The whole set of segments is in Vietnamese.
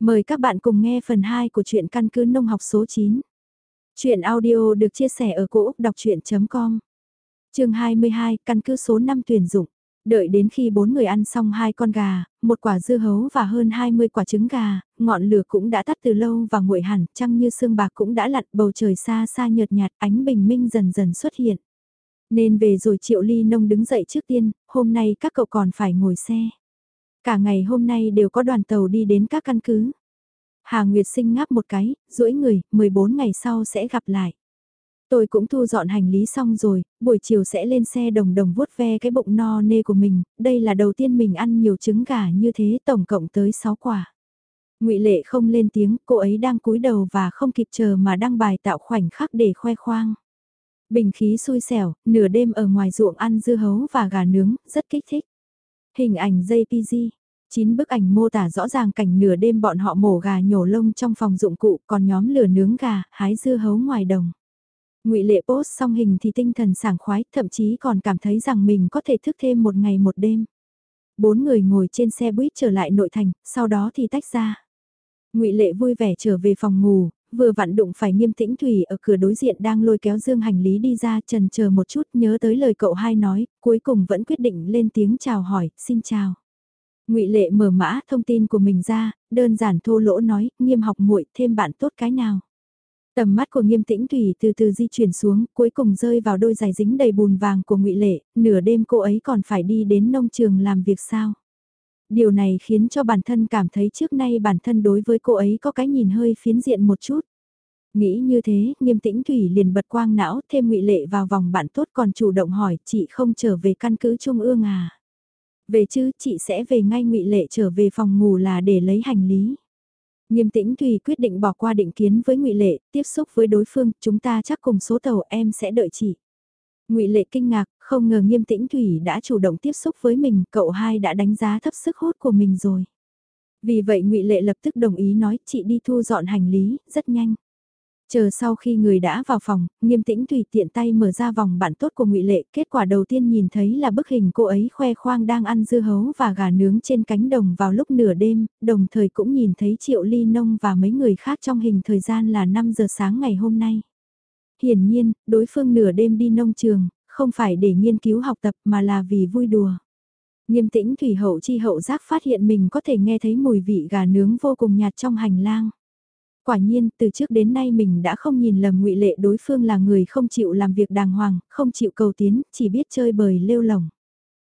Mời các bạn cùng nghe phần 2 của truyện căn cứ nông học số 9. Chuyện audio được chia sẻ ở cỗ đọc chuyện.com Trường 22, căn cứ số 5 tuyển dụng. Đợi đến khi bốn người ăn xong hai con gà, một quả dưa hấu và hơn 20 quả trứng gà, ngọn lửa cũng đã tắt từ lâu và nguội hẳn, trăng như sương bạc cũng đã lặn bầu trời xa xa nhợt nhạt, ánh bình minh dần dần xuất hiện. Nên về rồi Triệu Ly Nông đứng dậy trước tiên, hôm nay các cậu còn phải ngồi xe. Cả ngày hôm nay đều có đoàn tàu đi đến các căn cứ. Hà Nguyệt sinh ngáp một cái, duỗi người, 14 ngày sau sẽ gặp lại. Tôi cũng thu dọn hành lý xong rồi, buổi chiều sẽ lên xe đồng đồng vuốt ve cái bụng no nê của mình, đây là đầu tiên mình ăn nhiều trứng gà như thế tổng cộng tới 6 quả. ngụy Lệ không lên tiếng, cô ấy đang cúi đầu và không kịp chờ mà đăng bài tạo khoảnh khắc để khoe khoang. Bình khí xui xẻo, nửa đêm ở ngoài ruộng ăn dưa hấu và gà nướng, rất kích thích. Hình ảnh JPG. Chín bức ảnh mô tả rõ ràng cảnh nửa đêm bọn họ mổ gà nhổ lông trong phòng dụng cụ còn nhóm lửa nướng gà, hái dưa hấu ngoài đồng. ngụy Lệ post xong hình thì tinh thần sảng khoái, thậm chí còn cảm thấy rằng mình có thể thức thêm một ngày một đêm. Bốn người ngồi trên xe buýt trở lại nội thành, sau đó thì tách ra. ngụy Lệ vui vẻ trở về phòng ngủ, vừa vặn đụng phải nghiêm tĩnh Thủy ở cửa đối diện đang lôi kéo dương hành lý đi ra trần chờ một chút nhớ tới lời cậu hai nói, cuối cùng vẫn quyết định lên tiếng chào hỏi, xin chào ngụy Lệ mở mã thông tin của mình ra, đơn giản thô lỗ nói, nghiêm học muội thêm bạn tốt cái nào. Tầm mắt của nghiêm tĩnh Thủy từ từ di chuyển xuống, cuối cùng rơi vào đôi giày dính đầy bùn vàng của ngụy Lệ, nửa đêm cô ấy còn phải đi đến nông trường làm việc sao. Điều này khiến cho bản thân cảm thấy trước nay bản thân đối với cô ấy có cái nhìn hơi phiến diện một chút. Nghĩ như thế, nghiêm tĩnh Thủy liền bật quang não thêm ngụy Lệ vào vòng bạn tốt còn chủ động hỏi chị không trở về căn cứ Trung ương à. Về chứ chị sẽ về ngay ngụy Lệ trở về phòng ngủ là để lấy hành lý. Nghiêm tĩnh Thủy quyết định bỏ qua định kiến với ngụy Lệ, tiếp xúc với đối phương, chúng ta chắc cùng số tàu em sẽ đợi chị. ngụy Lệ kinh ngạc, không ngờ nghiêm tĩnh Thủy đã chủ động tiếp xúc với mình, cậu hai đã đánh giá thấp sức hút của mình rồi. Vì vậy ngụy Lệ lập tức đồng ý nói chị đi thu dọn hành lý, rất nhanh. Chờ sau khi người đã vào phòng, nghiêm tĩnh tùy tiện tay mở ra vòng bản tốt của ngụy Lệ, kết quả đầu tiên nhìn thấy là bức hình cô ấy khoe khoang đang ăn dưa hấu và gà nướng trên cánh đồng vào lúc nửa đêm, đồng thời cũng nhìn thấy Triệu Ly Nông và mấy người khác trong hình thời gian là 5 giờ sáng ngày hôm nay. Hiển nhiên, đối phương nửa đêm đi nông trường, không phải để nghiên cứu học tập mà là vì vui đùa. Nghiêm tĩnh Thủy Hậu chi hậu giác phát hiện mình có thể nghe thấy mùi vị gà nướng vô cùng nhạt trong hành lang. Quả nhiên, từ trước đến nay mình đã không nhìn lầm ngụy Lệ đối phương là người không chịu làm việc đàng hoàng, không chịu cầu tiến, chỉ biết chơi bời lêu lỏng.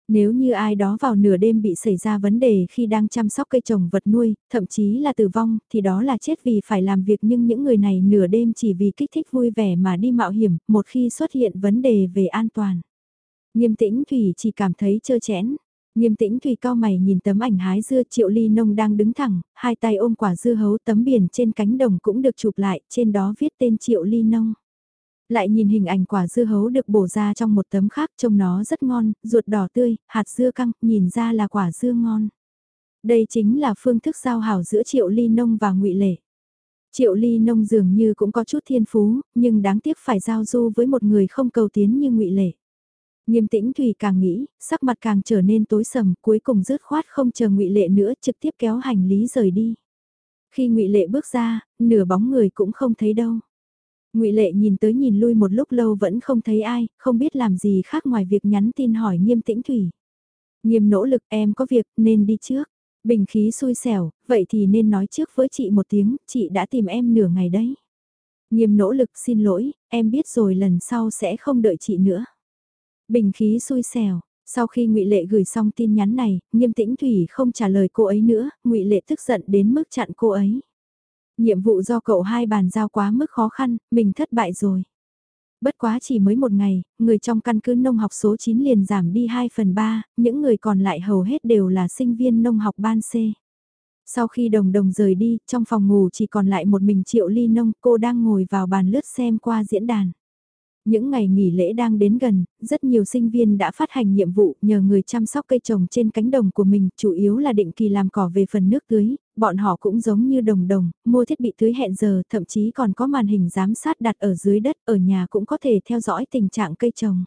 Nếu như ai đó vào nửa đêm bị xảy ra vấn đề khi đang chăm sóc cây trồng vật nuôi, thậm chí là tử vong, thì đó là chết vì phải làm việc nhưng những người này nửa đêm chỉ vì kích thích vui vẻ mà đi mạo hiểm, một khi xuất hiện vấn đề về an toàn. Nghiêm tĩnh Thủy chỉ cảm thấy trơ chẽn. Nghiêm tĩnh Thùy cao mày nhìn tấm ảnh hái dưa triệu ly nông đang đứng thẳng, hai tay ôm quả dưa hấu tấm biển trên cánh đồng cũng được chụp lại, trên đó viết tên triệu ly nông. Lại nhìn hình ảnh quả dưa hấu được bổ ra trong một tấm khác trông nó rất ngon, ruột đỏ tươi, hạt dưa căng, nhìn ra là quả dưa ngon. Đây chính là phương thức giao hảo giữa Triệu Ly Nông và ngụy Lệ. Triệu Ly Nông dường như cũng có chút thiên phú, nhưng đáng tiếc phải giao du với một người không cầu tiến như ngụy Lệ. Nghiêm tĩnh Thùy càng nghĩ, sắc mặt càng trở nên tối sầm, cuối cùng rứt khoát không chờ ngụy Lệ nữa trực tiếp kéo hành lý rời đi. Khi ngụy Lệ bước ra, nửa bóng người cũng không thấy đâu ngụy Lệ nhìn tới nhìn lui một lúc lâu vẫn không thấy ai, không biết làm gì khác ngoài việc nhắn tin hỏi nghiêm tĩnh thủy. Nghiêm nỗ lực em có việc nên đi trước. Bình khí xui xẻo, vậy thì nên nói trước với chị một tiếng, chị đã tìm em nửa ngày đấy. Nghiêm nỗ lực xin lỗi, em biết rồi lần sau sẽ không đợi chị nữa. Bình khí xui xẻo, sau khi ngụy Lệ gửi xong tin nhắn này, nghiêm tĩnh Thủy không trả lời cô ấy nữa, ngụy Lệ tức giận đến mức chặn cô ấy. Nhiệm vụ do cậu hai bàn giao quá mức khó khăn, mình thất bại rồi. Bất quá chỉ mới một ngày, người trong căn cứ nông học số 9 liền giảm đi 2 phần 3, những người còn lại hầu hết đều là sinh viên nông học ban C. Sau khi đồng đồng rời đi, trong phòng ngủ chỉ còn lại một mình triệu ly nông, cô đang ngồi vào bàn lướt xem qua diễn đàn. Những ngày nghỉ lễ đang đến gần, rất nhiều sinh viên đã phát hành nhiệm vụ nhờ người chăm sóc cây trồng trên cánh đồng của mình, chủ yếu là định kỳ làm cỏ về phần nước tưới, bọn họ cũng giống như đồng đồng, mua thiết bị tưới hẹn giờ, thậm chí còn có màn hình giám sát đặt ở dưới đất, ở nhà cũng có thể theo dõi tình trạng cây trồng.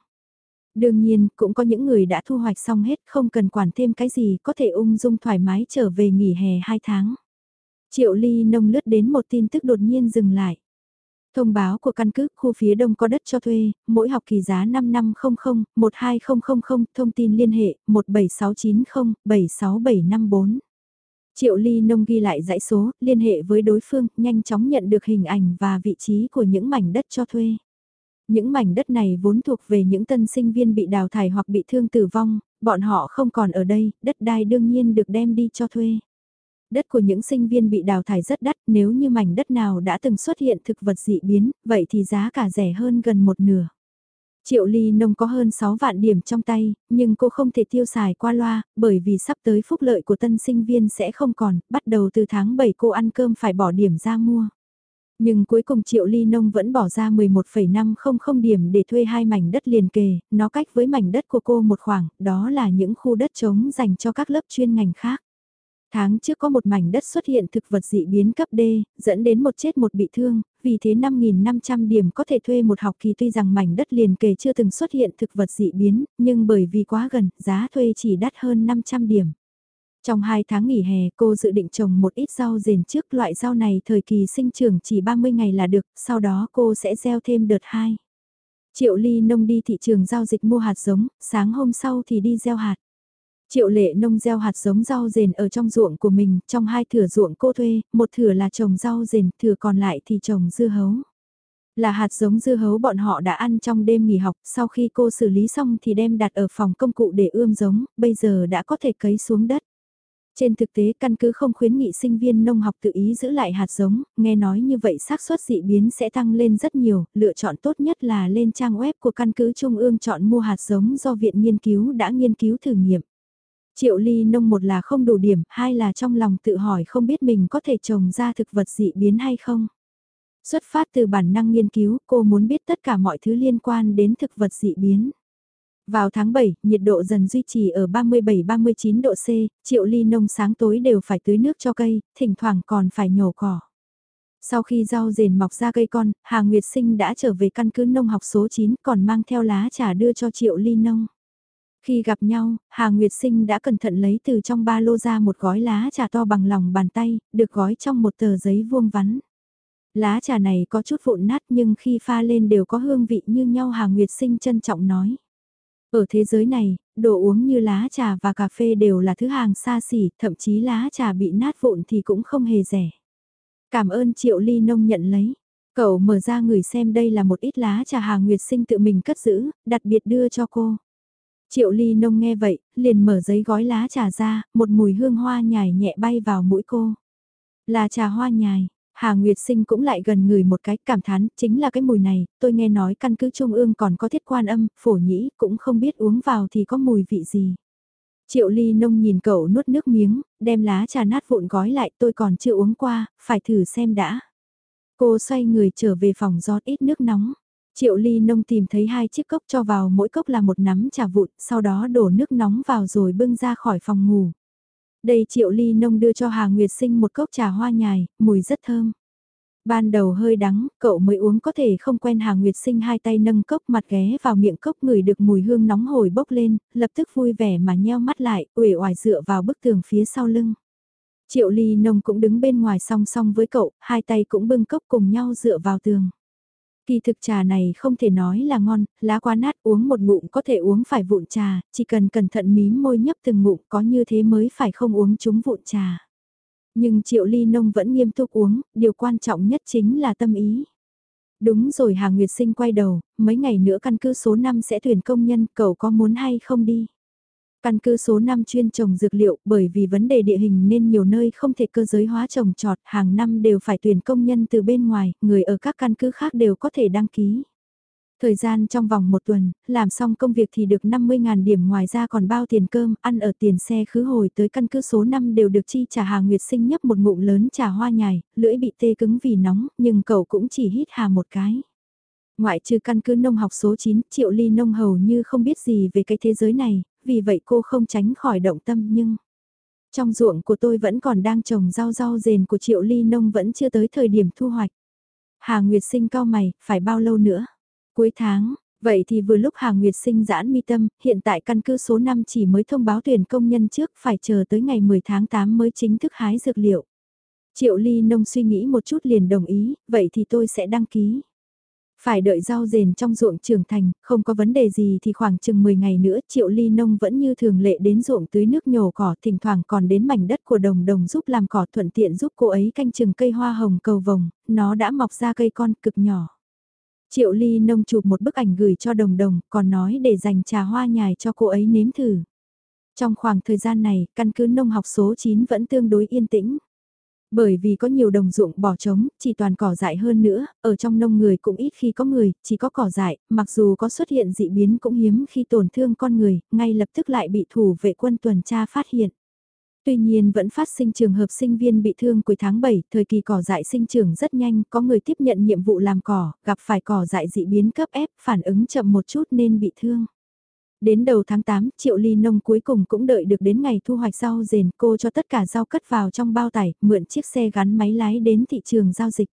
Đương nhiên, cũng có những người đã thu hoạch xong hết, không cần quản thêm cái gì, có thể ung dung thoải mái trở về nghỉ hè 2 tháng. Triệu ly nông lướt đến một tin tức đột nhiên dừng lại. Thông báo của căn cứ khu phía đông có đất cho thuê, mỗi học kỳ giá 5500, 12000, thông tin liên hệ 17690, 76754. Triệu ly nông ghi lại dãy số, liên hệ với đối phương, nhanh chóng nhận được hình ảnh và vị trí của những mảnh đất cho thuê. Những mảnh đất này vốn thuộc về những tân sinh viên bị đào thải hoặc bị thương tử vong, bọn họ không còn ở đây, đất đai đương nhiên được đem đi cho thuê. Đất của những sinh viên bị đào thải rất đắt, nếu như mảnh đất nào đã từng xuất hiện thực vật dị biến, vậy thì giá cả rẻ hơn gần một nửa. Triệu Ly Nông có hơn 6 vạn điểm trong tay, nhưng cô không thể tiêu xài qua loa, bởi vì sắp tới phúc lợi của tân sinh viên sẽ không còn, bắt đầu từ tháng 7 cô ăn cơm phải bỏ điểm ra mua. Nhưng cuối cùng Triệu Ly Nông vẫn bỏ ra 11,500 điểm để thuê hai mảnh đất liền kề, nó cách với mảnh đất của cô một khoảng, đó là những khu đất trống dành cho các lớp chuyên ngành khác. Tháng trước có một mảnh đất xuất hiện thực vật dị biến cấp D, dẫn đến một chết một bị thương, vì thế 5.500 điểm có thể thuê một học kỳ tuy rằng mảnh đất liền kề chưa từng xuất hiện thực vật dị biến, nhưng bởi vì quá gần, giá thuê chỉ đắt hơn 500 điểm. Trong 2 tháng nghỉ hè cô dự định trồng một ít rau rền trước loại rau này thời kỳ sinh trưởng chỉ 30 ngày là được, sau đó cô sẽ gieo thêm đợt 2. Triệu Ly Nông đi thị trường giao dịch mua hạt giống, sáng hôm sau thì đi gieo hạt. Triệu lệ nông gieo hạt giống rau rền ở trong ruộng của mình, trong hai thửa ruộng cô thuê, một thửa là trồng rau rền, thửa còn lại thì trồng dưa hấu. Là hạt giống dưa hấu bọn họ đã ăn trong đêm nghỉ học, sau khi cô xử lý xong thì đem đặt ở phòng công cụ để ươm giống, bây giờ đã có thể cấy xuống đất. Trên thực tế căn cứ không khuyến nghị sinh viên nông học tự ý giữ lại hạt giống, nghe nói như vậy xác suất dị biến sẽ tăng lên rất nhiều, lựa chọn tốt nhất là lên trang web của căn cứ Trung ương chọn mua hạt giống do Viện Nghiên cứu đã nghiên cứu thử nghiệm. Triệu ly nông một là không đủ điểm, hai là trong lòng tự hỏi không biết mình có thể trồng ra thực vật dị biến hay không. Xuất phát từ bản năng nghiên cứu, cô muốn biết tất cả mọi thứ liên quan đến thực vật dị biến. Vào tháng 7, nhiệt độ dần duy trì ở 37-39 độ C, triệu ly nông sáng tối đều phải tưới nước cho cây, thỉnh thoảng còn phải nhổ cỏ. Sau khi rau rền mọc ra cây con, Hà Nguyệt Sinh đã trở về căn cứ nông học số 9 còn mang theo lá trà đưa cho triệu ly nông. Khi gặp nhau, Hà Nguyệt Sinh đã cẩn thận lấy từ trong ba lô ra một gói lá trà to bằng lòng bàn tay, được gói trong một tờ giấy vuông vắn. Lá trà này có chút vụn nát nhưng khi pha lên đều có hương vị như nhau Hà Nguyệt Sinh trân trọng nói. Ở thế giới này, đồ uống như lá trà và cà phê đều là thứ hàng xa xỉ, thậm chí lá trà bị nát vụn thì cũng không hề rẻ. Cảm ơn Triệu Ly Nông nhận lấy. Cậu mở ra người xem đây là một ít lá trà Hà Nguyệt Sinh tự mình cất giữ, đặc biệt đưa cho cô. Triệu ly nông nghe vậy, liền mở giấy gói lá trà ra, một mùi hương hoa nhài nhẹ bay vào mũi cô. Là trà hoa nhài, Hà Nguyệt Sinh cũng lại gần người một cái cảm thán, chính là cái mùi này, tôi nghe nói căn cứ trung ương còn có thiết quan âm, phổ nhĩ, cũng không biết uống vào thì có mùi vị gì. Triệu ly nông nhìn cậu nuốt nước miếng, đem lá trà nát vụn gói lại tôi còn chưa uống qua, phải thử xem đã. Cô xoay người trở về phòng rót ít nước nóng. Triệu ly nông tìm thấy hai chiếc cốc cho vào mỗi cốc là một nắm trà vụn, sau đó đổ nước nóng vào rồi bưng ra khỏi phòng ngủ. Đây triệu ly nông đưa cho Hà Nguyệt Sinh một cốc trà hoa nhài, mùi rất thơm. Ban đầu hơi đắng, cậu mới uống có thể không quen Hà Nguyệt Sinh hai tay nâng cốc mặt ghé vào miệng cốc ngửi được mùi hương nóng hổi bốc lên, lập tức vui vẻ mà nheo mắt lại, uể oải dựa vào bức tường phía sau lưng. Triệu ly nông cũng đứng bên ngoài song song với cậu, hai tay cũng bưng cốc cùng nhau dựa vào tường. Kỳ thực trà này không thể nói là ngon, lá quá nát uống một ngụm có thể uống phải vụn trà, chỉ cần cẩn thận mím môi nhấp từng ngụm có như thế mới phải không uống chúng vụn trà. Nhưng triệu ly nông vẫn nghiêm túc uống, điều quan trọng nhất chính là tâm ý. Đúng rồi Hà Nguyệt Sinh quay đầu, mấy ngày nữa căn cứ số 5 sẽ tuyển công nhân, cậu có muốn hay không đi? Căn cứ số 5 chuyên trồng dược liệu bởi vì vấn đề địa hình nên nhiều nơi không thể cơ giới hóa trồng trọt, hàng năm đều phải tuyển công nhân từ bên ngoài, người ở các căn cứ khác đều có thể đăng ký. Thời gian trong vòng một tuần, làm xong công việc thì được 50.000 điểm ngoài ra còn bao tiền cơm, ăn ở tiền xe khứ hồi tới căn cứ số 5 đều được chi trả Hà Nguyệt sinh nhấp một ngụm lớn trà hoa nhài, lưỡi bị tê cứng vì nóng, nhưng cậu cũng chỉ hít hà một cái. Ngoại trừ căn cứ nông học số 9, triệu ly nông hầu như không biết gì về cái thế giới này, vì vậy cô không tránh khỏi động tâm nhưng... Trong ruộng của tôi vẫn còn đang trồng rau rau rền của triệu ly nông vẫn chưa tới thời điểm thu hoạch. Hà Nguyệt sinh cao mày, phải bao lâu nữa? Cuối tháng, vậy thì vừa lúc Hà Nguyệt sinh giãn mi tâm, hiện tại căn cứ số 5 chỉ mới thông báo tuyển công nhân trước phải chờ tới ngày 10 tháng 8 mới chính thức hái dược liệu. Triệu Ly Nông suy nghĩ một chút liền đồng ý, vậy thì tôi sẽ đăng ký. Phải đợi rau rền trong ruộng trưởng thành, không có vấn đề gì thì khoảng chừng 10 ngày nữa Triệu Ly Nông vẫn như thường lệ đến ruộng tưới nước nhổ cỏ thỉnh thoảng còn đến mảnh đất của đồng đồng giúp làm cỏ thuận tiện giúp cô ấy canh chừng cây hoa hồng cầu vồng, nó đã mọc ra cây con cực nhỏ. Triệu Ly Nông chụp một bức ảnh gửi cho đồng đồng, còn nói để dành trà hoa nhài cho cô ấy nếm thử. Trong khoảng thời gian này, căn cứ nông học số 9 vẫn tương đối yên tĩnh. Bởi vì có nhiều đồng ruộng bỏ trống, chỉ toàn cỏ dại hơn nữa, ở trong nông người cũng ít khi có người, chỉ có cỏ dại, mặc dù có xuất hiện dị biến cũng hiếm khi tổn thương con người, ngay lập tức lại bị thủ vệ quân tuần tra phát hiện. Tuy nhiên vẫn phát sinh trường hợp sinh viên bị thương cuối tháng 7, thời kỳ cỏ dại sinh trưởng rất nhanh, có người tiếp nhận nhiệm vụ làm cỏ, gặp phải cỏ dại dị biến cấp ép, phản ứng chậm một chút nên bị thương. Đến đầu tháng 8, Triệu Ly Nông cuối cùng cũng đợi được đến ngày thu hoạch rau rền cô cho tất cả rau cất vào trong bao tải, mượn chiếc xe gắn máy lái đến thị trường giao dịch.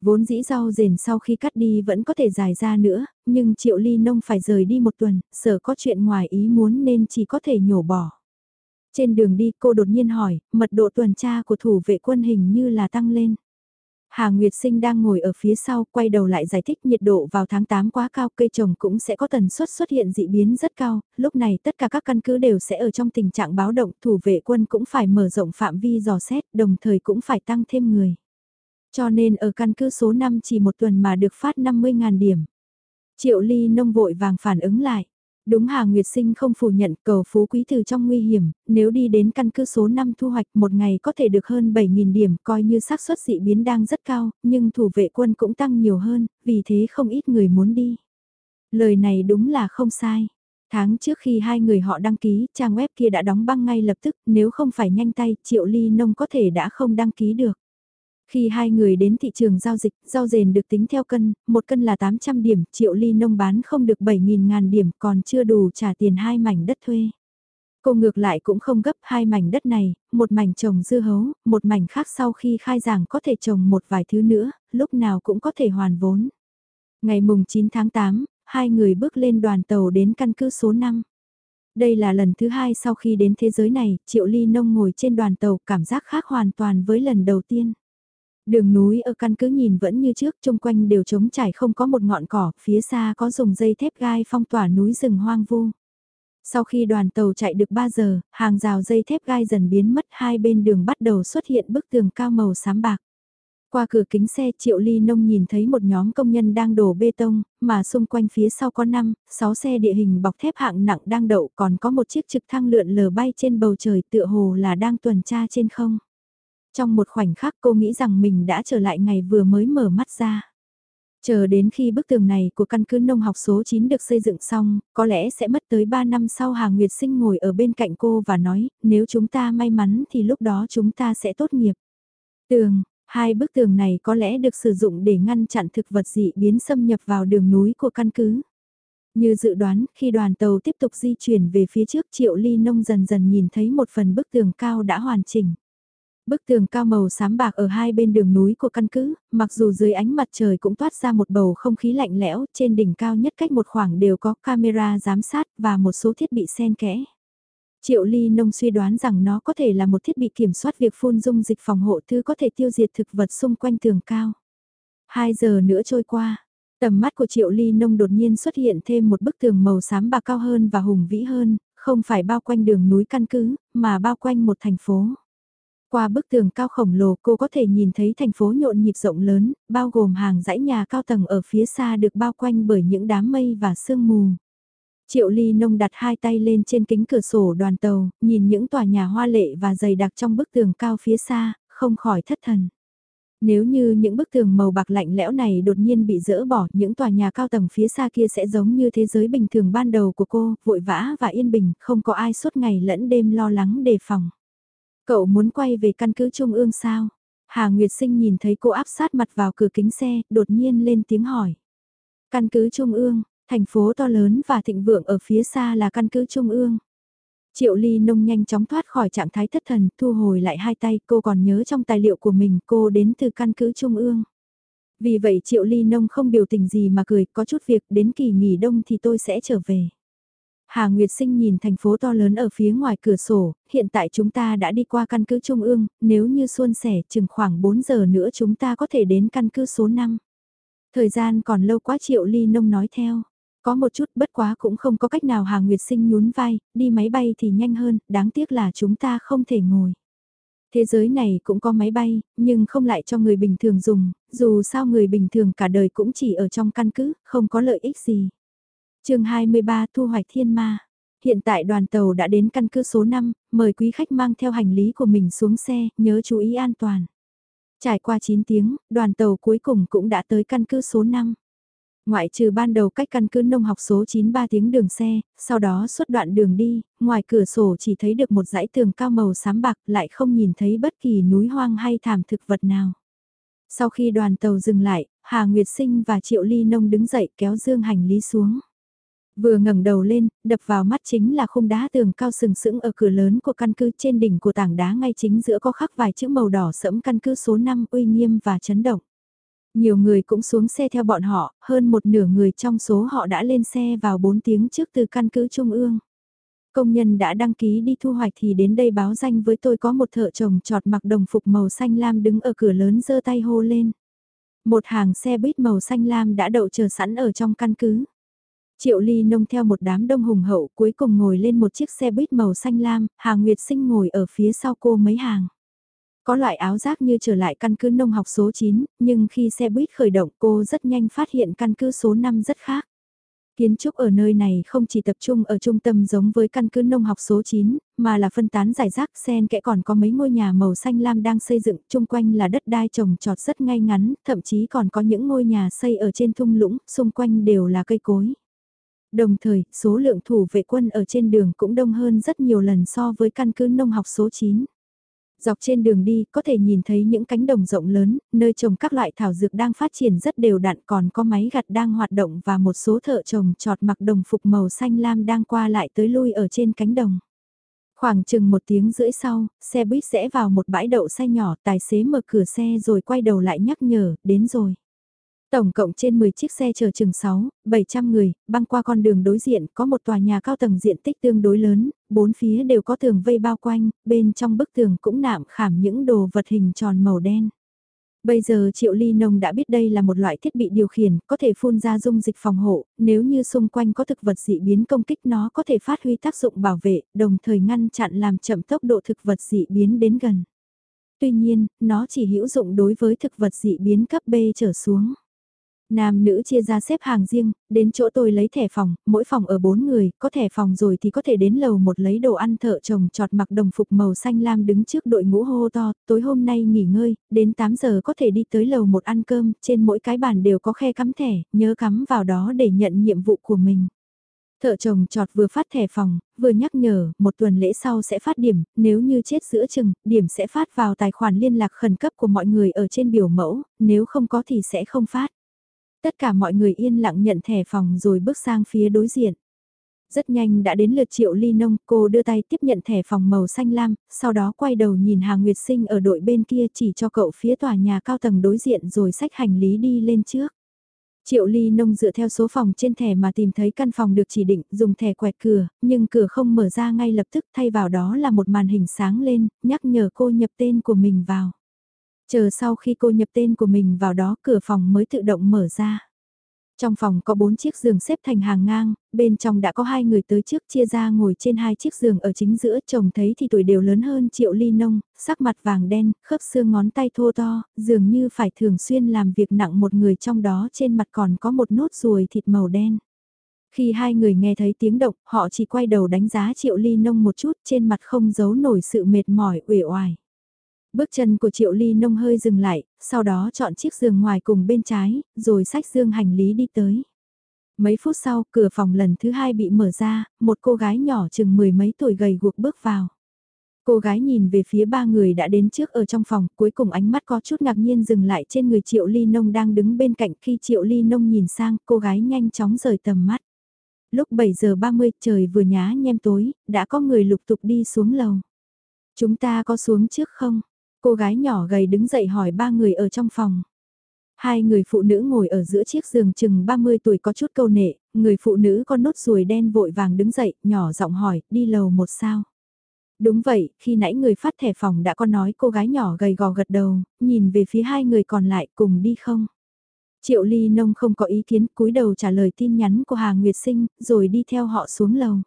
Vốn dĩ rau rền sau khi cắt đi vẫn có thể dài ra nữa, nhưng Triệu Ly Nông phải rời đi một tuần, sợ có chuyện ngoài ý muốn nên chỉ có thể nhổ bỏ. Trên đường đi cô đột nhiên hỏi, mật độ tuần tra của thủ vệ quân hình như là tăng lên. Hà Nguyệt Sinh đang ngồi ở phía sau, quay đầu lại giải thích nhiệt độ vào tháng 8 quá cao, cây trồng cũng sẽ có tần suất xuất hiện dị biến rất cao, lúc này tất cả các căn cứ đều sẽ ở trong tình trạng báo động, thủ vệ quân cũng phải mở rộng phạm vi dò xét, đồng thời cũng phải tăng thêm người. Cho nên ở căn cứ số 5 chỉ một tuần mà được phát 50.000 điểm. Triệu Ly nông vội vàng phản ứng lại. Đúng Hà Nguyệt Sinh không phủ nhận cầu phú quý từ trong nguy hiểm, nếu đi đến căn cứ số 5 thu hoạch một ngày có thể được hơn 7.000 điểm coi như xác suất dị biến đang rất cao, nhưng thủ vệ quân cũng tăng nhiều hơn, vì thế không ít người muốn đi. Lời này đúng là không sai. Tháng trước khi hai người họ đăng ký, trang web kia đã đóng băng ngay lập tức, nếu không phải nhanh tay, Triệu Ly Nông có thể đã không đăng ký được. Khi hai người đến thị trường giao dịch, rau rền được tính theo cân, một cân là 800 điểm, triệu ly nông bán không được 7.000 ngàn điểm còn chưa đủ trả tiền hai mảnh đất thuê. Cô ngược lại cũng không gấp hai mảnh đất này, một mảnh trồng dưa hấu, một mảnh khác sau khi khai giảng có thể trồng một vài thứ nữa, lúc nào cũng có thể hoàn vốn. Ngày mùng 9 tháng 8, hai người bước lên đoàn tàu đến căn cứ số 5. Đây là lần thứ hai sau khi đến thế giới này, Triệu Ly Nông ngồi trên đoàn tàu cảm giác khác hoàn toàn với lần đầu tiên. Đường núi ở căn cứ nhìn vẫn như trước, chung quanh đều trống trải không có một ngọn cỏ, phía xa có dùng dây thép gai phong tỏa núi rừng hoang vu. Sau khi đoàn tàu chạy được 3 giờ, hàng rào dây thép gai dần biến mất hai bên đường bắt đầu xuất hiện bức tường cao màu xám bạc. Qua cửa kính xe Triệu Ly Nông nhìn thấy một nhóm công nhân đang đổ bê tông, mà xung quanh phía sau có 5, 6 xe địa hình bọc thép hạng nặng đang đậu còn có một chiếc trực thăng lượn lờ bay trên bầu trời tựa hồ là đang tuần tra trên không. Trong một khoảnh khắc cô nghĩ rằng mình đã trở lại ngày vừa mới mở mắt ra. Chờ đến khi bức tường này của căn cứ nông học số 9 được xây dựng xong, có lẽ sẽ mất tới 3 năm sau Hà Nguyệt Sinh ngồi ở bên cạnh cô và nói, nếu chúng ta may mắn thì lúc đó chúng ta sẽ tốt nghiệp. Tường, hai bức tường này có lẽ được sử dụng để ngăn chặn thực vật dị biến xâm nhập vào đường núi của căn cứ. Như dự đoán, khi đoàn tàu tiếp tục di chuyển về phía trước Triệu Ly Nông dần dần nhìn thấy một phần bức tường cao đã hoàn chỉnh. Bức tường cao màu xám bạc ở hai bên đường núi của căn cứ, mặc dù dưới ánh mặt trời cũng toát ra một bầu không khí lạnh lẽo, trên đỉnh cao nhất cách một khoảng đều có camera giám sát và một số thiết bị sen kẽ. Triệu Ly Nông suy đoán rằng nó có thể là một thiết bị kiểm soát việc phun dung dịch phòng hộ thứ có thể tiêu diệt thực vật xung quanh tường cao. Hai giờ nữa trôi qua, tầm mắt của Triệu Ly Nông đột nhiên xuất hiện thêm một bức tường màu xám bạc cao hơn và hùng vĩ hơn, không phải bao quanh đường núi căn cứ, mà bao quanh một thành phố. Qua bức tường cao khổng lồ cô có thể nhìn thấy thành phố nhộn nhịp rộng lớn, bao gồm hàng dãy nhà cao tầng ở phía xa được bao quanh bởi những đám mây và sương mù. Triệu Ly Nông đặt hai tay lên trên kính cửa sổ đoàn tàu, nhìn những tòa nhà hoa lệ và dày đặc trong bức tường cao phía xa, không khỏi thất thần. Nếu như những bức tường màu bạc lạnh lẽo này đột nhiên bị dỡ bỏ, những tòa nhà cao tầng phía xa kia sẽ giống như thế giới bình thường ban đầu của cô, vội vã và yên bình, không có ai suốt ngày lẫn đêm lo lắng đề phòng. Cậu muốn quay về căn cứ Trung ương sao? Hà Nguyệt Sinh nhìn thấy cô áp sát mặt vào cửa kính xe, đột nhiên lên tiếng hỏi. Căn cứ Trung ương, thành phố to lớn và thịnh vượng ở phía xa là căn cứ Trung ương. Triệu Ly Nông nhanh chóng thoát khỏi trạng thái thất thần, thu hồi lại hai tay, cô còn nhớ trong tài liệu của mình cô đến từ căn cứ Trung ương. Vì vậy Triệu Ly Nông không biểu tình gì mà cười, có chút việc đến kỳ nghỉ đông thì tôi sẽ trở về. Hà Nguyệt Sinh nhìn thành phố to lớn ở phía ngoài cửa sổ, hiện tại chúng ta đã đi qua căn cứ Trung ương, nếu như xuân sẻ chừng khoảng 4 giờ nữa chúng ta có thể đến căn cứ số 5. Thời gian còn lâu quá Triệu Ly Nông nói theo. Có một chút bất quá cũng không có cách nào Hà Nguyệt Sinh nhún vai, đi máy bay thì nhanh hơn, đáng tiếc là chúng ta không thể ngồi. Thế giới này cũng có máy bay, nhưng không lại cho người bình thường dùng, dù sao người bình thường cả đời cũng chỉ ở trong căn cứ, không có lợi ích gì chương 23 Thu hoạch thiên ma. Hiện tại đoàn tàu đã đến căn cứ số 5, mời quý khách mang theo hành lý của mình xuống xe, nhớ chú ý an toàn. Trải qua 9 tiếng, đoàn tàu cuối cùng cũng đã tới căn cứ số 5. Ngoại trừ ban đầu cách căn cứ nông học số 9 3 tiếng đường xe, sau đó suốt đoạn đường đi, ngoài cửa sổ chỉ thấy được một dãy tường cao màu xám bạc lại không nhìn thấy bất kỳ núi hoang hay thảm thực vật nào. Sau khi đoàn tàu dừng lại, Hà Nguyệt Sinh và Triệu Ly Nông đứng dậy kéo dương hành lý xuống. Vừa ngẩng đầu lên, đập vào mắt chính là khung đá tường cao sừng sững ở cửa lớn của căn cứ trên đỉnh của tảng đá ngay chính giữa có khắc vài chữ màu đỏ sẫm căn cứ số 5 uy nghiêm và chấn động. Nhiều người cũng xuống xe theo bọn họ, hơn một nửa người trong số họ đã lên xe vào 4 tiếng trước từ căn cứ Trung ương. Công nhân đã đăng ký đi thu hoạch thì đến đây báo danh với tôi có một thợ chồng trọt mặc đồng phục màu xanh lam đứng ở cửa lớn giơ tay hô lên. Một hàng xe buýt màu xanh lam đã đậu chờ sẵn ở trong căn cứ. Triệu Ly nông theo một đám đông hùng hậu cuối cùng ngồi lên một chiếc xe buýt màu xanh lam, Hà Nguyệt Sinh ngồi ở phía sau cô mấy hàng. Có loại áo giác như trở lại căn cứ nông học số 9, nhưng khi xe buýt khởi động cô rất nhanh phát hiện căn cứ số 5 rất khác. Kiến trúc ở nơi này không chỉ tập trung ở trung tâm giống với căn cứ nông học số 9, mà là phân tán giải rác xen kẽ còn có mấy ngôi nhà màu xanh lam đang xây dựng, chung quanh là đất đai trồng trọt rất ngay ngắn, thậm chí còn có những ngôi nhà xây ở trên thung lũng, xung quanh đều là cây cối. Đồng thời, số lượng thủ vệ quân ở trên đường cũng đông hơn rất nhiều lần so với căn cứ nông học số 9. Dọc trên đường đi, có thể nhìn thấy những cánh đồng rộng lớn, nơi trồng các loại thảo dược đang phát triển rất đều đặn còn có máy gặt đang hoạt động và một số thợ trồng trọt mặc đồng phục màu xanh lam đang qua lại tới lui ở trên cánh đồng. Khoảng chừng một tiếng rưỡi sau, xe buýt sẽ vào một bãi đậu xe nhỏ, tài xế mở cửa xe rồi quay đầu lại nhắc nhở, đến rồi. Tổng cộng trên 10 chiếc xe chở chừng 6, 700 người, băng qua con đường đối diện có một tòa nhà cao tầng diện tích tương đối lớn, bốn phía đều có tường vây bao quanh, bên trong bức tường cũng nạm khảm những đồ vật hình tròn màu đen. Bây giờ Triệu Ly Nông đã biết đây là một loại thiết bị điều khiển, có thể phun ra dung dịch phòng hộ, nếu như xung quanh có thực vật dị biến công kích nó có thể phát huy tác dụng bảo vệ, đồng thời ngăn chặn làm chậm tốc độ thực vật dị biến đến gần. Tuy nhiên, nó chỉ hữu dụng đối với thực vật dị biến cấp B trở xuống. Nam nữ chia ra xếp hàng riêng, đến chỗ tôi lấy thẻ phòng, mỗi phòng ở 4 người, có thẻ phòng rồi thì có thể đến lầu một lấy đồ ăn thợ chồng trọt mặc đồng phục màu xanh lam đứng trước đội ngũ hô to, tối hôm nay nghỉ ngơi, đến 8 giờ có thể đi tới lầu một ăn cơm, trên mỗi cái bàn đều có khe cắm thẻ, nhớ cắm vào đó để nhận nhiệm vụ của mình. Thợ chồng trọt vừa phát thẻ phòng, vừa nhắc nhở, một tuần lễ sau sẽ phát điểm, nếu như chết giữa chừng, điểm sẽ phát vào tài khoản liên lạc khẩn cấp của mọi người ở trên biểu mẫu, nếu không có thì sẽ không phát. Tất cả mọi người yên lặng nhận thẻ phòng rồi bước sang phía đối diện. Rất nhanh đã đến lượt triệu ly nông, cô đưa tay tiếp nhận thẻ phòng màu xanh lam, sau đó quay đầu nhìn Hà Nguyệt Sinh ở đội bên kia chỉ cho cậu phía tòa nhà cao tầng đối diện rồi xách hành lý đi lên trước. Triệu Ly Nông dựa theo số phòng trên thẻ mà tìm thấy căn phòng được chỉ định dùng thẻ quẹt cửa, nhưng cửa không mở ra ngay lập tức thay vào đó là một màn hình sáng lên, nhắc nhở cô nhập tên của mình vào. Chờ sau khi cô nhập tên của mình vào đó cửa phòng mới tự động mở ra. Trong phòng có bốn chiếc giường xếp thành hàng ngang, bên trong đã có hai người tới trước chia ra ngồi trên hai chiếc giường ở chính giữa chồng thấy thì tuổi đều lớn hơn triệu ly nông, sắc mặt vàng đen, khớp xương ngón tay thô to, dường như phải thường xuyên làm việc nặng một người trong đó trên mặt còn có một nốt ruồi thịt màu đen. Khi hai người nghe thấy tiếng động, họ chỉ quay đầu đánh giá triệu ly nông một chút trên mặt không giấu nổi sự mệt mỏi uể oải. Bước chân của Triệu Ly Nông hơi dừng lại, sau đó chọn chiếc giường ngoài cùng bên trái, rồi xách dương hành lý đi tới. Mấy phút sau, cửa phòng lần thứ hai bị mở ra, một cô gái nhỏ chừng mười mấy tuổi gầy guộc bước vào. Cô gái nhìn về phía ba người đã đến trước ở trong phòng, cuối cùng ánh mắt có chút ngạc nhiên dừng lại trên người Triệu Ly Nông đang đứng bên cạnh khi Triệu Ly Nông nhìn sang, cô gái nhanh chóng rời tầm mắt. Lúc 7 giờ 30 trời vừa nhá nhem tối, đã có người lục tục đi xuống lầu. Chúng ta có xuống trước không? Cô gái nhỏ gầy đứng dậy hỏi ba người ở trong phòng. Hai người phụ nữ ngồi ở giữa chiếc giường chừng 30 tuổi có chút câu nệ, người phụ nữ con nốt ruồi đen vội vàng đứng dậy, nhỏ giọng hỏi, đi lầu một sao? Đúng vậy, khi nãy người phát thẻ phòng đã có nói cô gái nhỏ gầy gò gật đầu, nhìn về phía hai người còn lại cùng đi không? Triệu Ly Nông không có ý kiến, cúi đầu trả lời tin nhắn của Hà Nguyệt Sinh, rồi đi theo họ xuống lầu.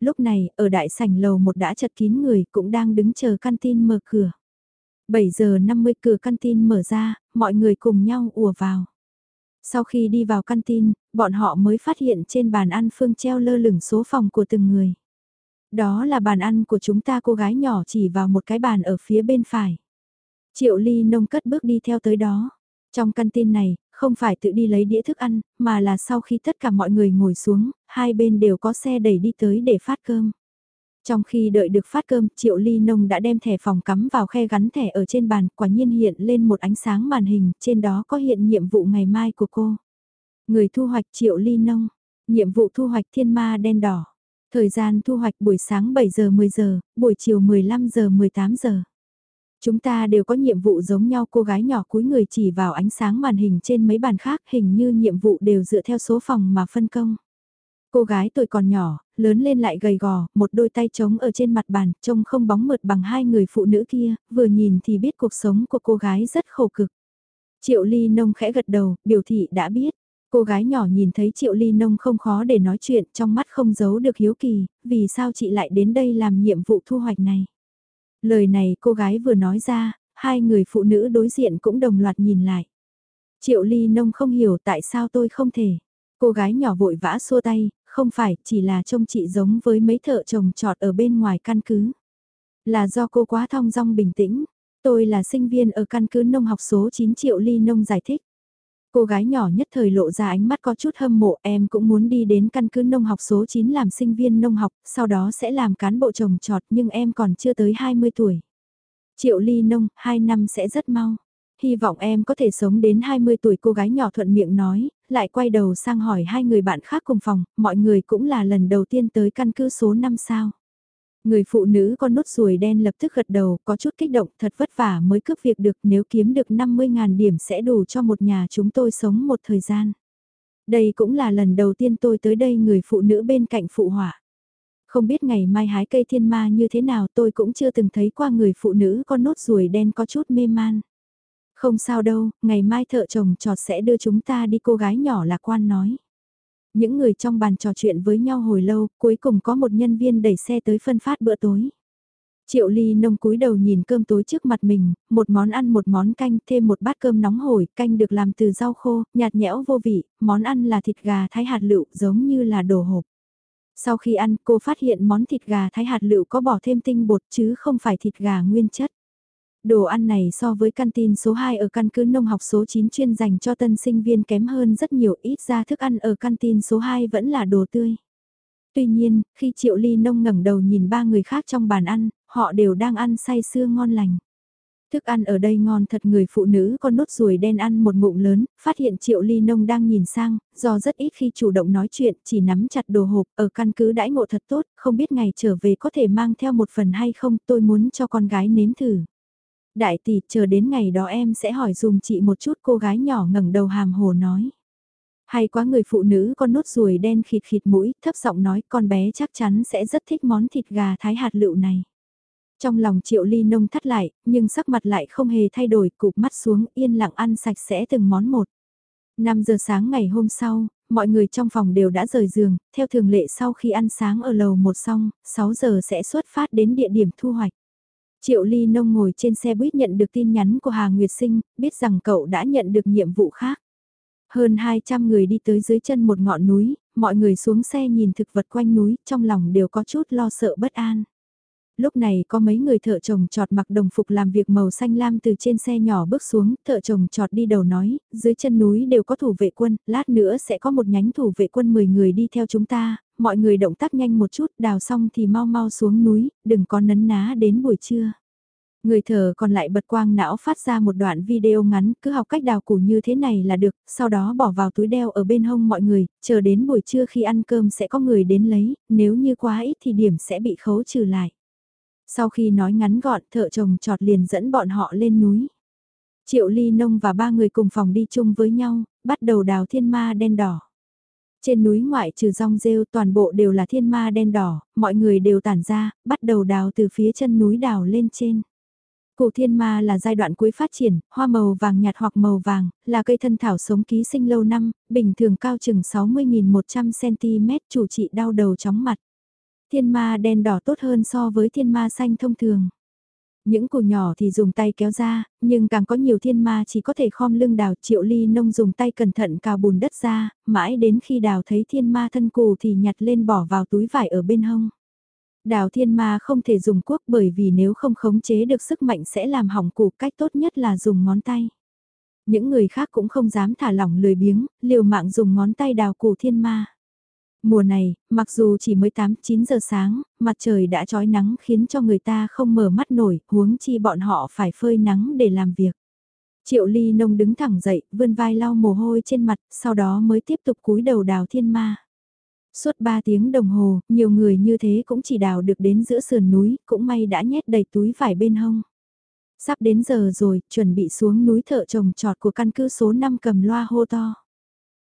Lúc này, ở đại sảnh lầu một đã chật kín người cũng đang đứng chờ căn tin mở cửa. 7 giờ 50 cửa canteen mở ra, mọi người cùng nhau ùa vào. Sau khi đi vào canteen, bọn họ mới phát hiện trên bàn ăn phương treo lơ lửng số phòng của từng người. Đó là bàn ăn của chúng ta cô gái nhỏ chỉ vào một cái bàn ở phía bên phải. Triệu ly nông cất bước đi theo tới đó. Trong căn tin này, không phải tự đi lấy đĩa thức ăn, mà là sau khi tất cả mọi người ngồi xuống, hai bên đều có xe đẩy đi tới để phát cơm. Trong khi đợi được phát cơm, Triệu Ly Nông đã đem thẻ phòng cắm vào khe gắn thẻ ở trên bàn, quả nhiên hiện lên một ánh sáng màn hình, trên đó có hiện nhiệm vụ ngày mai của cô. Người thu hoạch Triệu Ly Nông, nhiệm vụ thu hoạch thiên ma đen đỏ. Thời gian thu hoạch buổi sáng 7 giờ 10 giờ, buổi chiều 15 giờ 18 giờ. Chúng ta đều có nhiệm vụ giống nhau cô gái nhỏ cúi người chỉ vào ánh sáng màn hình trên mấy bàn khác hình như nhiệm vụ đều dựa theo số phòng mà phân công. Cô gái tuổi còn nhỏ, lớn lên lại gầy gò, một đôi tay trống ở trên mặt bàn, trông không bóng mượt bằng hai người phụ nữ kia, vừa nhìn thì biết cuộc sống của cô gái rất khổ cực. Triệu Ly Nông khẽ gật đầu, biểu thị đã biết. Cô gái nhỏ nhìn thấy Triệu Ly Nông không khó để nói chuyện, trong mắt không giấu được hiếu kỳ, vì sao chị lại đến đây làm nhiệm vụ thu hoạch này. Lời này cô gái vừa nói ra, hai người phụ nữ đối diện cũng đồng loạt nhìn lại. Triệu Ly Nông không hiểu tại sao tôi không thể. Cô gái nhỏ vội vã xua tay, không phải, chỉ là trông chị giống với mấy thợ chồng trọt ở bên ngoài căn cứ. Là do cô quá thong dong bình tĩnh. Tôi là sinh viên ở căn cứ nông học số 9 triệu ly nông giải thích. Cô gái nhỏ nhất thời lộ ra ánh mắt có chút hâm mộ em cũng muốn đi đến căn cứ nông học số 9 làm sinh viên nông học, sau đó sẽ làm cán bộ trồng trọt nhưng em còn chưa tới 20 tuổi. Triệu ly nông, 2 năm sẽ rất mau. Hy vọng em có thể sống đến 20 tuổi cô gái nhỏ thuận miệng nói, lại quay đầu sang hỏi hai người bạn khác cùng phòng, mọi người cũng là lần đầu tiên tới căn cứ số 5 sao. Người phụ nữ con nốt ruồi đen lập tức gật đầu, có chút kích động, thật vất vả mới cướp việc được nếu kiếm được 50.000 điểm sẽ đủ cho một nhà chúng tôi sống một thời gian. Đây cũng là lần đầu tiên tôi tới đây người phụ nữ bên cạnh phụ họa. Không biết ngày mai hái cây thiên ma như thế nào tôi cũng chưa từng thấy qua người phụ nữ con nốt ruồi đen có chút mê man. Không sao đâu, ngày mai thợ chồng trọt sẽ đưa chúng ta đi cô gái nhỏ lạc quan nói. Những người trong bàn trò chuyện với nhau hồi lâu, cuối cùng có một nhân viên đẩy xe tới phân phát bữa tối. Triệu ly nông cúi đầu nhìn cơm tối trước mặt mình, một món ăn một món canh, thêm một bát cơm nóng hổi, canh được làm từ rau khô, nhạt nhẽo vô vị, món ăn là thịt gà thái hạt lựu giống như là đồ hộp. Sau khi ăn cô phát hiện món thịt gà thái hạt lựu có bỏ thêm tinh bột chứ không phải thịt gà nguyên chất. Đồ ăn này so với canteen số 2 ở căn cứ nông học số 9 chuyên dành cho tân sinh viên kém hơn rất nhiều ít ra thức ăn ở canteen số 2 vẫn là đồ tươi. Tuy nhiên, khi Triệu Ly Nông ngẩng đầu nhìn ba người khác trong bàn ăn, họ đều đang ăn say sưa ngon lành. Thức ăn ở đây ngon thật người phụ nữ con nốt ruồi đen ăn một ngụm lớn, phát hiện Triệu Ly Nông đang nhìn sang, do rất ít khi chủ động nói chuyện, chỉ nắm chặt đồ hộp, ở căn cứ đãi ngộ thật tốt, không biết ngày trở về có thể mang theo một phần hay không, tôi muốn cho con gái nếm thử. Đại tỷ, chờ đến ngày đó em sẽ hỏi dùm chị một chút cô gái nhỏ ngẩng đầu hàm hồ nói. Hay quá người phụ nữ con nốt ruồi đen khịt khịt mũi, thấp giọng nói con bé chắc chắn sẽ rất thích món thịt gà thái hạt lựu này. Trong lòng triệu ly nông thắt lại, nhưng sắc mặt lại không hề thay đổi, cụp mắt xuống yên lặng ăn sạch sẽ từng món một. 5 giờ sáng ngày hôm sau, mọi người trong phòng đều đã rời giường, theo thường lệ sau khi ăn sáng ở lầu một xong, 6 giờ sẽ xuất phát đến địa điểm thu hoạch. Triệu Ly Nông ngồi trên xe buýt nhận được tin nhắn của Hà Nguyệt Sinh, biết rằng cậu đã nhận được nhiệm vụ khác. Hơn 200 người đi tới dưới chân một ngọn núi, mọi người xuống xe nhìn thực vật quanh núi, trong lòng đều có chút lo sợ bất an. Lúc này có mấy người thợ chồng trọt mặc đồng phục làm việc màu xanh lam từ trên xe nhỏ bước xuống, thợ chồng trọt đi đầu nói, dưới chân núi đều có thủ vệ quân, lát nữa sẽ có một nhánh thủ vệ quân 10 người đi theo chúng ta, mọi người động tác nhanh một chút, đào xong thì mau mau xuống núi, đừng có nấn ná đến buổi trưa. Người thờ còn lại bật quang não phát ra một đoạn video ngắn, cứ học cách đào củ như thế này là được, sau đó bỏ vào túi đeo ở bên hông mọi người, chờ đến buổi trưa khi ăn cơm sẽ có người đến lấy, nếu như quá ít thì điểm sẽ bị khấu trừ lại. Sau khi nói ngắn gọn, thợ chồng trọt liền dẫn bọn họ lên núi. Triệu Ly Nông và ba người cùng phòng đi chung với nhau, bắt đầu đào thiên ma đen đỏ. Trên núi ngoại trừ rong rêu toàn bộ đều là thiên ma đen đỏ, mọi người đều tản ra, bắt đầu đào từ phía chân núi đào lên trên. Củ thiên ma là giai đoạn cuối phát triển, hoa màu vàng nhạt hoặc màu vàng, là cây thân thảo sống ký sinh lâu năm, bình thường cao chừng 60.100cm, chủ trị đau đầu chóng mặt. Thiên ma đen đỏ tốt hơn so với thiên ma xanh thông thường. Những củ nhỏ thì dùng tay kéo ra, nhưng càng có nhiều thiên ma chỉ có thể khom lưng đào triệu ly nông dùng tay cẩn thận cào bùn đất ra, mãi đến khi đào thấy thiên ma thân cù thì nhặt lên bỏ vào túi vải ở bên hông. Đào thiên ma không thể dùng cuốc bởi vì nếu không khống chế được sức mạnh sẽ làm hỏng củ cách tốt nhất là dùng ngón tay. Những người khác cũng không dám thả lỏng lười biếng, liều mạng dùng ngón tay đào củ thiên ma. Mùa này, mặc dù chỉ mới 8-9 giờ sáng, mặt trời đã trói nắng khiến cho người ta không mở mắt nổi, huống chi bọn họ phải phơi nắng để làm việc. Triệu ly nông đứng thẳng dậy, vươn vai lau mồ hôi trên mặt, sau đó mới tiếp tục cúi đầu đào thiên ma. Suốt 3 tiếng đồng hồ, nhiều người như thế cũng chỉ đào được đến giữa sườn núi, cũng may đã nhét đầy túi vải bên hông. Sắp đến giờ rồi, chuẩn bị xuống núi thợ trồng trọt của căn cứ số 5 cầm loa hô to.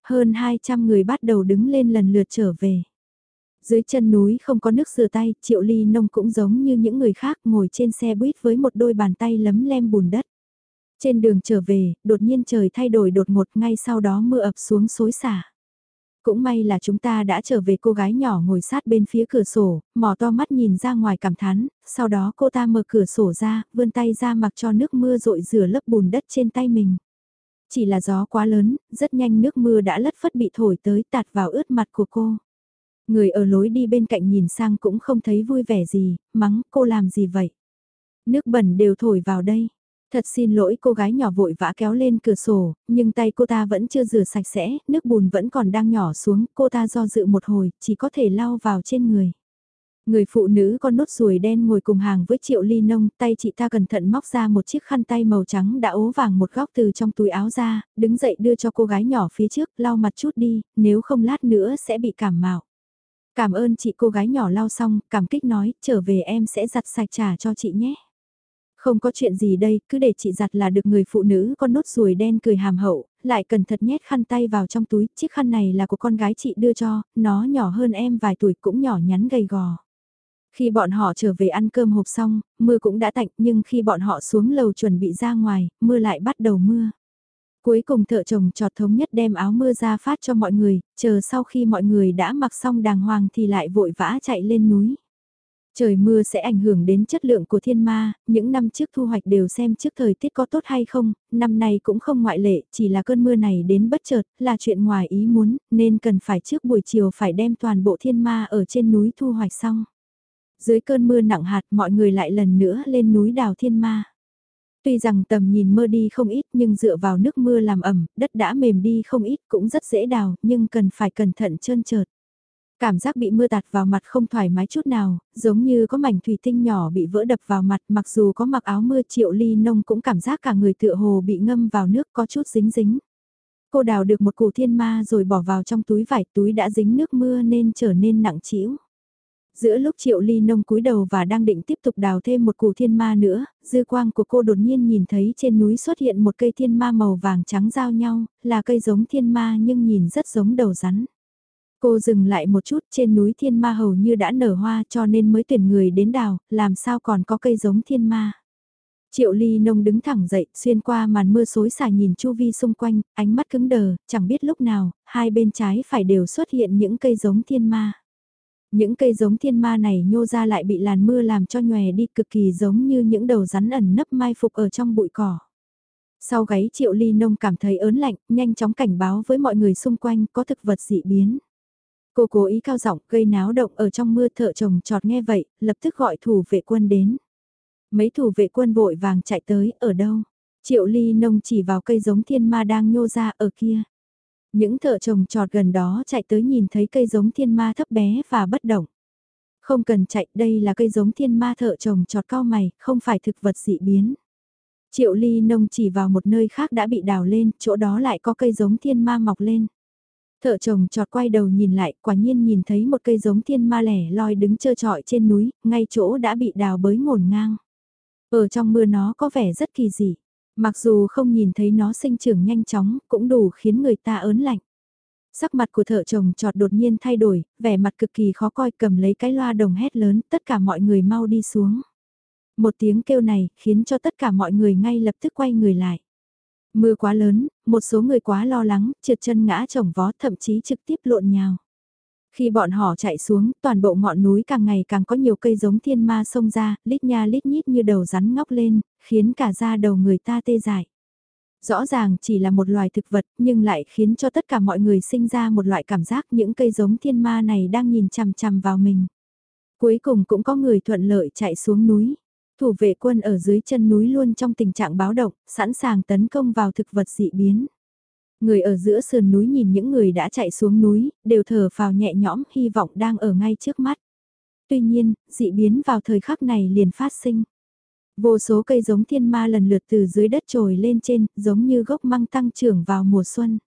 Hơn 200 người bắt đầu đứng lên lần lượt trở về. Dưới chân núi không có nước rửa tay, Triệu Ly Nông cũng giống như những người khác ngồi trên xe buýt với một đôi bàn tay lấm lem bùn đất. Trên đường trở về, đột nhiên trời thay đổi đột ngột ngay sau đó mưa ập xuống xối xả. Cũng may là chúng ta đã trở về cô gái nhỏ ngồi sát bên phía cửa sổ, mò to mắt nhìn ra ngoài cảm thán, sau đó cô ta mở cửa sổ ra, vươn tay ra mặc cho nước mưa rội rửa lớp bùn đất trên tay mình. Chỉ là gió quá lớn, rất nhanh nước mưa đã lất phất bị thổi tới tạt vào ướt mặt của cô. Người ở lối đi bên cạnh nhìn sang cũng không thấy vui vẻ gì, mắng cô làm gì vậy? Nước bẩn đều thổi vào đây. Thật xin lỗi cô gái nhỏ vội vã kéo lên cửa sổ, nhưng tay cô ta vẫn chưa rửa sạch sẽ, nước bùn vẫn còn đang nhỏ xuống, cô ta do dự một hồi, chỉ có thể lau vào trên người. Người phụ nữ con nốt ruồi đen ngồi cùng hàng với triệu ly nông, tay chị ta cẩn thận móc ra một chiếc khăn tay màu trắng đã ố vàng một góc từ trong túi áo ra, đứng dậy đưa cho cô gái nhỏ phía trước, lau mặt chút đi, nếu không lát nữa sẽ bị cảm mạo. Cảm ơn chị cô gái nhỏ lau xong, cảm kích nói, trở về em sẽ giặt sạch trả cho chị nhé. Không có chuyện gì đây, cứ để chị giặt là được người phụ nữ con nốt ruồi đen cười hàm hậu, lại cẩn thận nhét khăn tay vào trong túi, chiếc khăn này là của con gái chị đưa cho, nó nhỏ hơn em vài tuổi cũng nhỏ nhắn gầy gò. Khi bọn họ trở về ăn cơm hộp xong, mưa cũng đã tạnh nhưng khi bọn họ xuống lầu chuẩn bị ra ngoài, mưa lại bắt đầu mưa. Cuối cùng thợ chồng trọt thống nhất đem áo mưa ra phát cho mọi người, chờ sau khi mọi người đã mặc xong đàng hoàng thì lại vội vã chạy lên núi. Trời mưa sẽ ảnh hưởng đến chất lượng của thiên ma, những năm trước thu hoạch đều xem trước thời tiết có tốt hay không, năm nay cũng không ngoại lệ, chỉ là cơn mưa này đến bất chợt, là chuyện ngoài ý muốn, nên cần phải trước buổi chiều phải đem toàn bộ thiên ma ở trên núi thu hoạch xong. Dưới cơn mưa nặng hạt mọi người lại lần nữa lên núi đào thiên ma. Tuy rằng tầm nhìn mơ đi không ít nhưng dựa vào nước mưa làm ẩm, đất đã mềm đi không ít cũng rất dễ đào nhưng cần phải cẩn thận trơn trượt. Cảm giác bị mưa tạt vào mặt không thoải mái chút nào, giống như có mảnh thủy tinh nhỏ bị vỡ đập vào mặt mặc dù có mặc áo mưa triệu ly nông cũng cảm giác cả người tựa hồ bị ngâm vào nước có chút dính dính. Cô đào được một củ thiên ma rồi bỏ vào trong túi vải túi đã dính nước mưa nên trở nên nặng trĩu. Giữa lúc triệu ly nông cúi đầu và đang định tiếp tục đào thêm một củ thiên ma nữa, dư quang của cô đột nhiên nhìn thấy trên núi xuất hiện một cây thiên ma màu vàng trắng giao nhau, là cây giống thiên ma nhưng nhìn rất giống đầu rắn. Cô dừng lại một chút trên núi thiên ma hầu như đã nở hoa cho nên mới tuyển người đến đào, làm sao còn có cây giống thiên ma. Triệu ly nông đứng thẳng dậy, xuyên qua màn mưa xối xả nhìn chu vi xung quanh, ánh mắt cứng đờ, chẳng biết lúc nào, hai bên trái phải đều xuất hiện những cây giống thiên ma. Những cây giống thiên ma này nhô ra lại bị làn mưa làm cho nhòe đi cực kỳ giống như những đầu rắn ẩn nấp mai phục ở trong bụi cỏ. Sau gáy triệu ly nông cảm thấy ớn lạnh, nhanh chóng cảnh báo với mọi người xung quanh có thực vật dị biến. Cô cố ý cao giọng gây náo động ở trong mưa thợ chồng trọt nghe vậy, lập tức gọi thủ vệ quân đến. Mấy thủ vệ quân vội vàng chạy tới, ở đâu? Triệu ly nông chỉ vào cây giống thiên ma đang nhô ra ở kia. Những thợ trồng trọt gần đó chạy tới nhìn thấy cây giống thiên ma thấp bé và bất động. Không cần chạy, đây là cây giống thiên ma thợ trồng trọt cao mày, không phải thực vật dị biến. Triệu ly nông chỉ vào một nơi khác đã bị đào lên, chỗ đó lại có cây giống thiên ma mọc lên. Thợ chồng trọt quay đầu nhìn lại, quả nhiên nhìn thấy một cây giống thiên ma lẻ loi đứng trơ trọi trên núi, ngay chỗ đã bị đào bới ngổn ngang. Ở trong mưa nó có vẻ rất kỳ dị. Mặc dù không nhìn thấy nó sinh trưởng nhanh chóng, cũng đủ khiến người ta ớn lạnh. Sắc mặt của thợ chồng trọt đột nhiên thay đổi, vẻ mặt cực kỳ khó coi cầm lấy cái loa đồng hét lớn, tất cả mọi người mau đi xuống. Một tiếng kêu này khiến cho tất cả mọi người ngay lập tức quay người lại. Mưa quá lớn, một số người quá lo lắng, trượt chân ngã chồng vó thậm chí trực tiếp lộn nhào. Khi bọn họ chạy xuống, toàn bộ ngọn núi càng ngày càng có nhiều cây giống thiên ma xông ra, lít nha lít nhít như đầu rắn ngóc lên, khiến cả da đầu người ta tê dại. Rõ ràng chỉ là một loài thực vật nhưng lại khiến cho tất cả mọi người sinh ra một loại cảm giác những cây giống thiên ma này đang nhìn chằm chằm vào mình. Cuối cùng cũng có người thuận lợi chạy xuống núi. Thủ vệ quân ở dưới chân núi luôn trong tình trạng báo động, sẵn sàng tấn công vào thực vật dị biến. Người ở giữa sườn núi nhìn những người đã chạy xuống núi, đều thở vào nhẹ nhõm hy vọng đang ở ngay trước mắt. Tuy nhiên, dị biến vào thời khắc này liền phát sinh. Vô số cây giống thiên ma lần lượt từ dưới đất trồi lên trên, giống như gốc măng tăng trưởng vào mùa xuân.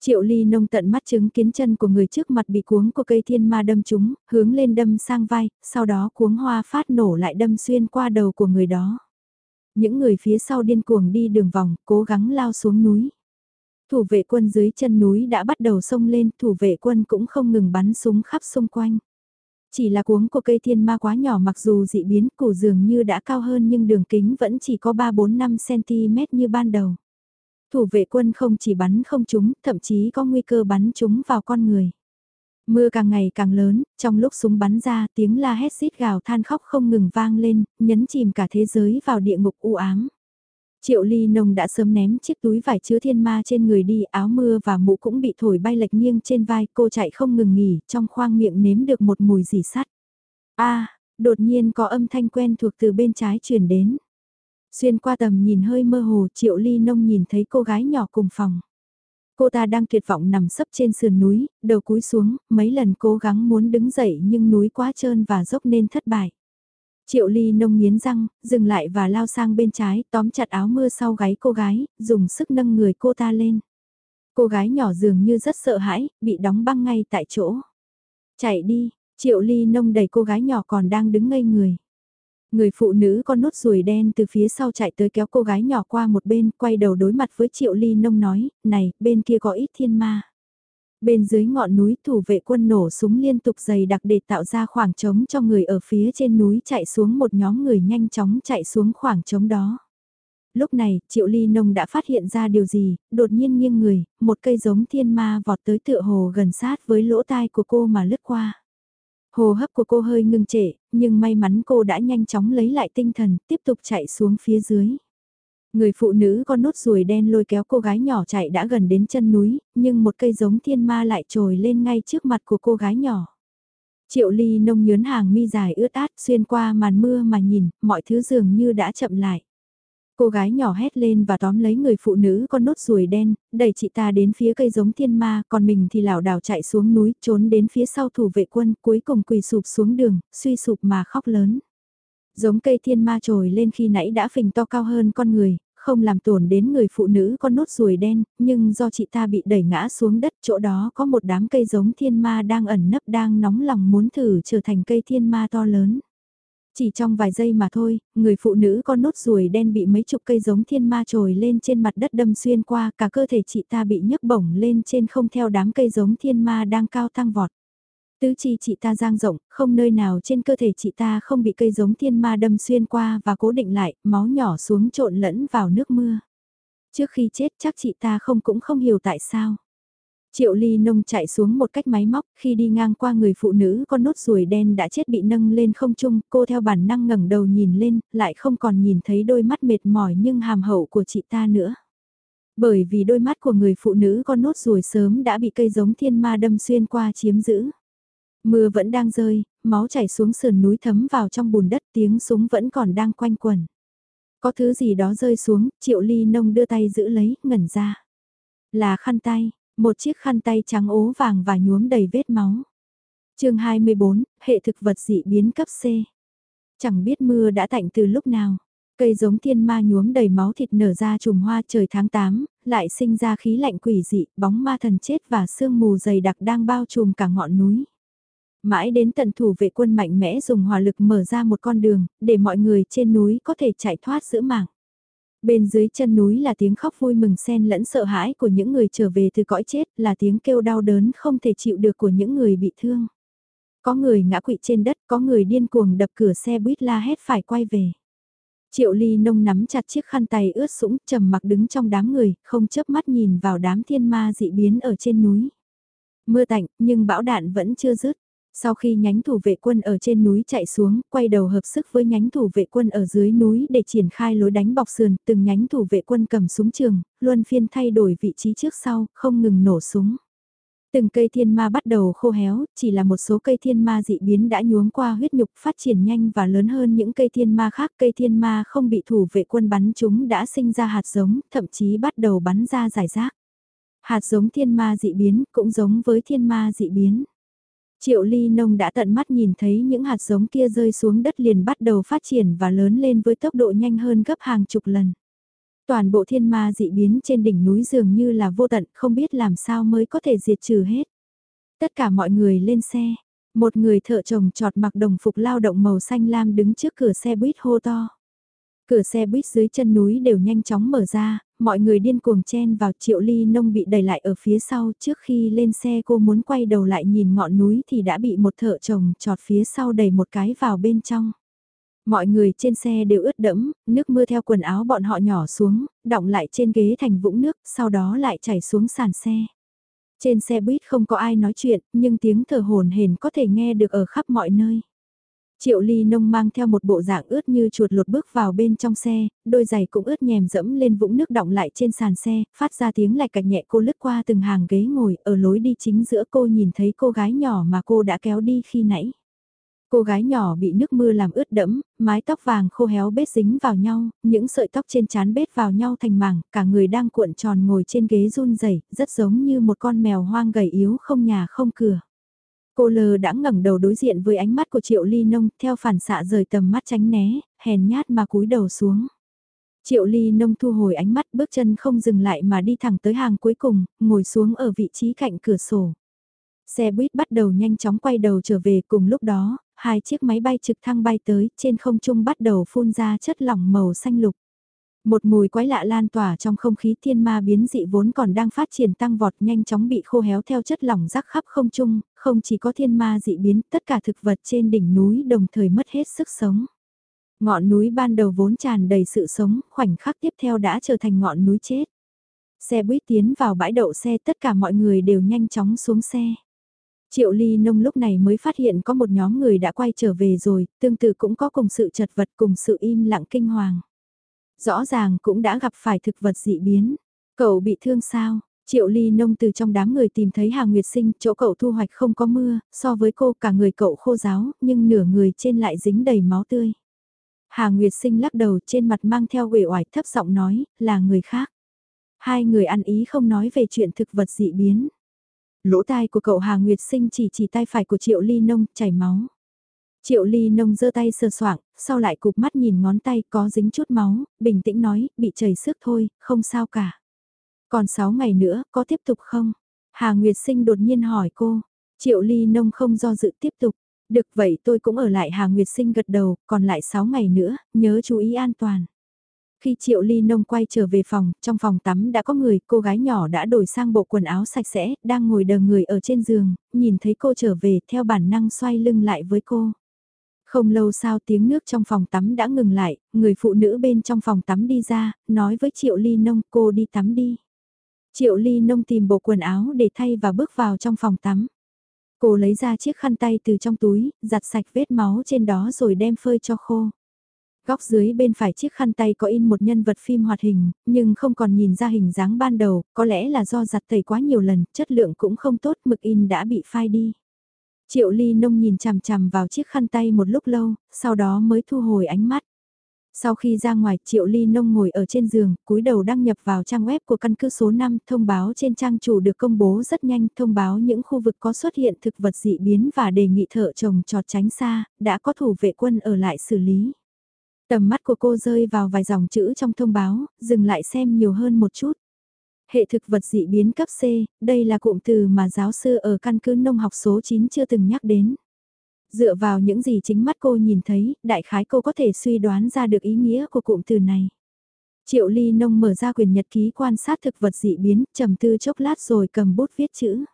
Triệu ly nông tận mắt chứng kiến chân của người trước mặt bị cuống của cây thiên ma đâm trúng, hướng lên đâm sang vai, sau đó cuống hoa phát nổ lại đâm xuyên qua đầu của người đó. Những người phía sau điên cuồng đi đường vòng, cố gắng lao xuống núi. Thủ vệ quân dưới chân núi đã bắt đầu xông lên, thủ vệ quân cũng không ngừng bắn súng khắp xung quanh. Chỉ là cuống của cây thiên ma quá nhỏ mặc dù dị biến củ dường như đã cao hơn nhưng đường kính vẫn chỉ có 3-4-5cm như ban đầu. Thủ vệ quân không chỉ bắn không trúng, thậm chí có nguy cơ bắn trúng vào con người. Mưa càng ngày càng lớn, trong lúc súng bắn ra tiếng la hét xít gào than khóc không ngừng vang lên, nhấn chìm cả thế giới vào địa ngục u ám. Triệu ly nông đã sớm ném chiếc túi vải chứa thiên ma trên người đi, áo mưa và mũ cũng bị thổi bay lệch nghiêng trên vai, cô chạy không ngừng nghỉ, trong khoang miệng nếm được một mùi dì sắt. a đột nhiên có âm thanh quen thuộc từ bên trái truyền đến. Xuyên qua tầm nhìn hơi mơ hồ, triệu ly nông nhìn thấy cô gái nhỏ cùng phòng. Cô ta đang tuyệt vọng nằm sấp trên sườn núi, đầu cúi xuống, mấy lần cố gắng muốn đứng dậy nhưng núi quá trơn và dốc nên thất bại. Triệu ly nông nghiến răng, dừng lại và lao sang bên trái, tóm chặt áo mưa sau gáy cô gái, dùng sức nâng người cô ta lên. Cô gái nhỏ dường như rất sợ hãi, bị đóng băng ngay tại chỗ. Chạy đi, triệu ly nông đẩy cô gái nhỏ còn đang đứng ngây người. Người phụ nữ con nốt ruồi đen từ phía sau chạy tới kéo cô gái nhỏ qua một bên, quay đầu đối mặt với triệu ly nông nói, này, bên kia có ít thiên ma. Bên dưới ngọn núi thủ vệ quân nổ súng liên tục dày đặc để tạo ra khoảng trống cho người ở phía trên núi chạy xuống một nhóm người nhanh chóng chạy xuống khoảng trống đó. Lúc này, Triệu Ly Nông đã phát hiện ra điều gì, đột nhiên nghiêng người, một cây giống thiên ma vọt tới tựa hồ gần sát với lỗ tai của cô mà lướt qua. Hồ hấp của cô hơi ngưng trệ, nhưng may mắn cô đã nhanh chóng lấy lại tinh thần, tiếp tục chạy xuống phía dưới. Người phụ nữ con nốt ruồi đen lôi kéo cô gái nhỏ chạy đã gần đến chân núi, nhưng một cây giống thiên ma lại trồi lên ngay trước mặt của cô gái nhỏ. Triệu ly nông nhớn hàng mi dài ướt át xuyên qua màn mưa mà nhìn, mọi thứ dường như đã chậm lại. Cô gái nhỏ hét lên và tóm lấy người phụ nữ con nốt ruồi đen, đẩy chị ta đến phía cây giống thiên ma, còn mình thì lảo đảo chạy xuống núi, trốn đến phía sau thủ vệ quân, cuối cùng quỳ sụp xuống đường, suy sụp mà khóc lớn. Giống cây thiên ma trồi lên khi nãy đã phình to cao hơn con người, không làm tổn đến người phụ nữ con nốt ruồi đen, nhưng do chị ta bị đẩy ngã xuống đất chỗ đó có một đám cây giống thiên ma đang ẩn nấp đang nóng lòng muốn thử trở thành cây thiên ma to lớn. Chỉ trong vài giây mà thôi, người phụ nữ con nốt ruồi đen bị mấy chục cây giống thiên ma trồi lên trên mặt đất đâm xuyên qua cả cơ thể chị ta bị nhấc bổng lên trên không theo đám cây giống thiên ma đang cao tăng vọt. Tứ chi chị ta giang rộng, không nơi nào trên cơ thể chị ta không bị cây giống thiên ma đâm xuyên qua và cố định lại, máu nhỏ xuống trộn lẫn vào nước mưa. Trước khi chết chắc chị ta không cũng không hiểu tại sao. Triệu ly nông chạy xuống một cách máy móc, khi đi ngang qua người phụ nữ con nốt ruồi đen đã chết bị nâng lên không trung, cô theo bản năng ngẩng đầu nhìn lên, lại không còn nhìn thấy đôi mắt mệt mỏi nhưng hàm hậu của chị ta nữa. Bởi vì đôi mắt của người phụ nữ con nốt ruồi sớm đã bị cây giống thiên ma đâm xuyên qua chiếm giữ. Mưa vẫn đang rơi, máu chảy xuống sườn núi thấm vào trong bùn đất tiếng súng vẫn còn đang quanh quẩn. Có thứ gì đó rơi xuống, triệu ly nông đưa tay giữ lấy, ngẩn ra. Là khăn tay, một chiếc khăn tay trắng ố vàng và nhuốm đầy vết máu. chương 24, hệ thực vật dị biến cấp C. Chẳng biết mưa đã tạnh từ lúc nào. Cây giống thiên ma nhuốm đầy máu thịt nở ra trùm hoa trời tháng 8, lại sinh ra khí lạnh quỷ dị, bóng ma thần chết và sương mù dày đặc đang bao trùm cả ngọn núi. Mãi đến tận thủ vệ quân mạnh mẽ dùng hỏa lực mở ra một con đường, để mọi người trên núi có thể chạy thoát giữa mạng. Bên dưới chân núi là tiếng khóc vui mừng xen lẫn sợ hãi của những người trở về từ cõi chết, là tiếng kêu đau đớn không thể chịu được của những người bị thương. Có người ngã quỵ trên đất, có người điên cuồng đập cửa xe buýt la hét phải quay về. Triệu ly nông nắm chặt chiếc khăn tay ướt sũng trầm mặc đứng trong đám người, không chớp mắt nhìn vào đám thiên ma dị biến ở trên núi. Mưa tạnh, nhưng bão đạn vẫn chưa dứt. Sau khi nhánh thủ vệ quân ở trên núi chạy xuống, quay đầu hợp sức với nhánh thủ vệ quân ở dưới núi để triển khai lối đánh bọc sườn, từng nhánh thủ vệ quân cầm súng trường, luân phiên thay đổi vị trí trước sau, không ngừng nổ súng. Từng cây thiên ma bắt đầu khô héo, chỉ là một số cây thiên ma dị biến đã nhuống qua huyết nhục phát triển nhanh và lớn hơn những cây thiên ma khác. Cây thiên ma không bị thủ vệ quân bắn chúng đã sinh ra hạt giống, thậm chí bắt đầu bắn ra giải rác. Hạt giống thiên ma dị biến cũng giống với thiên ma dị biến. Triệu ly nông đã tận mắt nhìn thấy những hạt giống kia rơi xuống đất liền bắt đầu phát triển và lớn lên với tốc độ nhanh hơn gấp hàng chục lần. Toàn bộ thiên ma dị biến trên đỉnh núi dường như là vô tận, không biết làm sao mới có thể diệt trừ hết. Tất cả mọi người lên xe, một người thợ chồng trọt mặc đồng phục lao động màu xanh lam đứng trước cửa xe buýt hô to. Cửa xe buýt dưới chân núi đều nhanh chóng mở ra, mọi người điên cuồng chen vào triệu ly nông bị đẩy lại ở phía sau trước khi lên xe cô muốn quay đầu lại nhìn ngọn núi thì đã bị một thợ chồng trọt phía sau đẩy một cái vào bên trong. Mọi người trên xe đều ướt đẫm, nước mưa theo quần áo bọn họ nhỏ xuống, đọng lại trên ghế thành vũng nước, sau đó lại chảy xuống sàn xe. Trên xe buýt không có ai nói chuyện, nhưng tiếng thở hồn hển có thể nghe được ở khắp mọi nơi. Triệu ly nông mang theo một bộ dạng ướt như chuột lột bước vào bên trong xe, đôi giày cũng ướt nhèm dẫm lên vũng nước đọng lại trên sàn xe, phát ra tiếng lạch cạch nhẹ cô lướt qua từng hàng ghế ngồi ở lối đi chính giữa cô nhìn thấy cô gái nhỏ mà cô đã kéo đi khi nãy. Cô gái nhỏ bị nước mưa làm ướt đẫm, mái tóc vàng khô héo bết dính vào nhau, những sợi tóc trên trán bết vào nhau thành mảng, cả người đang cuộn tròn ngồi trên ghế run rẩy, rất giống như một con mèo hoang gầy yếu không nhà không cửa. Cô lờ đã ngẩng đầu đối diện với ánh mắt của Triệu Ly Nông, theo phản xạ rời tầm mắt tránh né, hèn nhát mà cúi đầu xuống. Triệu Ly Nông thu hồi ánh mắt bước chân không dừng lại mà đi thẳng tới hàng cuối cùng, ngồi xuống ở vị trí cạnh cửa sổ. Xe buýt bắt đầu nhanh chóng quay đầu trở về cùng lúc đó, hai chiếc máy bay trực thăng bay tới, trên không trung bắt đầu phun ra chất lỏng màu xanh lục. Một mùi quái lạ lan tỏa trong không khí thiên ma biến dị vốn còn đang phát triển tăng vọt nhanh chóng bị khô héo theo chất lỏng rắc khắp không trung, không chỉ có thiên ma dị biến, tất cả thực vật trên đỉnh núi đồng thời mất hết sức sống. Ngọn núi ban đầu vốn tràn đầy sự sống, khoảnh khắc tiếp theo đã trở thành ngọn núi chết. Xe buýt tiến vào bãi đậu xe tất cả mọi người đều nhanh chóng xuống xe. Triệu Ly Nông lúc này mới phát hiện có một nhóm người đã quay trở về rồi, tương tự cũng có cùng sự chật vật cùng sự im lặng kinh hoàng. Rõ ràng cũng đã gặp phải thực vật dị biến. Cậu bị thương sao? Triệu Ly Nông từ trong đám người tìm thấy Hà Nguyệt Sinh, chỗ cậu thu hoạch không có mưa, so với cô cả người cậu khô ráo, nhưng nửa người trên lại dính đầy máu tươi. Hà Nguyệt Sinh lắc đầu trên mặt mang theo uể oải thấp giọng nói, là người khác. Hai người ăn ý không nói về chuyện thực vật dị biến. Lỗ tai của cậu Hà Nguyệt Sinh chỉ chỉ tay phải của Triệu Ly Nông, chảy máu. Triệu Ly Nông giơ tay sờ soạng, sau lại cụp mắt nhìn ngón tay có dính chút máu, bình tĩnh nói, bị chảy sức thôi, không sao cả. Còn 6 ngày nữa, có tiếp tục không? Hà Nguyệt Sinh đột nhiên hỏi cô. Triệu Ly Nông không do dự tiếp tục. Được vậy tôi cũng ở lại Hà Nguyệt Sinh gật đầu, còn lại 6 ngày nữa, nhớ chú ý an toàn. Khi Triệu Ly Nông quay trở về phòng, trong phòng tắm đã có người, cô gái nhỏ đã đổi sang bộ quần áo sạch sẽ, đang ngồi đờ người ở trên giường, nhìn thấy cô trở về theo bản năng xoay lưng lại với cô. Không lâu sau tiếng nước trong phòng tắm đã ngừng lại, người phụ nữ bên trong phòng tắm đi ra, nói với Triệu Ly Nông cô đi tắm đi. Triệu Ly Nông tìm bộ quần áo để thay và bước vào trong phòng tắm. Cô lấy ra chiếc khăn tay từ trong túi, giặt sạch vết máu trên đó rồi đem phơi cho khô. Góc dưới bên phải chiếc khăn tay có in một nhân vật phim hoạt hình, nhưng không còn nhìn ra hình dáng ban đầu, có lẽ là do giặt tẩy quá nhiều lần, chất lượng cũng không tốt, mực in đã bị phai đi. Triệu Ly Nông nhìn chằm chằm vào chiếc khăn tay một lúc lâu, sau đó mới thu hồi ánh mắt. Sau khi ra ngoài, Triệu Ly Nông ngồi ở trên giường, cúi đầu đăng nhập vào trang web của căn cứ số 5, thông báo trên trang chủ được công bố rất nhanh, thông báo những khu vực có xuất hiện thực vật dị biến và đề nghị thợ trồng trọt tránh xa, đã có thủ vệ quân ở lại xử lý. Tầm mắt của cô rơi vào vài dòng chữ trong thông báo, dừng lại xem nhiều hơn một chút. Hệ thực vật dị biến cấp C, đây là cụm từ mà giáo sư ở căn cứ nông học số 9 chưa từng nhắc đến. Dựa vào những gì chính mắt cô nhìn thấy, đại khái cô có thể suy đoán ra được ý nghĩa của cụm từ này. Triệu Ly Nông mở ra quyền nhật ký quan sát thực vật dị biến, trầm tư chốc lát rồi cầm bút viết chữ.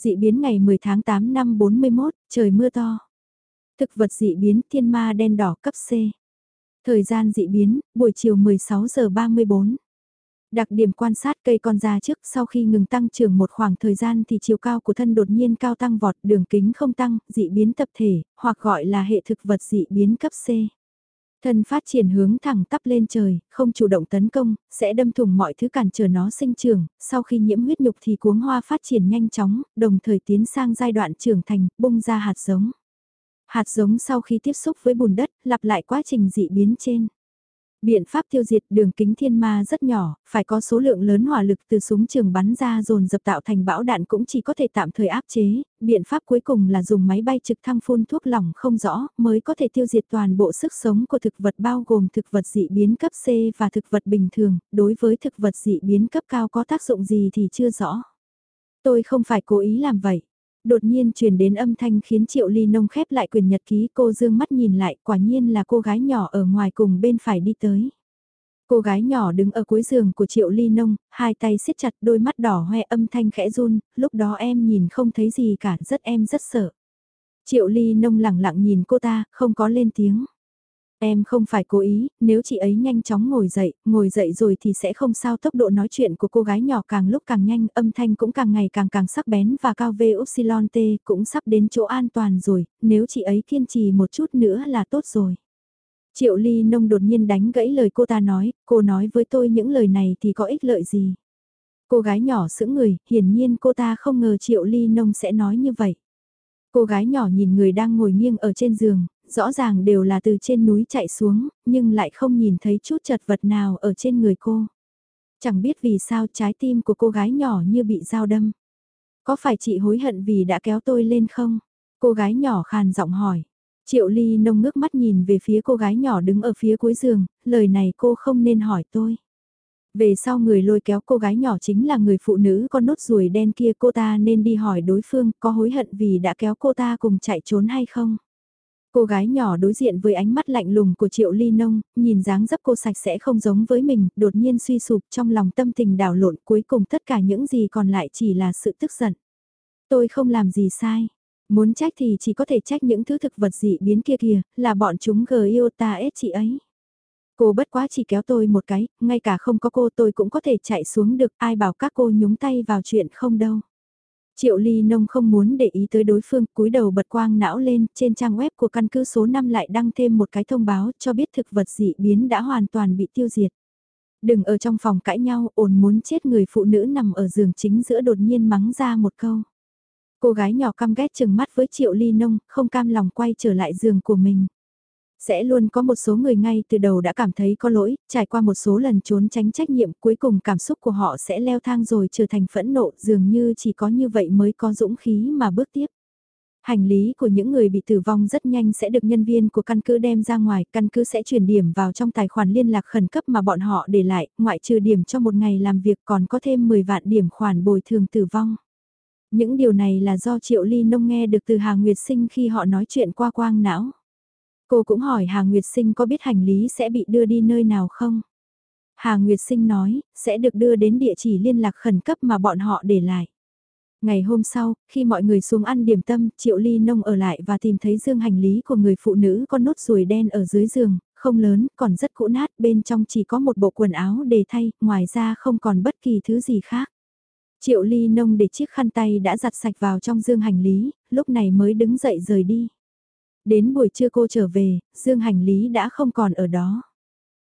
Dị biến ngày 10 tháng 8 năm 41, trời mưa to. Thực vật dị biến thiên ma đen đỏ cấp C. Thời gian dị biến, buổi chiều 16 giờ 34. Đặc điểm quan sát cây con ra trước sau khi ngừng tăng trưởng một khoảng thời gian thì chiều cao của thân đột nhiên cao tăng vọt đường kính không tăng, dị biến tập thể, hoặc gọi là hệ thực vật dị biến cấp C. Thân phát triển hướng thẳng tắp lên trời, không chủ động tấn công, sẽ đâm thủng mọi thứ cản trở nó sinh trưởng, sau khi nhiễm huyết nhục thì cuống hoa phát triển nhanh chóng, đồng thời tiến sang giai đoạn trưởng thành, bung ra hạt giống. Hạt giống sau khi tiếp xúc với bùn đất, lặp lại quá trình dị biến trên. Biện pháp tiêu diệt đường kính thiên ma rất nhỏ, phải có số lượng lớn hỏa lực từ súng trường bắn ra dồn dập tạo thành bão đạn cũng chỉ có thể tạm thời áp chế, biện pháp cuối cùng là dùng máy bay trực thăng phun thuốc lỏng không rõ mới có thể tiêu diệt toàn bộ sức sống của thực vật bao gồm thực vật dị biến cấp C và thực vật bình thường, đối với thực vật dị biến cấp cao có tác dụng gì thì chưa rõ. Tôi không phải cố ý làm vậy. Đột nhiên truyền đến âm thanh khiến Triệu Ly Nông khép lại quyền nhật ký cô dương mắt nhìn lại quả nhiên là cô gái nhỏ ở ngoài cùng bên phải đi tới. Cô gái nhỏ đứng ở cuối giường của Triệu Ly Nông, hai tay siết chặt đôi mắt đỏ hoe âm thanh khẽ run, lúc đó em nhìn không thấy gì cả, rất em rất sợ. Triệu Ly Nông lặng lặng nhìn cô ta, không có lên tiếng. Em không phải cố ý, nếu chị ấy nhanh chóng ngồi dậy, ngồi dậy rồi thì sẽ không sao tốc độ nói chuyện của cô gái nhỏ càng lúc càng nhanh, âm thanh cũng càng ngày càng càng sắc bén và cao V Upsilon T cũng sắp đến chỗ an toàn rồi, nếu chị ấy kiên trì một chút nữa là tốt rồi. Triệu Ly Nông đột nhiên đánh gãy lời cô ta nói, cô nói với tôi những lời này thì có ích lợi gì. Cô gái nhỏ sững người, hiển nhiên cô ta không ngờ Triệu Ly Nông sẽ nói như vậy. Cô gái nhỏ nhìn người đang ngồi nghiêng ở trên giường, rõ ràng đều là từ trên núi chạy xuống, nhưng lại không nhìn thấy chút chật vật nào ở trên người cô. Chẳng biết vì sao trái tim của cô gái nhỏ như bị dao đâm. Có phải chị hối hận vì đã kéo tôi lên không? Cô gái nhỏ khàn giọng hỏi. Triệu Ly nông ngước mắt nhìn về phía cô gái nhỏ đứng ở phía cuối giường, lời này cô không nên hỏi tôi. Về sau người lôi kéo cô gái nhỏ chính là người phụ nữ con nốt ruồi đen kia cô ta nên đi hỏi đối phương có hối hận vì đã kéo cô ta cùng chạy trốn hay không. Cô gái nhỏ đối diện với ánh mắt lạnh lùng của Triệu Ly Nông, nhìn dáng dấp cô sạch sẽ không giống với mình, đột nhiên suy sụp trong lòng tâm tình đảo lộn cuối cùng tất cả những gì còn lại chỉ là sự tức giận. Tôi không làm gì sai. Muốn trách thì chỉ có thể trách những thứ thực vật dị biến kia kìa, là bọn chúng gờ yêu ta ết chị ấy. Cô bất quá chỉ kéo tôi một cái, ngay cả không có cô tôi cũng có thể chạy xuống được, ai bảo các cô nhúng tay vào chuyện không đâu. Triệu Ly Nông không muốn để ý tới đối phương, cúi đầu bật quang não lên, trên trang web của căn cứ số 5 lại đăng thêm một cái thông báo cho biết thực vật dị biến đã hoàn toàn bị tiêu diệt. Đừng ở trong phòng cãi nhau, ồn muốn chết người phụ nữ nằm ở giường chính giữa đột nhiên mắng ra một câu. Cô gái nhỏ căm ghét chừng mắt với Triệu Ly Nông, không cam lòng quay trở lại giường của mình. Sẽ luôn có một số người ngay từ đầu đã cảm thấy có lỗi, trải qua một số lần trốn tránh trách nhiệm cuối cùng cảm xúc của họ sẽ leo thang rồi trở thành phẫn nộ dường như chỉ có như vậy mới có dũng khí mà bước tiếp. Hành lý của những người bị tử vong rất nhanh sẽ được nhân viên của căn cứ đem ra ngoài, căn cứ sẽ chuyển điểm vào trong tài khoản liên lạc khẩn cấp mà bọn họ để lại, ngoại trừ điểm cho một ngày làm việc còn có thêm 10 vạn điểm khoản bồi thường tử vong. Những điều này là do Triệu Ly Nông nghe được từ Hà Nguyệt Sinh khi họ nói chuyện qua quang não. Cô cũng hỏi Hà Nguyệt Sinh có biết hành lý sẽ bị đưa đi nơi nào không? Hà Nguyệt Sinh nói, sẽ được đưa đến địa chỉ liên lạc khẩn cấp mà bọn họ để lại. Ngày hôm sau, khi mọi người xuống ăn điểm tâm, Triệu Ly Nông ở lại và tìm thấy dương hành lý của người phụ nữ có nốt ruồi đen ở dưới giường, không lớn, còn rất cũ nát, bên trong chỉ có một bộ quần áo để thay, ngoài ra không còn bất kỳ thứ gì khác. Triệu Ly Nông để chiếc khăn tay đã giặt sạch vào trong dương hành lý, lúc này mới đứng dậy rời đi. Đến buổi trưa cô trở về, dương hành lý đã không còn ở đó.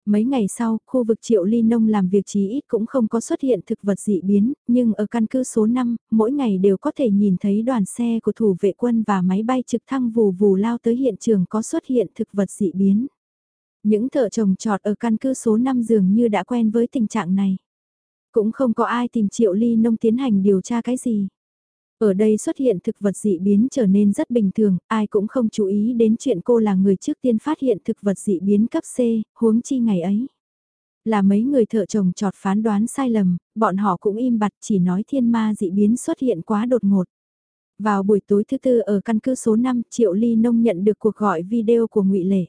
Mấy ngày sau, khu vực triệu ly nông làm việc chí ít cũng không có xuất hiện thực vật dị biến, nhưng ở căn cứ số 5, mỗi ngày đều có thể nhìn thấy đoàn xe của thủ vệ quân và máy bay trực thăng vù vù lao tới hiện trường có xuất hiện thực vật dị biến. Những thợ trồng trọt ở căn cứ số 5 dường như đã quen với tình trạng này. Cũng không có ai tìm triệu ly nông tiến hành điều tra cái gì. Ở đây xuất hiện thực vật dị biến trở nên rất bình thường, ai cũng không chú ý đến chuyện cô là người trước tiên phát hiện thực vật dị biến cấp C, huống chi ngày ấy. Là mấy người thợ chồng trọt phán đoán sai lầm, bọn họ cũng im bặt chỉ nói thiên ma dị biến xuất hiện quá đột ngột. Vào buổi tối thứ tư ở căn cứ số 5, Triệu Ly Nông nhận được cuộc gọi video của ngụy Lệ.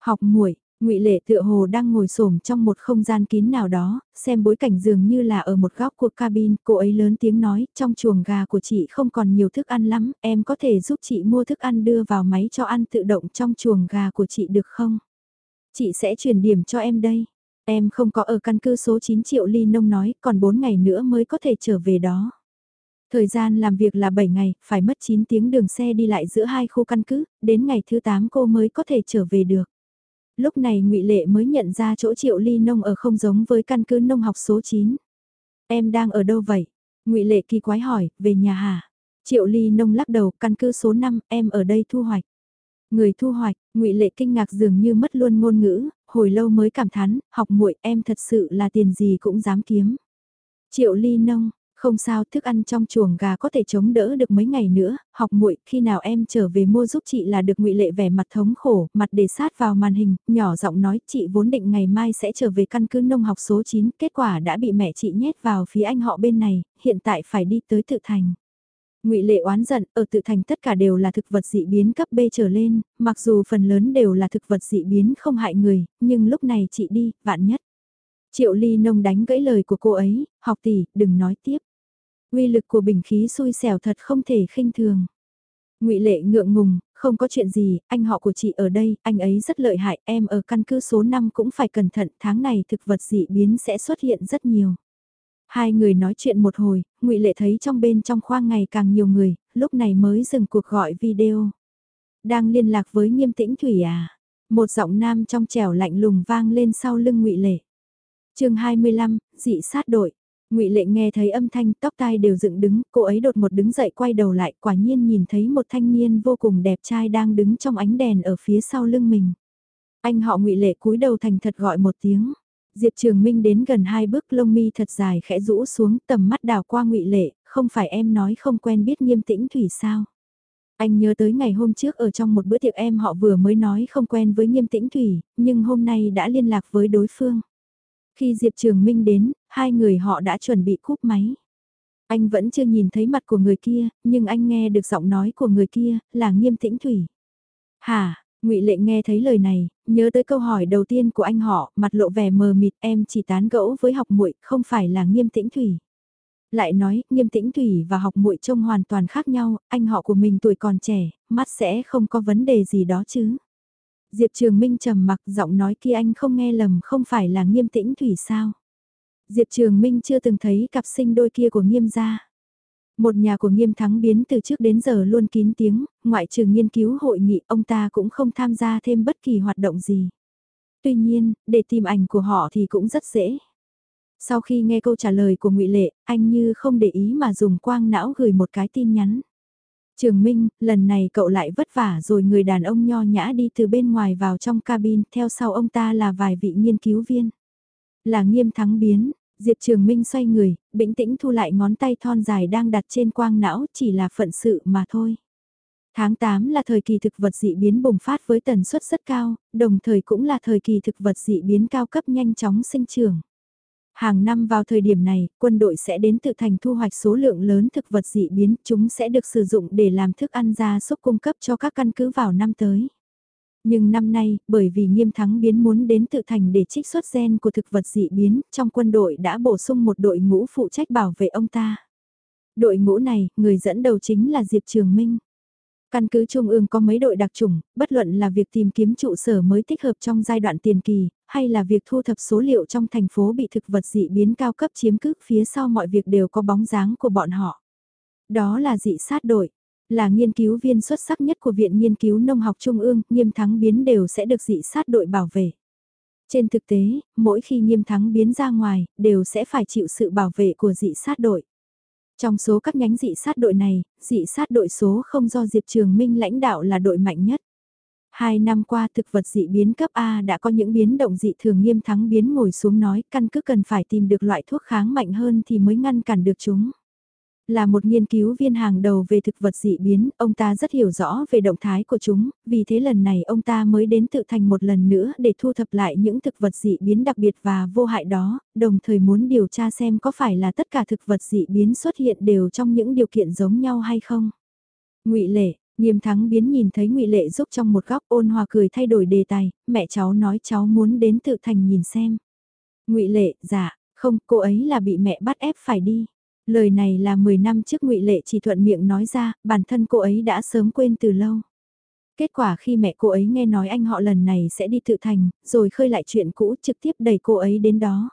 Học muội ngụy Lệ tựa hồ đang ngồi xổm trong một không gian kín nào đó, xem bối cảnh dường như là ở một góc của cabin, cô ấy lớn tiếng nói, trong chuồng gà của chị không còn nhiều thức ăn lắm, em có thể giúp chị mua thức ăn đưa vào máy cho ăn tự động trong chuồng gà của chị được không? Chị sẽ chuyển điểm cho em đây. Em không có ở căn cứ số 9 triệu ly nông nói, còn 4 ngày nữa mới có thể trở về đó. Thời gian làm việc là 7 ngày, phải mất 9 tiếng đường xe đi lại giữa hai khu căn cứ, đến ngày thứ 8 cô mới có thể trở về được. Lúc này ngụy Lệ mới nhận ra chỗ triệu ly nông ở không giống với căn cứ nông học số 9. Em đang ở đâu vậy? ngụy Lệ kỳ quái hỏi, về nhà hả? Triệu ly nông lắc đầu, căn cứ số 5, em ở đây thu hoạch. Người thu hoạch, ngụy Lệ kinh ngạc dường như mất luôn ngôn ngữ, hồi lâu mới cảm thán, học muội em thật sự là tiền gì cũng dám kiếm. Triệu ly nông, không sao, thức ăn trong chuồng gà có thể chống đỡ được mấy ngày nữa, học muội, khi nào em trở về mua giúp chị là được ngụy Lệ vẻ mặt thống khổ, mặt để sát vào màn hình, nhỏ giọng nói, chị vốn định ngày mai sẽ trở về căn cứ nông học số 9, kết quả đã bị mẹ chị nhét vào phía anh họ bên này, hiện tại phải đi tới tự thành. Ngụy Lệ oán giận, ở tự thành tất cả đều là thực vật dị biến cấp B trở lên, mặc dù phần lớn đều là thực vật dị biến không hại người, nhưng lúc này chị đi, vạn nhất. Triệu Ly Nông đánh gãy lời của cô ấy, học tỷ, đừng nói tiếp. Uy lực của bình khí xui xẻo thật không thể khinh thường. Ngụy Lệ ngượng ngùng, không có chuyện gì, anh họ của chị ở đây, anh ấy rất lợi hại, em ở căn cứ số 5 cũng phải cẩn thận, tháng này thực vật dị biến sẽ xuất hiện rất nhiều. Hai người nói chuyện một hồi, ngụy Lệ thấy trong bên trong khoang ngày càng nhiều người, lúc này mới dừng cuộc gọi video. Đang liên lạc với nghiêm tĩnh Thủy à? Một giọng nam trong trẻo lạnh lùng vang lên sau lưng ngụy Lệ chương 25, dị sát đội. ngụy Lệ nghe thấy âm thanh tóc tai đều dựng đứng, cô ấy đột một đứng dậy quay đầu lại quả nhiên nhìn thấy một thanh niên vô cùng đẹp trai đang đứng trong ánh đèn ở phía sau lưng mình. Anh họ ngụy Lệ cúi đầu thành thật gọi một tiếng. Diệp Trường Minh đến gần hai bước lông mi thật dài khẽ rũ xuống tầm mắt đào qua ngụy Lệ, không phải em nói không quen biết nghiêm tĩnh Thủy sao. Anh nhớ tới ngày hôm trước ở trong một bữa tiệc em họ vừa mới nói không quen với nghiêm tĩnh Thủy, nhưng hôm nay đã liên lạc với đối phương. Khi Diệp Trường Minh đến, hai người họ đã chuẩn bị cúp máy. Anh vẫn chưa nhìn thấy mặt của người kia, nhưng anh nghe được giọng nói của người kia, là nghiêm tĩnh Thủy. Hả, ngụy Lệ nghe thấy lời này, nhớ tới câu hỏi đầu tiên của anh họ, mặt lộ vẻ mờ mịt em chỉ tán gẫu với học muội, không phải là nghiêm tĩnh thủy. Lại nói, nghiêm tĩnh thủy và học muội trông hoàn toàn khác nhau, anh họ của mình tuổi còn trẻ, mắt sẽ không có vấn đề gì đó chứ. Diệp Trường Minh trầm mặc giọng nói kia anh không nghe lầm không phải là nghiêm tĩnh thủy sao. Diệp Trường Minh chưa từng thấy cặp sinh đôi kia của nghiêm gia. Một nhà của nghiêm thắng biến từ trước đến giờ luôn kín tiếng, ngoại trừ nghiên cứu hội nghị ông ta cũng không tham gia thêm bất kỳ hoạt động gì. Tuy nhiên, để tìm ảnh của họ thì cũng rất dễ. Sau khi nghe câu trả lời của ngụy Lệ, anh như không để ý mà dùng quang não gửi một cái tin nhắn. Trường Minh, lần này cậu lại vất vả rồi người đàn ông nho nhã đi từ bên ngoài vào trong cabin, theo sau ông ta là vài vị nghiên cứu viên. Là nghiêm thắng biến, Diệp Trường Minh xoay người, bình tĩnh thu lại ngón tay thon dài đang đặt trên quang não chỉ là phận sự mà thôi. Tháng 8 là thời kỳ thực vật dị biến bùng phát với tần suất rất cao, đồng thời cũng là thời kỳ thực vật dị biến cao cấp nhanh chóng sinh trưởng. Hàng năm vào thời điểm này, quân đội sẽ đến tự thành thu hoạch số lượng lớn thực vật dị biến, chúng sẽ được sử dụng để làm thức ăn gia súc cung cấp cho các căn cứ vào năm tới. Nhưng năm nay, bởi vì nghiêm thắng biến muốn đến tự thành để trích xuất gen của thực vật dị biến, trong quân đội đã bổ sung một đội ngũ phụ trách bảo vệ ông ta. Đội ngũ này, người dẫn đầu chính là Diệp Trường Minh. Căn cứ Trung ương có mấy đội đặc trùng, bất luận là việc tìm kiếm trụ sở mới thích hợp trong giai đoạn tiền kỳ, hay là việc thu thập số liệu trong thành phố bị thực vật dị biến cao cấp chiếm cứ phía sau mọi việc đều có bóng dáng của bọn họ. Đó là dị sát đội, là nghiên cứu viên xuất sắc nhất của Viện Nghiên cứu Nông học Trung ương, nghiêm thắng biến đều sẽ được dị sát đội bảo vệ. Trên thực tế, mỗi khi nghiêm thắng biến ra ngoài, đều sẽ phải chịu sự bảo vệ của dị sát đội. Trong số các nhánh dị sát đội này, dị sát đội số không do Diệp Trường Minh lãnh đạo là đội mạnh nhất. Hai năm qua thực vật dị biến cấp A đã có những biến động dị thường nghiêm thắng biến ngồi xuống nói căn cứ cần phải tìm được loại thuốc kháng mạnh hơn thì mới ngăn cản được chúng. Là một nghiên cứu viên hàng đầu về thực vật dị biến, ông ta rất hiểu rõ về động thái của chúng, vì thế lần này ông ta mới đến tự thành một lần nữa để thu thập lại những thực vật dị biến đặc biệt và vô hại đó, đồng thời muốn điều tra xem có phải là tất cả thực vật dị biến xuất hiện đều trong những điều kiện giống nhau hay không. ngụy Lệ, Nghiêm thắng biến nhìn thấy ngụy Lệ giúp trong một góc ôn hòa cười thay đổi đề tài, mẹ cháu nói cháu muốn đến tự thành nhìn xem. ngụy Lệ, dạ, không, cô ấy là bị mẹ bắt ép phải đi. Lời này là 10 năm trước ngụy Lệ chỉ thuận miệng nói ra, bản thân cô ấy đã sớm quên từ lâu. Kết quả khi mẹ cô ấy nghe nói anh họ lần này sẽ đi tự thành, rồi khơi lại chuyện cũ trực tiếp đẩy cô ấy đến đó.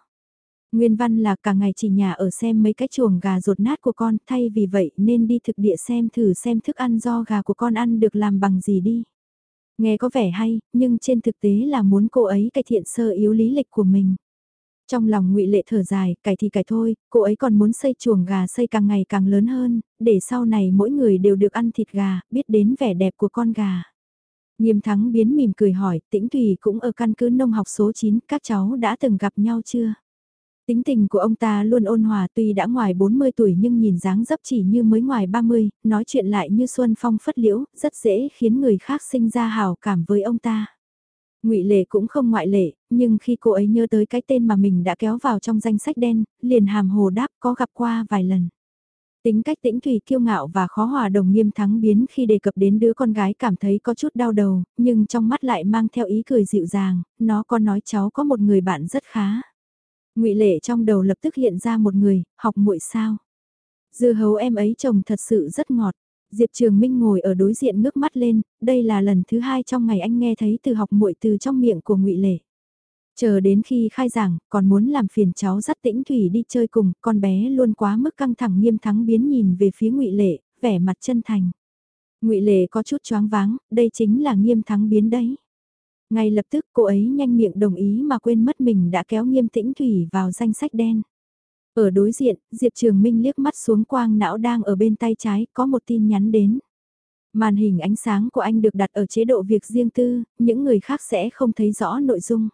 Nguyên văn là cả ngày chỉ nhà ở xem mấy cái chuồng gà rột nát của con, thay vì vậy nên đi thực địa xem thử xem thức ăn do gà của con ăn được làm bằng gì đi. Nghe có vẻ hay, nhưng trên thực tế là muốn cô ấy cải thiện sơ yếu lý lịch của mình. Trong lòng ngụy Lệ thở dài, cải thì cải thôi, cô ấy còn muốn xây chuồng gà xây càng ngày càng lớn hơn, để sau này mỗi người đều được ăn thịt gà, biết đến vẻ đẹp của con gà. Nghiêm thắng biến mỉm cười hỏi, tĩnh Thùy cũng ở căn cứ nông học số 9, các cháu đã từng gặp nhau chưa? Tính tình của ông ta luôn ôn hòa tuy đã ngoài 40 tuổi nhưng nhìn dáng dấp chỉ như mới ngoài 30, nói chuyện lại như xuân phong phất liễu, rất dễ khiến người khác sinh ra hào cảm với ông ta. ngụy Lệ cũng không ngoại lệ, nhưng khi cô ấy nhớ tới cái tên mà mình đã kéo vào trong danh sách đen, liền hàm hồ đáp có gặp qua vài lần. Tính cách tĩnh thủy kiêu ngạo và khó hòa đồng nghiêm thắng biến khi đề cập đến đứa con gái cảm thấy có chút đau đầu, nhưng trong mắt lại mang theo ý cười dịu dàng, nó có nói cháu có một người bạn rất khá ngụy Lệ trong đầu lập tức hiện ra một người, học muội sao. Dư hấu em ấy chồng thật sự rất ngọt. Diệp Trường Minh ngồi ở đối diện ngước mắt lên, đây là lần thứ hai trong ngày anh nghe thấy từ học muội từ trong miệng của ngụy Lệ. Chờ đến khi khai giảng, còn muốn làm phiền cháu dắt tĩnh thủy đi chơi cùng, con bé luôn quá mức căng thẳng nghiêm thắng biến nhìn về phía ngụy Lệ, vẻ mặt chân thành. ngụy Lệ có chút choáng váng, đây chính là nghiêm thắng biến đấy. Ngay lập tức cô ấy nhanh miệng đồng ý mà quên mất mình đã kéo nghiêm tĩnh Thủy vào danh sách đen. Ở đối diện, Diệp Trường Minh liếc mắt xuống quang não đang ở bên tay trái, có một tin nhắn đến. Màn hình ánh sáng của anh được đặt ở chế độ việc riêng tư, những người khác sẽ không thấy rõ nội dung.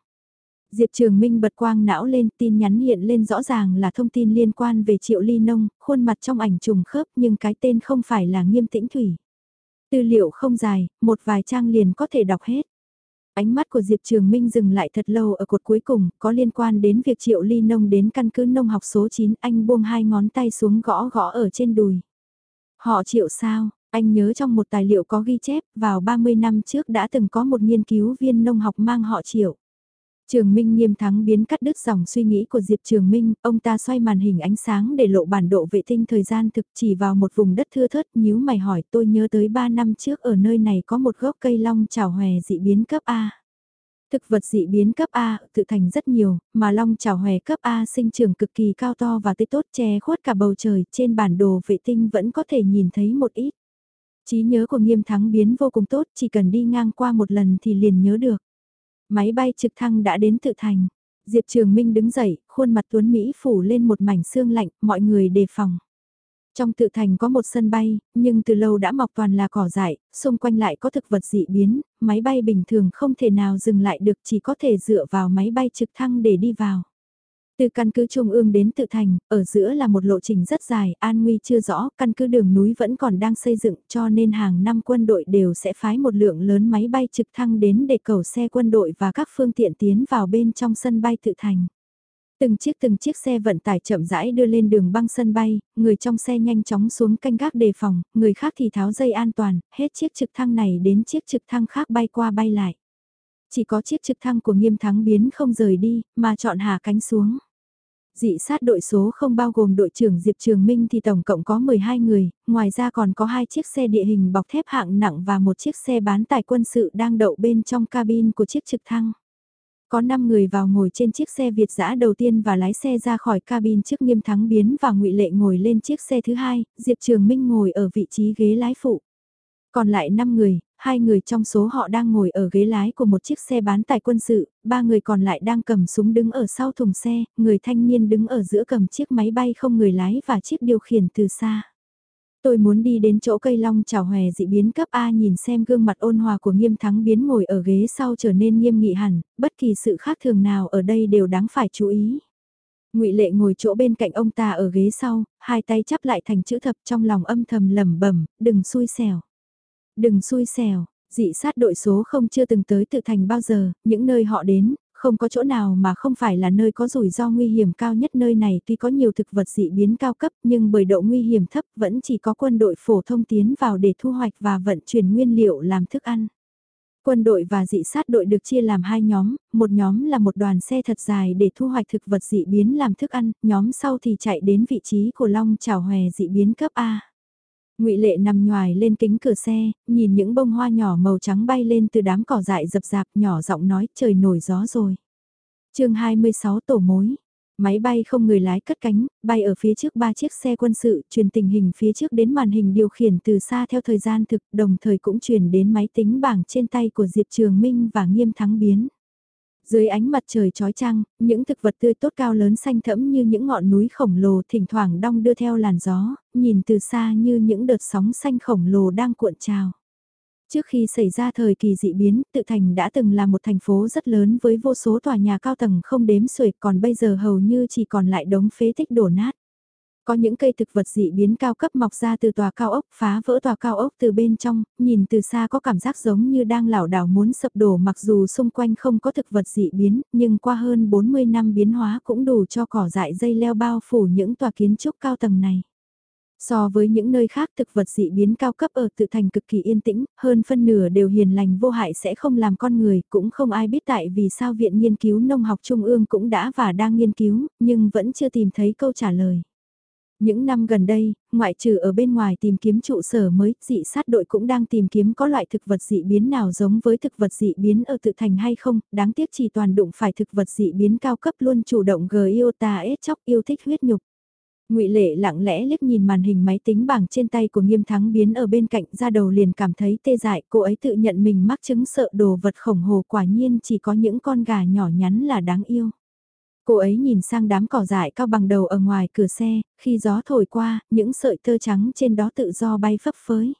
Diệp Trường Minh bật quang não lên tin nhắn hiện lên rõ ràng là thông tin liên quan về Triệu Ly Nông, khuôn mặt trong ảnh trùng khớp nhưng cái tên không phải là nghiêm tĩnh thủy. Tư liệu không dài, một vài trang liền có thể đọc hết. Ánh mắt của Diệp Trường Minh dừng lại thật lâu ở cột cuối cùng, có liên quan đến việc triệu ly nông đến căn cứ nông học số 9, anh buông hai ngón tay xuống gõ gõ ở trên đùi. Họ triệu sao, anh nhớ trong một tài liệu có ghi chép, vào 30 năm trước đã từng có một nghiên cứu viên nông học mang họ triệu. Trường Minh nghiêm thắng biến cắt đứt dòng suy nghĩ của Diệp Trường Minh, ông ta xoay màn hình ánh sáng để lộ bản độ vệ tinh thời gian thực chỉ vào một vùng đất thưa thớt nhíu mày hỏi tôi nhớ tới 3 năm trước ở nơi này có một gốc cây long trào hòe dị biến cấp A. Thực vật dị biến cấp A tự thành rất nhiều, mà long trào hòe cấp A sinh trưởng cực kỳ cao to và tươi tốt che khuất cả bầu trời, trên bản đồ vệ tinh vẫn có thể nhìn thấy một ít. trí nhớ của nghiêm thắng biến vô cùng tốt, chỉ cần đi ngang qua một lần thì liền nhớ được. Máy bay trực thăng đã đến tự thành. Diệp Trường Minh đứng dậy, khuôn mặt tuấn Mỹ phủ lên một mảnh xương lạnh, mọi người đề phòng. Trong tự thành có một sân bay, nhưng từ lâu đã mọc toàn là cỏ dại, xung quanh lại có thực vật dị biến, máy bay bình thường không thể nào dừng lại được chỉ có thể dựa vào máy bay trực thăng để đi vào. Từ căn cứ Trung ương đến tự thành, ở giữa là một lộ trình rất dài, an nguy chưa rõ, căn cứ đường núi vẫn còn đang xây dựng cho nên hàng năm quân đội đều sẽ phái một lượng lớn máy bay trực thăng đến để cầu xe quân đội và các phương tiện tiến vào bên trong sân bay tự thành. Từng chiếc từng chiếc xe vận tải chậm rãi đưa lên đường băng sân bay, người trong xe nhanh chóng xuống canh gác đề phòng, người khác thì tháo dây an toàn, hết chiếc trực thăng này đến chiếc trực thăng khác bay qua bay lại. Chỉ có chiếc trực thăng của nghiêm thắng biến không rời đi, mà chọn hạ cánh xuống dị sát đội số không bao gồm đội trưởng Diệp Trường Minh thì tổng cộng có 12 người, ngoài ra còn có hai chiếc xe địa hình bọc thép hạng nặng và một chiếc xe bán tải quân sự đang đậu bên trong cabin của chiếc trực thăng. Có 5 người vào ngồi trên chiếc xe Việt giã đầu tiên và lái xe ra khỏi cabin trước nghiêm thắng biến và ngụy Lệ ngồi lên chiếc xe thứ hai, Diệp Trường Minh ngồi ở vị trí ghế lái phụ. Còn lại 5 người, hai người trong số họ đang ngồi ở ghế lái của một chiếc xe bán tải quân sự, ba người còn lại đang cầm súng đứng ở sau thùng xe, người thanh niên đứng ở giữa cầm chiếc máy bay không người lái và chiếc điều khiển từ xa. Tôi muốn đi đến chỗ cây long chào hòe dị biến cấp A nhìn xem gương mặt ôn hòa của nghiêm thắng biến ngồi ở ghế sau trở nên nghiêm nghị hẳn, bất kỳ sự khác thường nào ở đây đều đáng phải chú ý. ngụy Lệ ngồi chỗ bên cạnh ông ta ở ghế sau, hai tay chắp lại thành chữ thập trong lòng âm thầm lẩm bẩm, đừng xui xẻo. Đừng xui xẻo, dị sát đội số không chưa từng tới tự thành bao giờ, những nơi họ đến, không có chỗ nào mà không phải là nơi có rủi ro nguy hiểm cao nhất nơi này tuy có nhiều thực vật dị biến cao cấp nhưng bởi độ nguy hiểm thấp vẫn chỉ có quân đội phổ thông tiến vào để thu hoạch và vận chuyển nguyên liệu làm thức ăn. Quân đội và dị sát đội được chia làm hai nhóm, một nhóm là một đoàn xe thật dài để thu hoạch thực vật dị biến làm thức ăn, nhóm sau thì chạy đến vị trí của long Trào hòe dị biến cấp A. Ngụy Lệ nằm nhòi lên kính cửa xe, nhìn những bông hoa nhỏ màu trắng bay lên từ đám cỏ dại dập dạp, nhỏ giọng nói trời nổi gió rồi. chương 26 tổ mối. Máy bay không người lái cất cánh, bay ở phía trước ba chiếc xe quân sự, truyền tình hình phía trước đến màn hình điều khiển từ xa theo thời gian thực, đồng thời cũng truyền đến máy tính bảng trên tay của Diệp Trường Minh và Nghiêm Thắng Biến. Dưới ánh mặt trời trói trăng, những thực vật tươi tốt cao lớn xanh thẫm như những ngọn núi khổng lồ thỉnh thoảng đong đưa theo làn gió, nhìn từ xa như những đợt sóng xanh khổng lồ đang cuộn trào. Trước khi xảy ra thời kỳ dị biến, tự thành đã từng là một thành phố rất lớn với vô số tòa nhà cao tầng không đếm xuể còn bây giờ hầu như chỉ còn lại đống phế tích đổ nát. Có những cây thực vật dị biến cao cấp mọc ra từ tòa cao ốc, phá vỡ tòa cao ốc từ bên trong, nhìn từ xa có cảm giác giống như đang lảo đảo muốn sập đổ mặc dù xung quanh không có thực vật dị biến, nhưng qua hơn 40 năm biến hóa cũng đủ cho cỏ dại dây leo bao phủ những tòa kiến trúc cao tầng này. So với những nơi khác thực vật dị biến cao cấp ở tự thành cực kỳ yên tĩnh, hơn phân nửa đều hiền lành vô hại sẽ không làm con người, cũng không ai biết tại vì sao Viện Nghiên cứu Nông học Trung ương cũng đã và đang nghiên cứu, nhưng vẫn chưa tìm thấy câu trả lời. Những năm gần đây, ngoại trừ ở bên ngoài tìm kiếm trụ sở mới, dị sát đội cũng đang tìm kiếm có loại thực vật dị biến nào giống với thực vật dị biến ở tự thành hay không, đáng tiếc chỉ toàn đụng phải thực vật dị biến cao cấp luôn chủ động gờ yêu ta ết chóc yêu thích huyết nhục. Ngụy Lệ lặng lẽ liếc nhìn màn hình máy tính bảng trên tay của Nghiêm Thắng biến ở bên cạnh ra đầu liền cảm thấy tê dại, cô ấy tự nhận mình mắc chứng sợ đồ vật khổng hồ quả nhiên chỉ có những con gà nhỏ nhắn là đáng yêu. Cô ấy nhìn sang đám cỏ dại cao bằng đầu ở ngoài cửa xe, khi gió thổi qua, những sợi tơ trắng trên đó tự do bay phấp phới.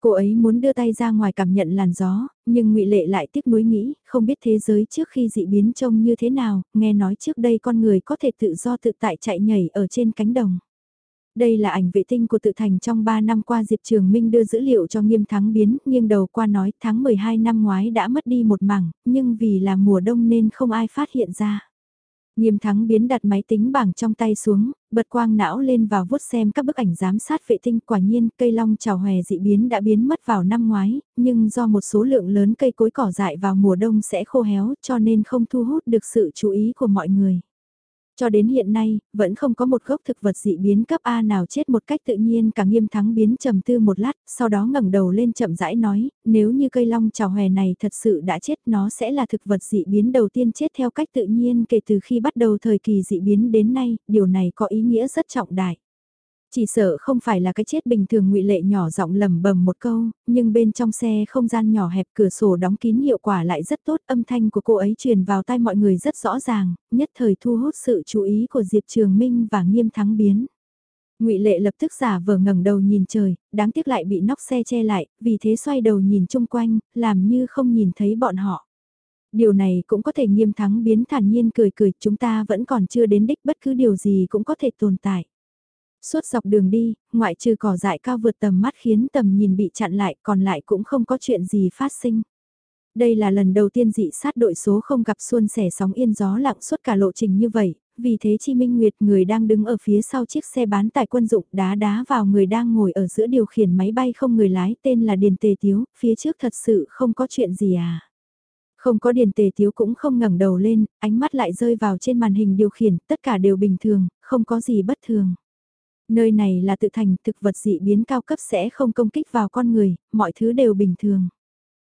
Cô ấy muốn đưa tay ra ngoài cảm nhận làn gió, nhưng ngụy Lệ lại tiếc nuối nghĩ, không biết thế giới trước khi dị biến trông như thế nào, nghe nói trước đây con người có thể tự do tự tại chạy nhảy ở trên cánh đồng. Đây là ảnh vệ tinh của tự thành trong 3 năm qua Diệp Trường Minh đưa dữ liệu cho nghiêm thắng biến, nghiêng đầu qua nói tháng 12 năm ngoái đã mất đi một mảng, nhưng vì là mùa đông nên không ai phát hiện ra. Nghiêm thắng biến đặt máy tính bảng trong tay xuống, bật quang não lên vào vuốt xem các bức ảnh giám sát vệ tinh quả nhiên cây long trào hòe dị biến đã biến mất vào năm ngoái, nhưng do một số lượng lớn cây cối cỏ dại vào mùa đông sẽ khô héo cho nên không thu hút được sự chú ý của mọi người. Cho đến hiện nay, vẫn không có một gốc thực vật dị biến cấp A nào chết một cách tự nhiên cả nghiêm thắng biến trầm tư một lát, sau đó ngẩng đầu lên chậm rãi nói, nếu như cây long trào hòe này thật sự đã chết nó sẽ là thực vật dị biến đầu tiên chết theo cách tự nhiên kể từ khi bắt đầu thời kỳ dị biến đến nay, điều này có ý nghĩa rất trọng đại. Chỉ sợ không phải là cái chết bình thường ngụy Lệ nhỏ giọng lầm bầm một câu, nhưng bên trong xe không gian nhỏ hẹp cửa sổ đóng kín hiệu quả lại rất tốt, âm thanh của cô ấy truyền vào tai mọi người rất rõ ràng, nhất thời thu hút sự chú ý của Diệp Trường Minh và Nghiêm Thắng Biến. Ngụy Lệ lập tức giả vờ ngẩng đầu nhìn trời, đáng tiếc lại bị nóc xe che lại, vì thế xoay đầu nhìn chung quanh, làm như không nhìn thấy bọn họ. Điều này cũng có thể nghiêm thắng biến thản nhiên cười cười, chúng ta vẫn còn chưa đến đích bất cứ điều gì cũng có thể tồn tại. Suốt dọc đường đi, ngoại trừ cỏ dại cao vượt tầm mắt khiến tầm nhìn bị chặn lại còn lại cũng không có chuyện gì phát sinh. Đây là lần đầu tiên dị sát đội số không gặp xuân sẻ sóng yên gió lặng suốt cả lộ trình như vậy, vì thế Chi Minh Nguyệt người đang đứng ở phía sau chiếc xe bán tải quân dụng đá đá vào người đang ngồi ở giữa điều khiển máy bay không người lái tên là Điền Tề Tiếu, phía trước thật sự không có chuyện gì à. Không có Điền Tề Tiếu cũng không ngẩng đầu lên, ánh mắt lại rơi vào trên màn hình điều khiển, tất cả đều bình thường, không có gì bất thường. Nơi này là tự thành, thực vật dị biến cao cấp sẽ không công kích vào con người, mọi thứ đều bình thường.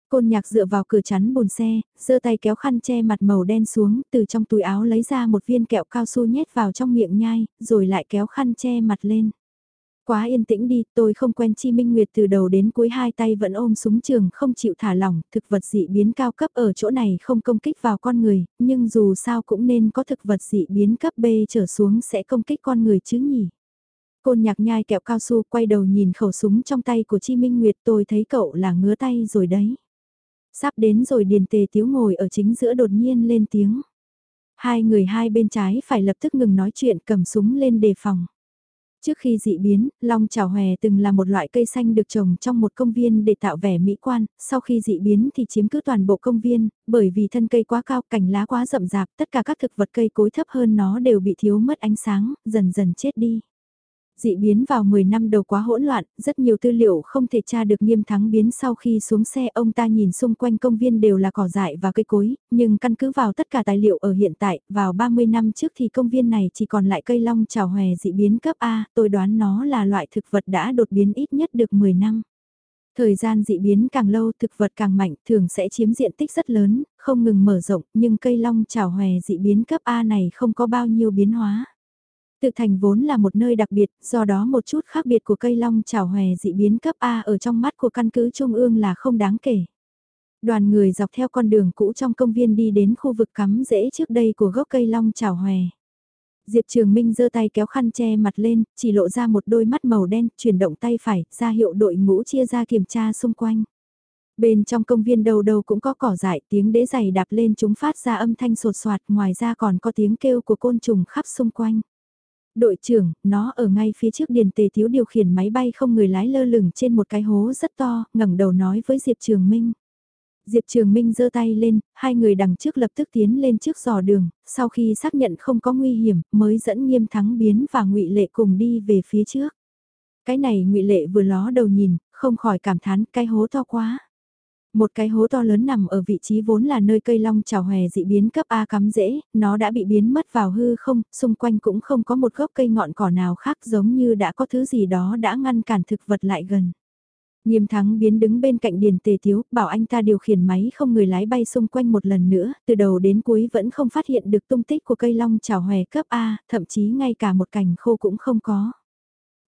Côn nhạc dựa vào cửa chắn bồn xe, giơ tay kéo khăn che mặt màu đen xuống, từ trong túi áo lấy ra một viên kẹo cao su nhét vào trong miệng nhai, rồi lại kéo khăn che mặt lên. Quá yên tĩnh đi, tôi không quen Chi Minh Nguyệt từ đầu đến cuối hai tay vẫn ôm súng trường không chịu thả lỏng, thực vật dị biến cao cấp ở chỗ này không công kích vào con người, nhưng dù sao cũng nên có thực vật dị biến cấp B trở xuống sẽ công kích con người chứ nhỉ. Côn nhạc nhai kẹo cao su quay đầu nhìn khẩu súng trong tay của Chi Minh Nguyệt tôi thấy cậu là ngứa tay rồi đấy. Sắp đến rồi Điền Tề Tiếu ngồi ở chính giữa đột nhiên lên tiếng. Hai người hai bên trái phải lập tức ngừng nói chuyện cầm súng lên đề phòng. Trước khi dị biến, long chảo hòe từng là một loại cây xanh được trồng trong một công viên để tạo vẻ mỹ quan, sau khi dị biến thì chiếm cứ toàn bộ công viên, bởi vì thân cây quá cao, cành lá quá rậm rạp, tất cả các thực vật cây cối thấp hơn nó đều bị thiếu mất ánh sáng, dần dần chết đi dị biến vào 10 năm đầu quá hỗn loạn, rất nhiều tư liệu không thể tra được nghiêm thắng biến sau khi xuống xe ông ta nhìn xung quanh công viên đều là cỏ dại và cây cối, nhưng căn cứ vào tất cả tài liệu ở hiện tại, vào 30 năm trước thì công viên này chỉ còn lại cây long trào hòe dị biến cấp A, tôi đoán nó là loại thực vật đã đột biến ít nhất được 10 năm. Thời gian dị biến càng lâu thực vật càng mạnh thường sẽ chiếm diện tích rất lớn, không ngừng mở rộng nhưng cây long trào hòe dị biến cấp A này không có bao nhiêu biến hóa. Tự thành vốn là một nơi đặc biệt, do đó một chút khác biệt của cây long chảo hòe dị biến cấp A ở trong mắt của căn cứ Trung ương là không đáng kể. Đoàn người dọc theo con đường cũ trong công viên đi đến khu vực cắm rễ trước đây của gốc cây long chảo hòe. Diệp Trường Minh giơ tay kéo khăn che mặt lên, chỉ lộ ra một đôi mắt màu đen, chuyển động tay phải, ra hiệu đội ngũ chia ra kiểm tra xung quanh. Bên trong công viên đầu đầu cũng có cỏ dại, tiếng đế giày đạp lên chúng phát ra âm thanh sột soạt, ngoài ra còn có tiếng kêu của côn trùng khắp xung quanh. Đội trưởng, nó ở ngay phía trước điền tề thiếu điều khiển máy bay không người lái lơ lửng trên một cái hố rất to, ngẩng đầu nói với Diệp Trường Minh. Diệp Trường Minh giơ tay lên, hai người đằng trước lập tức tiến lên trước dò đường, sau khi xác nhận không có nguy hiểm, mới dẫn nghiêm thắng biến và ngụy Lệ cùng đi về phía trước. Cái này ngụy Lệ vừa ló đầu nhìn, không khỏi cảm thán cái hố to quá. Một cái hố to lớn nằm ở vị trí vốn là nơi cây long trào hòe dị biến cấp A cắm rễ, nó đã bị biến mất vào hư không, xung quanh cũng không có một gốc cây ngọn cỏ nào khác giống như đã có thứ gì đó đã ngăn cản thực vật lại gần. Nghiêm thắng biến đứng bên cạnh điền tề thiếu, bảo anh ta điều khiển máy không người lái bay xung quanh một lần nữa, từ đầu đến cuối vẫn không phát hiện được tung tích của cây long trào hòe cấp A, thậm chí ngay cả một cành khô cũng không có.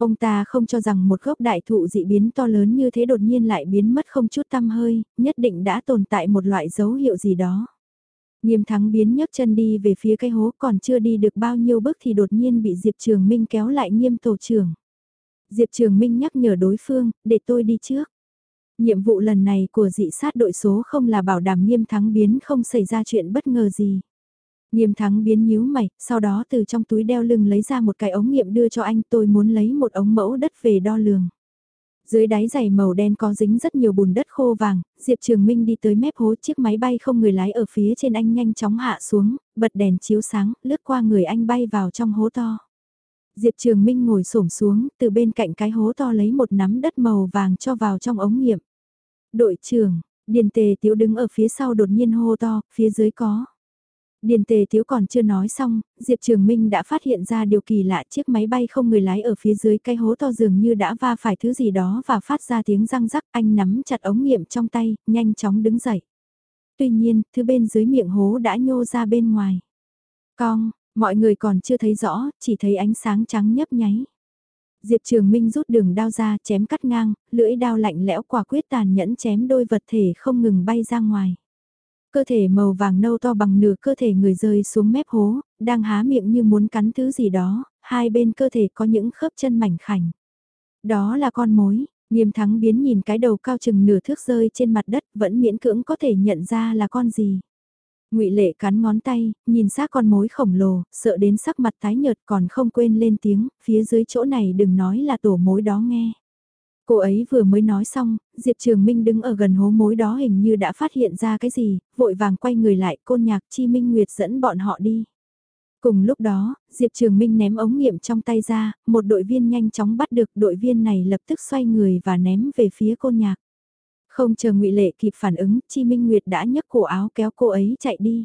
Ông ta không cho rằng một gốc đại thụ dị biến to lớn như thế đột nhiên lại biến mất không chút tăm hơi, nhất định đã tồn tại một loại dấu hiệu gì đó. Nghiêm thắng biến nhấc chân đi về phía cái hố còn chưa đi được bao nhiêu bước thì đột nhiên bị Diệp Trường Minh kéo lại nghiêm tổ trưởng. Diệp Trường Minh nhắc nhở đối phương, để tôi đi trước. Nhiệm vụ lần này của dị sát đội số không là bảo đảm nghiêm thắng biến không xảy ra chuyện bất ngờ gì. Nghiêm thắng biến nhíu mày, sau đó từ trong túi đeo lưng lấy ra một cái ống nghiệm đưa cho anh tôi muốn lấy một ống mẫu đất về đo lường. Dưới đáy giày màu đen có dính rất nhiều bùn đất khô vàng, Diệp Trường Minh đi tới mép hố chiếc máy bay không người lái ở phía trên anh nhanh chóng hạ xuống, bật đèn chiếu sáng, lướt qua người anh bay vào trong hố to. Diệp Trường Minh ngồi xổm xuống, từ bên cạnh cái hố to lấy một nắm đất màu vàng cho vào trong ống nghiệm. Đội trưởng, Điền Tề Tiếu đứng ở phía sau đột nhiên hô to, phía dưới có. Điền tề thiếu còn chưa nói xong, Diệp Trường Minh đã phát hiện ra điều kỳ lạ chiếc máy bay không người lái ở phía dưới cái hố to dường như đã va phải thứ gì đó và phát ra tiếng răng rắc anh nắm chặt ống nghiệm trong tay, nhanh chóng đứng dậy. Tuy nhiên, thứ bên dưới miệng hố đã nhô ra bên ngoài. Cong, mọi người còn chưa thấy rõ, chỉ thấy ánh sáng trắng nhấp nháy. Diệp Trường Minh rút đường đao ra chém cắt ngang, lưỡi đao lạnh lẽo quả quyết tàn nhẫn chém đôi vật thể không ngừng bay ra ngoài. Cơ thể màu vàng nâu to bằng nửa cơ thể người rơi xuống mép hố, đang há miệng như muốn cắn thứ gì đó, hai bên cơ thể có những khớp chân mảnh khảnh. Đó là con mối, nghiêm thắng biến nhìn cái đầu cao chừng nửa thước rơi trên mặt đất vẫn miễn cưỡng có thể nhận ra là con gì. ngụy lệ cắn ngón tay, nhìn xác con mối khổng lồ, sợ đến sắc mặt tái nhợt còn không quên lên tiếng, phía dưới chỗ này đừng nói là tổ mối đó nghe. Cô ấy vừa mới nói xong, Diệp Trường Minh đứng ở gần hố mối đó hình như đã phát hiện ra cái gì, vội vàng quay người lại côn nhạc Chi Minh Nguyệt dẫn bọn họ đi. Cùng lúc đó, Diệp Trường Minh ném ống nghiệm trong tay ra, một đội viên nhanh chóng bắt được đội viên này lập tức xoay người và ném về phía côn nhạc. Không chờ ngụy Lệ kịp phản ứng, Chi Minh Nguyệt đã nhấc cổ áo kéo cô ấy chạy đi.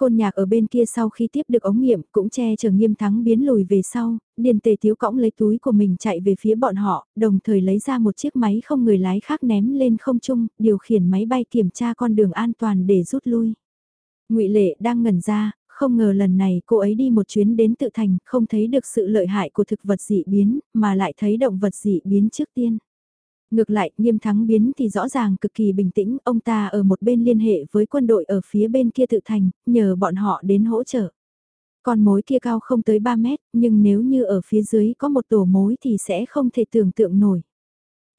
Côn nhạc ở bên kia sau khi tiếp được ống nghiệm cũng che chở nghiêm thắng biến lùi về sau, điền tề thiếu cõng lấy túi của mình chạy về phía bọn họ, đồng thời lấy ra một chiếc máy không người lái khác ném lên không trung, điều khiển máy bay kiểm tra con đường an toàn để rút lui. ngụy Lệ đang ngẩn ra, không ngờ lần này cô ấy đi một chuyến đến tự thành, không thấy được sự lợi hại của thực vật dị biến, mà lại thấy động vật dị biến trước tiên. Ngược lại, nghiêm thắng biến thì rõ ràng cực kỳ bình tĩnh, ông ta ở một bên liên hệ với quân đội ở phía bên kia tự thành, nhờ bọn họ đến hỗ trợ. còn mối kia cao không tới 3 mét, nhưng nếu như ở phía dưới có một tổ mối thì sẽ không thể tưởng tượng nổi.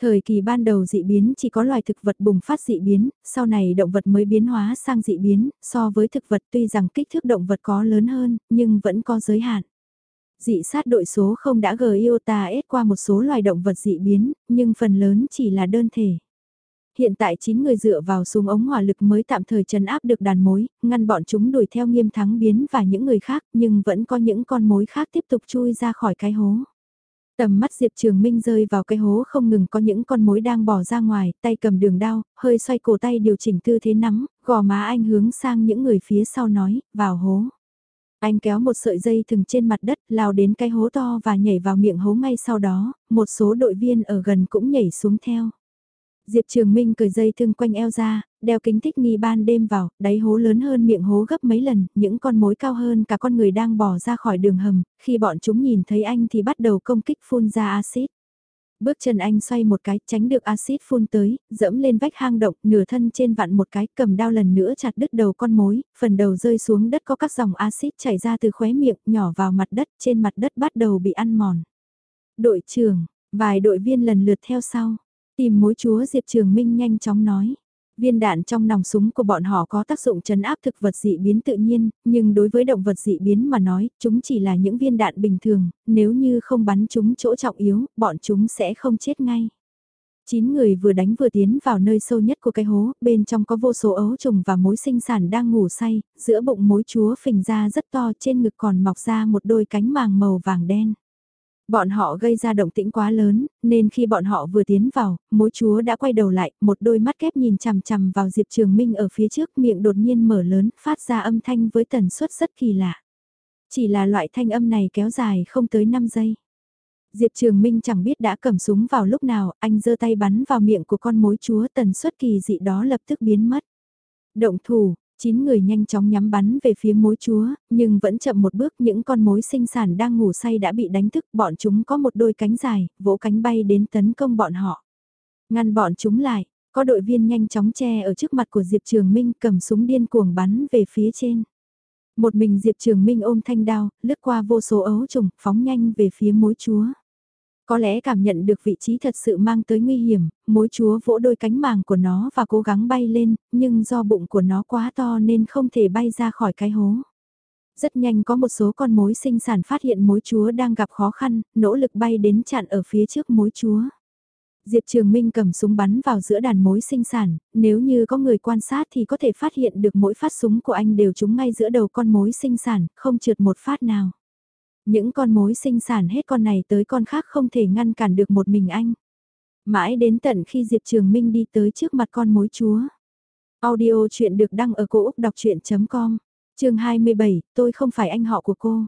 Thời kỳ ban đầu dị biến chỉ có loài thực vật bùng phát dị biến, sau này động vật mới biến hóa sang dị biến, so với thực vật tuy rằng kích thước động vật có lớn hơn, nhưng vẫn có giới hạn. Dị sát đội số không đã gờ ta éd qua một số loài động vật dị biến, nhưng phần lớn chỉ là đơn thể. Hiện tại 9 người dựa vào súng ống hỏa lực mới tạm thời trấn áp được đàn mối, ngăn bọn chúng đuổi theo nghiêm thắng biến và những người khác, nhưng vẫn có những con mối khác tiếp tục chui ra khỏi cái hố. Tầm mắt Diệp Trường Minh rơi vào cái hố không ngừng có những con mối đang bỏ ra ngoài, tay cầm đường đao, hơi xoay cổ tay điều chỉnh tư thế nắm, gò má anh hướng sang những người phía sau nói, vào hố. Anh kéo một sợi dây thừng trên mặt đất, lao đến cái hố to và nhảy vào miệng hố ngay sau đó, một số đội viên ở gần cũng nhảy xuống theo. Diệp Trường Minh cởi dây thừng quanh eo ra, đeo kính thích nghi ban đêm vào, đáy hố lớn hơn miệng hố gấp mấy lần, những con mối cao hơn cả con người đang bỏ ra khỏi đường hầm, khi bọn chúng nhìn thấy anh thì bắt đầu công kích phun ra axit. Bước chân anh xoay một cái, tránh được axit phun tới, dẫm lên vách hang động, nửa thân trên vặn một cái, cầm đao lần nữa chặt đứt đầu con mối, phần đầu rơi xuống đất có các dòng axit chảy ra từ khóe miệng, nhỏ vào mặt đất, trên mặt đất bắt đầu bị ăn mòn. Đội trưởng, vài đội viên lần lượt theo sau, tìm mối chúa Diệp Trường Minh nhanh chóng nói. Viên đạn trong nòng súng của bọn họ có tác dụng chấn áp thực vật dị biến tự nhiên, nhưng đối với động vật dị biến mà nói, chúng chỉ là những viên đạn bình thường, nếu như không bắn chúng chỗ trọng yếu, bọn chúng sẽ không chết ngay. Chín người vừa đánh vừa tiến vào nơi sâu nhất của cái hố, bên trong có vô số ấu trùng và mối sinh sản đang ngủ say, giữa bụng mối chúa phình ra rất to trên ngực còn mọc ra một đôi cánh màng màu vàng đen. Bọn họ gây ra động tĩnh quá lớn, nên khi bọn họ vừa tiến vào, mối chúa đã quay đầu lại, một đôi mắt kép nhìn chằm chằm vào Diệp Trường Minh ở phía trước miệng đột nhiên mở lớn, phát ra âm thanh với tần suất rất kỳ lạ. Chỉ là loại thanh âm này kéo dài không tới 5 giây. Diệp Trường Minh chẳng biết đã cầm súng vào lúc nào, anh giơ tay bắn vào miệng của con mối chúa tần suất kỳ dị đó lập tức biến mất. Động thủ, Chín người nhanh chóng nhắm bắn về phía mối chúa, nhưng vẫn chậm một bước những con mối sinh sản đang ngủ say đã bị đánh thức bọn chúng có một đôi cánh dài, vỗ cánh bay đến tấn công bọn họ. Ngăn bọn chúng lại, có đội viên nhanh chóng che ở trước mặt của Diệp Trường Minh cầm súng điên cuồng bắn về phía trên. Một mình Diệp Trường Minh ôm thanh đao, lướt qua vô số ấu trùng, phóng nhanh về phía mối chúa. Có lẽ cảm nhận được vị trí thật sự mang tới nguy hiểm, mối chúa vỗ đôi cánh màng của nó và cố gắng bay lên, nhưng do bụng của nó quá to nên không thể bay ra khỏi cái hố. Rất nhanh có một số con mối sinh sản phát hiện mối chúa đang gặp khó khăn, nỗ lực bay đến chặn ở phía trước mối chúa. Diệp Trường Minh cầm súng bắn vào giữa đàn mối sinh sản, nếu như có người quan sát thì có thể phát hiện được mỗi phát súng của anh đều trúng ngay giữa đầu con mối sinh sản, không trượt một phát nào. Những con mối sinh sản hết con này tới con khác không thể ngăn cản được một mình anh. Mãi đến tận khi Diệp Trường Minh đi tới trước mặt con mối chúa. Audio chuyện được đăng ở cổ Úc đọc chuyện.com, trường 27, tôi không phải anh họ của cô.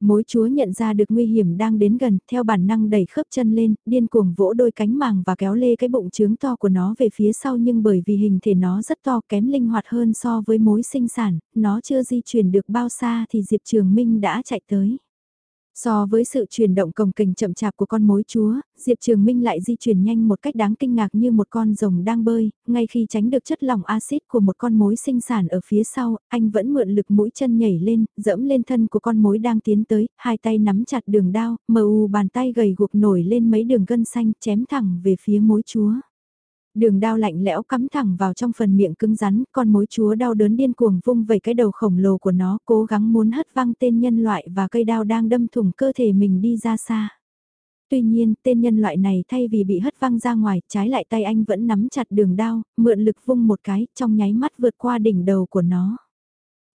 Mối chúa nhận ra được nguy hiểm đang đến gần, theo bản năng đẩy khớp chân lên, điên cuồng vỗ đôi cánh màng và kéo lê cái bụng trướng to của nó về phía sau nhưng bởi vì hình thể nó rất to kém linh hoạt hơn so với mối sinh sản, nó chưa di chuyển được bao xa thì Diệp Trường Minh đã chạy tới. So với sự chuyển động cồng kềnh chậm chạp của con mối chúa, Diệp Trường Minh lại di chuyển nhanh một cách đáng kinh ngạc như một con rồng đang bơi, ngay khi tránh được chất lỏng axit của một con mối sinh sản ở phía sau, anh vẫn mượn lực mũi chân nhảy lên, dẫm lên thân của con mối đang tiến tới, hai tay nắm chặt đường đao, mờ u bàn tay gầy guộc nổi lên mấy đường gân xanh chém thẳng về phía mối chúa. Đường đao lạnh lẽo cắm thẳng vào trong phần miệng cứng rắn, con mối chúa đau đớn điên cuồng vung vẩy cái đầu khổng lồ của nó, cố gắng muốn hất văng tên nhân loại và cây đao đang đâm thủng cơ thể mình đi ra xa. Tuy nhiên, tên nhân loại này thay vì bị hất văng ra ngoài, trái lại tay anh vẫn nắm chặt đường đao, mượn lực vung một cái, trong nháy mắt vượt qua đỉnh đầu của nó.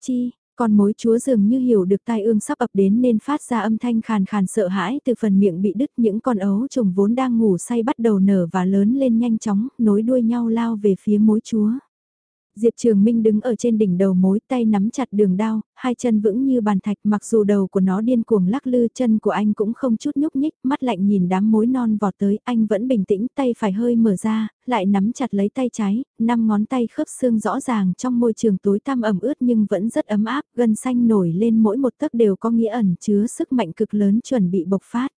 Chi, con mối chúa dường như hiểu được tai ương sắp ập đến nên phát ra âm thanh khàn khàn sợ hãi từ phần miệng bị đứt những con ấu trùng vốn đang ngủ say bắt đầu nở và lớn lên nhanh chóng, nối đuôi nhau lao về phía mối chúa. Diệp Trường Minh đứng ở trên đỉnh đầu mối tay nắm chặt đường đao, hai chân vững như bàn thạch mặc dù đầu của nó điên cuồng lắc lư chân của anh cũng không chút nhúc nhích, mắt lạnh nhìn đám mối non vọt tới, anh vẫn bình tĩnh tay phải hơi mở ra, lại nắm chặt lấy tay trái, năm ngón tay khớp xương rõ ràng trong môi trường tối tăm ẩm ướt nhưng vẫn rất ấm áp, gân xanh nổi lên mỗi một tấc đều có nghĩa ẩn chứa sức mạnh cực lớn chuẩn bị bộc phát.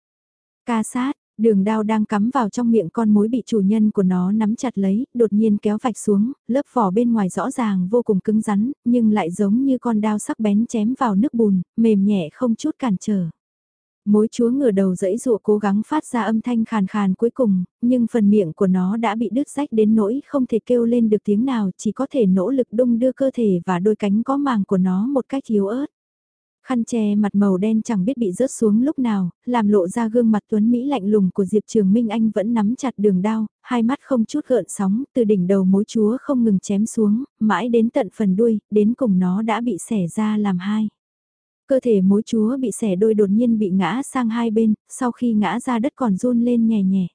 Ca sát, Đường đao đang cắm vào trong miệng con mối bị chủ nhân của nó nắm chặt lấy, đột nhiên kéo vạch xuống, lớp vỏ bên ngoài rõ ràng vô cùng cứng rắn, nhưng lại giống như con đao sắc bén chém vào nước bùn, mềm nhẹ không chút cản trở. Mối chúa ngửa đầu dẫy dụa cố gắng phát ra âm thanh khàn khàn cuối cùng, nhưng phần miệng của nó đã bị đứt rách đến nỗi không thể kêu lên được tiếng nào, chỉ có thể nỗ lực đung đưa cơ thể và đôi cánh có màng của nó một cách yếu ớt. Khăn che mặt màu đen chẳng biết bị rớt xuống lúc nào, làm lộ ra gương mặt tuấn Mỹ lạnh lùng của Diệp Trường Minh Anh vẫn nắm chặt đường đao, hai mắt không chút gợn sóng, từ đỉnh đầu mối chúa không ngừng chém xuống, mãi đến tận phần đuôi, đến cùng nó đã bị xẻ ra làm hai. Cơ thể mối chúa bị xẻ đôi đột nhiên bị ngã sang hai bên, sau khi ngã ra đất còn run lên nhẹ nhẹ.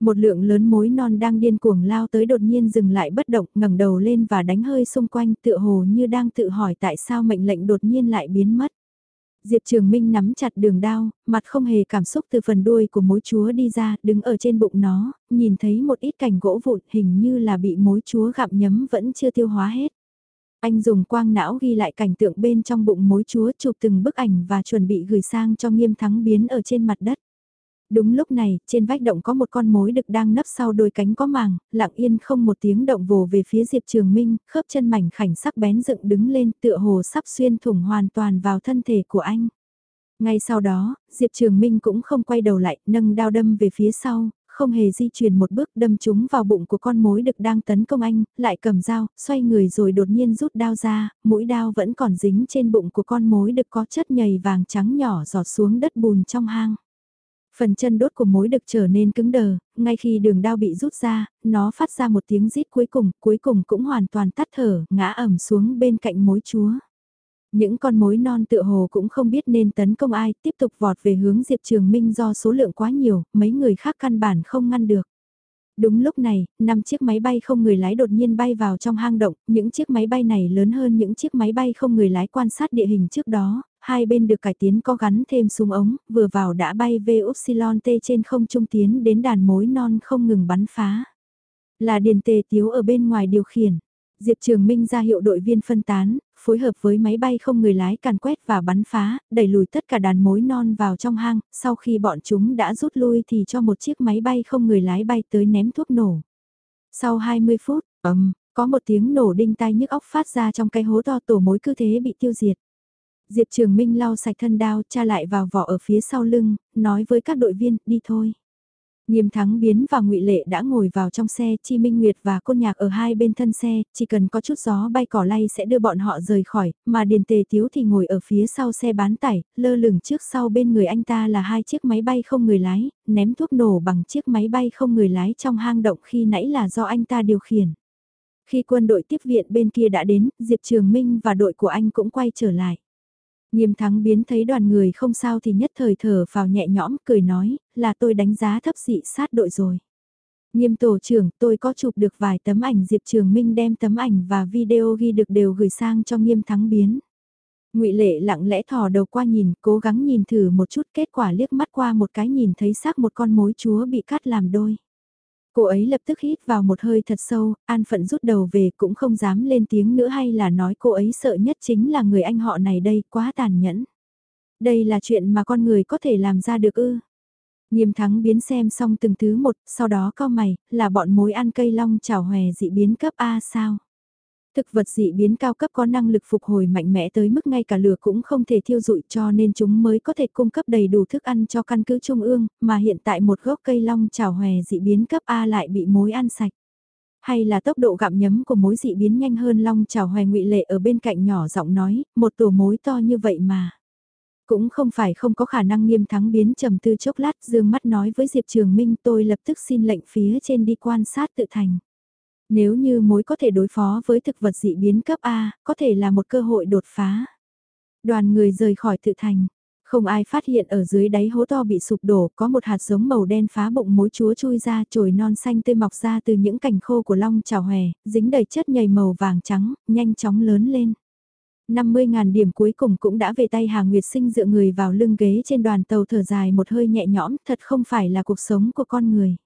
Một lượng lớn mối non đang điên cuồng lao tới đột nhiên dừng lại bất động, ngẩng đầu lên và đánh hơi xung quanh tựa hồ như đang tự hỏi tại sao mệnh lệnh đột nhiên lại biến mất. Diệp Trường Minh nắm chặt đường đao, mặt không hề cảm xúc từ phần đuôi của mối chúa đi ra, đứng ở trên bụng nó, nhìn thấy một ít cành gỗ vụn hình như là bị mối chúa gặm nhấm vẫn chưa tiêu hóa hết. Anh dùng quang não ghi lại cảnh tượng bên trong bụng mối chúa chụp từng bức ảnh và chuẩn bị gửi sang cho nghiêm thắng biến ở trên mặt đất. Đúng lúc này, trên vách động có một con mối đực đang nấp sau đôi cánh có màng, lặng yên không một tiếng động vồ về phía Diệp Trường Minh, khớp chân mảnh khảnh sắc bén dựng đứng lên tựa hồ sắp xuyên thủng hoàn toàn vào thân thể của anh. Ngay sau đó, Diệp Trường Minh cũng không quay đầu lại, nâng đao đâm về phía sau, không hề di chuyển một bước đâm chúng vào bụng của con mối đực đang tấn công anh, lại cầm dao, xoay người rồi đột nhiên rút đao ra, mũi đao vẫn còn dính trên bụng của con mối đực có chất nhầy vàng trắng nhỏ giọt xuống đất bùn trong hang. Phần chân đốt của mối đực trở nên cứng đờ, ngay khi đường đao bị rút ra, nó phát ra một tiếng rít cuối cùng, cuối cùng cũng hoàn toàn tắt thở, ngã ẩm xuống bên cạnh mối chúa. Những con mối non tựa hồ cũng không biết nên tấn công ai, tiếp tục vọt về hướng Diệp Trường Minh do số lượng quá nhiều, mấy người khác căn bản không ngăn được. Đúng lúc này, năm chiếc máy bay không người lái đột nhiên bay vào trong hang động, những chiếc máy bay này lớn hơn những chiếc máy bay không người lái quan sát địa hình trước đó, hai bên được cải tiến có gắn thêm súng ống, vừa vào đã bay về Upsilon T trên không trung tiến đến đàn mối non không ngừng bắn phá. Là điền tề tiếu ở bên ngoài điều khiển. Diệp Trường Minh ra hiệu đội viên phân tán, phối hợp với máy bay không người lái càn quét và bắn phá, đẩy lùi tất cả đàn mối non vào trong hang, sau khi bọn chúng đã rút lui thì cho một chiếc máy bay không người lái bay tới ném thuốc nổ. Sau 20 phút, ầm, có một tiếng nổ đinh tai nhức óc phát ra trong cái hố to tổ mối cứ thế bị tiêu diệt. Diệp Trường Minh lau sạch thân đao, cha lại vào vỏ ở phía sau lưng, nói với các đội viên, đi thôi. Nghiêm thắng biến và ngụy Lệ đã ngồi vào trong xe, Chi Minh Nguyệt và Côn Nhạc ở hai bên thân xe, chỉ cần có chút gió bay cỏ lay sẽ đưa bọn họ rời khỏi, mà Điền Tề Tiếu thì ngồi ở phía sau xe bán tải, lơ lửng trước sau bên người anh ta là hai chiếc máy bay không người lái, ném thuốc nổ bằng chiếc máy bay không người lái trong hang động khi nãy là do anh ta điều khiển. Khi quân đội tiếp viện bên kia đã đến, Diệp Trường Minh và đội của anh cũng quay trở lại. Nghiêm thắng biến thấy đoàn người không sao thì nhất thời thở vào nhẹ nhõm cười nói, là tôi đánh giá thấp dị sát đội rồi. Nghiêm tổ trưởng, tôi có chụp được vài tấm ảnh Diệp Trường Minh đem tấm ảnh và video ghi được đều gửi sang cho nghiêm thắng biến. ngụy Lệ lặng lẽ thò đầu qua nhìn, cố gắng nhìn thử một chút kết quả liếc mắt qua một cái nhìn thấy xác một con mối chúa bị cắt làm đôi. Cô ấy lập tức hít vào một hơi thật sâu, an phận rút đầu về cũng không dám lên tiếng nữa hay là nói cô ấy sợ nhất chính là người anh họ này đây quá tàn nhẫn. Đây là chuyện mà con người có thể làm ra được ư. Nghiêm thắng biến xem xong từng thứ một, sau đó cao mày, là bọn mối ăn cây long chảo hòe dị biến cấp A sao? Thực vật dị biến cao cấp có năng lực phục hồi mạnh mẽ tới mức ngay cả lửa cũng không thể thiêu rụi cho nên chúng mới có thể cung cấp đầy đủ thức ăn cho căn cứ trung ương, mà hiện tại một gốc cây long trào hòe dị biến cấp A lại bị mối ăn sạch. Hay là tốc độ gặm nhấm của mối dị biến nhanh hơn long trào hòe ngụy lệ ở bên cạnh nhỏ giọng nói, một tổ mối to như vậy mà. Cũng không phải không có khả năng nghiêm thắng biến trầm tư chốc lát dương mắt nói với Diệp Trường Minh tôi lập tức xin lệnh phía trên đi quan sát tự thành. Nếu như mối có thể đối phó với thực vật dị biến cấp A, có thể là một cơ hội đột phá. Đoàn người rời khỏi tự thành. Không ai phát hiện ở dưới đáy hố to bị sụp đổ có một hạt giống màu đen phá bụng mối chúa chui ra trồi non xanh tươi mọc ra từ những cành khô của long trào hòe, dính đầy chất nhầy màu vàng trắng, nhanh chóng lớn lên. 50.000 điểm cuối cùng cũng đã về tay Hà Nguyệt Sinh dựa người vào lưng ghế trên đoàn tàu thở dài một hơi nhẹ nhõm, thật không phải là cuộc sống của con người.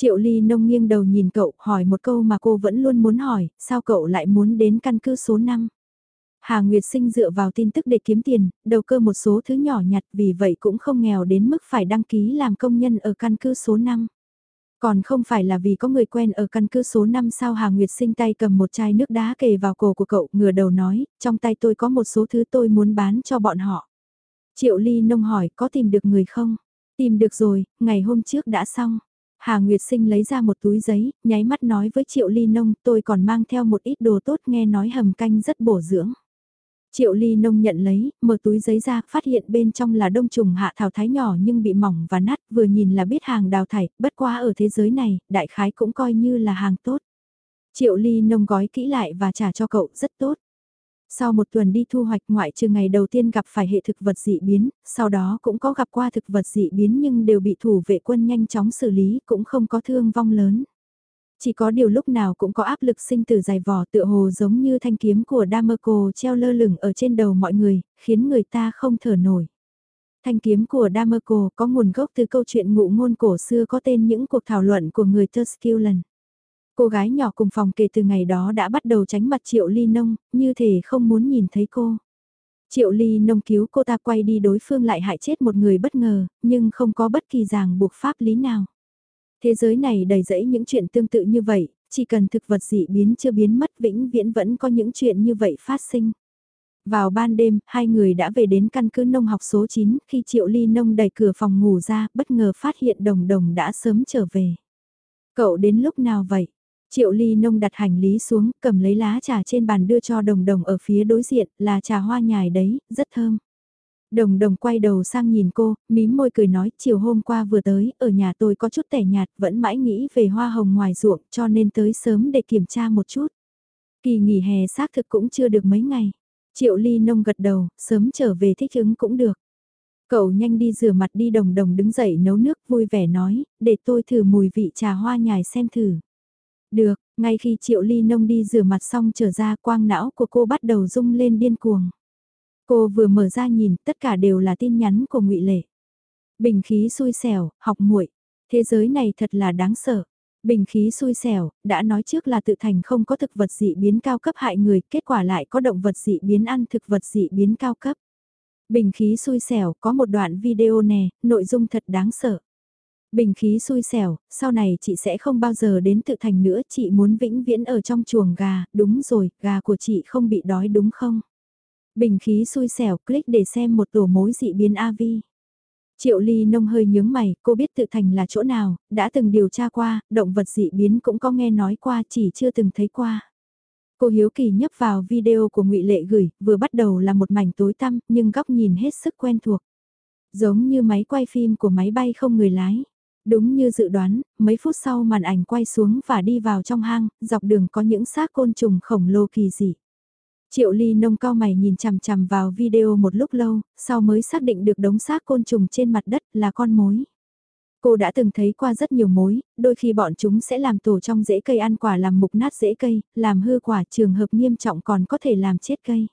Triệu Ly nông nghiêng đầu nhìn cậu hỏi một câu mà cô vẫn luôn muốn hỏi, sao cậu lại muốn đến căn cứ số 5? Hà Nguyệt Sinh dựa vào tin tức để kiếm tiền, đầu cơ một số thứ nhỏ nhặt vì vậy cũng không nghèo đến mức phải đăng ký làm công nhân ở căn cứ số 5. Còn không phải là vì có người quen ở căn cứ số 5 sao Hà Nguyệt Sinh tay cầm một chai nước đá kề vào cổ của cậu, ngửa đầu nói, trong tay tôi có một số thứ tôi muốn bán cho bọn họ. Triệu Ly nông hỏi có tìm được người không? Tìm được rồi, ngày hôm trước đã xong. Hà Nguyệt Sinh lấy ra một túi giấy, nháy mắt nói với Triệu Ly Nông tôi còn mang theo một ít đồ tốt nghe nói hầm canh rất bổ dưỡng. Triệu ly nông nhận lấy, mở túi giấy ra, phát hiện bên trong là đông trùng hạ thảo thái nhỏ nhưng bị mỏng và nát, vừa nhìn là biết hàng đào thải, bất qua ở thế giới này, đại khái cũng coi như là hàng tốt. Triệu ly nông gói kỹ lại và trả cho cậu, rất tốt. Sau một tuần đi thu hoạch ngoại trừ ngày đầu tiên gặp phải hệ thực vật dị biến, sau đó cũng có gặp qua thực vật dị biến nhưng đều bị thủ vệ quân nhanh chóng xử lý cũng không có thương vong lớn. Chỉ có điều lúc nào cũng có áp lực sinh tử dài vỏ tựa hồ giống như thanh kiếm của Damerco treo lơ lửng ở trên đầu mọi người, khiến người ta không thở nổi. Thanh kiếm của Damerco có nguồn gốc từ câu chuyện ngụ ngôn cổ xưa có tên những cuộc thảo luận của người Tusculan. Cô gái nhỏ cùng phòng kể từ ngày đó đã bắt đầu tránh mặt Triệu Ly Nông, như thể không muốn nhìn thấy cô. Triệu Ly Nông cứu cô ta quay đi đối phương lại hại chết một người bất ngờ, nhưng không có bất kỳ ràng buộc pháp lý nào. Thế giới này đầy rẫy những chuyện tương tự như vậy, chỉ cần thực vật dị biến chưa biến mất vĩnh viễn vẫn có những chuyện như vậy phát sinh. Vào ban đêm, hai người đã về đến căn cứ nông học số 9, khi Triệu Ly Nông đẩy cửa phòng ngủ ra, bất ngờ phát hiện đồng đồng đã sớm trở về. Cậu đến lúc nào vậy? Triệu Ly Nông đặt hành lý xuống, cầm lấy lá trà trên bàn đưa cho đồng đồng ở phía đối diện, là trà hoa nhài đấy, rất thơm. Đồng đồng quay đầu sang nhìn cô, mím môi cười nói, chiều hôm qua vừa tới, ở nhà tôi có chút tẻ nhạt, vẫn mãi nghĩ về hoa hồng ngoài ruộng, cho nên tới sớm để kiểm tra một chút. Kỳ nghỉ hè xác thực cũng chưa được mấy ngày. Triệu ly nông gật đầu, sớm trở về thích ứng cũng được. Cậu nhanh đi rửa mặt đi đồng đồng đứng dậy nấu nước vui vẻ nói, để tôi thử mùi vị trà hoa nhài xem thử. Được, ngay khi triệu ly nông đi rửa mặt xong trở ra quang não của cô bắt đầu rung lên điên cuồng. Cô vừa mở ra nhìn, tất cả đều là tin nhắn của ngụy Lệ. Bình khí xui xẻo, học muội, thế giới này thật là đáng sợ. Bình khí xui xẻo, đã nói trước là tự thành không có thực vật dị biến cao cấp hại người, kết quả lại có động vật dị biến ăn thực vật dị biến cao cấp. Bình khí xui xẻo, có một đoạn video nè, nội dung thật đáng sợ. Bình khí xui xẻo, sau này chị sẽ không bao giờ đến tự thành nữa, chị muốn vĩnh viễn ở trong chuồng gà, đúng rồi, gà của chị không bị đói đúng không? Bình khí xui xẻo click để xem một tổ mối dị biến AV. Triệu Ly nông hơi nhướng mày, cô biết tự thành là chỗ nào, đã từng điều tra qua, động vật dị biến cũng có nghe nói qua chỉ chưa từng thấy qua. Cô hiếu kỳ nhấp vào video của ngụy Lệ gửi, vừa bắt đầu là một mảnh tối tăm, nhưng góc nhìn hết sức quen thuộc. Giống như máy quay phim của máy bay không người lái. Đúng như dự đoán, mấy phút sau màn ảnh quay xuống và đi vào trong hang, dọc đường có những xác côn trùng khổng lồ kỳ dị. Triệu ly nông cao mày nhìn chằm chằm vào video một lúc lâu, sau mới xác định được đống xác côn trùng trên mặt đất là con mối. Cô đã từng thấy qua rất nhiều mối, đôi khi bọn chúng sẽ làm tổ trong rễ cây ăn quả làm mục nát rễ cây, làm hư quả trường hợp nghiêm trọng còn có thể làm chết cây.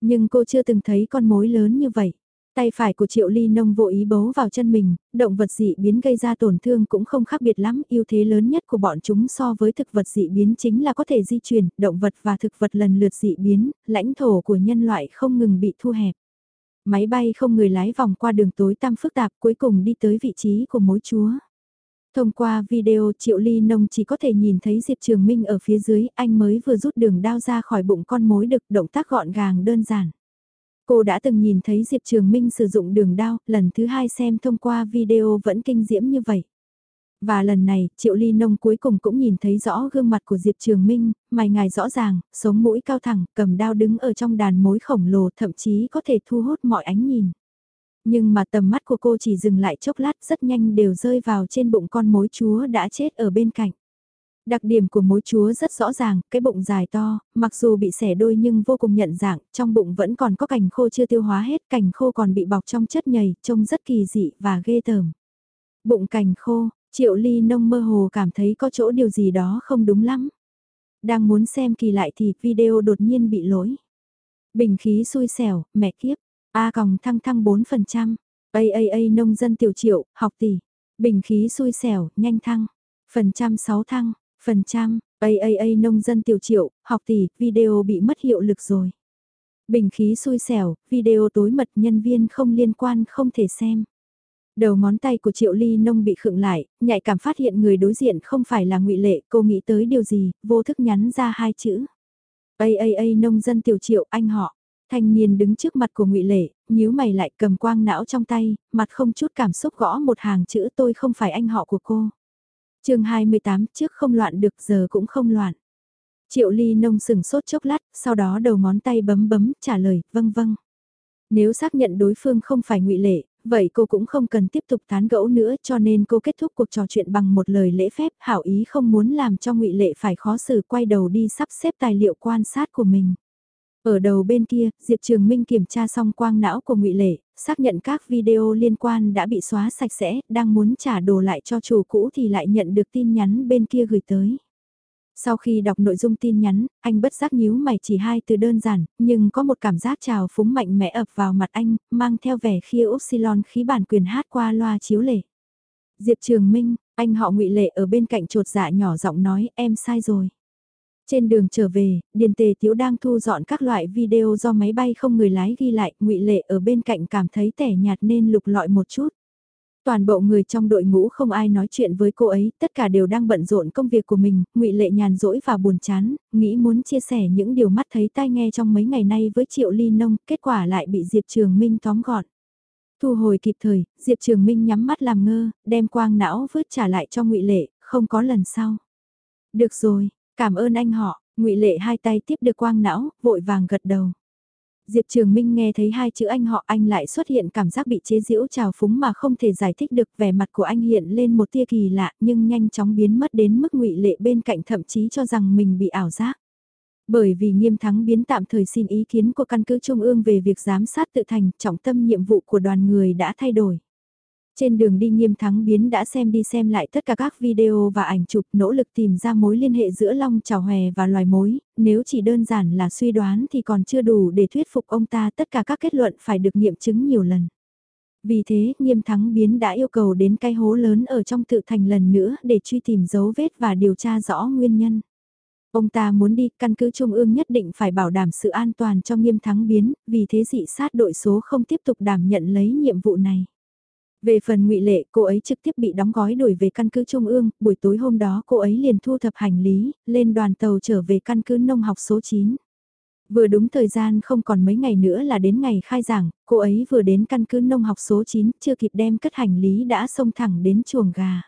Nhưng cô chưa từng thấy con mối lớn như vậy. Tay phải của Triệu Ly Nông vô ý bấu vào chân mình, động vật dị biến gây ra tổn thương cũng không khác biệt lắm, ưu thế lớn nhất của bọn chúng so với thực vật dị biến chính là có thể di chuyển, động vật và thực vật lần lượt dị biến, lãnh thổ của nhân loại không ngừng bị thu hẹp. Máy bay không người lái vòng qua đường tối tăm phức tạp cuối cùng đi tới vị trí của mối chúa. Thông qua video Triệu Ly Nông chỉ có thể nhìn thấy Diệp Trường Minh ở phía dưới, anh mới vừa rút đường đao ra khỏi bụng con mối đực, động tác gọn gàng đơn giản. Cô đã từng nhìn thấy Diệp Trường Minh sử dụng đường đao, lần thứ hai xem thông qua video vẫn kinh diễm như vậy. Và lần này, Triệu Ly Nông cuối cùng cũng nhìn thấy rõ gương mặt của Diệp Trường Minh, mày ngài rõ ràng, sống mũi cao thẳng, cầm đao đứng ở trong đàn mối khổng lồ thậm chí có thể thu hút mọi ánh nhìn. Nhưng mà tầm mắt của cô chỉ dừng lại chốc lát rất nhanh đều rơi vào trên bụng con mối chúa đã chết ở bên cạnh. Đặc điểm của mối chúa rất rõ ràng, cái bụng dài to, mặc dù bị xẻ đôi nhưng vô cùng nhận dạng, trong bụng vẫn còn có cành khô chưa tiêu hóa hết, cành khô còn bị bọc trong chất nhầy, trông rất kỳ dị và ghê tởm. Bụng cành khô, triệu ly nông mơ hồ cảm thấy có chỗ điều gì đó không đúng lắm. Đang muốn xem kỳ lại thì video đột nhiên bị lỗi. Bình khí xui xẻo, mẹ kiếp, A còng thăng thăng 4%, AAA nông dân tiểu triệu, học tỷ, bình khí xui xẻo, nhanh thăng, phần trăm 6 thăng, Phần trăm, AAA nông dân tiểu triệu, học tỷ, video bị mất hiệu lực rồi. Bình khí xui xẻo, video tối mật nhân viên không liên quan không thể xem. Đầu ngón tay của Triệu Ly Nông bị khựng lại, nhạy cảm phát hiện người đối diện không phải là ngụy Lệ, cô nghĩ tới điều gì, vô thức nhắn ra hai chữ. AAA nông dân tiểu Triệu anh họ. Thanh niên đứng trước mặt của ngụy Lệ, nhíu mày lại cầm quang não trong tay, mặt không chút cảm xúc gõ một hàng chữ tôi không phải anh họ của cô chương 28 trước không loạn được giờ cũng không loạn. Triệu ly nông sừng sốt chốc lát, sau đó đầu ngón tay bấm bấm, trả lời, vâng vâng. Nếu xác nhận đối phương không phải ngụy Lệ, vậy cô cũng không cần tiếp tục tán gẫu nữa cho nên cô kết thúc cuộc trò chuyện bằng một lời lễ phép hảo ý không muốn làm cho ngụy Lệ phải khó xử quay đầu đi sắp xếp tài liệu quan sát của mình. Ở đầu bên kia, Diệp Trường Minh kiểm tra xong quang não của ngụy Lệ, xác nhận các video liên quan đã bị xóa sạch sẽ, đang muốn trả đồ lại cho chủ cũ thì lại nhận được tin nhắn bên kia gửi tới. Sau khi đọc nội dung tin nhắn, anh bất giác nhíu mày chỉ hai từ đơn giản, nhưng có một cảm giác trào phúng mạnh mẽ ập vào mặt anh, mang theo vẻ khi Upsilon khí bản quyền hát qua loa chiếu lệ. Diệp Trường Minh, anh họ ngụy Lệ ở bên cạnh trột dạ nhỏ giọng nói em sai rồi. Trên đường trở về, Điền Tề Tiếu đang thu dọn các loại video do máy bay không người lái ghi lại, ngụy Lệ ở bên cạnh cảm thấy tẻ nhạt nên lục lọi một chút. Toàn bộ người trong đội ngũ không ai nói chuyện với cô ấy, tất cả đều đang bận rộn công việc của mình, ngụy Lệ nhàn rỗi và buồn chán, nghĩ muốn chia sẻ những điều mắt thấy tai nghe trong mấy ngày nay với Triệu Ly Nông, kết quả lại bị Diệp Trường Minh tóm gọn. Thu hồi kịp thời, Diệp Trường Minh nhắm mắt làm ngơ, đem quang não vứt trả lại cho ngụy Lệ, không có lần sau. Được rồi, cảm ơn anh họ, ngụy Lệ hai tay tiếp được quang não, vội vàng gật đầu. Diệp Trường Minh nghe thấy hai chữ anh họ anh lại xuất hiện cảm giác bị chế giễu trào phúng mà không thể giải thích được vẻ mặt của anh hiện lên một tia kỳ lạ nhưng nhanh chóng biến mất đến mức ngụy lệ bên cạnh thậm chí cho rằng mình bị ảo giác. Bởi vì nghiêm thắng biến tạm thời xin ý kiến của căn cứ Trung ương về việc giám sát tự thành, trọng tâm nhiệm vụ của đoàn người đã thay đổi. Trên đường đi nghiêm thắng biến đã xem đi xem lại tất cả các video và ảnh chụp nỗ lực tìm ra mối liên hệ giữa long trào hòe và loài mối, nếu chỉ đơn giản là suy đoán thì còn chưa đủ để thuyết phục ông ta tất cả các kết luận phải được nghiệm chứng nhiều lần. Vì thế, nghiêm thắng biến đã yêu cầu đến cái hố lớn ở trong tự thành lần nữa để truy tìm dấu vết và điều tra rõ nguyên nhân. Ông ta muốn đi, căn cứ Trung ương nhất định phải bảo đảm sự an toàn cho nghiêm thắng biến, vì thế dị sát đội số không tiếp tục đảm nhận lấy nhiệm vụ này. Về phần ngụy Lệ, cô ấy trực tiếp bị đóng gói đuổi về căn cứ Trung ương, buổi tối hôm đó cô ấy liền thu thập hành lý, lên đoàn tàu trở về căn cứ nông học số 9. Vừa đúng thời gian không còn mấy ngày nữa là đến ngày khai giảng, cô ấy vừa đến căn cứ nông học số 9, chưa kịp đem cất hành lý đã xông thẳng đến chuồng gà.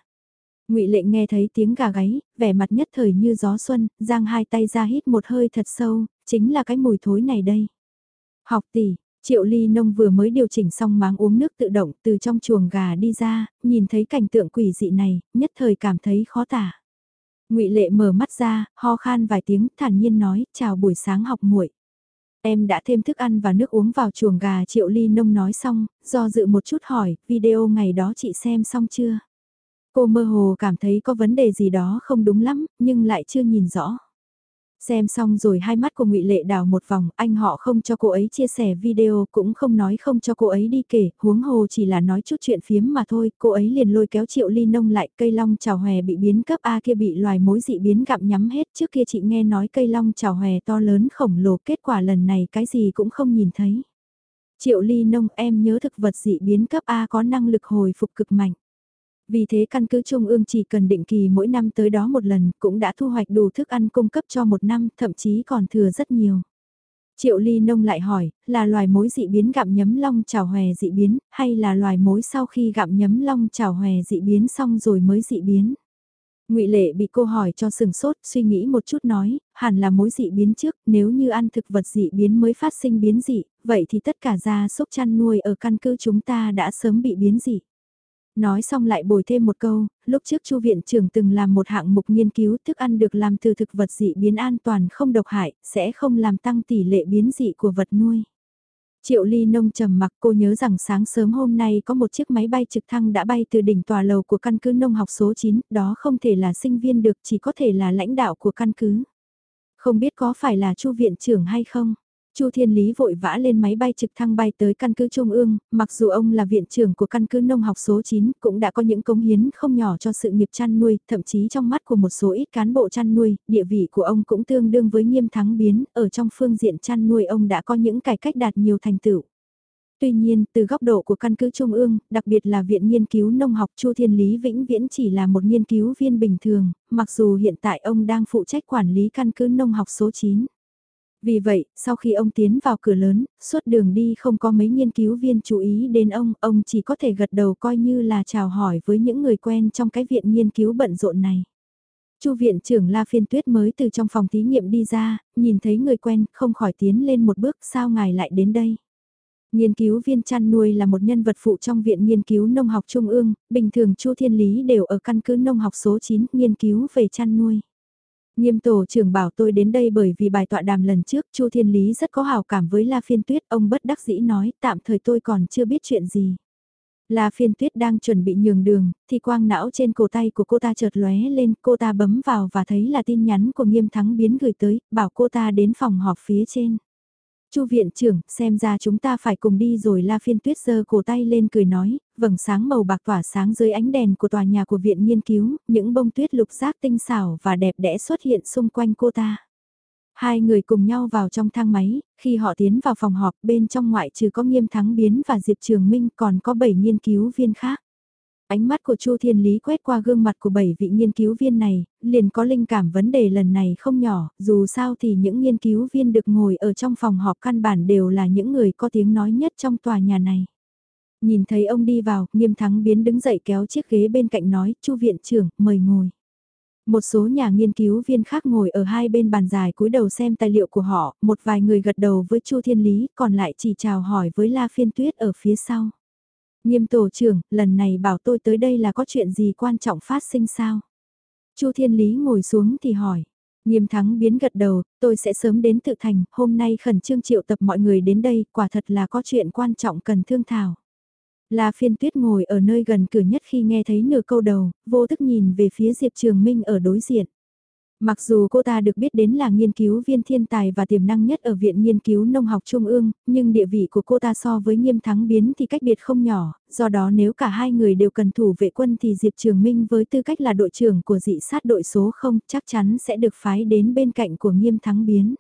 Ngụy Lệ nghe thấy tiếng gà gáy, vẻ mặt nhất thời như gió xuân, giang hai tay ra hít một hơi thật sâu, chính là cái mùi thối này đây. Học tỷ, Triệu ly nông vừa mới điều chỉnh xong máng uống nước tự động từ trong chuồng gà đi ra, nhìn thấy cảnh tượng quỷ dị này, nhất thời cảm thấy khó tả. ngụy Lệ mở mắt ra, ho khan vài tiếng, thản nhiên nói, chào buổi sáng học muội. Em đã thêm thức ăn và nước uống vào chuồng gà Triệu ly nông nói xong, do dự một chút hỏi, video ngày đó chị xem xong chưa? Cô mơ hồ cảm thấy có vấn đề gì đó không đúng lắm, nhưng lại chưa nhìn rõ. Xem xong rồi hai mắt của ngụy Lệ đào một vòng, anh họ không cho cô ấy chia sẻ video, cũng không nói không cho cô ấy đi kể, huống hồ chỉ là nói chút chuyện phiếm mà thôi, cô ấy liền lôi kéo triệu ly nông lại, cây long trào hòe bị biến cấp A kia bị loài mối dị biến gặm nhắm hết, trước kia chị nghe nói cây long trào hòe to lớn khổng lồ, kết quả lần này cái gì cũng không nhìn thấy. Triệu ly nông em nhớ thực vật dị biến cấp A có năng lực hồi phục cực mạnh. Vì thế căn cứ Trung ương chỉ cần định kỳ mỗi năm tới đó một lần cũng đã thu hoạch đủ thức ăn cung cấp cho một năm, thậm chí còn thừa rất nhiều. Triệu Ly Nông lại hỏi, là loài mối dị biến gặm nhấm long chảo hòe dị biến, hay là loài mối sau khi gặm nhấm long chảo hòe dị biến xong rồi mới dị biến? ngụy Lệ bị cô hỏi cho sừng sốt, suy nghĩ một chút nói, hẳn là mối dị biến trước, nếu như ăn thực vật dị biến mới phát sinh biến dị, vậy thì tất cả gia súc chăn nuôi ở căn cứ chúng ta đã sớm bị biến dị. Nói xong lại bồi thêm một câu, lúc trước Chu viện trưởng từng làm một hạng mục nghiên cứu thức ăn được làm từ thực vật dị biến an toàn không độc hại, sẽ không làm tăng tỷ lệ biến dị của vật nuôi. Triệu Ly Nông trầm mặc cô nhớ rằng sáng sớm hôm nay có một chiếc máy bay trực thăng đã bay từ đỉnh tòa lầu của căn cứ nông học số 9, đó không thể là sinh viên được chỉ có thể là lãnh đạo của căn cứ. Không biết có phải là Chu viện trưởng hay không? Chu Thiên Lý vội vã lên máy bay trực thăng bay tới căn cứ Trung ương, mặc dù ông là viện trưởng của căn cứ nông học số 9, cũng đã có những công hiến không nhỏ cho sự nghiệp chăn nuôi, thậm chí trong mắt của một số ít cán bộ chăn nuôi, địa vị của ông cũng tương đương với nghiêm thắng biến, ở trong phương diện chăn nuôi ông đã có những cải cách đạt nhiều thành tựu. Tuy nhiên, từ góc độ của căn cứ Trung ương, đặc biệt là Viện Nghiên cứu Nông học Chu Thiên Lý Vĩnh Viễn chỉ là một nghiên cứu viên bình thường, mặc dù hiện tại ông đang phụ trách quản lý căn cứ nông học số 9. Vì vậy, sau khi ông tiến vào cửa lớn, suốt đường đi không có mấy nghiên cứu viên chú ý đến ông, ông chỉ có thể gật đầu coi như là chào hỏi với những người quen trong cái viện nghiên cứu bận rộn này. Chu viện trưởng La Phiên Tuyết mới từ trong phòng thí nghiệm đi ra, nhìn thấy người quen, không khỏi tiến lên một bước, sao ngài lại đến đây? Nghiên cứu viên chăn nuôi là một nhân vật phụ trong Viện Nghiên cứu Nông học Trung ương, bình thường Chu Thiên Lý đều ở căn cứ nông học số 9 nghiên cứu về chăn nuôi. Nghiêm tổ trưởng bảo tôi đến đây bởi vì bài tọa đàm lần trước Chu Thiên Lý rất có hào cảm với La Phiên Tuyết, ông bất đắc dĩ nói tạm thời tôi còn chưa biết chuyện gì. La Phiên Tuyết đang chuẩn bị nhường đường, thì quang não trên cổ tay của cô ta chợt lóe lên, cô ta bấm vào và thấy là tin nhắn của Nghiêm Thắng Biến gửi tới, bảo cô ta đến phòng họp phía trên. Chu viện trưởng, xem ra chúng ta phải cùng đi rồi La Phiên Tuyết giơ cổ tay lên cười nói, vầng sáng màu bạc tỏa sáng dưới ánh đèn của tòa nhà của viện nghiên cứu, những bông tuyết lục giác tinh xảo và đẹp đẽ xuất hiện xung quanh cô ta. Hai người cùng nhau vào trong thang máy, khi họ tiến vào phòng họp bên trong ngoại trừ có nghiêm thắng biến và Diệp Trường Minh còn có bảy nghiên cứu viên khác. Ánh mắt của Chu Thiên Lý quét qua gương mặt của bảy vị nghiên cứu viên này, liền có linh cảm vấn đề lần này không nhỏ, dù sao thì những nghiên cứu viên được ngồi ở trong phòng họp căn bản đều là những người có tiếng nói nhất trong tòa nhà này. Nhìn thấy ông đi vào, nghiêm thắng biến đứng dậy kéo chiếc ghế bên cạnh nói, Chu viện trưởng, mời ngồi. Một số nhà nghiên cứu viên khác ngồi ở hai bên bàn dài cúi đầu xem tài liệu của họ, một vài người gật đầu với Chu Thiên Lý, còn lại chỉ chào hỏi với La Phiên Tuyết ở phía sau. Nghiêm tổ trưởng, lần này bảo tôi tới đây là có chuyện gì quan trọng phát sinh sao? Chu Thiên Lý ngồi xuống thì hỏi. Nghiêm thắng biến gật đầu, tôi sẽ sớm đến tự thành, hôm nay khẩn trương triệu tập mọi người đến đây, quả thật là có chuyện quan trọng cần thương thảo. La phiên tuyết ngồi ở nơi gần cửa nhất khi nghe thấy nửa câu đầu, vô thức nhìn về phía Diệp Trường Minh ở đối diện. Mặc dù cô ta được biết đến là nghiên cứu viên thiên tài và tiềm năng nhất ở Viện Nghiên cứu Nông học Trung ương, nhưng địa vị của cô ta so với nghiêm thắng biến thì cách biệt không nhỏ, do đó nếu cả hai người đều cần thủ vệ quân thì Diệp Trường Minh với tư cách là đội trưởng của dị sát đội số 0 chắc chắn sẽ được phái đến bên cạnh của nghiêm thắng biến.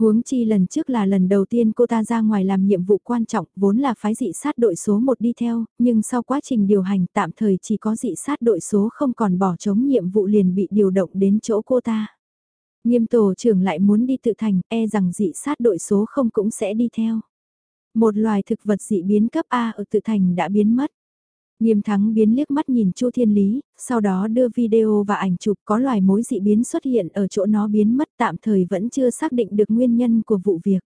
Huống chi lần trước là lần đầu tiên cô ta ra ngoài làm nhiệm vụ quan trọng, vốn là phái dị sát đội số 1 đi theo, nhưng sau quá trình điều hành tạm thời chỉ có dị sát đội số không còn bỏ chống nhiệm vụ liền bị điều động đến chỗ cô ta. Nghiêm tổ trưởng lại muốn đi tự thành, e rằng dị sát đội số không cũng sẽ đi theo. Một loài thực vật dị biến cấp A ở tự thành đã biến mất. Nghiêm thắng biến liếc mắt nhìn Chu Thiên Lý, sau đó đưa video và ảnh chụp có loài mối dị biến xuất hiện ở chỗ nó biến mất tạm thời vẫn chưa xác định được nguyên nhân của vụ việc.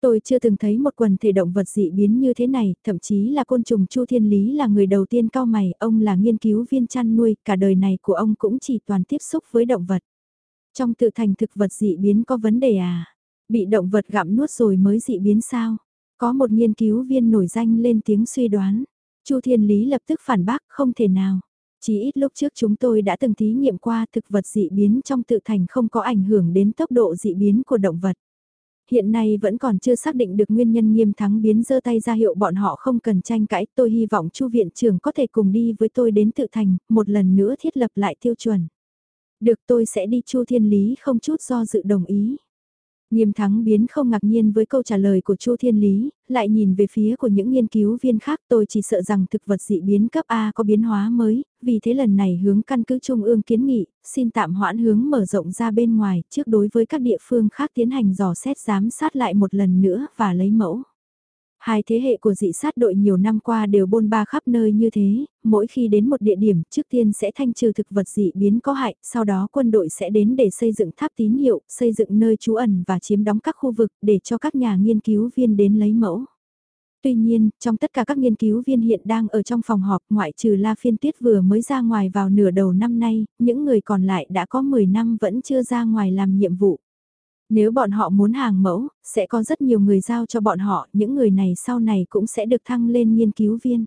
Tôi chưa từng thấy một quần thể động vật dị biến như thế này, thậm chí là côn trùng Chu Thiên Lý là người đầu tiên cao mày, ông là nghiên cứu viên chăn nuôi, cả đời này của ông cũng chỉ toàn tiếp xúc với động vật. Trong tự thành thực vật dị biến có vấn đề à? Bị động vật gặm nuốt rồi mới dị biến sao? Có một nghiên cứu viên nổi danh lên tiếng suy đoán. Chu Thiên Lý lập tức phản bác không thể nào. Chỉ ít lúc trước chúng tôi đã từng thí nghiệm qua thực vật dị biến trong tự thành không có ảnh hưởng đến tốc độ dị biến của động vật. Hiện nay vẫn còn chưa xác định được nguyên nhân nghiêm thắng biến giơ tay ra hiệu bọn họ không cần tranh cãi. Tôi hy vọng Chu viện trưởng có thể cùng đi với tôi đến tự thành, một lần nữa thiết lập lại tiêu chuẩn. Được tôi sẽ đi Chu Thiên Lý không chút do dự đồng ý. Nghiêm thắng biến không ngạc nhiên với câu trả lời của Chu Thiên Lý, lại nhìn về phía của những nghiên cứu viên khác tôi chỉ sợ rằng thực vật dị biến cấp A có biến hóa mới, vì thế lần này hướng căn cứ Trung ương kiến nghị, xin tạm hoãn hướng mở rộng ra bên ngoài trước đối với các địa phương khác tiến hành dò xét giám sát lại một lần nữa và lấy mẫu. Hai thế hệ của dị sát đội nhiều năm qua đều bôn ba khắp nơi như thế, mỗi khi đến một địa điểm trước tiên sẽ thanh trừ thực vật dị biến có hại, sau đó quân đội sẽ đến để xây dựng tháp tín hiệu, xây dựng nơi trú ẩn và chiếm đóng các khu vực để cho các nhà nghiên cứu viên đến lấy mẫu. Tuy nhiên, trong tất cả các nghiên cứu viên hiện đang ở trong phòng họp ngoại trừ La Phiên Tuyết vừa mới ra ngoài vào nửa đầu năm nay, những người còn lại đã có 10 năm vẫn chưa ra ngoài làm nhiệm vụ. Nếu bọn họ muốn hàng mẫu, sẽ có rất nhiều người giao cho bọn họ, những người này sau này cũng sẽ được thăng lên nghiên cứu viên.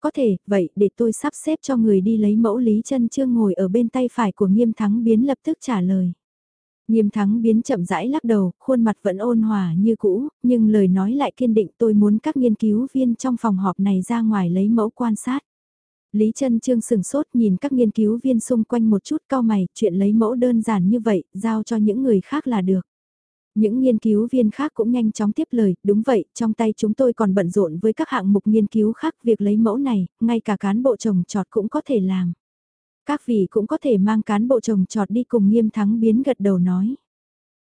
Có thể, vậy để tôi sắp xếp cho người đi lấy mẫu Lý chân Trương ngồi ở bên tay phải của nghiêm thắng biến lập tức trả lời. Nghiêm thắng biến chậm rãi lắc đầu, khuôn mặt vẫn ôn hòa như cũ, nhưng lời nói lại kiên định tôi muốn các nghiên cứu viên trong phòng họp này ra ngoài lấy mẫu quan sát. Lý Trân Trương sừng sốt nhìn các nghiên cứu viên xung quanh một chút cao mày, chuyện lấy mẫu đơn giản như vậy, giao cho những người khác là được. Những nghiên cứu viên khác cũng nhanh chóng tiếp lời, đúng vậy, trong tay chúng tôi còn bận rộn với các hạng mục nghiên cứu khác, việc lấy mẫu này, ngay cả cán bộ trồng trọt cũng có thể làm. Các vị cũng có thể mang cán bộ trồng trọt đi cùng nghiêm thắng biến gật đầu nói.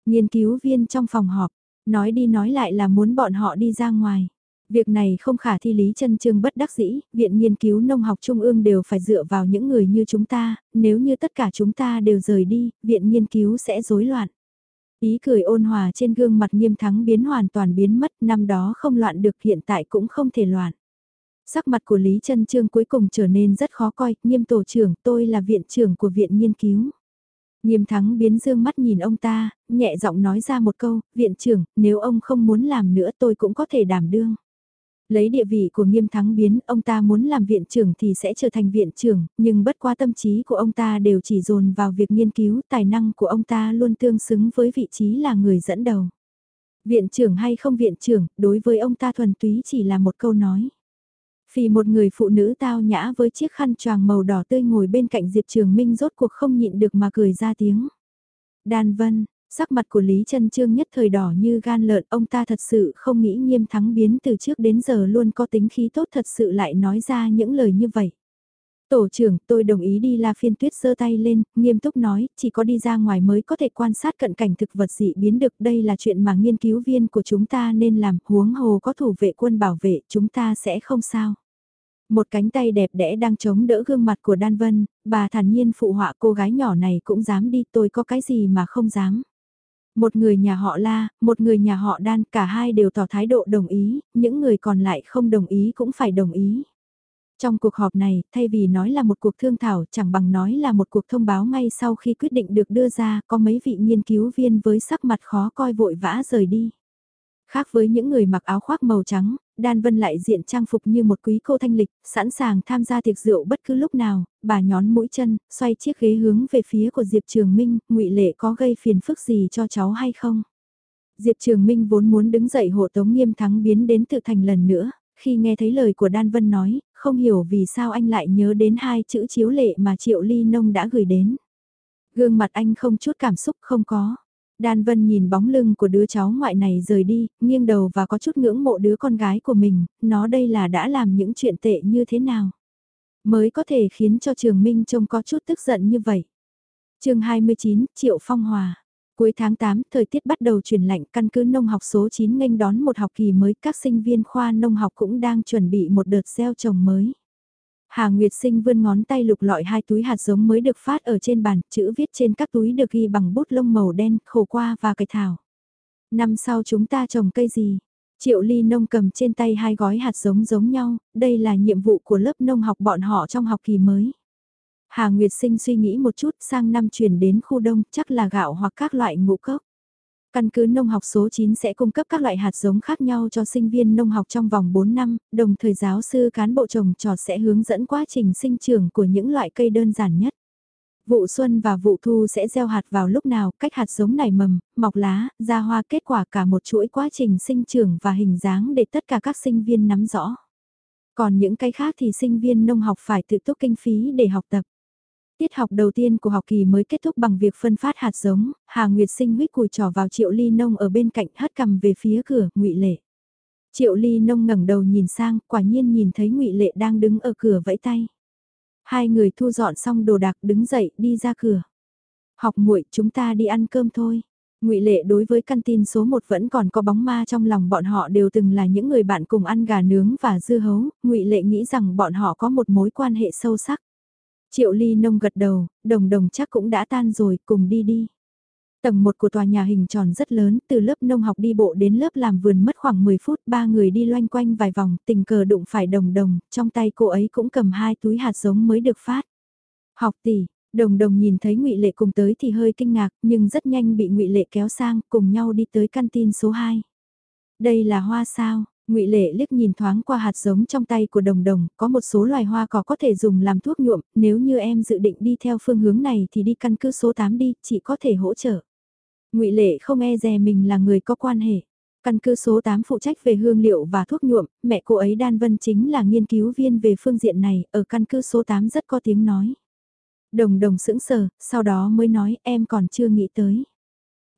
Nghiên cứu viên trong phòng họp, nói đi nói lại là muốn bọn họ đi ra ngoài. Việc này không khả thi lý chân trương bất đắc dĩ, Viện Nghiên cứu Nông học Trung ương đều phải dựa vào những người như chúng ta, nếu như tất cả chúng ta đều rời đi, Viện Nghiên cứu sẽ rối loạn. Ý cười ôn hòa trên gương mặt nghiêm thắng biến hoàn toàn biến mất, năm đó không loạn được hiện tại cũng không thể loạn. Sắc mặt của Lý Trân Trương cuối cùng trở nên rất khó coi, nghiêm tổ trưởng, tôi là viện trưởng của viện nghiên cứu. Nghiêm thắng biến dương mắt nhìn ông ta, nhẹ giọng nói ra một câu, viện trưởng, nếu ông không muốn làm nữa tôi cũng có thể đảm đương. Lấy địa vị của nghiêm thắng biến, ông ta muốn làm viện trưởng thì sẽ trở thành viện trưởng, nhưng bất qua tâm trí của ông ta đều chỉ dồn vào việc nghiên cứu, tài năng của ông ta luôn tương xứng với vị trí là người dẫn đầu. Viện trưởng hay không viện trưởng, đối với ông ta thuần túy chỉ là một câu nói. Vì một người phụ nữ tao nhã với chiếc khăn choàng màu đỏ tươi ngồi bên cạnh Diệp Trường Minh rốt cuộc không nhịn được mà cười ra tiếng. Đan Vân, sắc mặt của Lý Trân Trương nhất thời đỏ như gan lợn, ông ta thật sự không nghĩ nghiêm thắng biến từ trước đến giờ luôn có tính khí tốt thật sự lại nói ra những lời như vậy. Tổ trưởng, tôi đồng ý đi La Phiên Tuyết giơ tay lên, nghiêm túc nói, chỉ có đi ra ngoài mới có thể quan sát cận cảnh thực vật dị biến được. Đây là chuyện mà nghiên cứu viên của chúng ta nên làm, huống hồ có thủ vệ quân bảo vệ, chúng ta sẽ không sao. Một cánh tay đẹp đẽ đang chống đỡ gương mặt của Đan Vân, bà thản nhiên phụ họa cô gái nhỏ này cũng dám đi tôi có cái gì mà không dám. Một người nhà họ La, một người nhà họ Đan, cả hai đều tỏ thái độ đồng ý, những người còn lại không đồng ý cũng phải đồng ý. Trong cuộc họp này, thay vì nói là một cuộc thương thảo chẳng bằng nói là một cuộc thông báo ngay sau khi quyết định được đưa ra, có mấy vị nghiên cứu viên với sắc mặt khó coi vội vã rời đi. Khác với những người mặc áo khoác màu trắng, Đan Vân lại diện trang phục như một quý cô thanh lịch, sẵn sàng tham gia tiệc rượu bất cứ lúc nào, bà nhón mũi chân, xoay chiếc ghế hướng về phía của Diệp Trường Minh, ngụy Lệ có gây phiền phức gì cho cháu hay không? Diệp Trường Minh vốn muốn đứng dậy hộ tống nghiêm thắng biến đến tự thành lần nữa, khi nghe thấy lời của Đan Vân nói, không hiểu vì sao anh lại nhớ đến hai chữ chiếu lệ mà Triệu Ly Nông đã gửi đến. Gương mặt anh không chút cảm xúc không có. Đan Vân nhìn bóng lưng của đứa cháu ngoại này rời đi, nghiêng đầu và có chút ngưỡng mộ đứa con gái của mình, nó đây là đã làm những chuyện tệ như thế nào. Mới có thể khiến cho Trường Minh trông có chút tức giận như vậy. chương 29, Triệu Phong Hòa. Cuối tháng 8, thời tiết bắt đầu chuyển lạnh căn cứ nông học số 9 nghênh đón một học kỳ mới, các sinh viên khoa nông học cũng đang chuẩn bị một đợt gieo trồng mới. Hà Nguyệt Sinh vươn ngón tay lục lọi hai túi hạt giống mới được phát ở trên bàn, chữ viết trên các túi được ghi bằng bút lông màu đen, khổ qua và cây thảo. Năm sau chúng ta trồng cây gì? Triệu Ly Nông cầm trên tay hai gói hạt giống giống nhau, đây là nhiệm vụ của lớp nông học bọn họ trong học kỳ mới. Hà Nguyệt Sinh suy nghĩ một chút sang năm chuyển đến khu đông chắc là gạo hoặc các loại ngũ cốc. Căn cứ nông học số 9 sẽ cung cấp các loại hạt giống khác nhau cho sinh viên nông học trong vòng 4 năm, đồng thời giáo sư cán bộ trồng trọt sẽ hướng dẫn quá trình sinh trưởng của những loại cây đơn giản nhất. Vụ xuân và vụ thu sẽ gieo hạt vào lúc nào, cách hạt giống nảy mầm, mọc lá, ra hoa kết quả cả một chuỗi quá trình sinh trưởng và hình dáng để tất cả các sinh viên nắm rõ. Còn những cây khác thì sinh viên nông học phải tự túc kinh phí để học tập. Tiết học đầu tiên của học kỳ mới kết thúc bằng việc phân phát hạt giống, Hà Nguyệt Sinh huyết cùi trò vào Triệu Ly Nông ở bên cạnh hất cầm về phía cửa, ngụy Lệ. Triệu Ly Nông ngẩng đầu nhìn sang, quả nhiên nhìn thấy ngụy Lệ đang đứng ở cửa vẫy tay. Hai người thu dọn xong đồ đạc đứng dậy đi ra cửa. Học muội chúng ta đi ăn cơm thôi. Ngụy Lệ đối với căn tin số 1 vẫn còn có bóng ma trong lòng bọn họ đều từng là những người bạn cùng ăn gà nướng và dưa hấu, Ngụy Lệ nghĩ rằng bọn họ có một mối quan hệ sâu sắc. Triệu Ly Nông gật đầu, đồng đồng chắc cũng đã tan rồi, cùng đi đi. Tầng 1 của tòa nhà hình tròn rất lớn, từ lớp nông học đi bộ đến lớp làm vườn mất khoảng 10 phút, ba người đi loanh quanh vài vòng, tình cờ đụng phải đồng đồng, trong tay cô ấy cũng cầm hai túi hạt giống mới được phát. Học tỷ, đồng đồng nhìn thấy ngụy Lệ cùng tới thì hơi kinh ngạc, nhưng rất nhanh bị ngụy Lệ kéo sang, cùng nhau đi tới căn tin số 2. Đây là hoa sao, ngụy Lệ liếc nhìn thoáng qua hạt giống trong tay của đồng đồng, có một số loài hoa cỏ có thể dùng làm thuốc nhuộm, nếu như em dự định đi theo phương hướng này thì đi căn cứ số 8 đi, chị có thể hỗ trợ. ngụy Lệ không e dè mình là người có quan hệ. Căn cứ số 8 phụ trách về hương liệu và thuốc nhuộm, mẹ cô ấy Đan Vân chính là nghiên cứu viên về phương diện này, ở căn cứ số 8 rất có tiếng nói. Đồng đồng sững sờ, sau đó mới nói em còn chưa nghĩ tới.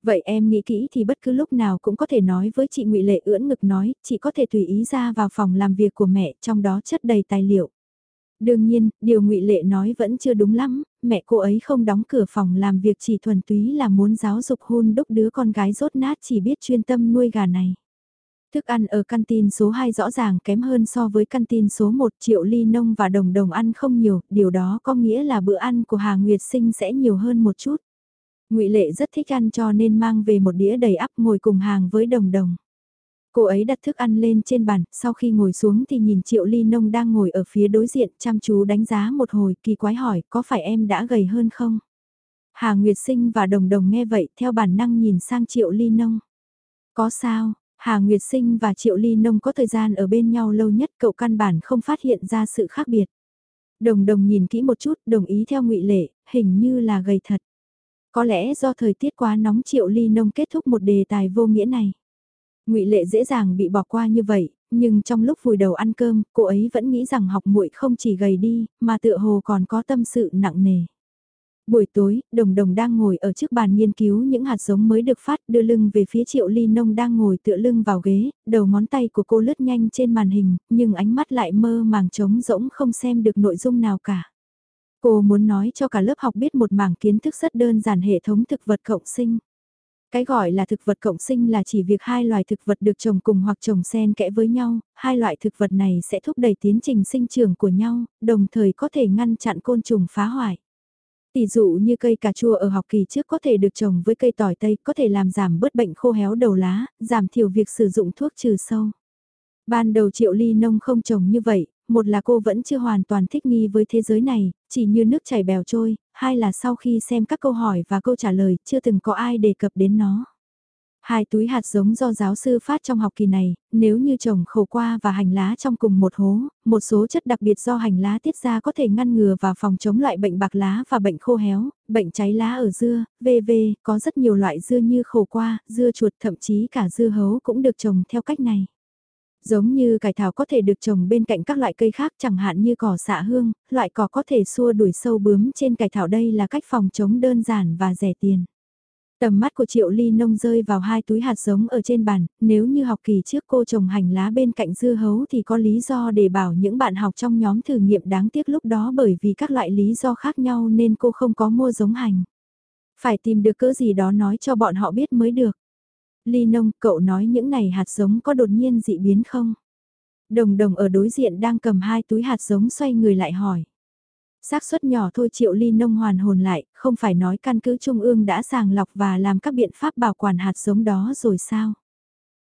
Vậy em nghĩ kỹ thì bất cứ lúc nào cũng có thể nói với chị ngụy Lệ ưỡn ngực nói, chị có thể tùy ý ra vào phòng làm việc của mẹ, trong đó chất đầy tài liệu. Đương nhiên, điều ngụy Lệ nói vẫn chưa đúng lắm, mẹ cô ấy không đóng cửa phòng làm việc chỉ thuần túy là muốn giáo dục hôn đúc đứa con gái rốt nát chỉ biết chuyên tâm nuôi gà này. Thức ăn ở căn tin số 2 rõ ràng kém hơn so với căn tin số 1 triệu ly nông và đồng đồng ăn không nhiều, điều đó có nghĩa là bữa ăn của Hà Nguyệt Sinh sẽ nhiều hơn một chút ngụy Lệ rất thích ăn cho nên mang về một đĩa đầy ắp ngồi cùng hàng với đồng đồng. Cô ấy đặt thức ăn lên trên bàn, sau khi ngồi xuống thì nhìn Triệu Ly Nông đang ngồi ở phía đối diện chăm chú đánh giá một hồi kỳ quái hỏi có phải em đã gầy hơn không? Hà Nguyệt Sinh và Đồng Đồng nghe vậy theo bản năng nhìn sang Triệu Ly Nông. Có sao, Hà Nguyệt Sinh và Triệu Ly Nông có thời gian ở bên nhau lâu nhất cậu căn bản không phát hiện ra sự khác biệt. Đồng Đồng nhìn kỹ một chút đồng ý theo ngụy Lệ, hình như là gầy thật. Có lẽ do thời tiết quá nóng Triệu Ly Nông kết thúc một đề tài vô nghĩa này. ngụy Lệ dễ dàng bị bỏ qua như vậy, nhưng trong lúc vùi đầu ăn cơm, cô ấy vẫn nghĩ rằng học muội không chỉ gầy đi, mà tựa hồ còn có tâm sự nặng nề. Buổi tối, Đồng Đồng đang ngồi ở trước bàn nghiên cứu những hạt giống mới được phát đưa lưng về phía Triệu Ly Nông đang ngồi tựa lưng vào ghế, đầu ngón tay của cô lướt nhanh trên màn hình, nhưng ánh mắt lại mơ màng trống rỗng không xem được nội dung nào cả. Cô muốn nói cho cả lớp học biết một mảng kiến thức rất đơn giản hệ thống thực vật cộng sinh. Cái gọi là thực vật cộng sinh là chỉ việc hai loài thực vật được trồng cùng hoặc trồng xen kẽ với nhau, hai loại thực vật này sẽ thúc đẩy tiến trình sinh trưởng của nhau, đồng thời có thể ngăn chặn côn trùng phá hoại. Tỷ dụ như cây cà chua ở học kỳ trước có thể được trồng với cây tỏi tây, có thể làm giảm bớt bệnh khô héo đầu lá, giảm thiểu việc sử dụng thuốc trừ sâu. Ban đầu triệu ly nông không trồng như vậy, một là cô vẫn chưa hoàn toàn thích nghi với thế giới này, chỉ như nước chảy bèo trôi, hai là sau khi xem các câu hỏi và câu trả lời chưa từng có ai đề cập đến nó. Hai túi hạt giống do giáo sư phát trong học kỳ này, nếu như trồng khổ qua và hành lá trong cùng một hố, một số chất đặc biệt do hành lá tiết ra có thể ngăn ngừa và phòng chống loại bệnh bạc lá và bệnh khô héo, bệnh cháy lá ở dưa, VV, có rất nhiều loại dưa như khổ qua, dưa chuột thậm chí cả dưa hấu cũng được trồng theo cách này. Giống như cải thảo có thể được trồng bên cạnh các loại cây khác chẳng hạn như cỏ xạ hương, loại cỏ có thể xua đuổi sâu bướm trên cải thảo đây là cách phòng chống đơn giản và rẻ tiền. Tầm mắt của Triệu Ly Nông rơi vào hai túi hạt giống ở trên bàn, nếu như học kỳ trước cô trồng hành lá bên cạnh dưa hấu thì có lý do để bảo những bạn học trong nhóm thử nghiệm đáng tiếc lúc đó bởi vì các loại lý do khác nhau nên cô không có mua giống hành. Phải tìm được cỡ gì đó nói cho bọn họ biết mới được. Ly Nông, cậu nói những này hạt giống có đột nhiên dị biến không? Đồng đồng ở đối diện đang cầm hai túi hạt giống xoay người lại hỏi xác suất nhỏ thôi triệu ly nông hoàn hồn lại, không phải nói căn cứ trung ương đã sàng lọc và làm các biện pháp bảo quản hạt giống đó rồi sao?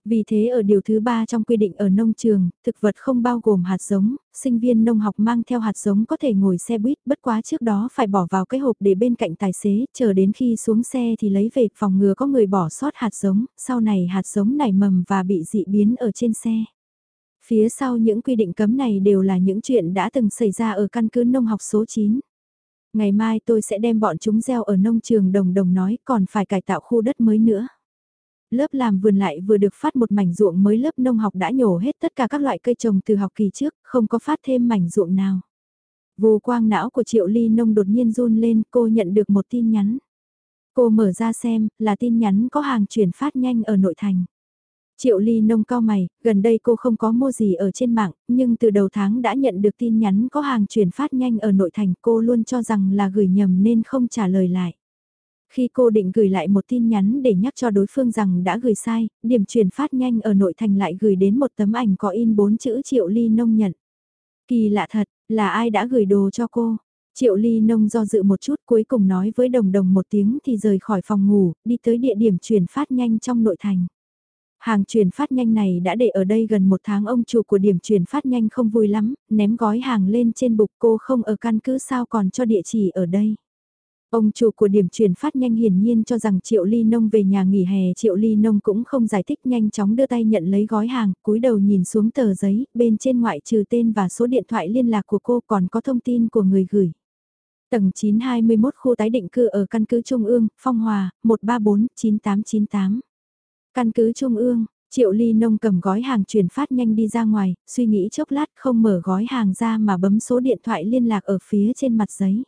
Vì thế ở điều thứ ba trong quy định ở nông trường, thực vật không bao gồm hạt giống, sinh viên nông học mang theo hạt giống có thể ngồi xe buýt bất quá trước đó phải bỏ vào cái hộp để bên cạnh tài xế, chờ đến khi xuống xe thì lấy về phòng ngừa có người bỏ sót hạt giống, sau này hạt giống nảy mầm và bị dị biến ở trên xe. Phía sau những quy định cấm này đều là những chuyện đã từng xảy ra ở căn cứ nông học số 9. Ngày mai tôi sẽ đem bọn chúng gieo ở nông trường đồng đồng nói còn phải cải tạo khu đất mới nữa. Lớp làm vườn lại vừa được phát một mảnh ruộng mới lớp nông học đã nhổ hết tất cả các loại cây trồng từ học kỳ trước, không có phát thêm mảnh ruộng nào. Vù quang não của Triệu Ly Nông đột nhiên run lên, cô nhận được một tin nhắn. Cô mở ra xem, là tin nhắn có hàng chuyển phát nhanh ở nội thành. Triệu Ly nông cao mày, gần đây cô không có mua gì ở trên mạng, nhưng từ đầu tháng đã nhận được tin nhắn có hàng chuyển phát nhanh ở nội thành cô luôn cho rằng là gửi nhầm nên không trả lời lại. Khi cô định gửi lại một tin nhắn để nhắc cho đối phương rằng đã gửi sai, điểm truyền phát nhanh ở nội thành lại gửi đến một tấm ảnh có in bốn chữ Triệu Ly nông nhận. Kỳ lạ thật, là ai đã gửi đồ cho cô? Triệu Ly nông do dự một chút cuối cùng nói với đồng đồng một tiếng thì rời khỏi phòng ngủ, đi tới địa điểm truyền phát nhanh trong nội thành. Hàng truyền phát nhanh này đã để ở đây gần một tháng ông chủ của điểm truyền phát nhanh không vui lắm, ném gói hàng lên trên bục cô không ở căn cứ sao còn cho địa chỉ ở đây. Ông chủ của điểm chuyển phát nhanh hiển nhiên cho rằng Triệu Ly Nông về nhà nghỉ hè Triệu Ly Nông cũng không giải thích nhanh chóng đưa tay nhận lấy gói hàng, cúi đầu nhìn xuống tờ giấy, bên trên ngoại trừ tên và số điện thoại liên lạc của cô còn có thông tin của người gửi. Tầng 921 khu tái định cư ở căn cứ Trung ương, Phong Hòa, 134-9898. Căn cứ Trung ương, Triệu Ly Nông cầm gói hàng chuyển phát nhanh đi ra ngoài, suy nghĩ chốc lát không mở gói hàng ra mà bấm số điện thoại liên lạc ở phía trên mặt giấy.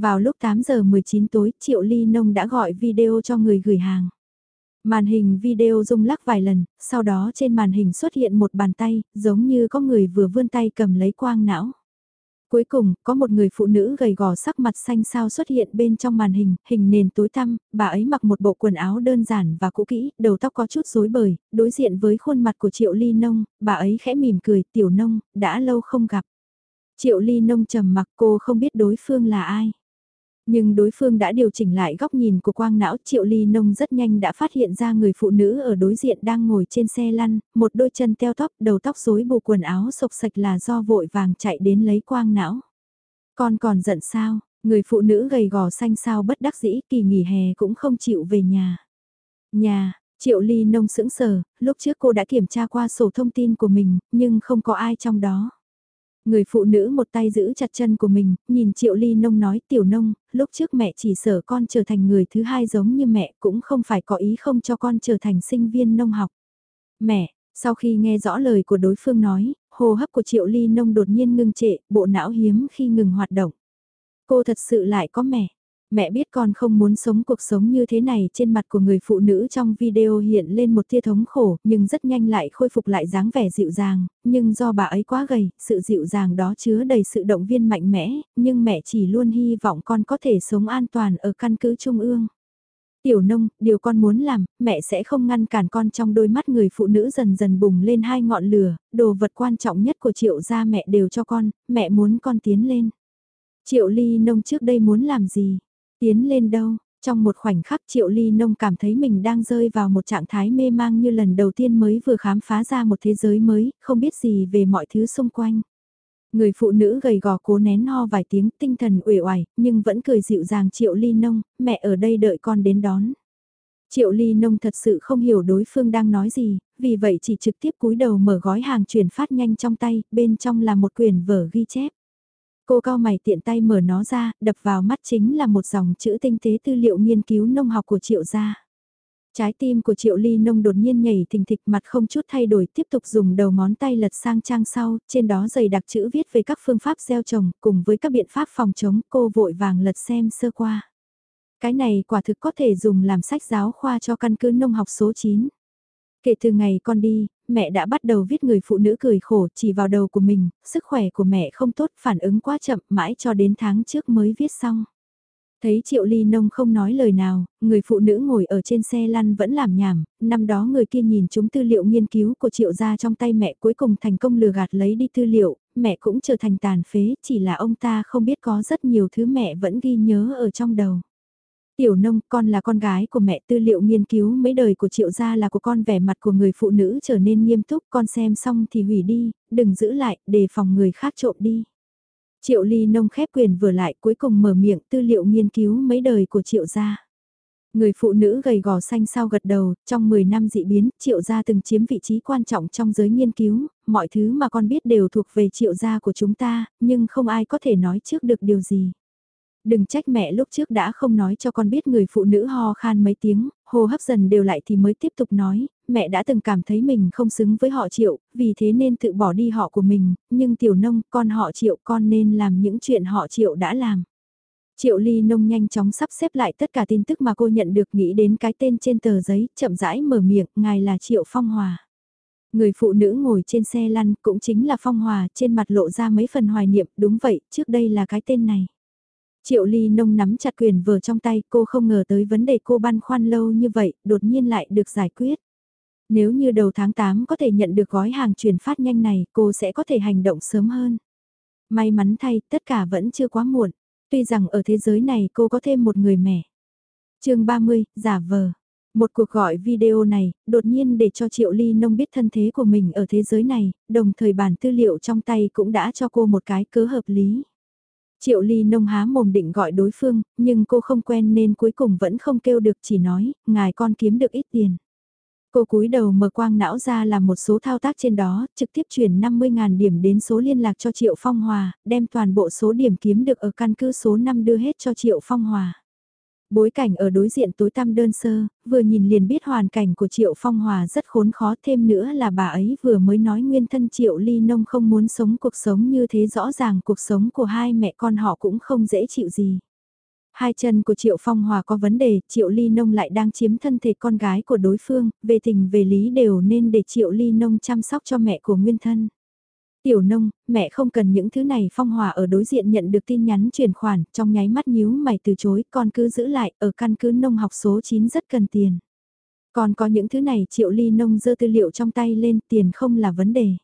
Vào lúc 8 giờ 19 tối, Triệu Ly Nông đã gọi video cho người gửi hàng. Màn hình video rung lắc vài lần, sau đó trên màn hình xuất hiện một bàn tay, giống như có người vừa vươn tay cầm lấy quang não. Cuối cùng, có một người phụ nữ gầy gò sắc mặt xanh xao xuất hiện bên trong màn hình, hình nền tối tăm, bà ấy mặc một bộ quần áo đơn giản và cũ kỹ, đầu tóc có chút rối bời, đối diện với khuôn mặt của Triệu Ly Nông, bà ấy khẽ mỉm cười, tiểu nông, đã lâu không gặp. Triệu Ly Nông trầm mặc cô không biết đối phương là ai. Nhưng đối phương đã điều chỉnh lại góc nhìn của quang não Triệu Ly Nông rất nhanh đã phát hiện ra người phụ nữ ở đối diện đang ngồi trên xe lăn, một đôi chân teo tóc, đầu tóc rối bù quần áo sộc sạch là do vội vàng chạy đến lấy quang não. Con còn giận sao, người phụ nữ gầy gò xanh sao bất đắc dĩ kỳ nghỉ hè cũng không chịu về nhà. Nhà, Triệu Ly Nông sững sờ, lúc trước cô đã kiểm tra qua sổ thông tin của mình, nhưng không có ai trong đó. Người phụ nữ một tay giữ chặt chân của mình, nhìn Triệu Ly Nông nói tiểu nông, lúc trước mẹ chỉ sợ con trở thành người thứ hai giống như mẹ cũng không phải có ý không cho con trở thành sinh viên nông học. Mẹ, sau khi nghe rõ lời của đối phương nói, hô hấp của Triệu Ly Nông đột nhiên ngưng trệ, bộ não hiếm khi ngừng hoạt động. Cô thật sự lại có mẹ. Mẹ biết con không muốn sống cuộc sống như thế này trên mặt của người phụ nữ trong video hiện lên một tia thống khổ nhưng rất nhanh lại khôi phục lại dáng vẻ dịu dàng, nhưng do bà ấy quá gầy, sự dịu dàng đó chứa đầy sự động viên mạnh mẽ, nhưng mẹ chỉ luôn hy vọng con có thể sống an toàn ở căn cứ Trung ương. Tiểu nông, điều con muốn làm, mẹ sẽ không ngăn cản con trong đôi mắt người phụ nữ dần dần bùng lên hai ngọn lửa, đồ vật quan trọng nhất của triệu gia mẹ đều cho con, mẹ muốn con tiến lên. Triệu ly nông trước đây muốn làm gì? Tiến lên đâu? Trong một khoảnh khắc Triệu Ly Nông cảm thấy mình đang rơi vào một trạng thái mê mang như lần đầu tiên mới vừa khám phá ra một thế giới mới, không biết gì về mọi thứ xung quanh. Người phụ nữ gầy gò cố nén ho vài tiếng tinh thần uể oải, nhưng vẫn cười dịu dàng Triệu Ly Nông, mẹ ở đây đợi con đến đón. Triệu Ly Nông thật sự không hiểu đối phương đang nói gì, vì vậy chỉ trực tiếp cúi đầu mở gói hàng chuyển phát nhanh trong tay, bên trong là một quyển vở ghi chép. Cô cao mày tiện tay mở nó ra, đập vào mắt chính là một dòng chữ tinh tế tư liệu nghiên cứu nông học của Triệu gia. Trái tim của Triệu Ly Nông đột nhiên nhảy thình thịch mặt không chút thay đổi tiếp tục dùng đầu ngón tay lật sang trang sau, trên đó dày đặc chữ viết về các phương pháp gieo trồng cùng với các biện pháp phòng chống cô vội vàng lật xem sơ qua. Cái này quả thực có thể dùng làm sách giáo khoa cho căn cứ nông học số 9. Kể từ ngày con đi, mẹ đã bắt đầu viết người phụ nữ cười khổ chỉ vào đầu của mình, sức khỏe của mẹ không tốt, phản ứng quá chậm mãi cho đến tháng trước mới viết xong. Thấy Triệu Ly Nông không nói lời nào, người phụ nữ ngồi ở trên xe lăn vẫn làm nhảm, năm đó người kia nhìn chúng tư liệu nghiên cứu của Triệu gia trong tay mẹ cuối cùng thành công lừa gạt lấy đi tư liệu, mẹ cũng trở thành tàn phế, chỉ là ông ta không biết có rất nhiều thứ mẹ vẫn ghi nhớ ở trong đầu. Tiểu nông, con là con gái của mẹ tư liệu nghiên cứu mấy đời của triệu gia là của con vẻ mặt của người phụ nữ trở nên nghiêm túc, con xem xong thì hủy đi, đừng giữ lại, để phòng người khác trộm đi. Triệu ly nông khép quyền vừa lại cuối cùng mở miệng tư liệu nghiên cứu mấy đời của triệu gia. Người phụ nữ gầy gò xanh sao gật đầu, trong 10 năm dị biến, triệu gia từng chiếm vị trí quan trọng trong giới nghiên cứu, mọi thứ mà con biết đều thuộc về triệu gia của chúng ta, nhưng không ai có thể nói trước được điều gì. Đừng trách mẹ lúc trước đã không nói cho con biết người phụ nữ ho khan mấy tiếng, hô hấp dần đều lại thì mới tiếp tục nói, mẹ đã từng cảm thấy mình không xứng với họ triệu, vì thế nên tự bỏ đi họ của mình, nhưng tiểu nông, con họ triệu con nên làm những chuyện họ triệu đã làm. Triệu ly nông nhanh chóng sắp xếp lại tất cả tin tức mà cô nhận được nghĩ đến cái tên trên tờ giấy, chậm rãi mở miệng, ngài là Triệu Phong Hòa. Người phụ nữ ngồi trên xe lăn cũng chính là Phong Hòa, trên mặt lộ ra mấy phần hoài niệm, đúng vậy, trước đây là cái tên này. Triệu Ly nông nắm chặt quyền vở trong tay, cô không ngờ tới vấn đề cô băn khoăn lâu như vậy, đột nhiên lại được giải quyết. Nếu như đầu tháng 8 có thể nhận được gói hàng chuyển phát nhanh này, cô sẽ có thể hành động sớm hơn. May mắn thay, tất cả vẫn chưa quá muộn. Tuy rằng ở thế giới này cô có thêm một người mẹ. chương 30, giả vờ. Một cuộc gọi video này, đột nhiên để cho Triệu Ly Nông biết thân thế của mình ở thế giới này, đồng thời bản tư liệu trong tay cũng đã cho cô một cái cớ hợp lý. Triệu ly nông há mồm định gọi đối phương, nhưng cô không quen nên cuối cùng vẫn không kêu được chỉ nói, ngài con kiếm được ít tiền. Cô cúi đầu mở quang não ra làm một số thao tác trên đó, trực tiếp chuyển 50.000 điểm đến số liên lạc cho Triệu Phong Hòa, đem toàn bộ số điểm kiếm được ở căn cứ số 5 đưa hết cho Triệu Phong Hòa. Bối cảnh ở đối diện tối tăm đơn sơ, vừa nhìn liền biết hoàn cảnh của Triệu Phong Hòa rất khốn khó thêm nữa là bà ấy vừa mới nói nguyên thân Triệu Ly Nông không muốn sống cuộc sống như thế rõ ràng cuộc sống của hai mẹ con họ cũng không dễ chịu gì. Hai chân của Triệu Phong Hòa có vấn đề, Triệu Ly Nông lại đang chiếm thân thể con gái của đối phương, về tình về lý đều nên để Triệu Ly Nông chăm sóc cho mẹ của nguyên thân. Tiểu nông, mẹ không cần những thứ này phong hòa ở đối diện nhận được tin nhắn chuyển khoản, trong nháy mắt nhíu mày từ chối, con cứ giữ lại, ở căn cứ nông học số 9 rất cần tiền. Còn có những thứ này triệu ly nông dơ tư liệu trong tay lên, tiền không là vấn đề.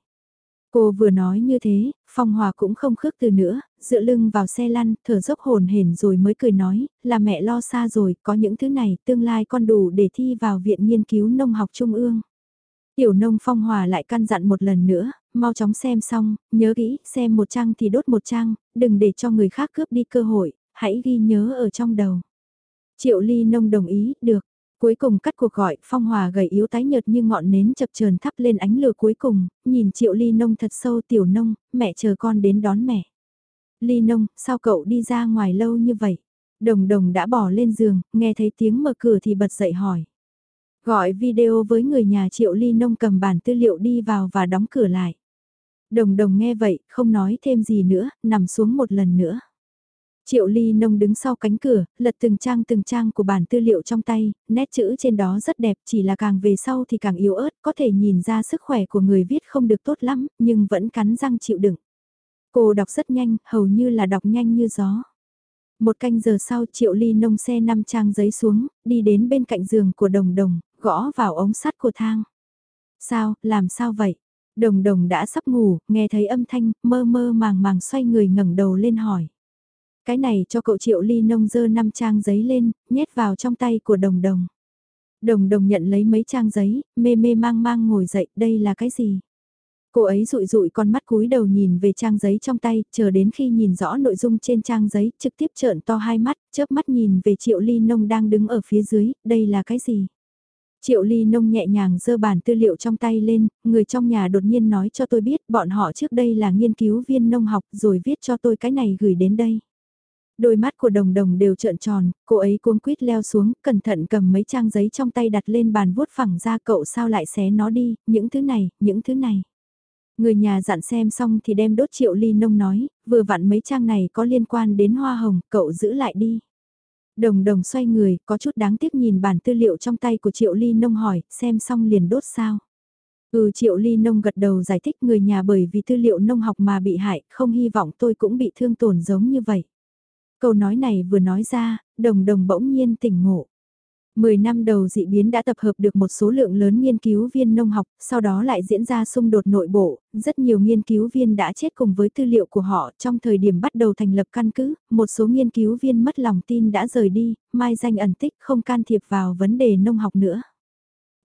Cô vừa nói như thế, Phong Hòa cũng không khước từ nữa, dựa lưng vào xe lăn, thở dốc hồn hển rồi mới cười nói, là mẹ lo xa rồi, có những thứ này, tương lai con đủ để thi vào Viện Nghiên cứu Nông học Trung ương. Tiểu nông Phong Hòa lại căn dặn một lần nữa, mau chóng xem xong, nhớ kỹ, xem một trang thì đốt một trang, đừng để cho người khác cướp đi cơ hội, hãy ghi nhớ ở trong đầu. Triệu Ly Nông đồng ý, được. Cuối cùng cắt cuộc gọi, Phong Hòa gầy yếu tái nhợt như ngọn nến chập chờn thắp lên ánh lửa cuối cùng, nhìn Triệu Ly Nông thật sâu tiểu nông, mẹ chờ con đến đón mẹ. Ly Nông, sao cậu đi ra ngoài lâu như vậy? Đồng đồng đã bỏ lên giường, nghe thấy tiếng mở cửa thì bật dậy hỏi. Gọi video với người nhà Triệu Ly Nông cầm bản tư liệu đi vào và đóng cửa lại. Đồng đồng nghe vậy, không nói thêm gì nữa, nằm xuống một lần nữa. Triệu Ly Nông đứng sau cánh cửa, lật từng trang từng trang của bản tư liệu trong tay, nét chữ trên đó rất đẹp chỉ là càng về sau thì càng yếu ớt, có thể nhìn ra sức khỏe của người viết không được tốt lắm, nhưng vẫn cắn răng chịu đựng. Cô đọc rất nhanh, hầu như là đọc nhanh như gió. Một canh giờ sau Triệu Ly Nông xe năm trang giấy xuống, đi đến bên cạnh giường của đồng đồng, gõ vào ống sắt của thang. Sao, làm sao vậy? Đồng đồng đã sắp ngủ, nghe thấy âm thanh, mơ mơ màng màng xoay người ngẩng đầu lên hỏi. Cái này cho cậu triệu ly nông dơ năm trang giấy lên, nhét vào trong tay của đồng đồng. Đồng đồng nhận lấy mấy trang giấy, mê mê mang mang ngồi dậy, đây là cái gì? Cô ấy rụi rụi con mắt cúi đầu nhìn về trang giấy trong tay, chờ đến khi nhìn rõ nội dung trên trang giấy, trực tiếp trợn to hai mắt, chớp mắt nhìn về triệu ly nông đang đứng ở phía dưới, đây là cái gì? Triệu Ly Nông nhẹ nhàng giơ bản tư liệu trong tay lên, người trong nhà đột nhiên nói cho tôi biết bọn họ trước đây là nghiên cứu viên nông học rồi viết cho tôi cái này gửi đến đây. Đôi mắt của đồng đồng đều trợn tròn, cô ấy cuống quýt leo xuống, cẩn thận cầm mấy trang giấy trong tay đặt lên bàn vuốt phẳng ra cậu sao lại xé nó đi, những thứ này, những thứ này. Người nhà dặn xem xong thì đem đốt triệu ly nông nói, vừa vặn mấy trang này có liên quan đến hoa hồng, cậu giữ lại đi. Đồng đồng xoay người, có chút đáng tiếc nhìn bản tư liệu trong tay của Triệu Ly Nông hỏi, xem xong liền đốt sao. Ừ Triệu Ly Nông gật đầu giải thích người nhà bởi vì tư liệu nông học mà bị hại, không hy vọng tôi cũng bị thương tổn giống như vậy. Câu nói này vừa nói ra, đồng đồng bỗng nhiên tỉnh ngộ. Mười năm đầu dị biến đã tập hợp được một số lượng lớn nghiên cứu viên nông học, sau đó lại diễn ra xung đột nội bộ, rất nhiều nghiên cứu viên đã chết cùng với tư liệu của họ trong thời điểm bắt đầu thành lập căn cứ, một số nghiên cứu viên mất lòng tin đã rời đi, mai danh ẩn tích không can thiệp vào vấn đề nông học nữa.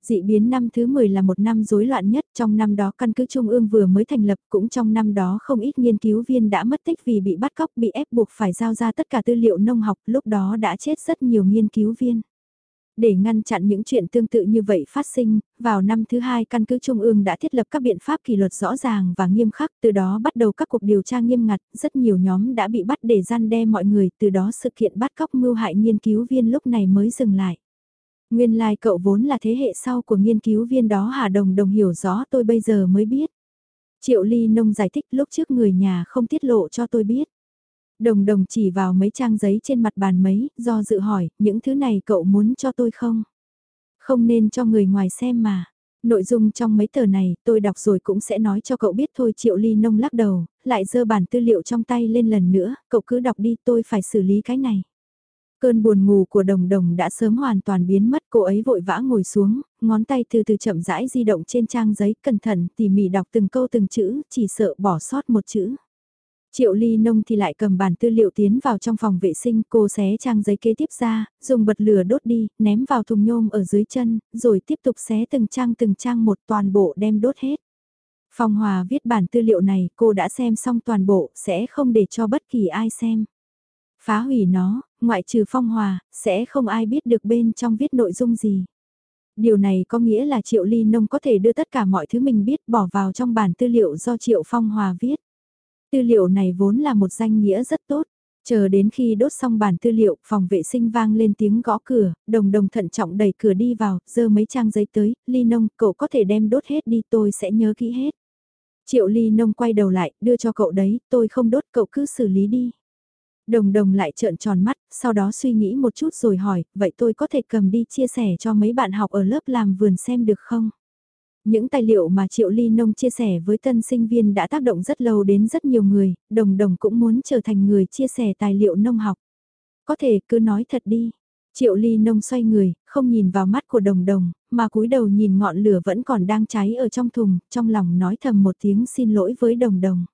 Dị biến năm thứ 10 là một năm rối loạn nhất, trong năm đó căn cứ Trung ương vừa mới thành lập cũng trong năm đó không ít nghiên cứu viên đã mất tích vì bị bắt cóc bị ép buộc phải giao ra tất cả tư liệu nông học, lúc đó đã chết rất nhiều nghiên cứu viên. Để ngăn chặn những chuyện tương tự như vậy phát sinh, vào năm thứ hai căn cứ Trung ương đã thiết lập các biện pháp kỷ luật rõ ràng và nghiêm khắc, từ đó bắt đầu các cuộc điều tra nghiêm ngặt, rất nhiều nhóm đã bị bắt để gian đe mọi người, từ đó sự kiện bắt cóc mưu hại nghiên cứu viên lúc này mới dừng lại. Nguyên lai like cậu vốn là thế hệ sau của nghiên cứu viên đó Hà Đồng Đồng hiểu rõ tôi bây giờ mới biết. Triệu Ly Nông giải thích lúc trước người nhà không tiết lộ cho tôi biết. Đồng đồng chỉ vào mấy trang giấy trên mặt bàn mấy, do dự hỏi, những thứ này cậu muốn cho tôi không? Không nên cho người ngoài xem mà. Nội dung trong mấy tờ này tôi đọc rồi cũng sẽ nói cho cậu biết thôi Triệu Ly Nông lắc đầu, lại dơ bản tư liệu trong tay lên lần nữa, cậu cứ đọc đi tôi phải xử lý cái này. Cơn buồn ngủ của đồng đồng đã sớm hoàn toàn biến mất cô ấy vội vã ngồi xuống, ngón tay từ từ chậm rãi di động trên trang giấy cẩn thận tỉ mỉ đọc từng câu từng chữ, chỉ sợ bỏ sót một chữ. Triệu ly nông thì lại cầm bản tư liệu tiến vào trong phòng vệ sinh, cô xé trang giấy kế tiếp ra, dùng bật lửa đốt đi, ném vào thùng nhôm ở dưới chân, rồi tiếp tục xé từng trang từng trang một toàn bộ đem đốt hết. Phong Hòa viết bản tư liệu này, cô đã xem xong toàn bộ, sẽ không để cho bất kỳ ai xem. Phá hủy nó, ngoại trừ Phong Hòa, sẽ không ai biết được bên trong viết nội dung gì. Điều này có nghĩa là Triệu Ly Nông có thể đưa tất cả mọi thứ mình biết bỏ vào trong bản tư liệu do Triệu Phong Hòa viết. Tư liệu này vốn là một danh nghĩa rất tốt. Chờ đến khi đốt xong bản tư liệu, phòng vệ sinh vang lên tiếng gõ cửa, đồng đồng thận trọng đẩy cửa đi vào, dơ mấy trang giấy tới, ly nông, cậu có thể đem đốt hết đi tôi sẽ nhớ kỹ hết. Triệu ly nông quay đầu lại, đưa cho cậu đấy, tôi không đốt cậu cứ xử lý đi. Đồng đồng lại trợn tròn mắt, sau đó suy nghĩ một chút rồi hỏi, vậy tôi có thể cầm đi chia sẻ cho mấy bạn học ở lớp làm vườn xem được không? Những tài liệu mà Triệu Ly Nông chia sẻ với tân sinh viên đã tác động rất lâu đến rất nhiều người, đồng đồng cũng muốn trở thành người chia sẻ tài liệu nông học. Có thể cứ nói thật đi. Triệu Ly Nông xoay người, không nhìn vào mắt của đồng đồng, mà cúi đầu nhìn ngọn lửa vẫn còn đang cháy ở trong thùng, trong lòng nói thầm một tiếng xin lỗi với đồng đồng.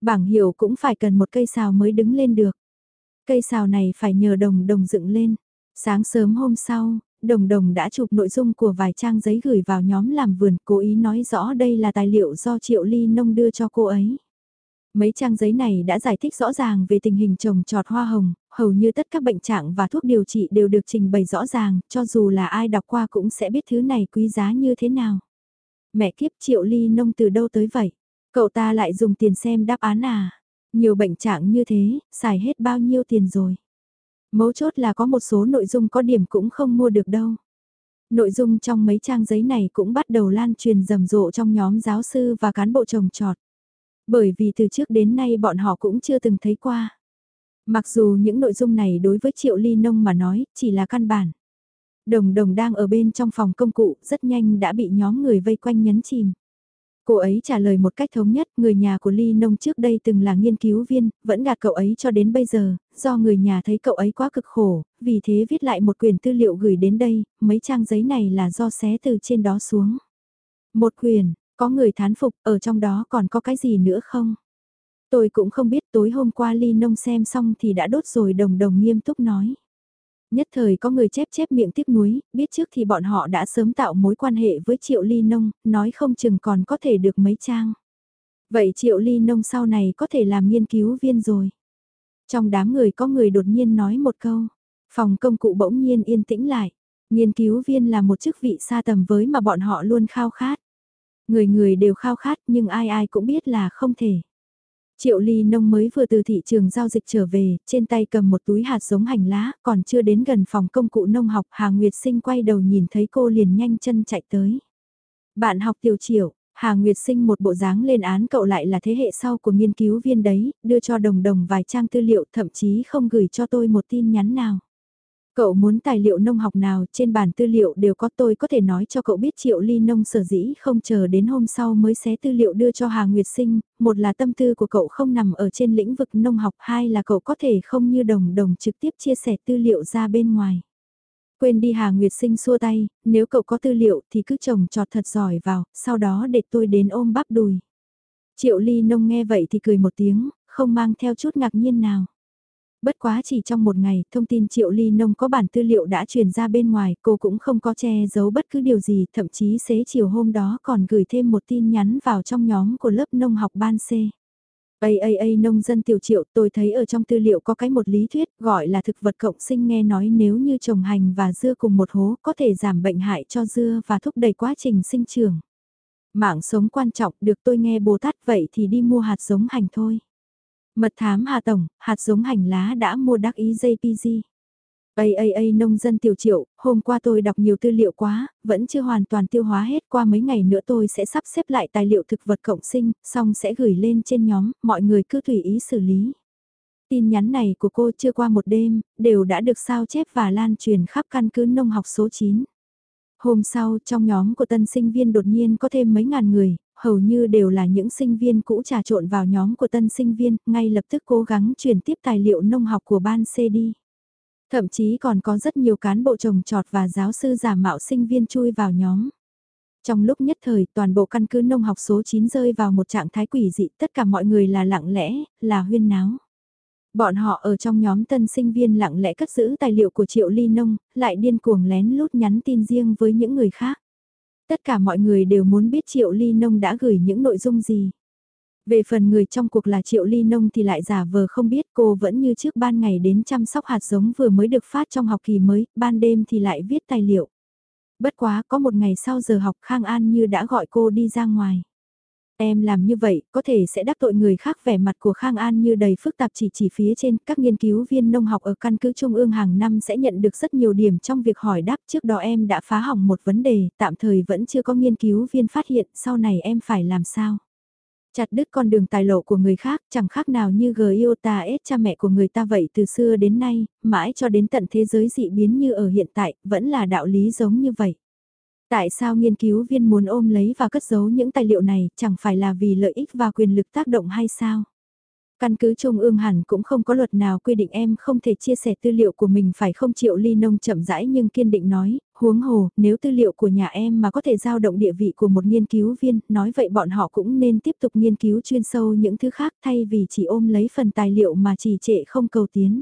Bảng hiệu cũng phải cần một cây xào mới đứng lên được. Cây xào này phải nhờ đồng đồng dựng lên. Sáng sớm hôm sau, đồng đồng đã chụp nội dung của vài trang giấy gửi vào nhóm làm vườn, cố ý nói rõ đây là tài liệu do Triệu Ly Nông đưa cho cô ấy. Mấy trang giấy này đã giải thích rõ ràng về tình hình trồng trọt hoa hồng, hầu như tất các bệnh trạng và thuốc điều trị đều được trình bày rõ ràng, cho dù là ai đọc qua cũng sẽ biết thứ này quý giá như thế nào. Mẹ kiếp triệu ly nông từ đâu tới vậy? Cậu ta lại dùng tiền xem đáp án à? Nhiều bệnh trạng như thế, xài hết bao nhiêu tiền rồi? Mấu chốt là có một số nội dung có điểm cũng không mua được đâu. Nội dung trong mấy trang giấy này cũng bắt đầu lan truyền rầm rộ trong nhóm giáo sư và cán bộ trồng trọt. Bởi vì từ trước đến nay bọn họ cũng chưa từng thấy qua. Mặc dù những nội dung này đối với Triệu Ly Nông mà nói, chỉ là căn bản. Đồng đồng đang ở bên trong phòng công cụ, rất nhanh đã bị nhóm người vây quanh nhấn chìm. Cô ấy trả lời một cách thống nhất, người nhà của Ly Nông trước đây từng là nghiên cứu viên, vẫn gạt cậu ấy cho đến bây giờ, do người nhà thấy cậu ấy quá cực khổ, vì thế viết lại một quyển tư liệu gửi đến đây, mấy trang giấy này là do xé từ trên đó xuống. Một quyển, có người thán phục, ở trong đó còn có cái gì nữa không? Tôi cũng không biết tối hôm qua ly nông xem xong thì đã đốt rồi đồng đồng nghiêm túc nói. Nhất thời có người chép chép miệng tiếc nuối, biết trước thì bọn họ đã sớm tạo mối quan hệ với triệu ly nông, nói không chừng còn có thể được mấy trang. Vậy triệu ly nông sau này có thể làm nghiên cứu viên rồi. Trong đám người có người đột nhiên nói một câu, phòng công cụ bỗng nhiên yên tĩnh lại. Nghiên cứu viên là một chức vị xa tầm với mà bọn họ luôn khao khát. Người người đều khao khát nhưng ai ai cũng biết là không thể. Triệu ly nông mới vừa từ thị trường giao dịch trở về, trên tay cầm một túi hạt giống hành lá, còn chưa đến gần phòng công cụ nông học, Hà Nguyệt Sinh quay đầu nhìn thấy cô liền nhanh chân chạy tới. Bạn học tiểu triệu, Hà Nguyệt Sinh một bộ dáng lên án cậu lại là thế hệ sau của nghiên cứu viên đấy, đưa cho đồng đồng vài trang tư liệu thậm chí không gửi cho tôi một tin nhắn nào. Cậu muốn tài liệu nông học nào trên bản tư liệu đều có tôi có thể nói cho cậu biết triệu ly nông sở dĩ không chờ đến hôm sau mới xé tư liệu đưa cho Hà Nguyệt Sinh, một là tâm tư của cậu không nằm ở trên lĩnh vực nông học, hai là cậu có thể không như đồng đồng trực tiếp chia sẻ tư liệu ra bên ngoài. Quên đi Hà Nguyệt Sinh xua tay, nếu cậu có tư liệu thì cứ trồng trọt thật giỏi vào, sau đó để tôi đến ôm bắp đùi. Triệu ly nông nghe vậy thì cười một tiếng, không mang theo chút ngạc nhiên nào. Bất quá chỉ trong một ngày, thông tin Triệu Ly Nông có bản tư liệu đã truyền ra bên ngoài, cô cũng không có che giấu bất cứ điều gì, thậm chí xế chiều hôm đó còn gửi thêm một tin nhắn vào trong nhóm của lớp nông học ban C. AAA nông dân tiểu triệu tôi thấy ở trong tư liệu có cái một lý thuyết gọi là thực vật cộng sinh nghe nói nếu như trồng hành và dưa cùng một hố có thể giảm bệnh hại cho dưa và thúc đẩy quá trình sinh trưởng. Mạng sống quan trọng được tôi nghe Bồ Tát vậy thì đi mua hạt giống hành thôi. Mật thám Hà Tổng, hạt giống hành lá đã mua đắc ý JPG. AAA nông dân tiểu triệu, hôm qua tôi đọc nhiều tư liệu quá, vẫn chưa hoàn toàn tiêu hóa hết qua mấy ngày nữa tôi sẽ sắp xếp lại tài liệu thực vật cộng sinh, xong sẽ gửi lên trên nhóm, mọi người cứ tùy ý xử lý. Tin nhắn này của cô chưa qua một đêm, đều đã được sao chép và lan truyền khắp căn cứ nông học số 9. Hôm sau, trong nhóm của tân sinh viên đột nhiên có thêm mấy ngàn người, hầu như đều là những sinh viên cũ trà trộn vào nhóm của tân sinh viên, ngay lập tức cố gắng chuyển tiếp tài liệu nông học của ban C đi. Thậm chí còn có rất nhiều cán bộ trồng trọt và giáo sư giả mạo sinh viên chui vào nhóm. Trong lúc nhất thời, toàn bộ căn cứ nông học số 9 rơi vào một trạng thái quỷ dị, tất cả mọi người là lặng lẽ, là huyên náo. Bọn họ ở trong nhóm tân sinh viên lặng lẽ cất giữ tài liệu của Triệu Ly Nông, lại điên cuồng lén lút nhắn tin riêng với những người khác. Tất cả mọi người đều muốn biết Triệu Ly Nông đã gửi những nội dung gì. Về phần người trong cuộc là Triệu Ly Nông thì lại giả vờ không biết cô vẫn như trước ban ngày đến chăm sóc hạt giống vừa mới được phát trong học kỳ mới, ban đêm thì lại viết tài liệu. Bất quá có một ngày sau giờ học Khang An như đã gọi cô đi ra ngoài. Em làm như vậy, có thể sẽ đắc tội người khác vẻ mặt của Khang An như đầy phức tạp chỉ chỉ phía trên. Các nghiên cứu viên nông học ở căn cứ Trung ương hàng năm sẽ nhận được rất nhiều điểm trong việc hỏi đáp. Trước đó em đã phá hỏng một vấn đề, tạm thời vẫn chưa có nghiên cứu viên phát hiện, sau này em phải làm sao? Chặt đứt con đường tài lộ của người khác, chẳng khác nào như Giota ết cha mẹ của người ta vậy từ xưa đến nay, mãi cho đến tận thế giới dị biến như ở hiện tại, vẫn là đạo lý giống như vậy. Tại sao nghiên cứu viên muốn ôm lấy và cất giấu những tài liệu này, chẳng phải là vì lợi ích và quyền lực tác động hay sao? Căn cứ Trung ương hẳn cũng không có luật nào quy định em không thể chia sẻ tư liệu của mình phải không triệu ly nông chậm rãi nhưng kiên định nói, huống hồ, nếu tư liệu của nhà em mà có thể giao động địa vị của một nghiên cứu viên, nói vậy bọn họ cũng nên tiếp tục nghiên cứu chuyên sâu những thứ khác thay vì chỉ ôm lấy phần tài liệu mà chỉ trệ không cầu tiến.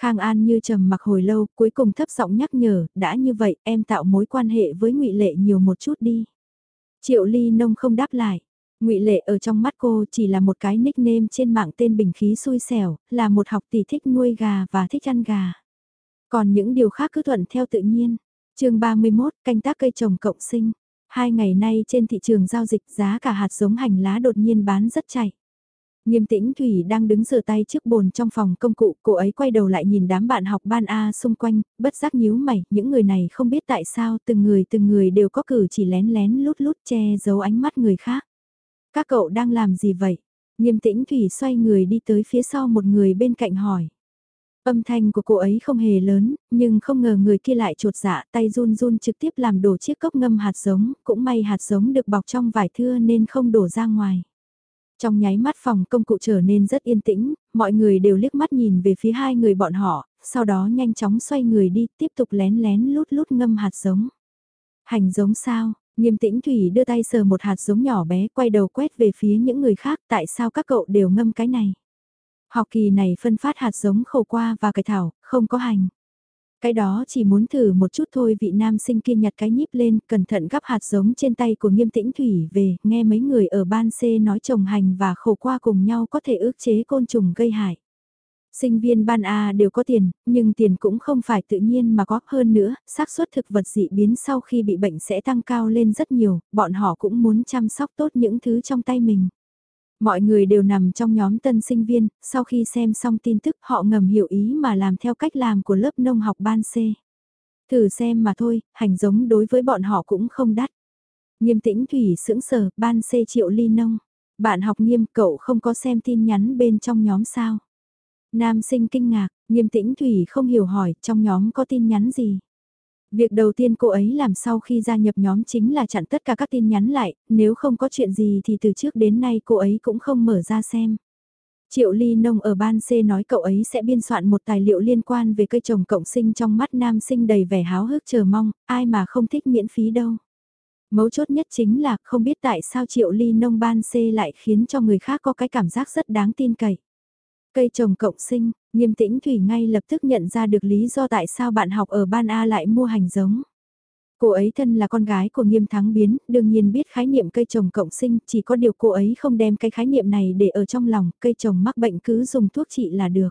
Khang An như trầm mặc hồi lâu, cuối cùng thấp giọng nhắc nhở, đã như vậy, em tạo mối quan hệ với ngụy Lệ nhiều một chút đi. Triệu Ly Nông không đáp lại. Ngụy Lệ ở trong mắt cô chỉ là một cái nickname trên mạng tên bình khí xui xẻo, là một học tỷ thích nuôi gà và thích ăn gà. Còn những điều khác cứ thuận theo tự nhiên. chương 31, canh tác cây trồng cộng sinh. Hai ngày nay trên thị trường giao dịch giá cả hạt giống hành lá đột nhiên bán rất chạy. Nghiêm tĩnh Thủy đang đứng rửa tay trước bồn trong phòng công cụ, cô ấy quay đầu lại nhìn đám bạn học ban A xung quanh, bất giác nhíu mày, những người này không biết tại sao từng người từng người đều có cử chỉ lén lén lút lút che giấu ánh mắt người khác. Các cậu đang làm gì vậy? Nghiêm tĩnh Thủy xoay người đi tới phía sau một người bên cạnh hỏi. Âm thanh của cô ấy không hề lớn, nhưng không ngờ người kia lại trột dạ tay run run trực tiếp làm đổ chiếc cốc ngâm hạt giống, cũng may hạt giống được bọc trong vải thưa nên không đổ ra ngoài. Trong nháy mắt phòng công cụ trở nên rất yên tĩnh, mọi người đều liếc mắt nhìn về phía hai người bọn họ, sau đó nhanh chóng xoay người đi tiếp tục lén lén lút lút ngâm hạt giống. Hành giống sao, nghiêm tĩnh Thủy đưa tay sờ một hạt giống nhỏ bé quay đầu quét về phía những người khác tại sao các cậu đều ngâm cái này. Học kỳ này phân phát hạt giống khổ qua và cải thảo, không có hành. Cái đó chỉ muốn thử một chút thôi vị nam sinh kia nhặt cái nhíp lên, cẩn thận gắp hạt giống trên tay của nghiêm tĩnh thủy về, nghe mấy người ở ban C nói trồng hành và khổ qua cùng nhau có thể ước chế côn trùng gây hại. Sinh viên ban A đều có tiền, nhưng tiền cũng không phải tự nhiên mà có hơn nữa, xác suất thực vật dị biến sau khi bị bệnh sẽ tăng cao lên rất nhiều, bọn họ cũng muốn chăm sóc tốt những thứ trong tay mình. Mọi người đều nằm trong nhóm tân sinh viên, sau khi xem xong tin tức họ ngầm hiểu ý mà làm theo cách làm của lớp nông học ban C. Thử xem mà thôi, hành giống đối với bọn họ cũng không đắt. Nghiêm tĩnh Thủy sững sờ, ban C triệu ly nông. Bạn học nghiêm cậu không có xem tin nhắn bên trong nhóm sao. Nam sinh kinh ngạc, nghiêm tĩnh Thủy không hiểu hỏi trong nhóm có tin nhắn gì. Việc đầu tiên cô ấy làm sau khi gia nhập nhóm chính là chặn tất cả các tin nhắn lại, nếu không có chuyện gì thì từ trước đến nay cô ấy cũng không mở ra xem. Triệu Ly Nông ở ban C nói cậu ấy sẽ biên soạn một tài liệu liên quan về cây trồng cộng sinh trong mắt nam sinh đầy vẻ háo hức chờ mong, ai mà không thích miễn phí đâu. Mấu chốt nhất chính là không biết tại sao Triệu Ly Nông ban C lại khiến cho người khác có cái cảm giác rất đáng tin cậy. Cây trồng cộng sinh, nghiêm tĩnh Thủy ngay lập tức nhận ra được lý do tại sao bạn học ở ban A lại mua hành giống. Cô ấy thân là con gái của nghiêm thắng biến, đương nhiên biết khái niệm cây trồng cộng sinh, chỉ có điều cô ấy không đem cái khái niệm này để ở trong lòng, cây trồng mắc bệnh cứ dùng thuốc trị là được.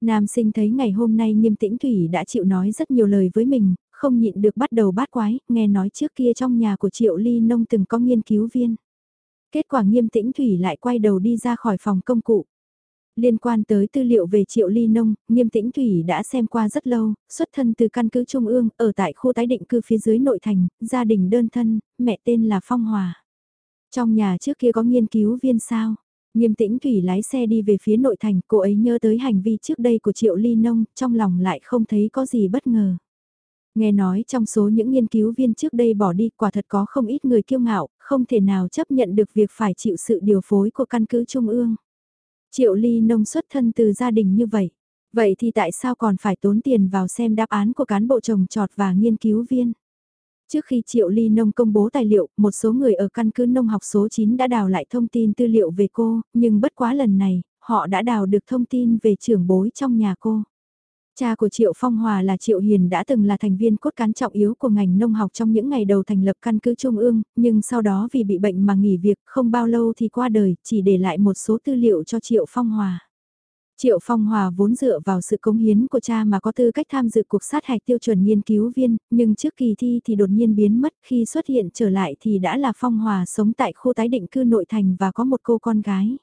Nam sinh thấy ngày hôm nay nghiêm tĩnh Thủy đã chịu nói rất nhiều lời với mình, không nhịn được bắt đầu bát quái, nghe nói trước kia trong nhà của Triệu Ly Nông từng có nghiên cứu viên. Kết quả nghiêm tĩnh Thủy lại quay đầu đi ra khỏi phòng công cụ. Liên quan tới tư liệu về Triệu Ly Nông, Nghiêm Tĩnh Thủy đã xem qua rất lâu, xuất thân từ căn cứ Trung ương, ở tại khu tái định cư phía dưới nội thành, gia đình đơn thân, mẹ tên là Phong Hòa. Trong nhà trước kia có nghiên cứu viên sao? Nghiêm Tĩnh Thủy lái xe đi về phía nội thành, cô ấy nhớ tới hành vi trước đây của Triệu Ly Nông, trong lòng lại không thấy có gì bất ngờ. Nghe nói trong số những nghiên cứu viên trước đây bỏ đi quả thật có không ít người kiêu ngạo, không thể nào chấp nhận được việc phải chịu sự điều phối của căn cứ Trung ương. Triệu Ly nông xuất thân từ gia đình như vậy. Vậy thì tại sao còn phải tốn tiền vào xem đáp án của cán bộ trồng trọt và nghiên cứu viên? Trước khi Triệu Ly Nông công bố tài liệu, một số người ở căn cứ nông học số 9 đã đào lại thông tin tư liệu về cô, nhưng bất quá lần này, họ đã đào được thông tin về trưởng bối trong nhà cô. Cha của Triệu Phong Hòa là Triệu Hiền đã từng là thành viên cốt cán trọng yếu của ngành nông học trong những ngày đầu thành lập căn cứ Trung ương, nhưng sau đó vì bị bệnh mà nghỉ việc không bao lâu thì qua đời, chỉ để lại một số tư liệu cho Triệu Phong Hòa. Triệu Phong Hòa vốn dựa vào sự cống hiến của cha mà có tư cách tham dự cuộc sát hạch tiêu chuẩn nghiên cứu viên, nhưng trước kỳ thi thì đột nhiên biến mất khi xuất hiện trở lại thì đã là Phong Hòa sống tại khu tái định cư nội thành và có một cô con gái.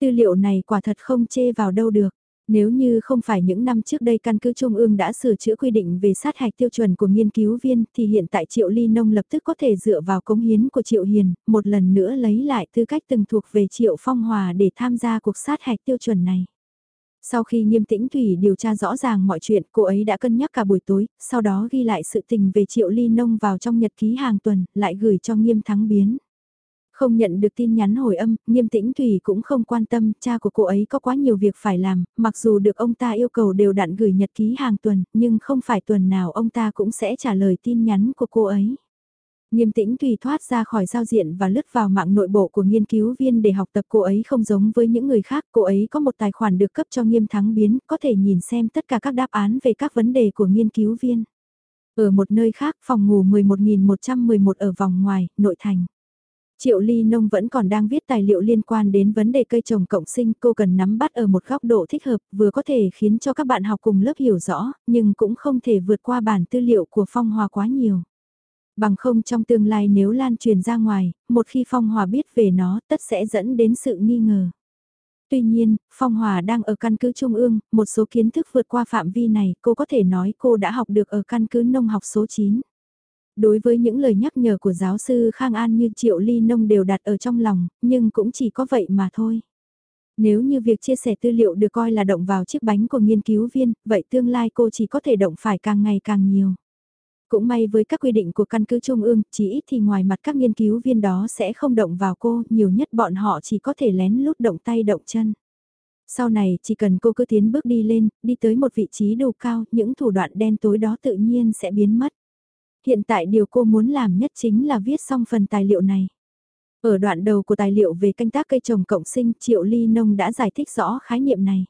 Tư liệu này quả thật không chê vào đâu được. Nếu như không phải những năm trước đây căn cứ Trung ương đã sửa chữa quy định về sát hạch tiêu chuẩn của nghiên cứu viên thì hiện tại Triệu Ly Nông lập tức có thể dựa vào cống hiến của Triệu Hiền, một lần nữa lấy lại tư cách từng thuộc về Triệu Phong Hòa để tham gia cuộc sát hạch tiêu chuẩn này. Sau khi nghiêm tĩnh Thủy điều tra rõ ràng mọi chuyện, cô ấy đã cân nhắc cả buổi tối, sau đó ghi lại sự tình về Triệu Ly Nông vào trong nhật ký hàng tuần, lại gửi cho nghiêm thắng biến. Không nhận được tin nhắn hồi âm, nghiêm tĩnh Thủy cũng không quan tâm, cha của cô ấy có quá nhiều việc phải làm, mặc dù được ông ta yêu cầu đều đặn gửi nhật ký hàng tuần, nhưng không phải tuần nào ông ta cũng sẽ trả lời tin nhắn của cô ấy. Nghiêm tĩnh tùy thoát ra khỏi giao diện và lướt vào mạng nội bộ của nghiên cứu viên để học tập cô ấy không giống với những người khác. Cô ấy có một tài khoản được cấp cho nghiêm thắng biến, có thể nhìn xem tất cả các đáp án về các vấn đề của nghiên cứu viên. Ở một nơi khác, phòng ngủ 11.111 ở vòng ngoài, nội thành. Triệu Ly Nông vẫn còn đang viết tài liệu liên quan đến vấn đề cây trồng cộng sinh, cô cần nắm bắt ở một góc độ thích hợp, vừa có thể khiến cho các bạn học cùng lớp hiểu rõ, nhưng cũng không thể vượt qua bản tư liệu của Phong Hòa quá nhiều. Bằng không trong tương lai nếu lan truyền ra ngoài, một khi Phong Hòa biết về nó tất sẽ dẫn đến sự nghi ngờ. Tuy nhiên, Phong Hòa đang ở căn cứ Trung ương, một số kiến thức vượt qua phạm vi này cô có thể nói cô đã học được ở căn cứ nông học số 9. Đối với những lời nhắc nhở của giáo sư Khang An như Triệu Ly Nông đều đặt ở trong lòng, nhưng cũng chỉ có vậy mà thôi. Nếu như việc chia sẻ tư liệu được coi là động vào chiếc bánh của nghiên cứu viên, vậy tương lai cô chỉ có thể động phải càng ngày càng nhiều. Cũng may với các quy định của căn cứ Trung ương, chỉ ít thì ngoài mặt các nghiên cứu viên đó sẽ không động vào cô, nhiều nhất bọn họ chỉ có thể lén lút động tay động chân. Sau này chỉ cần cô cứ tiến bước đi lên, đi tới một vị trí đủ cao, những thủ đoạn đen tối đó tự nhiên sẽ biến mất. Hiện tại điều cô muốn làm nhất chính là viết xong phần tài liệu này. Ở đoạn đầu của tài liệu về canh tác cây trồng cộng sinh, Triệu Ly Nông đã giải thích rõ khái niệm này.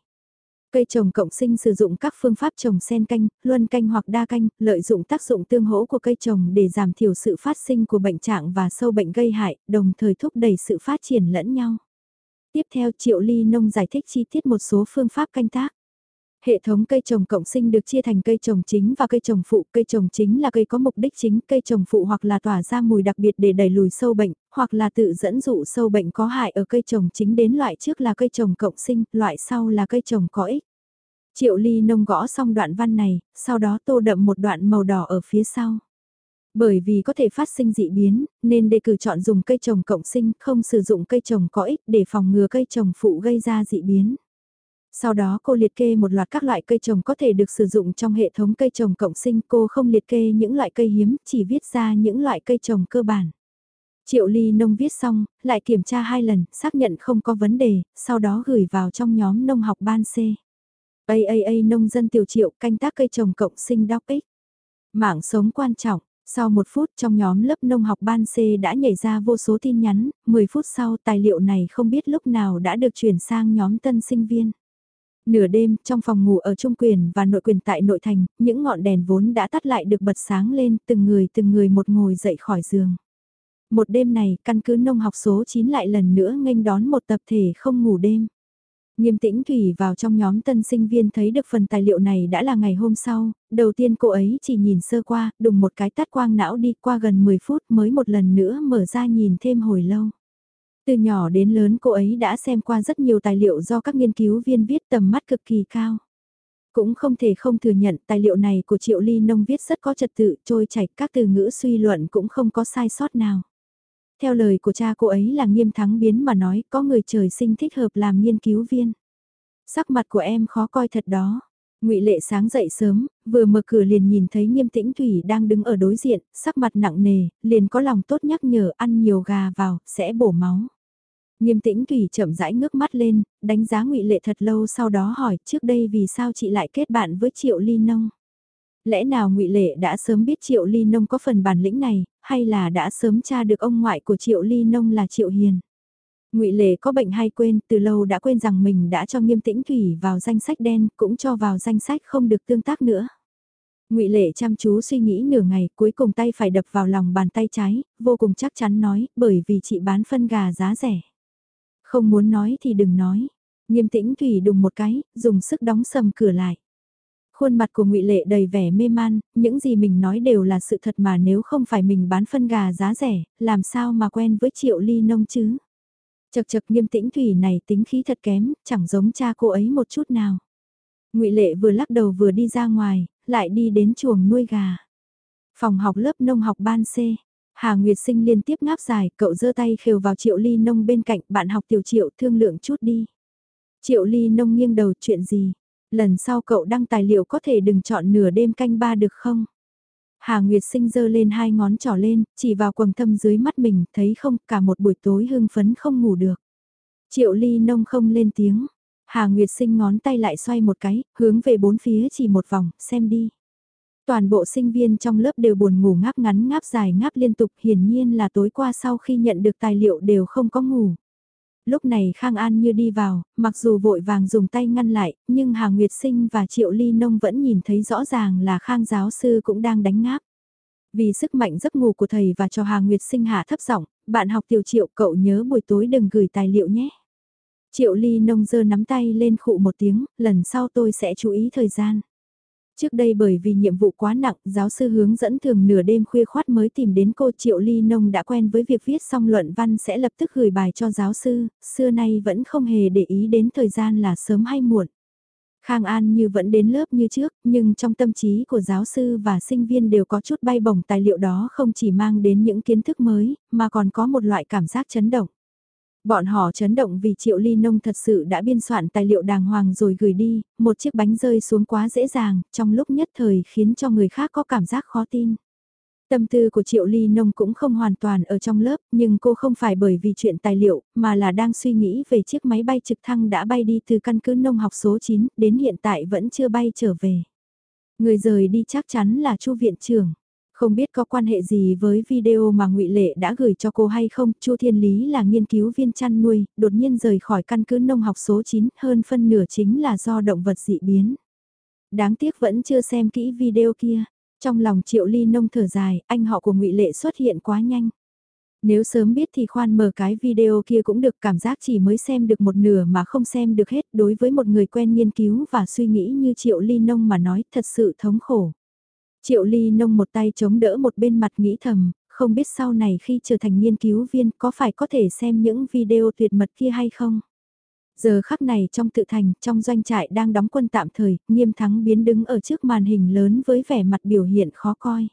Cây trồng cộng sinh sử dụng các phương pháp trồng sen canh, luân canh hoặc đa canh, lợi dụng tác dụng tương hỗ của cây trồng để giảm thiểu sự phát sinh của bệnh trạng và sâu bệnh gây hại, đồng thời thúc đẩy sự phát triển lẫn nhau. Tiếp theo Triệu Ly Nông giải thích chi tiết một số phương pháp canh tác. Hệ thống cây trồng cộng sinh được chia thành cây trồng chính và cây trồng phụ. Cây trồng chính là cây có mục đích chính, cây trồng phụ hoặc là tỏa ra mùi đặc biệt để đẩy lùi sâu bệnh, hoặc là tự dẫn dụ sâu bệnh có hại ở cây trồng chính đến loại trước là cây trồng cộng sinh, loại sau là cây trồng có ích. Triệu ly nông gõ xong đoạn văn này, sau đó tô đậm một đoạn màu đỏ ở phía sau. Bởi vì có thể phát sinh dị biến, nên đề cử chọn dùng cây trồng cộng sinh, không sử dụng cây trồng có ích để phòng ngừa cây trồng phụ gây ra dị biến. Sau đó cô liệt kê một loạt các loại cây trồng có thể được sử dụng trong hệ thống cây trồng cộng sinh. Cô không liệt kê những loại cây hiếm, chỉ viết ra những loại cây trồng cơ bản. Triệu Ly Nông viết xong, lại kiểm tra hai lần, xác nhận không có vấn đề, sau đó gửi vào trong nhóm nông học ban C. AAA nông dân tiểu triệu canh tác cây trồng cộng sinh đóc ích. Mạng sống quan trọng, sau một phút trong nhóm lớp nông học ban C đã nhảy ra vô số tin nhắn, 10 phút sau tài liệu này không biết lúc nào đã được chuyển sang nhóm tân sinh viên. Nửa đêm, trong phòng ngủ ở trung quyền và nội quyền tại nội thành, những ngọn đèn vốn đã tắt lại được bật sáng lên, từng người từng người một ngồi dậy khỏi giường. Một đêm này, căn cứ nông học số 9 lại lần nữa nghênh đón một tập thể không ngủ đêm. Nghiêm tĩnh Thủy vào trong nhóm tân sinh viên thấy được phần tài liệu này đã là ngày hôm sau, đầu tiên cô ấy chỉ nhìn sơ qua, đùng một cái tắt quang não đi qua gần 10 phút mới một lần nữa mở ra nhìn thêm hồi lâu. Từ nhỏ đến lớn cô ấy đã xem qua rất nhiều tài liệu do các nghiên cứu viên viết tầm mắt cực kỳ cao. Cũng không thể không thừa nhận tài liệu này của Triệu Ly Nông viết rất có trật tự, trôi chảy các từ ngữ suy luận cũng không có sai sót nào. Theo lời của cha cô ấy là nghiêm thắng biến mà nói có người trời sinh thích hợp làm nghiên cứu viên. Sắc mặt của em khó coi thật đó. ngụy Lệ sáng dậy sớm, vừa mở cửa liền nhìn thấy nghiêm tĩnh Thủy đang đứng ở đối diện, sắc mặt nặng nề, liền có lòng tốt nhắc nhở ăn nhiều gà vào, sẽ bổ máu. Nghiêm tĩnh Thủy chậm rãi ngước mắt lên, đánh giá ngụy Lệ thật lâu sau đó hỏi trước đây vì sao chị lại kết bạn với Triệu Ly Nông. Lẽ nào ngụy Lệ đã sớm biết Triệu Ly Nông có phần bản lĩnh này, hay là đã sớm tra được ông ngoại của Triệu Ly Nông là Triệu Hiền? ngụy Lệ có bệnh hay quên, từ lâu đã quên rằng mình đã cho nghiêm tĩnh Thủy vào danh sách đen, cũng cho vào danh sách không được tương tác nữa. ngụy Lệ chăm chú suy nghĩ nửa ngày, cuối cùng tay phải đập vào lòng bàn tay trái, vô cùng chắc chắn nói, bởi vì chị bán phân gà giá rẻ. Không muốn nói thì đừng nói. Nghiêm tĩnh Thủy đùng một cái, dùng sức đóng sầm cửa lại. Khuôn mặt của ngụy Lệ đầy vẻ mê man, những gì mình nói đều là sự thật mà nếu không phải mình bán phân gà giá rẻ, làm sao mà quen với triệu ly nông chứ. Chật chật nghiêm tĩnh Thủy này tính khí thật kém, chẳng giống cha cô ấy một chút nào. ngụy Lệ vừa lắc đầu vừa đi ra ngoài, lại đi đến chuồng nuôi gà. Phòng học lớp nông học ban C. Hà Nguyệt Sinh liên tiếp ngáp dài, cậu giơ tay khều vào triệu ly nông bên cạnh, bạn học tiểu triệu thương lượng chút đi. Triệu Ly nông nghiêng đầu chuyện gì? Lần sau cậu đăng tài liệu có thể đừng chọn nửa đêm canh ba được không? Hà Nguyệt sinh giơ lên hai ngón trỏ lên, chỉ vào quầng thâm dưới mắt mình, thấy không, cả một buổi tối hưng phấn không ngủ được. Triệu Ly nông không lên tiếng. Hà Nguyệt sinh ngón tay lại xoay một cái, hướng về bốn phía chỉ một vòng, xem đi. Toàn bộ sinh viên trong lớp đều buồn ngủ ngáp ngắn ngáp dài ngáp liên tục hiển nhiên là tối qua sau khi nhận được tài liệu đều không có ngủ. Lúc này Khang An như đi vào, mặc dù vội vàng dùng tay ngăn lại, nhưng Hà Nguyệt Sinh và Triệu Ly Nông vẫn nhìn thấy rõ ràng là Khang giáo sư cũng đang đánh ngáp. Vì sức mạnh giấc ngủ của thầy và cho Hà Nguyệt Sinh hạ thấp giọng, bạn học tiểu triệu cậu nhớ buổi tối đừng gửi tài liệu nhé. Triệu Ly Nông giơ nắm tay lên khụ một tiếng, lần sau tôi sẽ chú ý thời gian. Trước đây bởi vì nhiệm vụ quá nặng, giáo sư hướng dẫn thường nửa đêm khuya khoát mới tìm đến cô Triệu Ly Nông đã quen với việc viết xong luận văn sẽ lập tức gửi bài cho giáo sư, xưa nay vẫn không hề để ý đến thời gian là sớm hay muộn. Khang An như vẫn đến lớp như trước, nhưng trong tâm trí của giáo sư và sinh viên đều có chút bay bổng tài liệu đó không chỉ mang đến những kiến thức mới, mà còn có một loại cảm giác chấn động. Bọn họ chấn động vì Triệu Ly Nông thật sự đã biên soạn tài liệu đàng hoàng rồi gửi đi, một chiếc bánh rơi xuống quá dễ dàng, trong lúc nhất thời khiến cho người khác có cảm giác khó tin. Tâm tư của Triệu Ly Nông cũng không hoàn toàn ở trong lớp, nhưng cô không phải bởi vì chuyện tài liệu, mà là đang suy nghĩ về chiếc máy bay trực thăng đã bay đi từ căn cứ nông học số 9, đến hiện tại vẫn chưa bay trở về. Người rời đi chắc chắn là Chu viện trưởng. Không biết có quan hệ gì với video mà ngụy Lệ đã gửi cho cô hay không, Chu Thiên Lý là nghiên cứu viên chăn nuôi, đột nhiên rời khỏi căn cứ nông học số 9, hơn phân nửa chính là do động vật dị biến. Đáng tiếc vẫn chưa xem kỹ video kia. Trong lòng Triệu Ly nông thở dài, anh họ của ngụy Lệ xuất hiện quá nhanh. Nếu sớm biết thì khoan mở cái video kia cũng được cảm giác chỉ mới xem được một nửa mà không xem được hết đối với một người quen nghiên cứu và suy nghĩ như Triệu Ly Nông mà nói thật sự thống khổ. Triệu Ly nông một tay chống đỡ một bên mặt nghĩ thầm, không biết sau này khi trở thành nghiên cứu viên có phải có thể xem những video tuyệt mật kia hay không. Giờ khắc này trong tự thành, trong doanh trại đang đóng quân tạm thời, nghiêm thắng biến đứng ở trước màn hình lớn với vẻ mặt biểu hiện khó coi.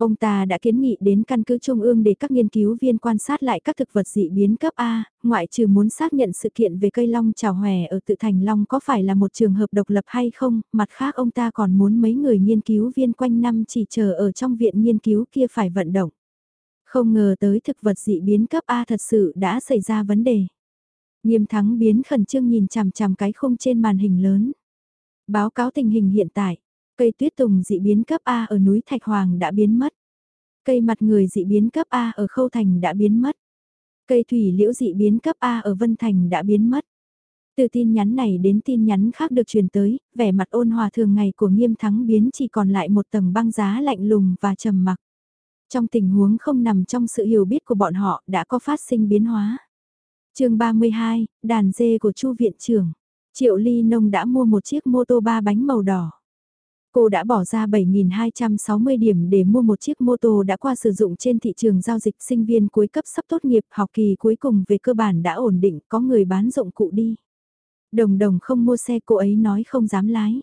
Ông ta đã kiến nghị đến căn cứ Trung ương để các nghiên cứu viên quan sát lại các thực vật dị biến cấp A, ngoại trừ muốn xác nhận sự kiện về cây long trào hòe ở tự thành long có phải là một trường hợp độc lập hay không, mặt khác ông ta còn muốn mấy người nghiên cứu viên quanh năm chỉ chờ ở trong viện nghiên cứu kia phải vận động. Không ngờ tới thực vật dị biến cấp A thật sự đã xảy ra vấn đề. Nghiêm thắng biến khẩn trương nhìn chằm chằm cái khung trên màn hình lớn. Báo cáo tình hình hiện tại. Cây tuyết tùng dị biến cấp A ở núi Thạch Hoàng đã biến mất. Cây mặt người dị biến cấp A ở Khâu Thành đã biến mất. Cây thủy liễu dị biến cấp A ở Vân Thành đã biến mất. Từ tin nhắn này đến tin nhắn khác được truyền tới, vẻ mặt ôn hòa thường ngày của nghiêm thắng biến chỉ còn lại một tầng băng giá lạnh lùng và trầm mặc. Trong tình huống không nằm trong sự hiểu biết của bọn họ đã có phát sinh biến hóa. chương 32, đàn dê của chu viện trưởng. Triệu Ly Nông đã mua một chiếc mô tô ba bánh màu đỏ. Cô đã bỏ ra 7.260 điểm để mua một chiếc mô tô đã qua sử dụng trên thị trường giao dịch sinh viên cuối cấp sắp tốt nghiệp học kỳ cuối cùng về cơ bản đã ổn định, có người bán dụng cụ đi. Đồng đồng không mua xe, cô ấy nói không dám lái.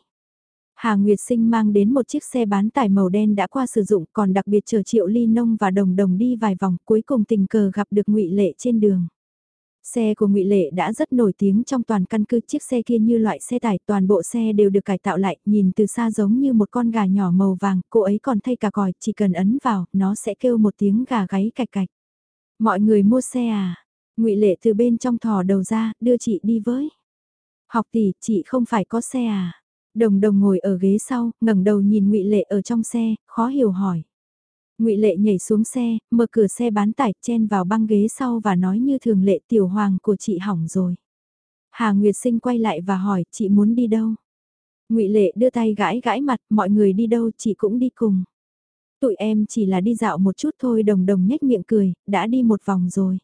Hà Nguyệt Sinh mang đến một chiếc xe bán tải màu đen đã qua sử dụng, còn đặc biệt chờ Triệu Ly Nông và Đồng Đồng đi vài vòng, cuối cùng tình cờ gặp được ngụy Lệ trên đường. Xe của ngụy Lệ đã rất nổi tiếng trong toàn căn cứ chiếc xe kia như loại xe tải, toàn bộ xe đều được cải tạo lại, nhìn từ xa giống như một con gà nhỏ màu vàng cô ấy còn thay cả còi, chỉ cần ấn vào, nó sẽ kêu một tiếng gà gáy cạch cạch. Mọi người mua xe à? ngụy Lệ từ bên trong thò đầu ra, đưa chị đi với. Học tỷ, chị không phải có xe à? Đồng đồng ngồi ở ghế sau, ngẩng đầu nhìn ngụy Lệ ở trong xe, khó hiểu hỏi ngụy Lệ nhảy xuống xe, mở cửa xe bán tải, chen vào băng ghế sau và nói như thường lệ tiểu hoàng của chị hỏng rồi. Hà Nguyệt Sinh quay lại và hỏi, chị muốn đi đâu? ngụy Lệ đưa tay gãi gãi mặt, mọi người đi đâu chị cũng đi cùng. Tụi em chỉ là đi dạo một chút thôi đồng đồng nhếch miệng cười, đã đi một vòng rồi.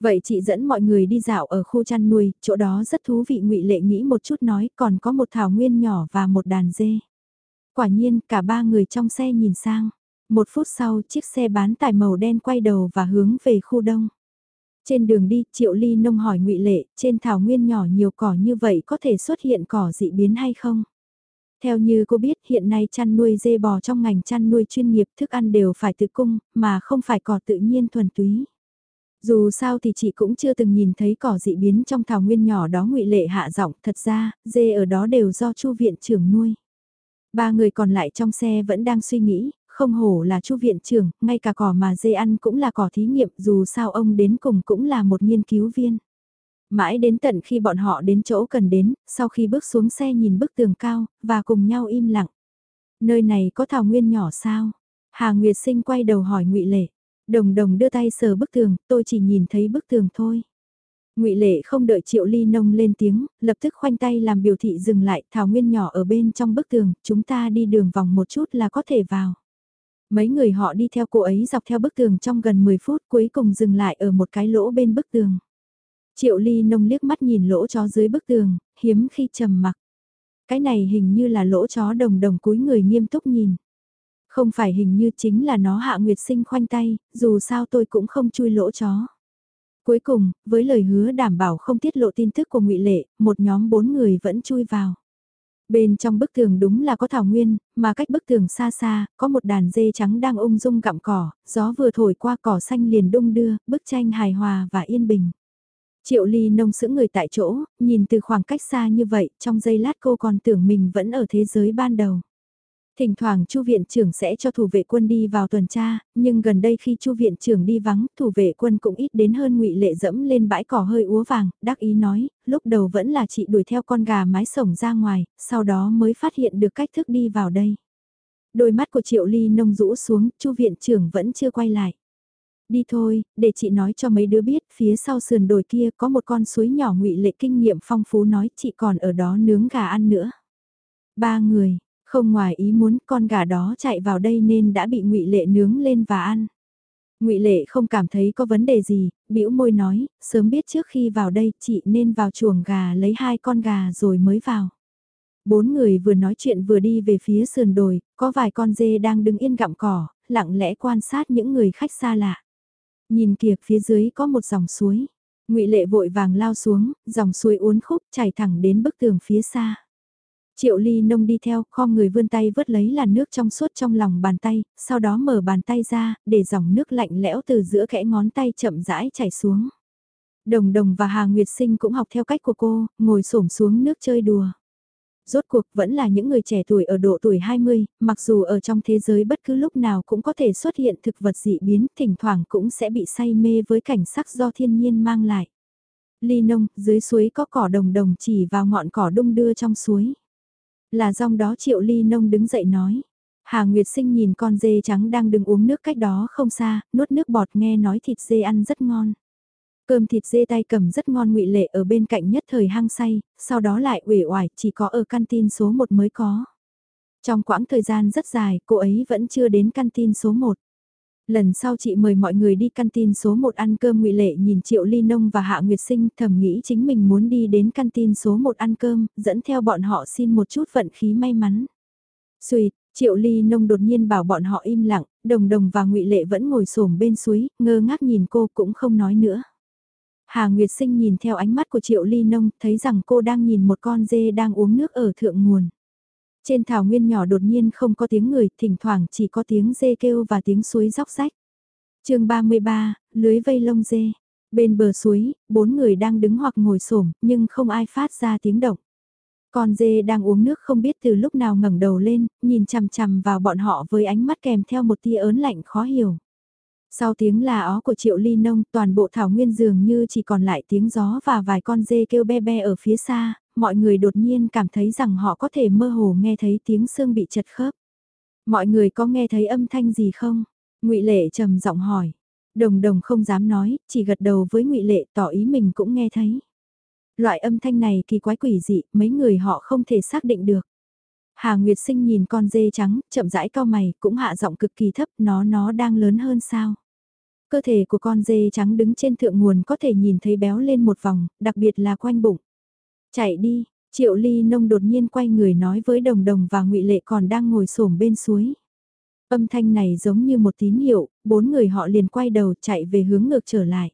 Vậy chị dẫn mọi người đi dạo ở khu chăn nuôi, chỗ đó rất thú vị ngụy Lệ nghĩ một chút nói còn có một thảo nguyên nhỏ và một đàn dê. Quả nhiên cả ba người trong xe nhìn sang. Một phút sau chiếc xe bán tải màu đen quay đầu và hướng về khu đông. Trên đường đi, Triệu Ly Nông hỏi ngụy Lệ, trên thảo nguyên nhỏ nhiều cỏ như vậy có thể xuất hiện cỏ dị biến hay không? Theo như cô biết hiện nay chăn nuôi dê bò trong ngành chăn nuôi chuyên nghiệp thức ăn đều phải tự cung, mà không phải cỏ tự nhiên thuần túy. Dù sao thì chị cũng chưa từng nhìn thấy cỏ dị biến trong thảo nguyên nhỏ đó ngụy Lệ hạ giọng, thật ra, dê ở đó đều do Chu viện trưởng nuôi. Ba người còn lại trong xe vẫn đang suy nghĩ, không hổ là Chu viện trưởng, ngay cả cỏ mà dê ăn cũng là cỏ thí nghiệm, dù sao ông đến cùng cũng là một nghiên cứu viên. Mãi đến tận khi bọn họ đến chỗ cần đến, sau khi bước xuống xe nhìn bức tường cao, và cùng nhau im lặng. Nơi này có thảo nguyên nhỏ sao? Hà Nguyệt Sinh quay đầu hỏi ngụy Lệ. Đồng đồng đưa tay sờ bức tường, tôi chỉ nhìn thấy bức tường thôi. ngụy Lệ không đợi Triệu Ly Nông lên tiếng, lập tức khoanh tay làm biểu thị dừng lại, thảo nguyên nhỏ ở bên trong bức tường, chúng ta đi đường vòng một chút là có thể vào. Mấy người họ đi theo cô ấy dọc theo bức tường trong gần 10 phút cuối cùng dừng lại ở một cái lỗ bên bức tường. Triệu Ly Nông liếc mắt nhìn lỗ chó dưới bức tường, hiếm khi trầm mặc. Cái này hình như là lỗ chó đồng đồng cúi người nghiêm túc nhìn. Không phải hình như chính là nó hạ nguyệt sinh khoanh tay, dù sao tôi cũng không chui lỗ chó. Cuối cùng, với lời hứa đảm bảo không tiết lộ tin tức của ngụy Lệ, một nhóm bốn người vẫn chui vào. Bên trong bức tường đúng là có thảo nguyên, mà cách bức tường xa xa, có một đàn dê trắng đang ung dung gặm cỏ, gió vừa thổi qua cỏ xanh liền đung đưa, bức tranh hài hòa và yên bình. Triệu ly nông sững người tại chỗ, nhìn từ khoảng cách xa như vậy, trong giây lát cô còn tưởng mình vẫn ở thế giới ban đầu. Thỉnh thoảng Chu viện trưởng sẽ cho thủ vệ quân đi vào tuần tra, nhưng gần đây khi Chu viện trưởng đi vắng, thủ vệ quân cũng ít đến hơn Ngụy Lệ dẫm lên bãi cỏ hơi úa vàng, đắc ý nói, lúc đầu vẫn là chị đuổi theo con gà mái sổng ra ngoài, sau đó mới phát hiện được cách thức đi vào đây. Đôi mắt của Triệu Ly nông rũ xuống, Chu viện trưởng vẫn chưa quay lại. Đi thôi, để chị nói cho mấy đứa biết, phía sau sườn đồi kia có một con suối nhỏ Ngụy Lệ kinh nghiệm phong phú nói chị còn ở đó nướng gà ăn nữa. Ba người, không ngoài ý muốn con gà đó chạy vào đây nên đã bị ngụy Lệ nướng lên và ăn. ngụy Lệ không cảm thấy có vấn đề gì, bĩu môi nói, sớm biết trước khi vào đây chị nên vào chuồng gà lấy hai con gà rồi mới vào. Bốn người vừa nói chuyện vừa đi về phía sườn đồi, có vài con dê đang đứng yên gặm cỏ, lặng lẽ quan sát những người khách xa lạ. Nhìn kìa phía dưới có một dòng suối. ngụy Lệ vội vàng lao xuống, dòng suối uốn khúc chảy thẳng đến bức tường phía xa. Triệu ly nông đi theo, kho người vươn tay vớt lấy làn nước trong suốt trong lòng bàn tay, sau đó mở bàn tay ra, để dòng nước lạnh lẽo từ giữa kẽ ngón tay chậm rãi chảy xuống. Đồng đồng và Hà Nguyệt Sinh cũng học theo cách của cô, ngồi xổm xuống nước chơi đùa. Rốt cuộc vẫn là những người trẻ tuổi ở độ tuổi 20, mặc dù ở trong thế giới bất cứ lúc nào cũng có thể xuất hiện thực vật dị biến, thỉnh thoảng cũng sẽ bị say mê với cảnh sắc do thiên nhiên mang lại. Ly nông, dưới suối có cỏ đồng đồng chỉ vào ngọn cỏ đung đưa trong suối. Là dòng đó Triệu Ly Nông đứng dậy nói. Hà Nguyệt Sinh nhìn con dê trắng đang đứng uống nước cách đó không xa, nuốt nước bọt nghe nói thịt dê ăn rất ngon. Cơm thịt dê tay cầm rất ngon ngụy lệ ở bên cạnh nhất thời hang say, sau đó lại uể oải chỉ có ở canteen số 1 mới có. Trong quãng thời gian rất dài, cô ấy vẫn chưa đến canteen số 1. Lần sau chị mời mọi người đi tin số 1 ăn cơm ngụy Lệ nhìn Triệu Ly Nông và Hạ Nguyệt Sinh thầm nghĩ chính mình muốn đi đến tin số 1 ăn cơm, dẫn theo bọn họ xin một chút vận khí may mắn. Xuyệt, Triệu Ly Nông đột nhiên bảo bọn họ im lặng, Đồng Đồng và ngụy Lệ vẫn ngồi xổm bên suối, ngơ ngác nhìn cô cũng không nói nữa. Hà Nguyệt Sinh nhìn theo ánh mắt của Triệu Ly Nông, thấy rằng cô đang nhìn một con dê đang uống nước ở thượng nguồn. Trên thảo nguyên nhỏ đột nhiên không có tiếng người, thỉnh thoảng chỉ có tiếng dê kêu và tiếng suối róc rách. chương 33, lưới vây lông dê. Bên bờ suối, bốn người đang đứng hoặc ngồi xổm nhưng không ai phát ra tiếng động. Con dê đang uống nước không biết từ lúc nào ngẩng đầu lên, nhìn chằm chằm vào bọn họ với ánh mắt kèm theo một tia ớn lạnh khó hiểu. Sau tiếng là ó của triệu ly nông, toàn bộ thảo nguyên dường như chỉ còn lại tiếng gió và vài con dê kêu be be ở phía xa, mọi người đột nhiên cảm thấy rằng họ có thể mơ hồ nghe thấy tiếng xương bị chật khớp. Mọi người có nghe thấy âm thanh gì không? ngụy Lệ trầm giọng hỏi. Đồng đồng không dám nói, chỉ gật đầu với ngụy Lệ tỏ ý mình cũng nghe thấy. Loại âm thanh này kỳ quái quỷ dị, mấy người họ không thể xác định được. Hà Nguyệt Sinh nhìn con dê trắng, chậm rãi cao mày, cũng hạ giọng cực kỳ thấp, nó nó đang lớn hơn sao. Cơ thể của con dê trắng đứng trên thượng nguồn có thể nhìn thấy béo lên một vòng, đặc biệt là quanh bụng. Chạy đi, Triệu Ly Nông đột nhiên quay người nói với Đồng Đồng và ngụy Lệ còn đang ngồi xổm bên suối. Âm thanh này giống như một tín hiệu, bốn người họ liền quay đầu chạy về hướng ngược trở lại.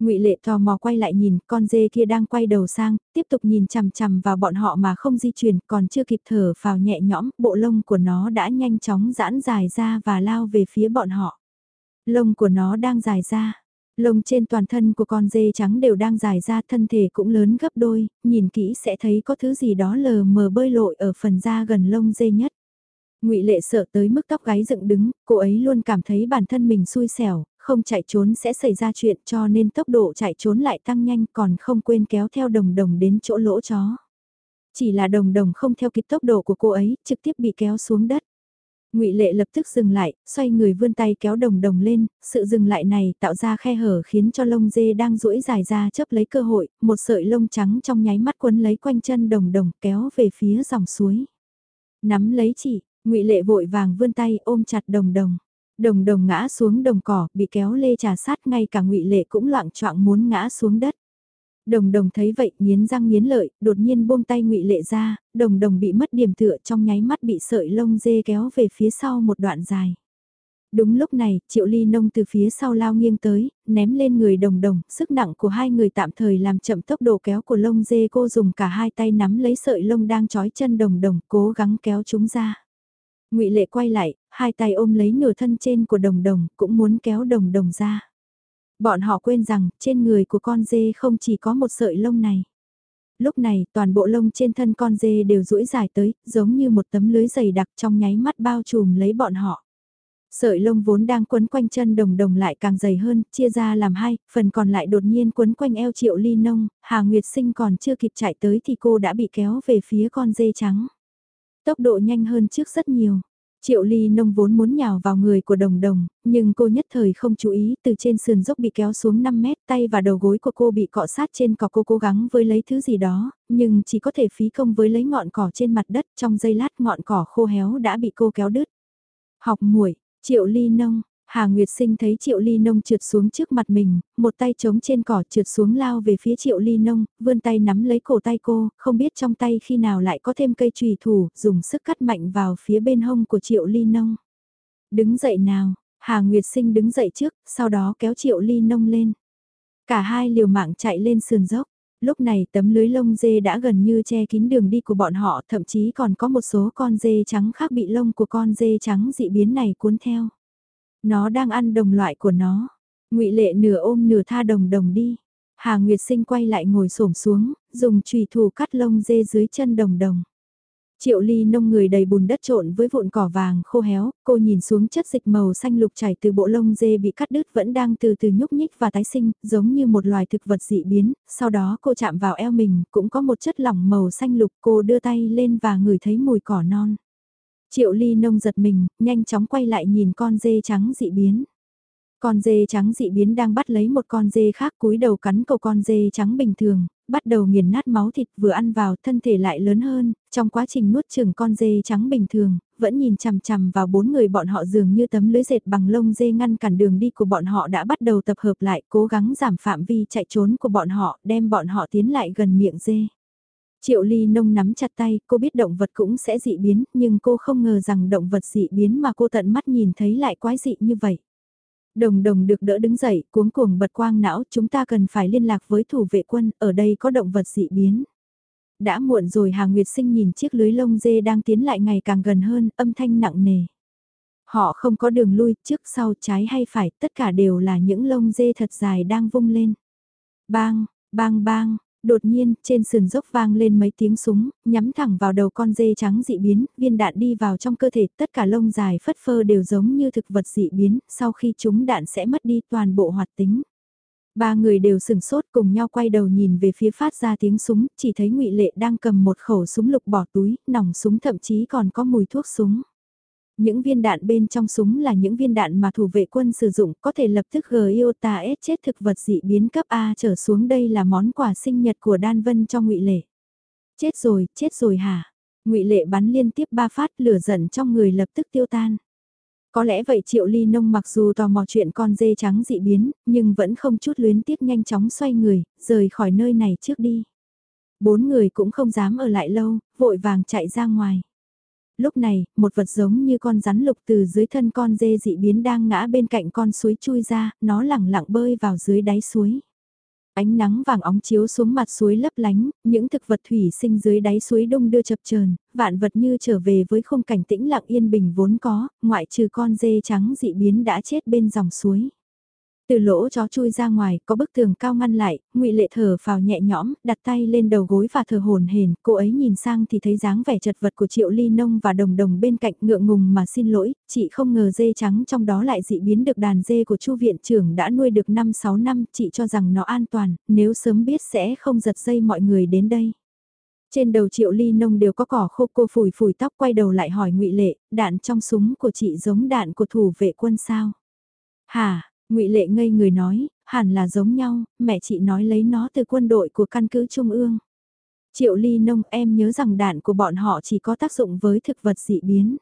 Ngụy Lệ tò mò quay lại nhìn, con dê kia đang quay đầu sang, tiếp tục nhìn chằm chằm vào bọn họ mà không di chuyển, còn chưa kịp thở vào nhẹ nhõm, bộ lông của nó đã nhanh chóng giãn dài ra và lao về phía bọn họ. Lông của nó đang dài ra, Lông trên toàn thân của con dê trắng đều đang dài ra thân thể cũng lớn gấp đôi, nhìn kỹ sẽ thấy có thứ gì đó lờ mờ bơi lội ở phần da gần lông dê nhất. ngụy Lệ sợ tới mức tóc gáy dựng đứng, cô ấy luôn cảm thấy bản thân mình xui xẻo, không chạy trốn sẽ xảy ra chuyện cho nên tốc độ chạy trốn lại tăng nhanh còn không quên kéo theo đồng đồng đến chỗ lỗ chó. Chỉ là đồng đồng không theo kịp tốc độ của cô ấy, trực tiếp bị kéo xuống đất. Ngụy Lệ lập tức dừng lại, xoay người vươn tay kéo đồng đồng lên, sự dừng lại này tạo ra khe hở khiến cho lông dê đang duỗi dài ra chấp lấy cơ hội, một sợi lông trắng trong nháy mắt quấn lấy quanh chân đồng đồng kéo về phía dòng suối. Nắm lấy chỉ, Ngụy Lệ vội vàng vươn tay ôm chặt đồng đồng. Đồng đồng ngã xuống đồng cỏ, bị kéo lê trà sát ngay cả ngụy Lệ cũng loạn choạng muốn ngã xuống đất. Đồng đồng thấy vậy, nghiến răng nghiến lợi, đột nhiên buông tay ngụy lệ ra, đồng đồng bị mất điểm tựa trong nháy mắt bị sợi lông dê kéo về phía sau một đoạn dài. Đúng lúc này, triệu ly nông từ phía sau lao nghiêng tới, ném lên người đồng đồng, sức nặng của hai người tạm thời làm chậm tốc độ kéo của lông dê cô dùng cả hai tay nắm lấy sợi lông đang trói chân đồng đồng, cố gắng kéo chúng ra. ngụy lệ quay lại, hai tay ôm lấy nửa thân trên của đồng đồng, cũng muốn kéo đồng đồng ra. Bọn họ quên rằng, trên người của con dê không chỉ có một sợi lông này. Lúc này, toàn bộ lông trên thân con dê đều duỗi dài tới, giống như một tấm lưới dày đặc trong nháy mắt bao trùm lấy bọn họ. Sợi lông vốn đang quấn quanh chân đồng đồng lại càng dày hơn, chia ra làm hai, phần còn lại đột nhiên quấn quanh eo triệu ly nông, Hà Nguyệt Sinh còn chưa kịp chạy tới thì cô đã bị kéo về phía con dê trắng. Tốc độ nhanh hơn trước rất nhiều, Triệu ly nông vốn muốn nhào vào người của đồng đồng, nhưng cô nhất thời không chú ý từ trên sườn dốc bị kéo xuống 5 mét tay và đầu gối của cô bị cọ sát trên cỏ cô cố gắng với lấy thứ gì đó, nhưng chỉ có thể phí công với lấy ngọn cỏ trên mặt đất trong giây lát ngọn cỏ khô héo đã bị cô kéo đứt. Học muội triệu ly nông, Hà Nguyệt Sinh thấy Triệu Ly Nông trượt xuống trước mặt mình, một tay chống trên cỏ trượt xuống lao về phía Triệu Ly Nông, vươn tay nắm lấy cổ tay cô, không biết trong tay khi nào lại có thêm cây chùy thủ, dùng sức cắt mạnh vào phía bên hông của Triệu Ly Nông. Đứng dậy nào, Hà Nguyệt Sinh đứng dậy trước, sau đó kéo Triệu Ly Nông lên. Cả hai liều mạng chạy lên sườn dốc. Lúc này tấm lưới lông dê đã gần như che kín đường đi của bọn họ, thậm chí còn có một số con dê trắng khác bị lông của con dê trắng dị biến này cuốn theo. Nó đang ăn đồng loại của nó. ngụy Lệ nửa ôm nửa tha đồng đồng đi. Hà Nguyệt Sinh quay lại ngồi xổm xuống, dùng chùy thủ cắt lông dê dưới chân đồng đồng. Triệu ly nông người đầy bùn đất trộn với vụn cỏ vàng khô héo, cô nhìn xuống chất dịch màu xanh lục chảy từ bộ lông dê bị cắt đứt vẫn đang từ từ nhúc nhích và tái sinh, giống như một loài thực vật dị biến, sau đó cô chạm vào eo mình, cũng có một chất lỏng màu xanh lục, cô đưa tay lên và ngửi thấy mùi cỏ non. Triệu ly nông giật mình, nhanh chóng quay lại nhìn con dê trắng dị biến. Con dê trắng dị biến đang bắt lấy một con dê khác cúi đầu cắn cầu con dê trắng bình thường, bắt đầu nghiền nát máu thịt vừa ăn vào thân thể lại lớn hơn, trong quá trình nuốt chừng con dê trắng bình thường, vẫn nhìn chằm chằm vào bốn người bọn họ dường như tấm lưới dệt bằng lông dê ngăn cản đường đi của bọn họ đã bắt đầu tập hợp lại cố gắng giảm phạm vi chạy trốn của bọn họ, đem bọn họ tiến lại gần miệng dê. Triệu ly nông nắm chặt tay, cô biết động vật cũng sẽ dị biến, nhưng cô không ngờ rằng động vật dị biến mà cô tận mắt nhìn thấy lại quái dị như vậy. Đồng đồng được đỡ đứng dậy, cuống cuồng bật quang não, chúng ta cần phải liên lạc với thủ vệ quân, ở đây có động vật dị biến. Đã muộn rồi Hà Nguyệt Sinh nhìn chiếc lưới lông dê đang tiến lại ngày càng gần hơn, âm thanh nặng nề. Họ không có đường lui, trước sau trái hay phải, tất cả đều là những lông dê thật dài đang vung lên. Bang, bang bang, Đột nhiên, trên sườn dốc vang lên mấy tiếng súng, nhắm thẳng vào đầu con dê trắng dị biến, viên đạn đi vào trong cơ thể, tất cả lông dài phất phơ đều giống như thực vật dị biến, sau khi chúng đạn sẽ mất đi toàn bộ hoạt tính. Ba người đều sừng sốt cùng nhau quay đầu nhìn về phía phát ra tiếng súng, chỉ thấy ngụy Lệ đang cầm một khẩu súng lục bỏ túi, nòng súng thậm chí còn có mùi thuốc súng. Những viên đạn bên trong súng là những viên đạn mà thủ vệ quân sử dụng có thể lập tức Giota S chết thực vật dị biến cấp A trở xuống đây là món quà sinh nhật của Đan Vân cho ngụy Lệ. Chết rồi, chết rồi hả? ngụy Lệ bắn liên tiếp ba phát lửa giận trong người lập tức tiêu tan. Có lẽ vậy Triệu Ly Nông mặc dù tò mò chuyện con dê trắng dị biến, nhưng vẫn không chút luyến tiếc nhanh chóng xoay người, rời khỏi nơi này trước đi. Bốn người cũng không dám ở lại lâu, vội vàng chạy ra ngoài lúc này, một vật giống như con rắn lục từ dưới thân con dê dị biến đang ngã bên cạnh con suối chui ra, nó lẳng lặng bơi vào dưới đáy suối. Ánh nắng vàng óng chiếu xuống mặt suối lấp lánh, những thực vật thủy sinh dưới đáy suối đông đưa chập chờn, vạn vật như trở về với khung cảnh tĩnh lặng yên bình vốn có, ngoại trừ con dê trắng dị biến đã chết bên dòng suối. Từ lỗ chó chui ra ngoài, có bức tường cao ngăn lại, ngụy Lệ thở vào nhẹ nhõm, đặt tay lên đầu gối và thở hồn hển, cô ấy nhìn sang thì thấy dáng vẻ chật vật của Triệu Ly Nông và Đồng Đồng bên cạnh ngượng ngùng mà xin lỗi, chị không ngờ dê trắng trong đó lại dị biến được đàn dê của Chu viện trưởng đã nuôi được 5-6 năm, chị cho rằng nó an toàn, nếu sớm biết sẽ không giật dây mọi người đến đây. Trên đầu Triệu Ly Nông đều có cỏ khô cô phủi phủi tóc quay đầu lại hỏi ngụy Lệ, đạn trong súng của chị giống đạn của thủ vệ quân sao? Hả, ngụy Lệ ngây người nói, hẳn là giống nhau, mẹ chị nói lấy nó từ quân đội của căn cứ Trung ương. Triệu ly nông em nhớ rằng đạn của bọn họ chỉ có tác dụng với thực vật dị biến.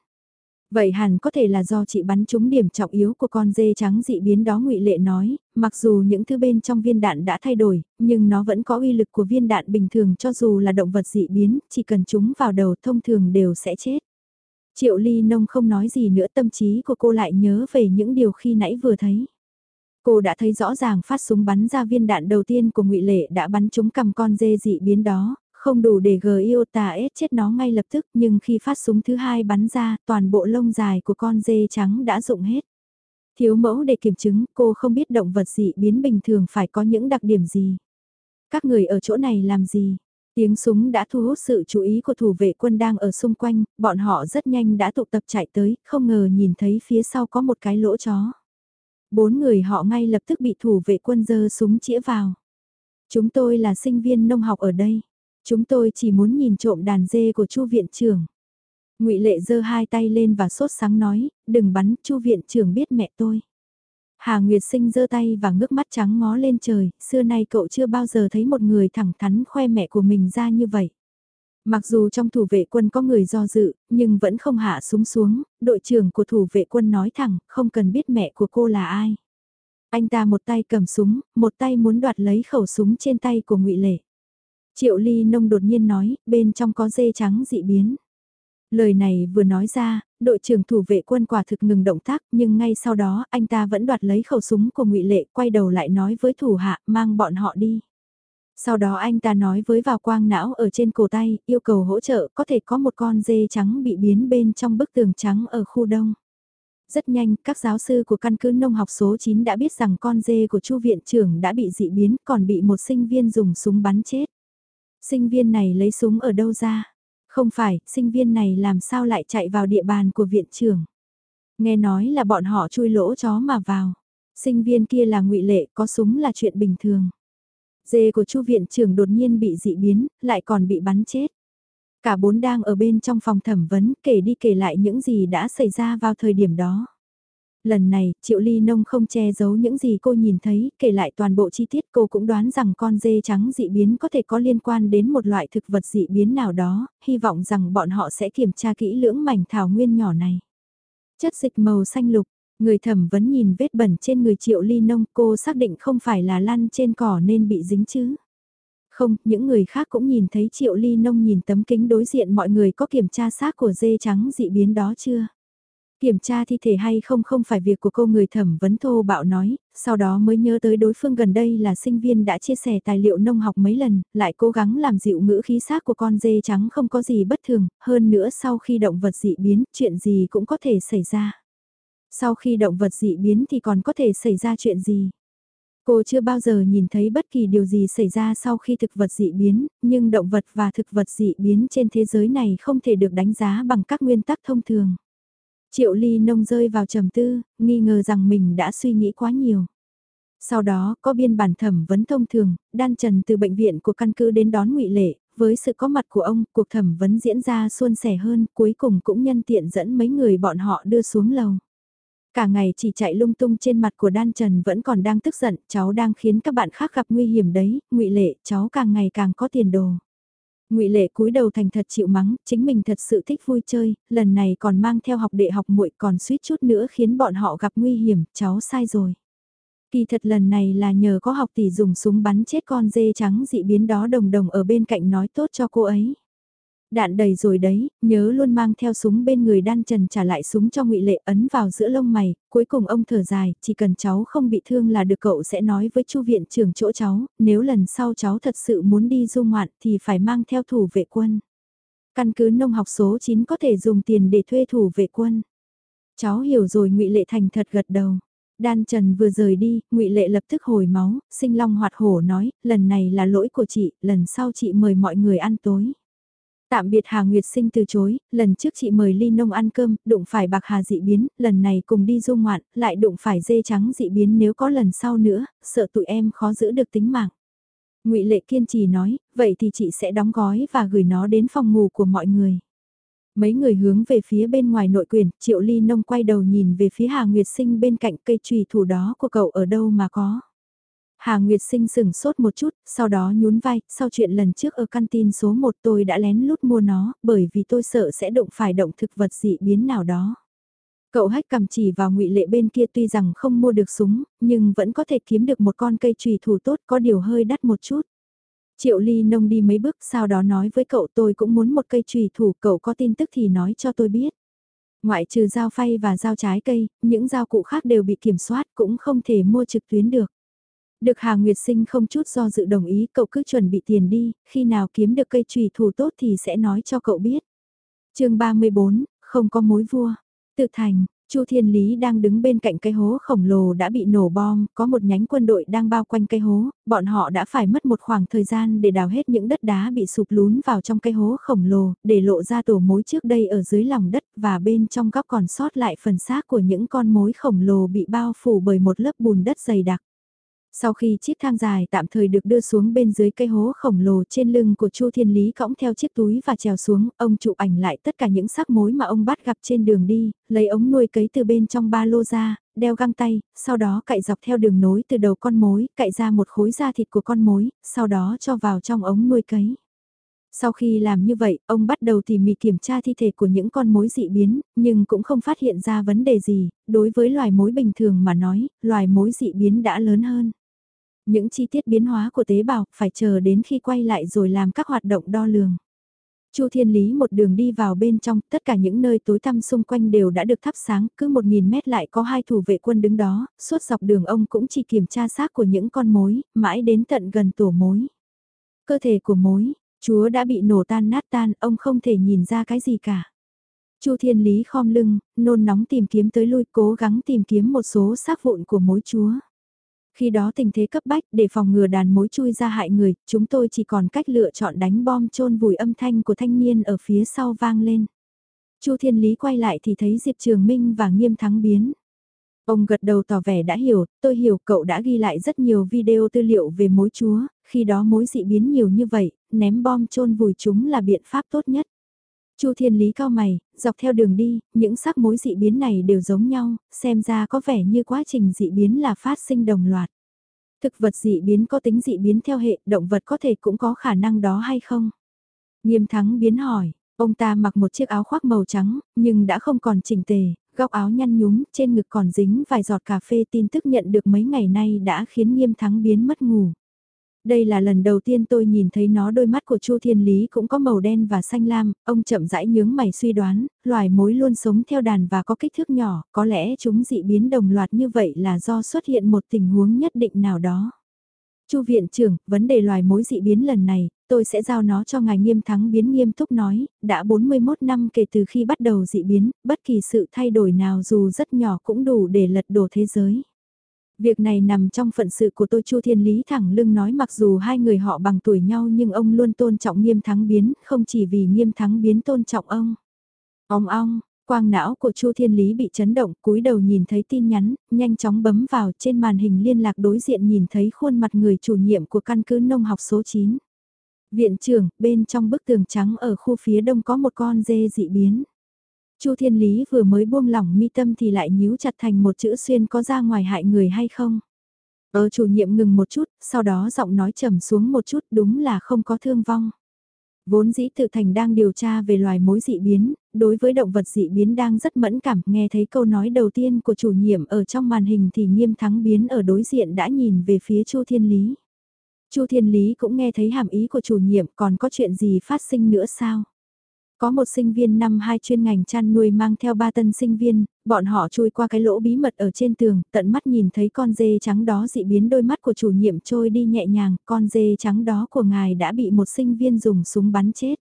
Vậy hẳn có thể là do chị bắn trúng điểm trọng yếu của con dê trắng dị biến đó ngụy Lệ nói, mặc dù những thứ bên trong viên đạn đã thay đổi, nhưng nó vẫn có uy lực của viên đạn bình thường cho dù là động vật dị biến, chỉ cần chúng vào đầu thông thường đều sẽ chết. Triệu ly nông không nói gì nữa tâm trí của cô lại nhớ về những điều khi nãy vừa thấy. Cô đã thấy rõ ràng phát súng bắn ra viên đạn đầu tiên của ngụy Lệ đã bắn trúng cầm con dê dị biến đó, không đủ để g ép chết nó ngay lập tức nhưng khi phát súng thứ hai bắn ra toàn bộ lông dài của con dê trắng đã rụng hết. Thiếu mẫu để kiểm chứng cô không biết động vật dị biến bình thường phải có những đặc điểm gì. Các người ở chỗ này làm gì? Tiếng súng đã thu hút sự chú ý của thủ vệ quân đang ở xung quanh, bọn họ rất nhanh đã tụ tập chạy tới, không ngờ nhìn thấy phía sau có một cái lỗ chó. Bốn người họ ngay lập tức bị thủ vệ quân dơ súng chĩa vào. Chúng tôi là sinh viên nông học ở đây. Chúng tôi chỉ muốn nhìn trộm đàn dê của chu viện trưởng. ngụy Lệ giơ hai tay lên và sốt sáng nói, đừng bắn, chu viện trưởng biết mẹ tôi. Hà Nguyệt Sinh giơ tay và ngước mắt trắng ngó lên trời, xưa nay cậu chưa bao giờ thấy một người thẳng thắn khoe mẹ của mình ra như vậy. Mặc dù trong thủ vệ quân có người do dự, nhưng vẫn không hạ súng xuống, đội trưởng của thủ vệ quân nói thẳng, không cần biết mẹ của cô là ai. Anh ta một tay cầm súng, một tay muốn đoạt lấy khẩu súng trên tay của ngụy Lệ. Triệu Ly Nông đột nhiên nói, bên trong có dê trắng dị biến. Lời này vừa nói ra, đội trưởng thủ vệ quân quả thực ngừng động tác, nhưng ngay sau đó anh ta vẫn đoạt lấy khẩu súng của ngụy Lệ, quay đầu lại nói với thủ hạ, mang bọn họ đi. Sau đó anh ta nói với vào quang não ở trên cổ tay, yêu cầu hỗ trợ có thể có một con dê trắng bị biến bên trong bức tường trắng ở khu đông. Rất nhanh, các giáo sư của căn cứ nông học số 9 đã biết rằng con dê của chu viện trưởng đã bị dị biến còn bị một sinh viên dùng súng bắn chết. Sinh viên này lấy súng ở đâu ra? Không phải, sinh viên này làm sao lại chạy vào địa bàn của viện trưởng? Nghe nói là bọn họ chui lỗ chó mà vào. Sinh viên kia là ngụy Lệ, có súng là chuyện bình thường. Dê của chu viện trưởng đột nhiên bị dị biến, lại còn bị bắn chết. Cả bốn đang ở bên trong phòng thẩm vấn kể đi kể lại những gì đã xảy ra vào thời điểm đó. Lần này, Triệu Ly Nông không che giấu những gì cô nhìn thấy, kể lại toàn bộ chi tiết cô cũng đoán rằng con dê trắng dị biến có thể có liên quan đến một loại thực vật dị biến nào đó, hy vọng rằng bọn họ sẽ kiểm tra kỹ lưỡng mảnh thảo nguyên nhỏ này. Chất dịch màu xanh lục, Người thẩm vấn nhìn vết bẩn trên người triệu ly nông cô xác định không phải là lăn trên cỏ nên bị dính chứ. Không, những người khác cũng nhìn thấy triệu ly nông nhìn tấm kính đối diện mọi người có kiểm tra xác của dê trắng dị biến đó chưa. Kiểm tra thi thể hay không không phải việc của cô người thẩm vấn thô bạo nói, sau đó mới nhớ tới đối phương gần đây là sinh viên đã chia sẻ tài liệu nông học mấy lần, lại cố gắng làm dịu ngữ khí xác của con dê trắng không có gì bất thường, hơn nữa sau khi động vật dị biến, chuyện gì cũng có thể xảy ra. Sau khi động vật dị biến thì còn có thể xảy ra chuyện gì? Cô chưa bao giờ nhìn thấy bất kỳ điều gì xảy ra sau khi thực vật dị biến, nhưng động vật và thực vật dị biến trên thế giới này không thể được đánh giá bằng các nguyên tắc thông thường. Triệu Ly nông rơi vào trầm tư, nghi ngờ rằng mình đã suy nghĩ quá nhiều. Sau đó, có biên bản thẩm vấn thông thường, đan trần từ bệnh viện của căn cứ đến đón ngụy Lệ, với sự có mặt của ông, cuộc thẩm vấn diễn ra suôn sẻ hơn, cuối cùng cũng nhân tiện dẫn mấy người bọn họ đưa xuống lầu. Cả ngày chỉ chạy lung tung trên mặt của Đan Trần vẫn còn đang tức giận, cháu đang khiến các bạn khác gặp nguy hiểm đấy, ngụy Lệ, cháu càng ngày càng có tiền đồ. Ngụy Lệ cúi đầu thành thật chịu mắng, chính mình thật sự thích vui chơi, lần này còn mang theo học đệ học muội còn suýt chút nữa khiến bọn họ gặp nguy hiểm, cháu sai rồi. Kỳ thật lần này là nhờ có học tỷ dùng súng bắn chết con dê trắng dị biến đó đồng đồng ở bên cạnh nói tốt cho cô ấy. Đạn đầy rồi đấy, nhớ luôn mang theo súng bên người đan trần trả lại súng cho ngụy Lệ ấn vào giữa lông mày, cuối cùng ông thở dài, chỉ cần cháu không bị thương là được cậu sẽ nói với chu viện trưởng chỗ cháu, nếu lần sau cháu thật sự muốn đi du ngoạn thì phải mang theo thủ vệ quân. Căn cứ nông học số 9 có thể dùng tiền để thuê thủ vệ quân. Cháu hiểu rồi ngụy Lệ thành thật gật đầu. Đan Trần vừa rời đi, ngụy Lệ lập tức hồi máu, sinh long hoạt hổ nói, lần này là lỗi của chị, lần sau chị mời mọi người ăn tối. Tạm biệt Hà Nguyệt Sinh từ chối, lần trước chị mời Ly Nông ăn cơm, đụng phải bạc hà dị biến, lần này cùng đi du ngoạn, lại đụng phải dê trắng dị biến nếu có lần sau nữa, sợ tụi em khó giữ được tính mạng. ngụy Lệ kiên trì nói, vậy thì chị sẽ đóng gói và gửi nó đến phòng ngủ của mọi người. Mấy người hướng về phía bên ngoài nội quyền, Triệu Ly Nông quay đầu nhìn về phía Hà Nguyệt Sinh bên cạnh cây trùy thủ đó của cậu ở đâu mà có. Hà Nguyệt Sinh sừng sốt một chút, sau đó nhún vai, sau chuyện lần trước ở canteen số 1 tôi đã lén lút mua nó, bởi vì tôi sợ sẽ động phải động thực vật dị biến nào đó. Cậu hách cầm chỉ vào ngụy lệ bên kia tuy rằng không mua được súng, nhưng vẫn có thể kiếm được một con cây trùy thủ tốt có điều hơi đắt một chút. Triệu ly nông đi mấy bước sau đó nói với cậu tôi cũng muốn một cây trùy thủ cậu có tin tức thì nói cho tôi biết. Ngoại trừ dao phay và dao trái cây, những dao cụ khác đều bị kiểm soát cũng không thể mua trực tuyến được. Được Hà Nguyệt Sinh không chút do dự đồng ý cậu cứ chuẩn bị tiền đi, khi nào kiếm được cây trùy thủ tốt thì sẽ nói cho cậu biết. chương 34, không có mối vua. Tự thành, Chu Thiên Lý đang đứng bên cạnh cây hố khổng lồ đã bị nổ bom, có một nhánh quân đội đang bao quanh cây hố, bọn họ đã phải mất một khoảng thời gian để đào hết những đất đá bị sụp lún vào trong cây hố khổng lồ, để lộ ra tổ mối trước đây ở dưới lòng đất và bên trong góc còn sót lại phần xác của những con mối khổng lồ bị bao phủ bởi một lớp bùn đất dày đặc. Sau khi chiếc thang dài tạm thời được đưa xuống bên dưới cây hố khổng lồ trên lưng của Chu Thiên Lý cõng theo chiếc túi và trèo xuống, ông chụp ảnh lại tất cả những sắc mối mà ông bắt gặp trên đường đi, lấy ống nuôi cấy từ bên trong ba lô ra, đeo găng tay, sau đó cạy dọc theo đường nối từ đầu con mối, cạy ra một khối da thịt của con mối, sau đó cho vào trong ống nuôi cấy. Sau khi làm như vậy, ông bắt đầu tỉ mỉ kiểm tra thi thể của những con mối dị biến, nhưng cũng không phát hiện ra vấn đề gì, đối với loài mối bình thường mà nói, loài mối dị biến đã lớn hơn. Những chi tiết biến hóa của tế bào phải chờ đến khi quay lại rồi làm các hoạt động đo lường. Chu Thiên Lý một đường đi vào bên trong, tất cả những nơi tối tăm xung quanh đều đã được thắp sáng, cứ một nghìn mét lại có hai thủ vệ quân đứng đó, suốt dọc đường ông cũng chỉ kiểm tra xác của những con mối, mãi đến tận gần tổ mối. Cơ thể của mối, chúa đã bị nổ tan nát tan, ông không thể nhìn ra cái gì cả. Chu Thiên Lý khom lưng, nôn nóng tìm kiếm tới lui cố gắng tìm kiếm một số xác vụn của mối chúa. Khi đó tình thế cấp bách để phòng ngừa đàn mối chui ra hại người, chúng tôi chỉ còn cách lựa chọn đánh bom chôn vùi âm thanh của thanh niên ở phía sau vang lên. Chu Thiên Lý quay lại thì thấy Diệp Trường Minh và Nghiêm Thắng biến. Ông gật đầu tỏ vẻ đã hiểu, tôi hiểu cậu đã ghi lại rất nhiều video tư liệu về mối chúa, khi đó mối dị biến nhiều như vậy, ném bom chôn vùi chúng là biện pháp tốt nhất. Chu Thiên Lý cao mày, dọc theo đường đi, những sắc mối dị biến này đều giống nhau, xem ra có vẻ như quá trình dị biến là phát sinh đồng loạt. Thực vật dị biến có tính dị biến theo hệ, động vật có thể cũng có khả năng đó hay không? Nghiêm thắng biến hỏi, ông ta mặc một chiếc áo khoác màu trắng, nhưng đã không còn chỉnh tề, góc áo nhăn nhúm, trên ngực còn dính vài giọt cà phê tin tức nhận được mấy ngày nay đã khiến nghiêm thắng biến mất ngủ. Đây là lần đầu tiên tôi nhìn thấy nó đôi mắt của Chu Thiên Lý cũng có màu đen và xanh lam, ông chậm rãi nhướng mày suy đoán, loài mối luôn sống theo đàn và có kích thước nhỏ, có lẽ chúng dị biến đồng loạt như vậy là do xuất hiện một tình huống nhất định nào đó. Chu viện trưởng, vấn đề loài mối dị biến lần này, tôi sẽ giao nó cho ngài nghiêm thắng biến nghiêm túc nói, đã 41 năm kể từ khi bắt đầu dị biến, bất kỳ sự thay đổi nào dù rất nhỏ cũng đủ để lật đổ thế giới. Việc này nằm trong phận sự của tôi Chu Thiên Lý thẳng lưng nói mặc dù hai người họ bằng tuổi nhau nhưng ông luôn tôn trọng nghiêm thắng biến, không chỉ vì nghiêm thắng biến tôn trọng ông. Ông ong, quang não của Chu Thiên Lý bị chấn động, cúi đầu nhìn thấy tin nhắn, nhanh chóng bấm vào trên màn hình liên lạc đối diện nhìn thấy khuôn mặt người chủ nhiệm của căn cứ nông học số 9. Viện trưởng, bên trong bức tường trắng ở khu phía đông có một con dê dị biến. Chu Thiên Lý vừa mới buông lỏng mi tâm thì lại nhíu chặt thành một chữ xuyên có ra ngoài hại người hay không. Ở chủ nhiệm ngừng một chút, sau đó giọng nói trầm xuống một chút đúng là không có thương vong. Vốn dĩ tự thành đang điều tra về loài mối dị biến, đối với động vật dị biến đang rất mẫn cảm, nghe thấy câu nói đầu tiên của chủ nhiệm ở trong màn hình thì nghiêm thắng biến ở đối diện đã nhìn về phía Chu Thiên Lý. Chu Thiên Lý cũng nghe thấy hàm ý của chủ nhiệm còn có chuyện gì phát sinh nữa sao? Có một sinh viên năm hai chuyên ngành chăn nuôi mang theo ba tân sinh viên, bọn họ chui qua cái lỗ bí mật ở trên tường, tận mắt nhìn thấy con dê trắng đó dị biến đôi mắt của chủ nhiệm trôi đi nhẹ nhàng, con dê trắng đó của ngài đã bị một sinh viên dùng súng bắn chết.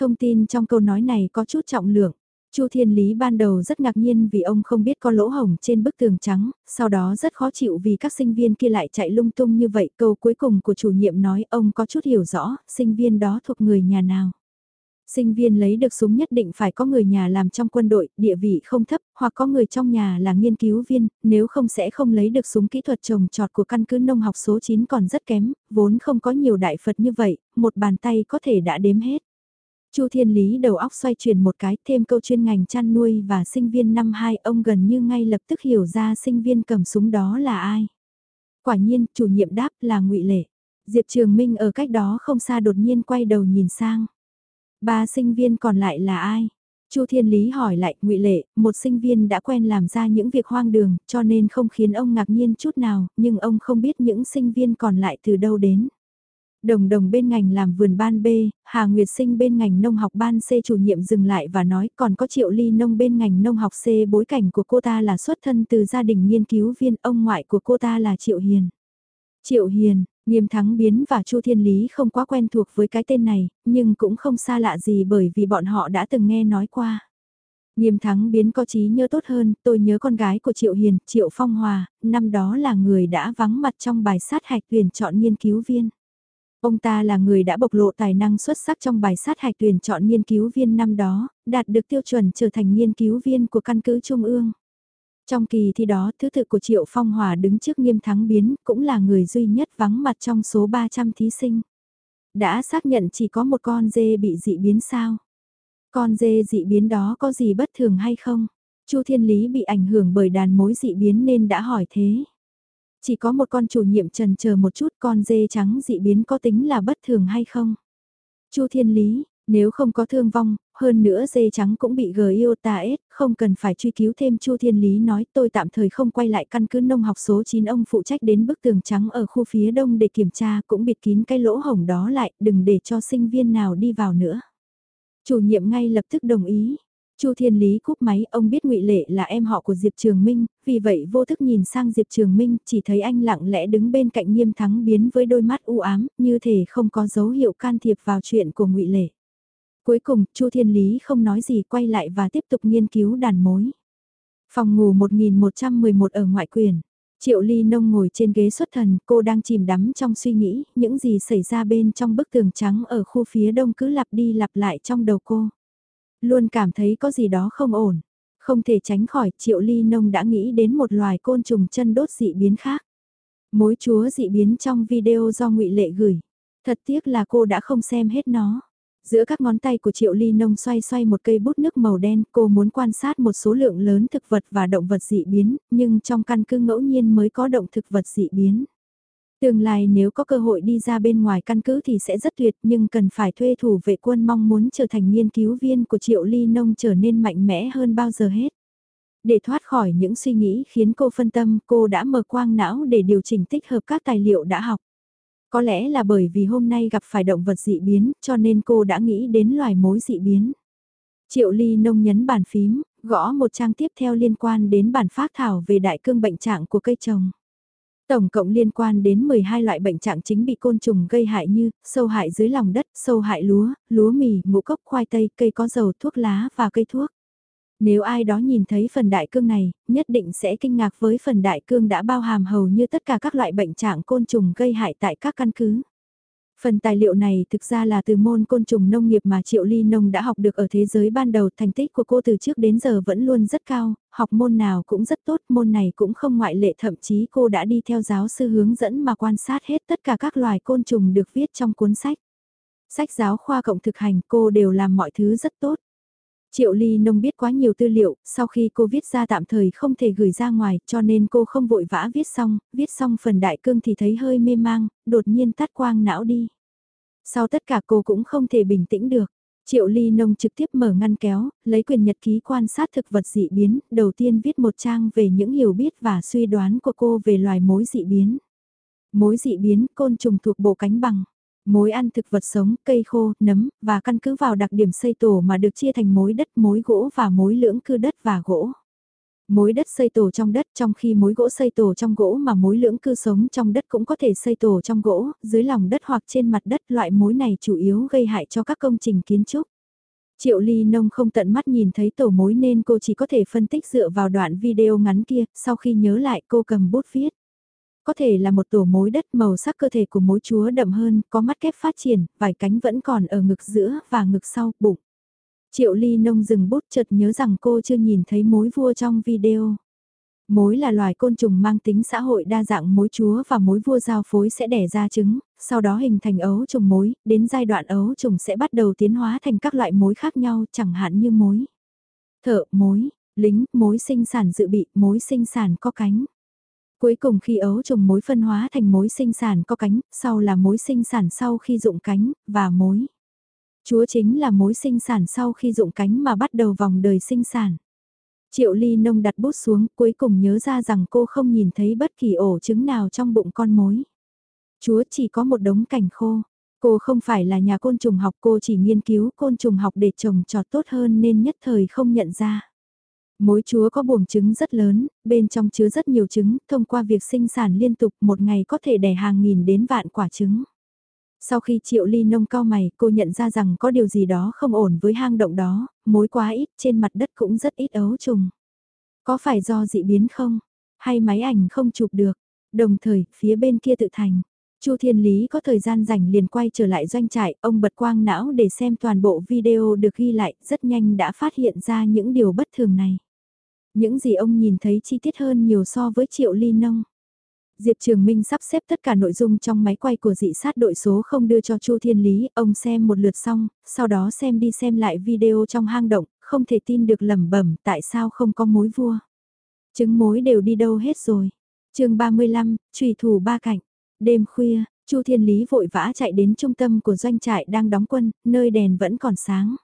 Thông tin trong câu nói này có chút trọng lượng. Chu Thiên Lý ban đầu rất ngạc nhiên vì ông không biết có lỗ hổng trên bức tường trắng, sau đó rất khó chịu vì các sinh viên kia lại chạy lung tung như vậy. Câu cuối cùng của chủ nhiệm nói ông có chút hiểu rõ, sinh viên đó thuộc người nhà nào. Sinh viên lấy được súng nhất định phải có người nhà làm trong quân đội, địa vị không thấp, hoặc có người trong nhà là nghiên cứu viên, nếu không sẽ không lấy được súng kỹ thuật trồng trọt của căn cứ nông học số 9 còn rất kém, vốn không có nhiều đại Phật như vậy, một bàn tay có thể đã đếm hết. Chu Thiên Lý đầu óc xoay chuyển một cái, thêm câu chuyên ngành chăn nuôi và sinh viên năm 2, ông gần như ngay lập tức hiểu ra sinh viên cầm súng đó là ai. Quả nhiên, chủ nhiệm đáp là ngụy Lệ. Diệp Trường Minh ở cách đó không xa đột nhiên quay đầu nhìn sang. Ba sinh viên còn lại là ai? Chu Thiên Lý hỏi lại, ngụy Lệ, một sinh viên đã quen làm ra những việc hoang đường, cho nên không khiến ông ngạc nhiên chút nào, nhưng ông không biết những sinh viên còn lại từ đâu đến. Đồng đồng bên ngành làm vườn ban B, Hà Nguyệt Sinh bên ngành nông học ban C chủ nhiệm dừng lại và nói còn có Triệu Ly Nông bên ngành nông học C bối cảnh của cô ta là xuất thân từ gia đình nghiên cứu viên ông ngoại của cô ta là Triệu Hiền. Triệu Hiền, Nghiêm Thắng Biến và Chu Thiên Lý không quá quen thuộc với cái tên này, nhưng cũng không xa lạ gì bởi vì bọn họ đã từng nghe nói qua. Nghiêm Thắng Biến có trí nhớ tốt hơn, tôi nhớ con gái của Triệu Hiền, Triệu Phong Hòa, năm đó là người đã vắng mặt trong bài sát hạch tuyển chọn nghiên cứu viên. Ông ta là người đã bộc lộ tài năng xuất sắc trong bài sát hạch tuyển chọn nghiên cứu viên năm đó, đạt được tiêu chuẩn trở thành nghiên cứu viên của căn cứ Trung ương. Trong kỳ thi đó, thứ tự của Triệu Phong Hòa đứng trước nghiêm thắng biến, cũng là người duy nhất vắng mặt trong số 300 thí sinh. Đã xác nhận chỉ có một con dê bị dị biến sao? Con dê dị biến đó có gì bất thường hay không? Chu Thiên Lý bị ảnh hưởng bởi đàn mối dị biến nên đã hỏi thế. Chỉ có một con chủ nhiệm trần chờ một chút con dê trắng dị biến có tính là bất thường hay không? Chu Thiên Lý, nếu không có thương vong, hơn nữa dê trắng cũng bị gờ yêu ta ết, không cần phải truy cứu thêm Chu Thiên Lý nói tôi tạm thời không quay lại căn cứ nông học số 9 ông phụ trách đến bức tường trắng ở khu phía đông để kiểm tra cũng bịt kín cái lỗ hổng đó lại, đừng để cho sinh viên nào đi vào nữa. Chủ nhiệm ngay lập tức đồng ý, Chu Thiên Lý cúp máy, ông biết Ngụy Lệ là em họ của Diệp Trường Minh, vì vậy vô thức nhìn sang Diệp Trường Minh, chỉ thấy anh lặng lẽ đứng bên cạnh Nghiêm Thắng biến với đôi mắt u ám, như thể không có dấu hiệu can thiệp vào chuyện của Ngụy Lệ. Cuối cùng, Chu Thiên Lý không nói gì quay lại và tiếp tục nghiên cứu đàn mối. Phòng ngủ 1111 ở ngoại quyền. Triệu Ly Nông ngồi trên ghế xuất thần, cô đang chìm đắm trong suy nghĩ, những gì xảy ra bên trong bức tường trắng ở khu phía đông cứ lặp đi lặp lại trong đầu cô. Luôn cảm thấy có gì đó không ổn. Không thể tránh khỏi, Triệu Ly Nông đã nghĩ đến một loài côn trùng chân đốt dị biến khác. Mối chúa dị biến trong video do ngụy Lệ gửi. Thật tiếc là cô đã không xem hết nó. Giữa các ngón tay của Triệu Ly Nông xoay xoay một cây bút nước màu đen, cô muốn quan sát một số lượng lớn thực vật và động vật dị biến, nhưng trong căn cứ ngẫu nhiên mới có động thực vật dị biến. Tương lai nếu có cơ hội đi ra bên ngoài căn cứ thì sẽ rất tuyệt nhưng cần phải thuê thủ vệ quân mong muốn trở thành nghiên cứu viên của Triệu Ly Nông trở nên mạnh mẽ hơn bao giờ hết. Để thoát khỏi những suy nghĩ khiến cô phân tâm, cô đã mở quang não để điều chỉnh tích hợp các tài liệu đã học. Có lẽ là bởi vì hôm nay gặp phải động vật dị biến, cho nên cô đã nghĩ đến loài mối dị biến. Triệu Ly nông nhấn bàn phím, gõ một trang tiếp theo liên quan đến bản phát thảo về đại cương bệnh trạng của cây trồng. Tổng cộng liên quan đến 12 loại bệnh trạng chính bị côn trùng gây hại như sâu hại dưới lòng đất, sâu hại lúa, lúa mì, ngũ cốc, khoai tây, cây có dầu, thuốc lá và cây thuốc. Nếu ai đó nhìn thấy phần đại cương này, nhất định sẽ kinh ngạc với phần đại cương đã bao hàm hầu như tất cả các loại bệnh trạng côn trùng gây hại tại các căn cứ. Phần tài liệu này thực ra là từ môn côn trùng nông nghiệp mà Triệu Ly Nông đã học được ở thế giới ban đầu. Thành tích của cô từ trước đến giờ vẫn luôn rất cao, học môn nào cũng rất tốt, môn này cũng không ngoại lệ. Thậm chí cô đã đi theo giáo sư hướng dẫn mà quan sát hết tất cả các loài côn trùng được viết trong cuốn sách. Sách giáo khoa cộng thực hành cô đều làm mọi thứ rất tốt. Triệu Ly Nông biết quá nhiều tư liệu, sau khi cô viết ra tạm thời không thể gửi ra ngoài cho nên cô không vội vã viết xong, viết xong phần đại cương thì thấy hơi mê mang, đột nhiên tắt quang não đi. Sau tất cả cô cũng không thể bình tĩnh được. Triệu Ly Nông trực tiếp mở ngăn kéo, lấy quyền nhật ký quan sát thực vật dị biến, đầu tiên viết một trang về những hiểu biết và suy đoán của cô về loài mối dị biến. Mối dị biến, côn trùng thuộc bộ cánh bằng mối ăn thực vật sống, cây khô, nấm, và căn cứ vào đặc điểm xây tổ mà được chia thành mối đất, mối gỗ và mối lưỡng cư đất và gỗ. Mối đất xây tổ trong đất trong khi mối gỗ xây tổ trong gỗ mà mối lưỡng cư sống trong đất cũng có thể xây tổ trong gỗ, dưới lòng đất hoặc trên mặt đất loại mối này chủ yếu gây hại cho các công trình kiến trúc. Triệu Ly Nông không tận mắt nhìn thấy tổ mối nên cô chỉ có thể phân tích dựa vào đoạn video ngắn kia, sau khi nhớ lại cô cầm bút viết. Có thể là một tổ mối đất màu sắc cơ thể của mối chúa đậm hơn, có mắt kép phát triển, vài cánh vẫn còn ở ngực giữa và ngực sau, bụng. Triệu Ly Nông dừng bút chợt nhớ rằng cô chưa nhìn thấy mối vua trong video. Mối là loài côn trùng mang tính xã hội đa dạng mối chúa và mối vua giao phối sẽ đẻ ra trứng, sau đó hình thành ấu trùng mối, đến giai đoạn ấu trùng sẽ bắt đầu tiến hóa thành các loại mối khác nhau chẳng hạn như mối. Thợ, mối, lính, mối sinh sản dự bị, mối sinh sản có cánh. Cuối cùng khi ấu trùng mối phân hóa thành mối sinh sản có cánh, sau là mối sinh sản sau khi dụng cánh, và mối. Chúa chính là mối sinh sản sau khi dụng cánh mà bắt đầu vòng đời sinh sản. Triệu ly nông đặt bút xuống cuối cùng nhớ ra rằng cô không nhìn thấy bất kỳ ổ trứng nào trong bụng con mối. Chúa chỉ có một đống cảnh khô. Cô không phải là nhà côn trùng học cô chỉ nghiên cứu côn trùng học để trồng trọt tốt hơn nên nhất thời không nhận ra. Mối chúa có buồng trứng rất lớn, bên trong chứa rất nhiều trứng, thông qua việc sinh sản liên tục một ngày có thể đẻ hàng nghìn đến vạn quả trứng. Sau khi triệu ly nông cao mày, cô nhận ra rằng có điều gì đó không ổn với hang động đó, mối quá ít, trên mặt đất cũng rất ít ấu trùng. Có phải do dị biến không? Hay máy ảnh không chụp được? Đồng thời, phía bên kia tự thành. Chu Thiên Lý có thời gian rảnh liền quay trở lại doanh trại, ông bật quang não để xem toàn bộ video được ghi lại, rất nhanh đã phát hiện ra những điều bất thường này. Những gì ông nhìn thấy chi tiết hơn nhiều so với Triệu Ly Nông. Diệp Trường Minh sắp xếp tất cả nội dung trong máy quay của dị sát đội số không đưa cho Chu Thiên Lý, ông xem một lượt xong, sau đó xem đi xem lại video trong hang động, không thể tin được lẩm bẩm tại sao không có mối vua. Trứng mối đều đi đâu hết rồi. chương 35, trùy thủ ba cảnh Đêm khuya, Chu Thiên Lý vội vã chạy đến trung tâm của doanh trại đang đóng quân, nơi đèn vẫn còn sáng.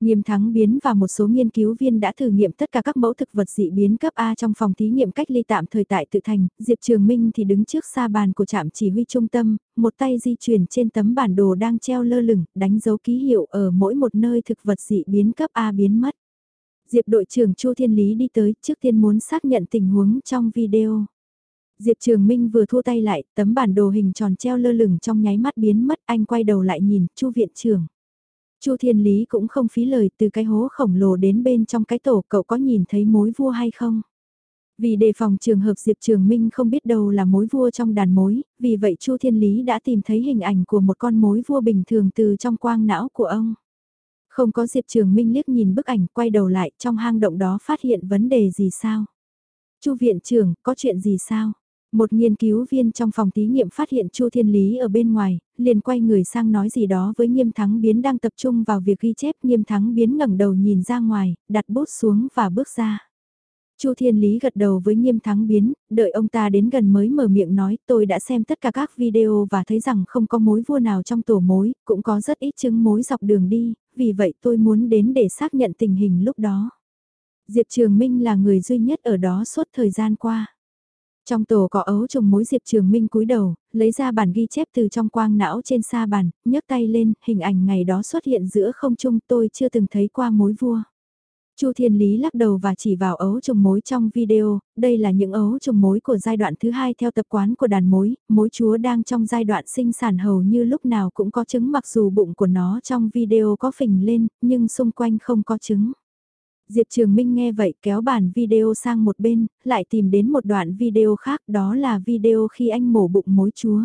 Nghiêm thắng biến và một số nghiên cứu viên đã thử nghiệm tất cả các mẫu thực vật dị biến cấp A trong phòng thí nghiệm cách ly tạm thời tại tự thành, Diệp Trường Minh thì đứng trước xa bàn của trạm chỉ huy trung tâm, một tay di chuyển trên tấm bản đồ đang treo lơ lửng, đánh dấu ký hiệu ở mỗi một nơi thực vật dị biến cấp A biến mất. Diệp đội trưởng Chu Thiên Lý đi tới trước tiên muốn xác nhận tình huống trong video. Diệp Trường Minh vừa thua tay lại, tấm bản đồ hình tròn treo lơ lửng trong nháy mắt biến mất, anh quay đầu lại nhìn, Chu viện trưởng. Chu Thiên Lý cũng không phí lời từ cái hố khổng lồ đến bên trong cái tổ cậu có nhìn thấy mối vua hay không? Vì đề phòng trường hợp Diệp Trường Minh không biết đâu là mối vua trong đàn mối, vì vậy Chu Thiên Lý đã tìm thấy hình ảnh của một con mối vua bình thường từ trong quang não của ông. Không có Diệp Trường Minh liếc nhìn bức ảnh quay đầu lại trong hang động đó phát hiện vấn đề gì sao? Chu viện trưởng, có chuyện gì sao? Một nghiên cứu viên trong phòng thí nghiệm phát hiện Chu Thiên Lý ở bên ngoài, liền quay người sang nói gì đó với Nghiêm Thắng Biến đang tập trung vào việc ghi chép. Nghiêm Thắng Biến ngẩng đầu nhìn ra ngoài, đặt bút xuống và bước ra. Chu Thiên Lý gật đầu với Nghiêm Thắng Biến, đợi ông ta đến gần mới mở miệng nói tôi đã xem tất cả các video và thấy rằng không có mối vua nào trong tổ mối, cũng có rất ít chứng mối dọc đường đi, vì vậy tôi muốn đến để xác nhận tình hình lúc đó. Diệp Trường Minh là người duy nhất ở đó suốt thời gian qua. Trong tổ có ấu trùng mối Diệp Trường Minh cúi đầu, lấy ra bản ghi chép từ trong quang não trên sa bàn, nhấc tay lên, hình ảnh ngày đó xuất hiện giữa không trung tôi chưa từng thấy qua mối vua. Chu Thiên Lý lắc đầu và chỉ vào ấu trùng mối trong video, đây là những ấu trùng mối của giai đoạn thứ hai theo tập quán của đàn mối, mối chúa đang trong giai đoạn sinh sản hầu như lúc nào cũng có trứng mặc dù bụng của nó trong video có phình lên, nhưng xung quanh không có trứng. Diệp Trường Minh nghe vậy kéo bản video sang một bên, lại tìm đến một đoạn video khác đó là video khi anh mổ bụng mối chúa.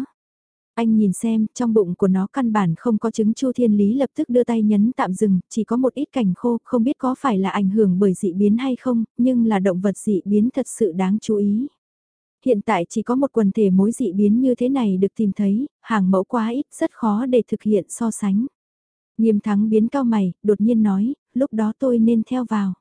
Anh nhìn xem, trong bụng của nó căn bản không có trứng Chu Thiên Lý lập tức đưa tay nhấn tạm dừng, chỉ có một ít cảnh khô, không biết có phải là ảnh hưởng bởi dị biến hay không, nhưng là động vật dị biến thật sự đáng chú ý. Hiện tại chỉ có một quần thể mối dị biến như thế này được tìm thấy, hàng mẫu quá ít, rất khó để thực hiện so sánh. Nghiêm thắng biến cao mày, đột nhiên nói, lúc đó tôi nên theo vào.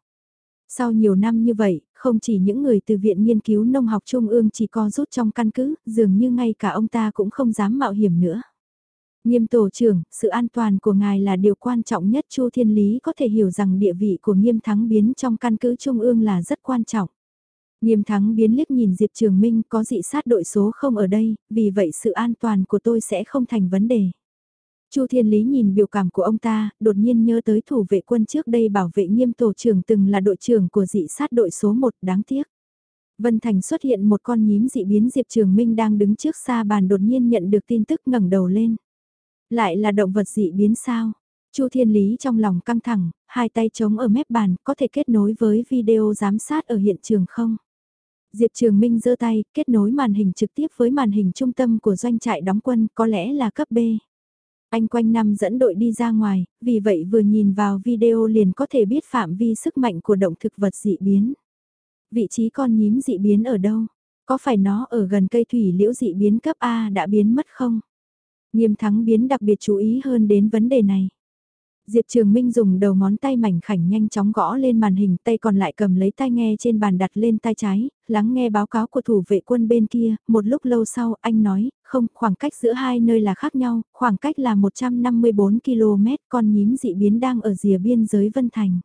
Sau nhiều năm như vậy, không chỉ những người từ Viện Nghiên cứu Nông học Trung ương chỉ co rút trong căn cứ, dường như ngay cả ông ta cũng không dám mạo hiểm nữa. Nghiêm tổ trưởng, sự an toàn của ngài là điều quan trọng nhất Chu Thiên Lý có thể hiểu rằng địa vị của nghiêm thắng biến trong căn cứ Trung ương là rất quan trọng. Nghiêm thắng biến liếc nhìn Diệp Trường Minh có dị sát đội số không ở đây, vì vậy sự an toàn của tôi sẽ không thành vấn đề. Chu Thiên Lý nhìn biểu cảm của ông ta, đột nhiên nhớ tới thủ vệ quân trước đây bảo vệ nghiêm tổ trưởng từng là đội trưởng của dị sát đội số 1 đáng tiếc. Vân Thành xuất hiện một con nhím dị biến Diệp Trường Minh đang đứng trước xa bàn đột nhiên nhận được tin tức ngẩng đầu lên. Lại là động vật dị biến sao? Chu Thiên Lý trong lòng căng thẳng, hai tay chống ở mép bàn, có thể kết nối với video giám sát ở hiện trường không? Diệp Trường Minh giơ tay, kết nối màn hình trực tiếp với màn hình trung tâm của doanh trại đóng quân, có lẽ là cấp B. Anh quanh năm dẫn đội đi ra ngoài, vì vậy vừa nhìn vào video liền có thể biết phạm vi sức mạnh của động thực vật dị biến. Vị trí con nhím dị biến ở đâu? Có phải nó ở gần cây thủy liễu dị biến cấp A đã biến mất không? Nghiêm thắng biến đặc biệt chú ý hơn đến vấn đề này. Diệp Trường Minh dùng đầu ngón tay mảnh khảnh nhanh chóng gõ lên màn hình, tay còn lại cầm lấy tai nghe trên bàn đặt lên tai trái, lắng nghe báo cáo của thủ vệ quân bên kia, một lúc lâu sau anh nói, không, khoảng cách giữa hai nơi là khác nhau, khoảng cách là 154 km, con nhím dị biến đang ở rìa biên giới Vân Thành.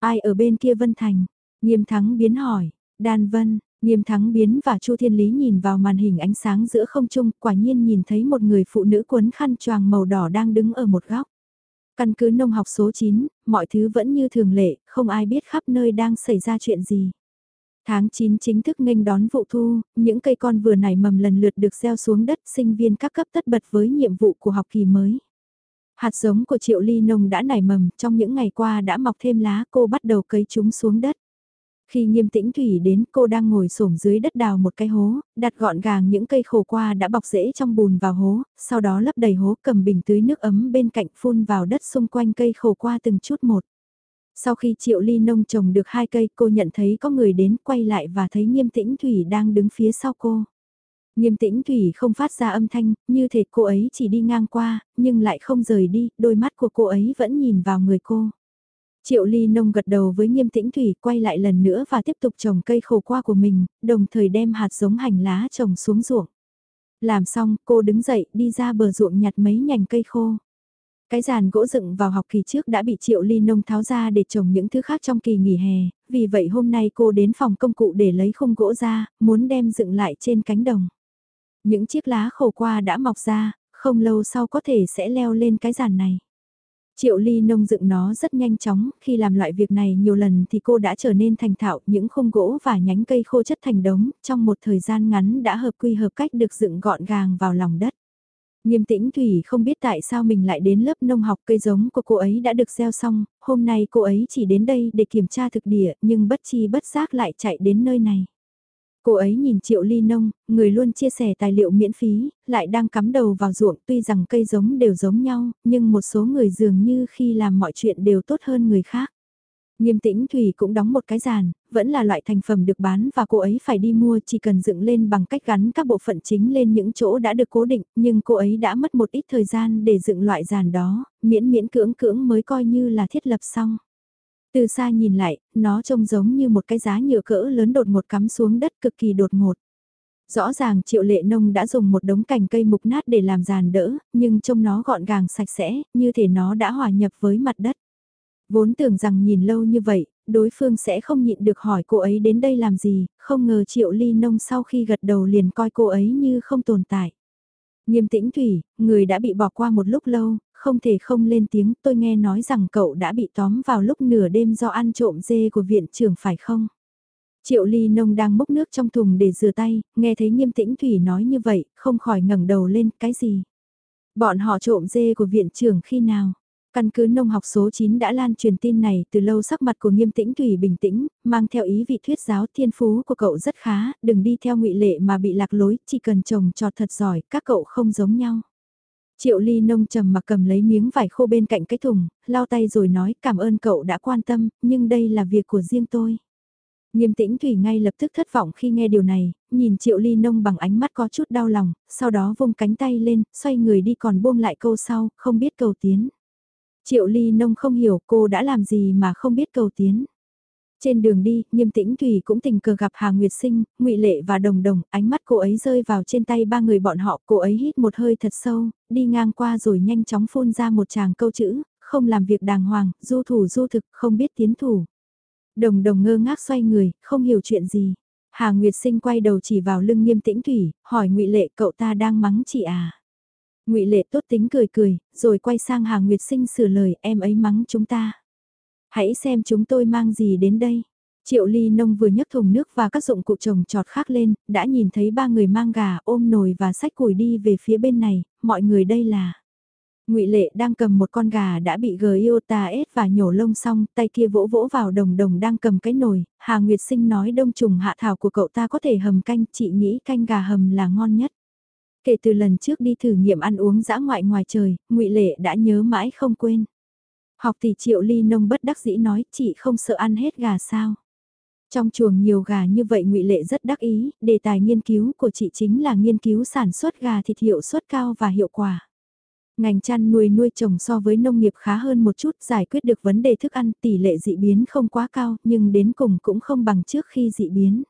Ai ở bên kia Vân Thành? Nghiêm thắng biến hỏi, Đan Vân, Nghiêm thắng biến và Chu Thiên Lý nhìn vào màn hình ánh sáng giữa không trung, quả nhiên nhìn thấy một người phụ nữ quấn khăn choàng màu đỏ đang đứng ở một góc. Căn cứ nông học số 9, mọi thứ vẫn như thường lệ, không ai biết khắp nơi đang xảy ra chuyện gì. Tháng 9 chính thức nghênh đón vụ thu, những cây con vừa nảy mầm lần lượt được gieo xuống đất, sinh viên các cấp tất bật với nhiệm vụ của học kỳ mới. Hạt giống của triệu ly nông đã nảy mầm, trong những ngày qua đã mọc thêm lá, cô bắt đầu cấy chúng xuống đất. Khi nghiêm tĩnh Thủy đến cô đang ngồi xổm dưới đất đào một cái hố, đặt gọn gàng những cây khổ qua đã bọc rễ trong bùn vào hố, sau đó lấp đầy hố cầm bình tưới nước ấm bên cạnh phun vào đất xung quanh cây khổ qua từng chút một. Sau khi triệu ly nông trồng được hai cây cô nhận thấy có người đến quay lại và thấy nghiêm tĩnh Thủy đang đứng phía sau cô. Nghiêm tĩnh Thủy không phát ra âm thanh, như thể cô ấy chỉ đi ngang qua, nhưng lại không rời đi, đôi mắt của cô ấy vẫn nhìn vào người cô. Triệu Ly Nông gật đầu với nghiêm tĩnh Thủy quay lại lần nữa và tiếp tục trồng cây khổ qua của mình, đồng thời đem hạt giống hành lá trồng xuống ruộng. Làm xong, cô đứng dậy đi ra bờ ruộng nhặt mấy nhành cây khô. Cái giàn gỗ dựng vào học kỳ trước đã bị Triệu Ly Nông tháo ra để trồng những thứ khác trong kỳ nghỉ hè, vì vậy hôm nay cô đến phòng công cụ để lấy khung gỗ ra, muốn đem dựng lại trên cánh đồng. Những chiếc lá khổ qua đã mọc ra, không lâu sau có thể sẽ leo lên cái giàn này. Triệu ly nông dựng nó rất nhanh chóng, khi làm loại việc này nhiều lần thì cô đã trở nên thành thạo những khung gỗ và nhánh cây khô chất thành đống, trong một thời gian ngắn đã hợp quy hợp cách được dựng gọn gàng vào lòng đất. Nghiêm tĩnh Thủy không biết tại sao mình lại đến lớp nông học cây giống của cô ấy đã được gieo xong, hôm nay cô ấy chỉ đến đây để kiểm tra thực địa nhưng bất chi bất giác lại chạy đến nơi này. Cô ấy nhìn Triệu Ly Nông, người luôn chia sẻ tài liệu miễn phí, lại đang cắm đầu vào ruộng tuy rằng cây giống đều giống nhau, nhưng một số người dường như khi làm mọi chuyện đều tốt hơn người khác. Nghiêm tĩnh Thủy cũng đóng một cái giàn, vẫn là loại thành phẩm được bán và cô ấy phải đi mua chỉ cần dựng lên bằng cách gắn các bộ phận chính lên những chỗ đã được cố định, nhưng cô ấy đã mất một ít thời gian để dựng loại giàn đó, miễn miễn cưỡng cưỡng mới coi như là thiết lập xong. Từ xa nhìn lại, nó trông giống như một cái giá nhựa cỡ lớn đột ngột cắm xuống đất cực kỳ đột ngột. Rõ ràng triệu lệ nông đã dùng một đống cành cây mục nát để làm giàn đỡ, nhưng trông nó gọn gàng sạch sẽ, như thể nó đã hòa nhập với mặt đất. Vốn tưởng rằng nhìn lâu như vậy, đối phương sẽ không nhịn được hỏi cô ấy đến đây làm gì, không ngờ triệu ly nông sau khi gật đầu liền coi cô ấy như không tồn tại. Nghiêm tĩnh Thủy, người đã bị bỏ qua một lúc lâu, không thể không lên tiếng tôi nghe nói rằng cậu đã bị tóm vào lúc nửa đêm do ăn trộm dê của viện trưởng phải không? Triệu ly nông đang múc nước trong thùng để rửa tay, nghe thấy nghiêm tĩnh Thủy nói như vậy, không khỏi ngẩng đầu lên, cái gì? Bọn họ trộm dê của viện trưởng khi nào? Căn cứ nông học số 9 đã lan truyền tin này từ lâu sắc mặt của nghiêm tĩnh Thủy bình tĩnh, mang theo ý vị thuyết giáo thiên phú của cậu rất khá, đừng đi theo ngụy lệ mà bị lạc lối, chỉ cần trồng trọt thật giỏi, các cậu không giống nhau. Triệu ly nông trầm mặc cầm lấy miếng vải khô bên cạnh cái thùng, lau tay rồi nói cảm ơn cậu đã quan tâm, nhưng đây là việc của riêng tôi. Nghiêm tĩnh Thủy ngay lập tức thất vọng khi nghe điều này, nhìn Triệu Ly Nông bằng ánh mắt có chút đau lòng, sau đó vung cánh tay lên, xoay người đi còn buông lại câu sau, không biết cầu tiến. Triệu Ly Nông không hiểu cô đã làm gì mà không biết cầu tiến. Trên đường đi, nghiêm tĩnh Thủy cũng tình cờ gặp Hà Nguyệt Sinh, ngụy Lệ và Đồng Đồng, ánh mắt cô ấy rơi vào trên tay ba người bọn họ, cô ấy hít một hơi thật sâu, đi ngang qua rồi nhanh chóng phun ra một tràng câu chữ, không làm việc đàng hoàng, du thủ du thực, không biết tiến thủ. Đồng Đồng ngơ ngác xoay người, không hiểu chuyện gì. Hà Nguyệt Sinh quay đầu chỉ vào lưng nghiêm tĩnh Thủy, hỏi ngụy Lệ cậu ta đang mắng chị à? ngụy Lệ tốt tính cười cười, rồi quay sang Hà Nguyệt Sinh sửa lời em ấy mắng chúng ta. Hãy xem chúng tôi mang gì đến đây. Triệu ly nông vừa nhấc thùng nước và các dụng cụ trồng trọt khác lên, đã nhìn thấy ba người mang gà ôm nồi và sách củi đi về phía bên này, mọi người đây là. ngụy Lệ đang cầm một con gà đã bị Giota ết và nhổ lông xong, tay kia vỗ vỗ vào đồng đồng đang cầm cái nồi, Hà Nguyệt Sinh nói đông trùng hạ thảo của cậu ta có thể hầm canh, chị nghĩ canh gà hầm là ngon nhất. Kể từ lần trước đi thử nghiệm ăn uống dã ngoại ngoài trời, ngụy Lệ đã nhớ mãi không quên. Học tỷ triệu ly nông bất đắc dĩ nói chị không sợ ăn hết gà sao. Trong chuồng nhiều gà như vậy ngụy Lệ rất đắc ý, đề tài nghiên cứu của chị chính là nghiên cứu sản xuất gà thịt hiệu suất cao và hiệu quả. Ngành chăn nuôi nuôi trồng so với nông nghiệp khá hơn một chút giải quyết được vấn đề thức ăn tỷ lệ dị biến không quá cao nhưng đến cùng cũng không bằng trước khi dị biến.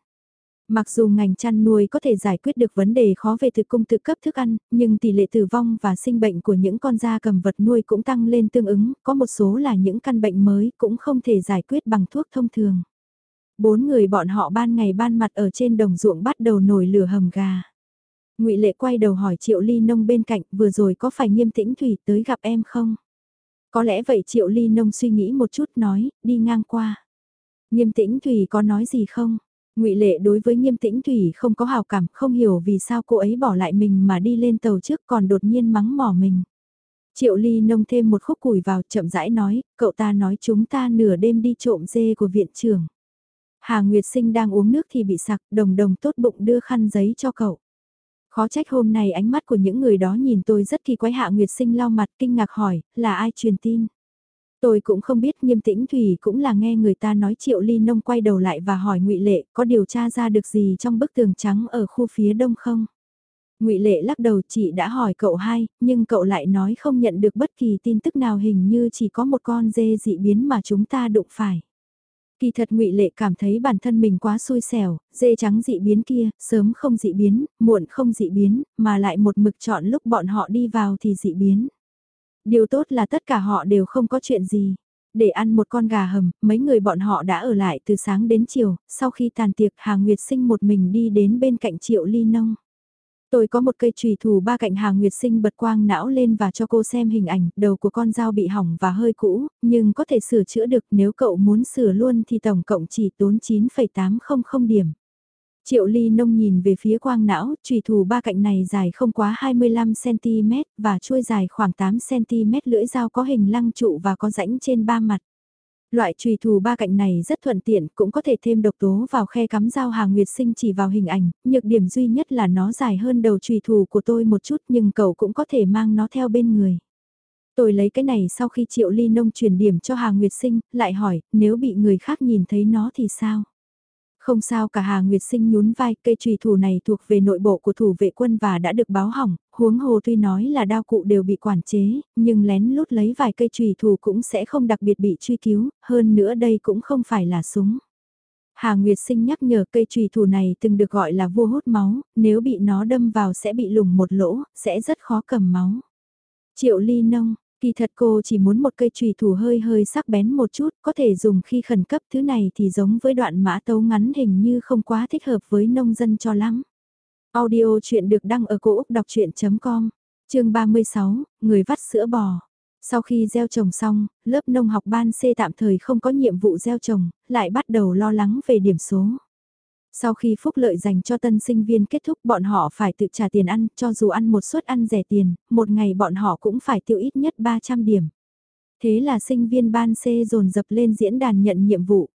Mặc dù ngành chăn nuôi có thể giải quyết được vấn đề khó về thực cung tự cấp thức ăn, nhưng tỷ lệ tử vong và sinh bệnh của những con da cầm vật nuôi cũng tăng lên tương ứng, có một số là những căn bệnh mới cũng không thể giải quyết bằng thuốc thông thường. Bốn người bọn họ ban ngày ban mặt ở trên đồng ruộng bắt đầu nổi lửa hầm gà. ngụy Lệ quay đầu hỏi Triệu Ly Nông bên cạnh vừa rồi có phải nghiêm tĩnh Thủy tới gặp em không? Có lẽ vậy Triệu Ly Nông suy nghĩ một chút nói, đi ngang qua. Nghiêm tĩnh Thủy có nói gì không? Ngụy Lệ đối với nghiêm tĩnh Thủy không có hào cảm, không hiểu vì sao cô ấy bỏ lại mình mà đi lên tàu trước còn đột nhiên mắng mỏ mình. Triệu Ly nông thêm một khúc củi vào chậm rãi nói, cậu ta nói chúng ta nửa đêm đi trộm dê của viện trưởng. Hà Nguyệt Sinh đang uống nước thì bị sặc, đồng đồng tốt bụng đưa khăn giấy cho cậu. Khó trách hôm nay ánh mắt của những người đó nhìn tôi rất kỳ quái Hạ Nguyệt Sinh lau mặt kinh ngạc hỏi, là ai truyền tin? Tôi cũng không biết nghiêm tĩnh Thủy cũng là nghe người ta nói Triệu Ly Nông quay đầu lại và hỏi ngụy Lệ có điều tra ra được gì trong bức tường trắng ở khu phía đông không? ngụy Lệ lắc đầu chị đã hỏi cậu hai, nhưng cậu lại nói không nhận được bất kỳ tin tức nào hình như chỉ có một con dê dị biến mà chúng ta đụng phải. Kỳ thật ngụy Lệ cảm thấy bản thân mình quá xui xẻo, dê trắng dị biến kia, sớm không dị biến, muộn không dị biến, mà lại một mực chọn lúc bọn họ đi vào thì dị biến. Điều tốt là tất cả họ đều không có chuyện gì. Để ăn một con gà hầm, mấy người bọn họ đã ở lại từ sáng đến chiều, sau khi tàn tiệc Hà Nguyệt Sinh một mình đi đến bên cạnh Triệu Ly Nông. Tôi có một cây trùy thủ ba cạnh Hà Nguyệt Sinh bật quang não lên và cho cô xem hình ảnh, đầu của con dao bị hỏng và hơi cũ, nhưng có thể sửa chữa được nếu cậu muốn sửa luôn thì tổng cộng chỉ tốn 9,800 điểm. Triệu ly nông nhìn về phía quang não, trùy thủ ba cạnh này dài không quá 25cm và chuôi dài khoảng 8cm lưỡi dao có hình lăng trụ và có rãnh trên ba mặt. Loại trùy thủ ba cạnh này rất thuận tiện, cũng có thể thêm độc tố vào khe cắm dao hàng nguyệt sinh chỉ vào hình ảnh, nhược điểm duy nhất là nó dài hơn đầu trùy thủ của tôi một chút nhưng cậu cũng có thể mang nó theo bên người. Tôi lấy cái này sau khi triệu ly nông truyền điểm cho Hà nguyệt sinh, lại hỏi, nếu bị người khác nhìn thấy nó thì sao? Không sao cả Hà Nguyệt Sinh nhún vai, cây trùy thủ này thuộc về nội bộ của thủ vệ quân và đã được báo hỏng, huống hồ tuy nói là đao cụ đều bị quản chế, nhưng lén lút lấy vài cây trùy thủ cũng sẽ không đặc biệt bị truy cứu, hơn nữa đây cũng không phải là súng. Hà Nguyệt Sinh nhắc nhở cây trùy thủ này từng được gọi là vua hút máu, nếu bị nó đâm vào sẽ bị lủng một lỗ, sẽ rất khó cầm máu. Triệu Ly Nông, Kỳ thật cô chỉ muốn một cây chùy thủ hơi hơi sắc bén một chút, có thể dùng khi khẩn cấp thứ này thì giống với đoạn mã tấu ngắn hình như không quá thích hợp với nông dân cho lắm. Audio chuyện được đăng ở cổ Úc đọc chuyện.com, chương 36, người vắt sữa bò. Sau khi gieo trồng xong, lớp nông học ban C tạm thời không có nhiệm vụ gieo trồng, lại bắt đầu lo lắng về điểm số. Sau khi phúc lợi dành cho tân sinh viên kết thúc bọn họ phải tự trả tiền ăn, cho dù ăn một suất ăn rẻ tiền, một ngày bọn họ cũng phải tiêu ít nhất 300 điểm. Thế là sinh viên ban C dồn dập lên diễn đàn nhận nhiệm vụ.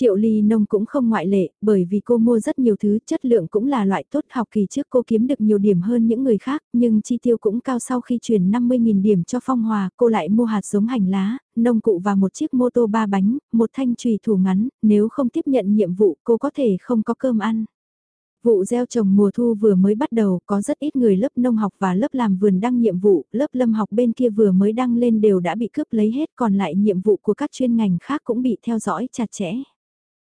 Triệu Ly Nông cũng không ngoại lệ, bởi vì cô mua rất nhiều thứ, chất lượng cũng là loại tốt học kỳ trước cô kiếm được nhiều điểm hơn những người khác, nhưng chi tiêu cũng cao sau khi chuyển 50.000 điểm cho Phong Hòa, cô lại mua hạt giống hành lá, nông cụ và một chiếc mô tô ba bánh, một thanh trùy thủ ngắn, nếu không tiếp nhận nhiệm vụ cô có thể không có cơm ăn. Vụ gieo trồng mùa thu vừa mới bắt đầu, có rất ít người lớp nông học và lớp làm vườn đăng nhiệm vụ, lớp lâm học bên kia vừa mới đăng lên đều đã bị cướp lấy hết còn lại nhiệm vụ của các chuyên ngành khác cũng bị theo dõi chặt chẽ.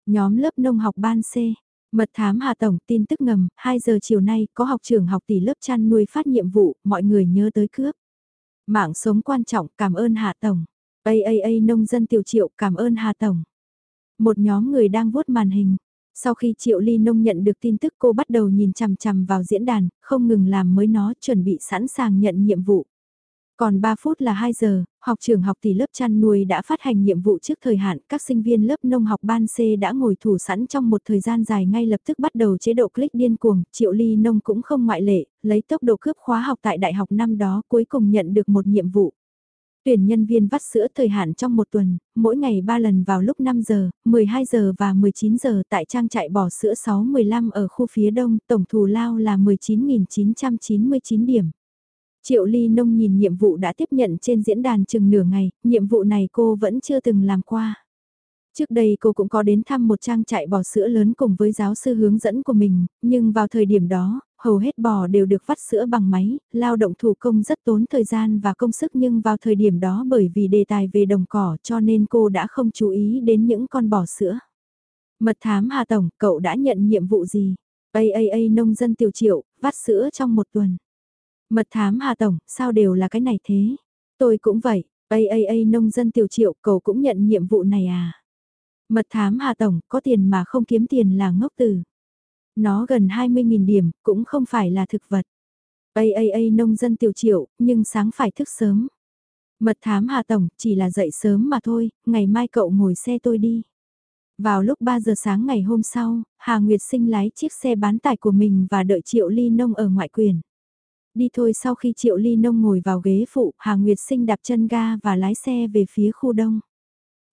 Nhóm lớp nông học ban C. Mật thám Hà Tổng tin tức ngầm, 2 giờ chiều nay có học trưởng học tỷ lớp chăn nuôi phát nhiệm vụ, mọi người nhớ tới cướp. Mạng sống quan trọng, cảm ơn Hà Tổng. AAA nông dân tiểu triệu, cảm ơn Hà Tổng. Một nhóm người đang vuốt màn hình. Sau khi Triệu Ly Nông nhận được tin tức cô bắt đầu nhìn chằm chằm vào diễn đàn, không ngừng làm mới nó chuẩn bị sẵn sàng nhận nhiệm vụ. Còn 3 phút là 2 giờ, học trường học tỷ lớp chăn nuôi đã phát hành nhiệm vụ trước thời hạn, các sinh viên lớp nông học ban C đã ngồi thủ sẵn trong một thời gian dài ngay lập tức bắt đầu chế độ click điên cuồng, triệu ly nông cũng không ngoại lệ, lấy tốc độ cướp khóa học tại đại học năm đó cuối cùng nhận được một nhiệm vụ. Tuyển nhân viên vắt sữa thời hạn trong một tuần, mỗi ngày 3 lần vào lúc 5 giờ, 12 giờ và 19 giờ tại trang trại bỏ sữa 615 ở khu phía đông, tổng thù lao là 19.999 điểm. Triệu Ly Nông nhìn nhiệm vụ đã tiếp nhận trên diễn đàn chừng nửa ngày, nhiệm vụ này cô vẫn chưa từng làm qua. Trước đây cô cũng có đến thăm một trang trại bò sữa lớn cùng với giáo sư hướng dẫn của mình, nhưng vào thời điểm đó, hầu hết bò đều được vắt sữa bằng máy, lao động thủ công rất tốn thời gian và công sức nhưng vào thời điểm đó bởi vì đề tài về đồng cỏ cho nên cô đã không chú ý đến những con bò sữa. Mật thám Hà Tổng, cậu đã nhận nhiệm vụ gì? AAA nông dân tiểu triệu, vắt sữa trong một tuần. Mật thám Hà Tổng, sao đều là cái này thế? Tôi cũng vậy, AAA nông dân tiểu triệu, cậu cũng nhận nhiệm vụ này à? Mật thám Hà Tổng, có tiền mà không kiếm tiền là ngốc từ. Nó gần 20.000 điểm, cũng không phải là thực vật. AAA nông dân tiểu triệu, nhưng sáng phải thức sớm. Mật thám Hà Tổng, chỉ là dậy sớm mà thôi, ngày mai cậu ngồi xe tôi đi. Vào lúc 3 giờ sáng ngày hôm sau, Hà Nguyệt Sinh lái chiếc xe bán tải của mình và đợi Triệu Ly Nông ở ngoại quyền. Đi thôi sau khi Triệu Ly Nông ngồi vào ghế phụ, Hà Nguyệt Sinh đạp chân ga và lái xe về phía khu đông.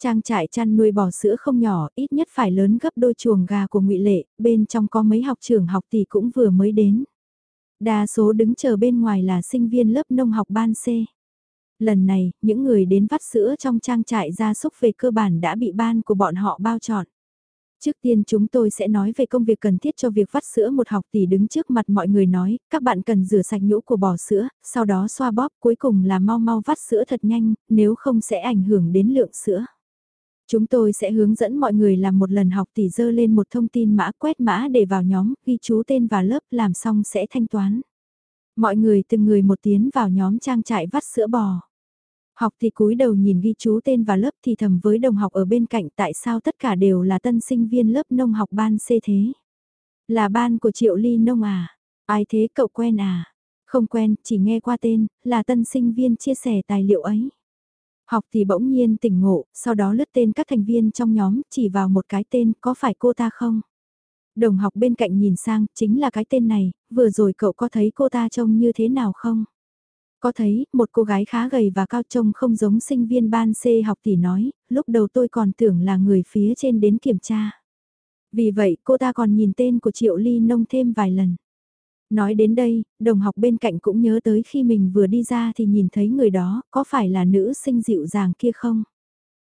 Trang trại chăn nuôi bò sữa không nhỏ, ít nhất phải lớn gấp đôi chuồng gà của ngụy Lệ, bên trong có mấy học trưởng học tỷ cũng vừa mới đến. Đa số đứng chờ bên ngoài là sinh viên lớp nông học ban C. Lần này, những người đến vắt sữa trong trang trại gia súc về cơ bản đã bị ban của bọn họ bao trọn. Trước tiên chúng tôi sẽ nói về công việc cần thiết cho việc vắt sữa một học tỷ đứng trước mặt mọi người nói, các bạn cần rửa sạch nhũ của bò sữa, sau đó xoa bóp cuối cùng là mau mau vắt sữa thật nhanh, nếu không sẽ ảnh hưởng đến lượng sữa. Chúng tôi sẽ hướng dẫn mọi người làm một lần học tỷ dơ lên một thông tin mã quét mã để vào nhóm, ghi chú tên và lớp làm xong sẽ thanh toán. Mọi người từng người một tiến vào nhóm trang trại vắt sữa bò. Học thì cúi đầu nhìn ghi chú tên và lớp thì thầm với đồng học ở bên cạnh tại sao tất cả đều là tân sinh viên lớp nông học ban C thế. Là ban của Triệu Ly Nông à? Ai thế cậu quen à? Không quen, chỉ nghe qua tên, là tân sinh viên chia sẻ tài liệu ấy. Học thì bỗng nhiên tỉnh ngộ, sau đó lướt tên các thành viên trong nhóm, chỉ vào một cái tên, có phải cô ta không? Đồng học bên cạnh nhìn sang, chính là cái tên này, vừa rồi cậu có thấy cô ta trông như thế nào không? Có thấy, một cô gái khá gầy và cao trông không giống sinh viên ban C học tỷ nói, lúc đầu tôi còn tưởng là người phía trên đến kiểm tra. Vì vậy cô ta còn nhìn tên của Triệu Ly Nông thêm vài lần. Nói đến đây, đồng học bên cạnh cũng nhớ tới khi mình vừa đi ra thì nhìn thấy người đó, có phải là nữ sinh dịu dàng kia không?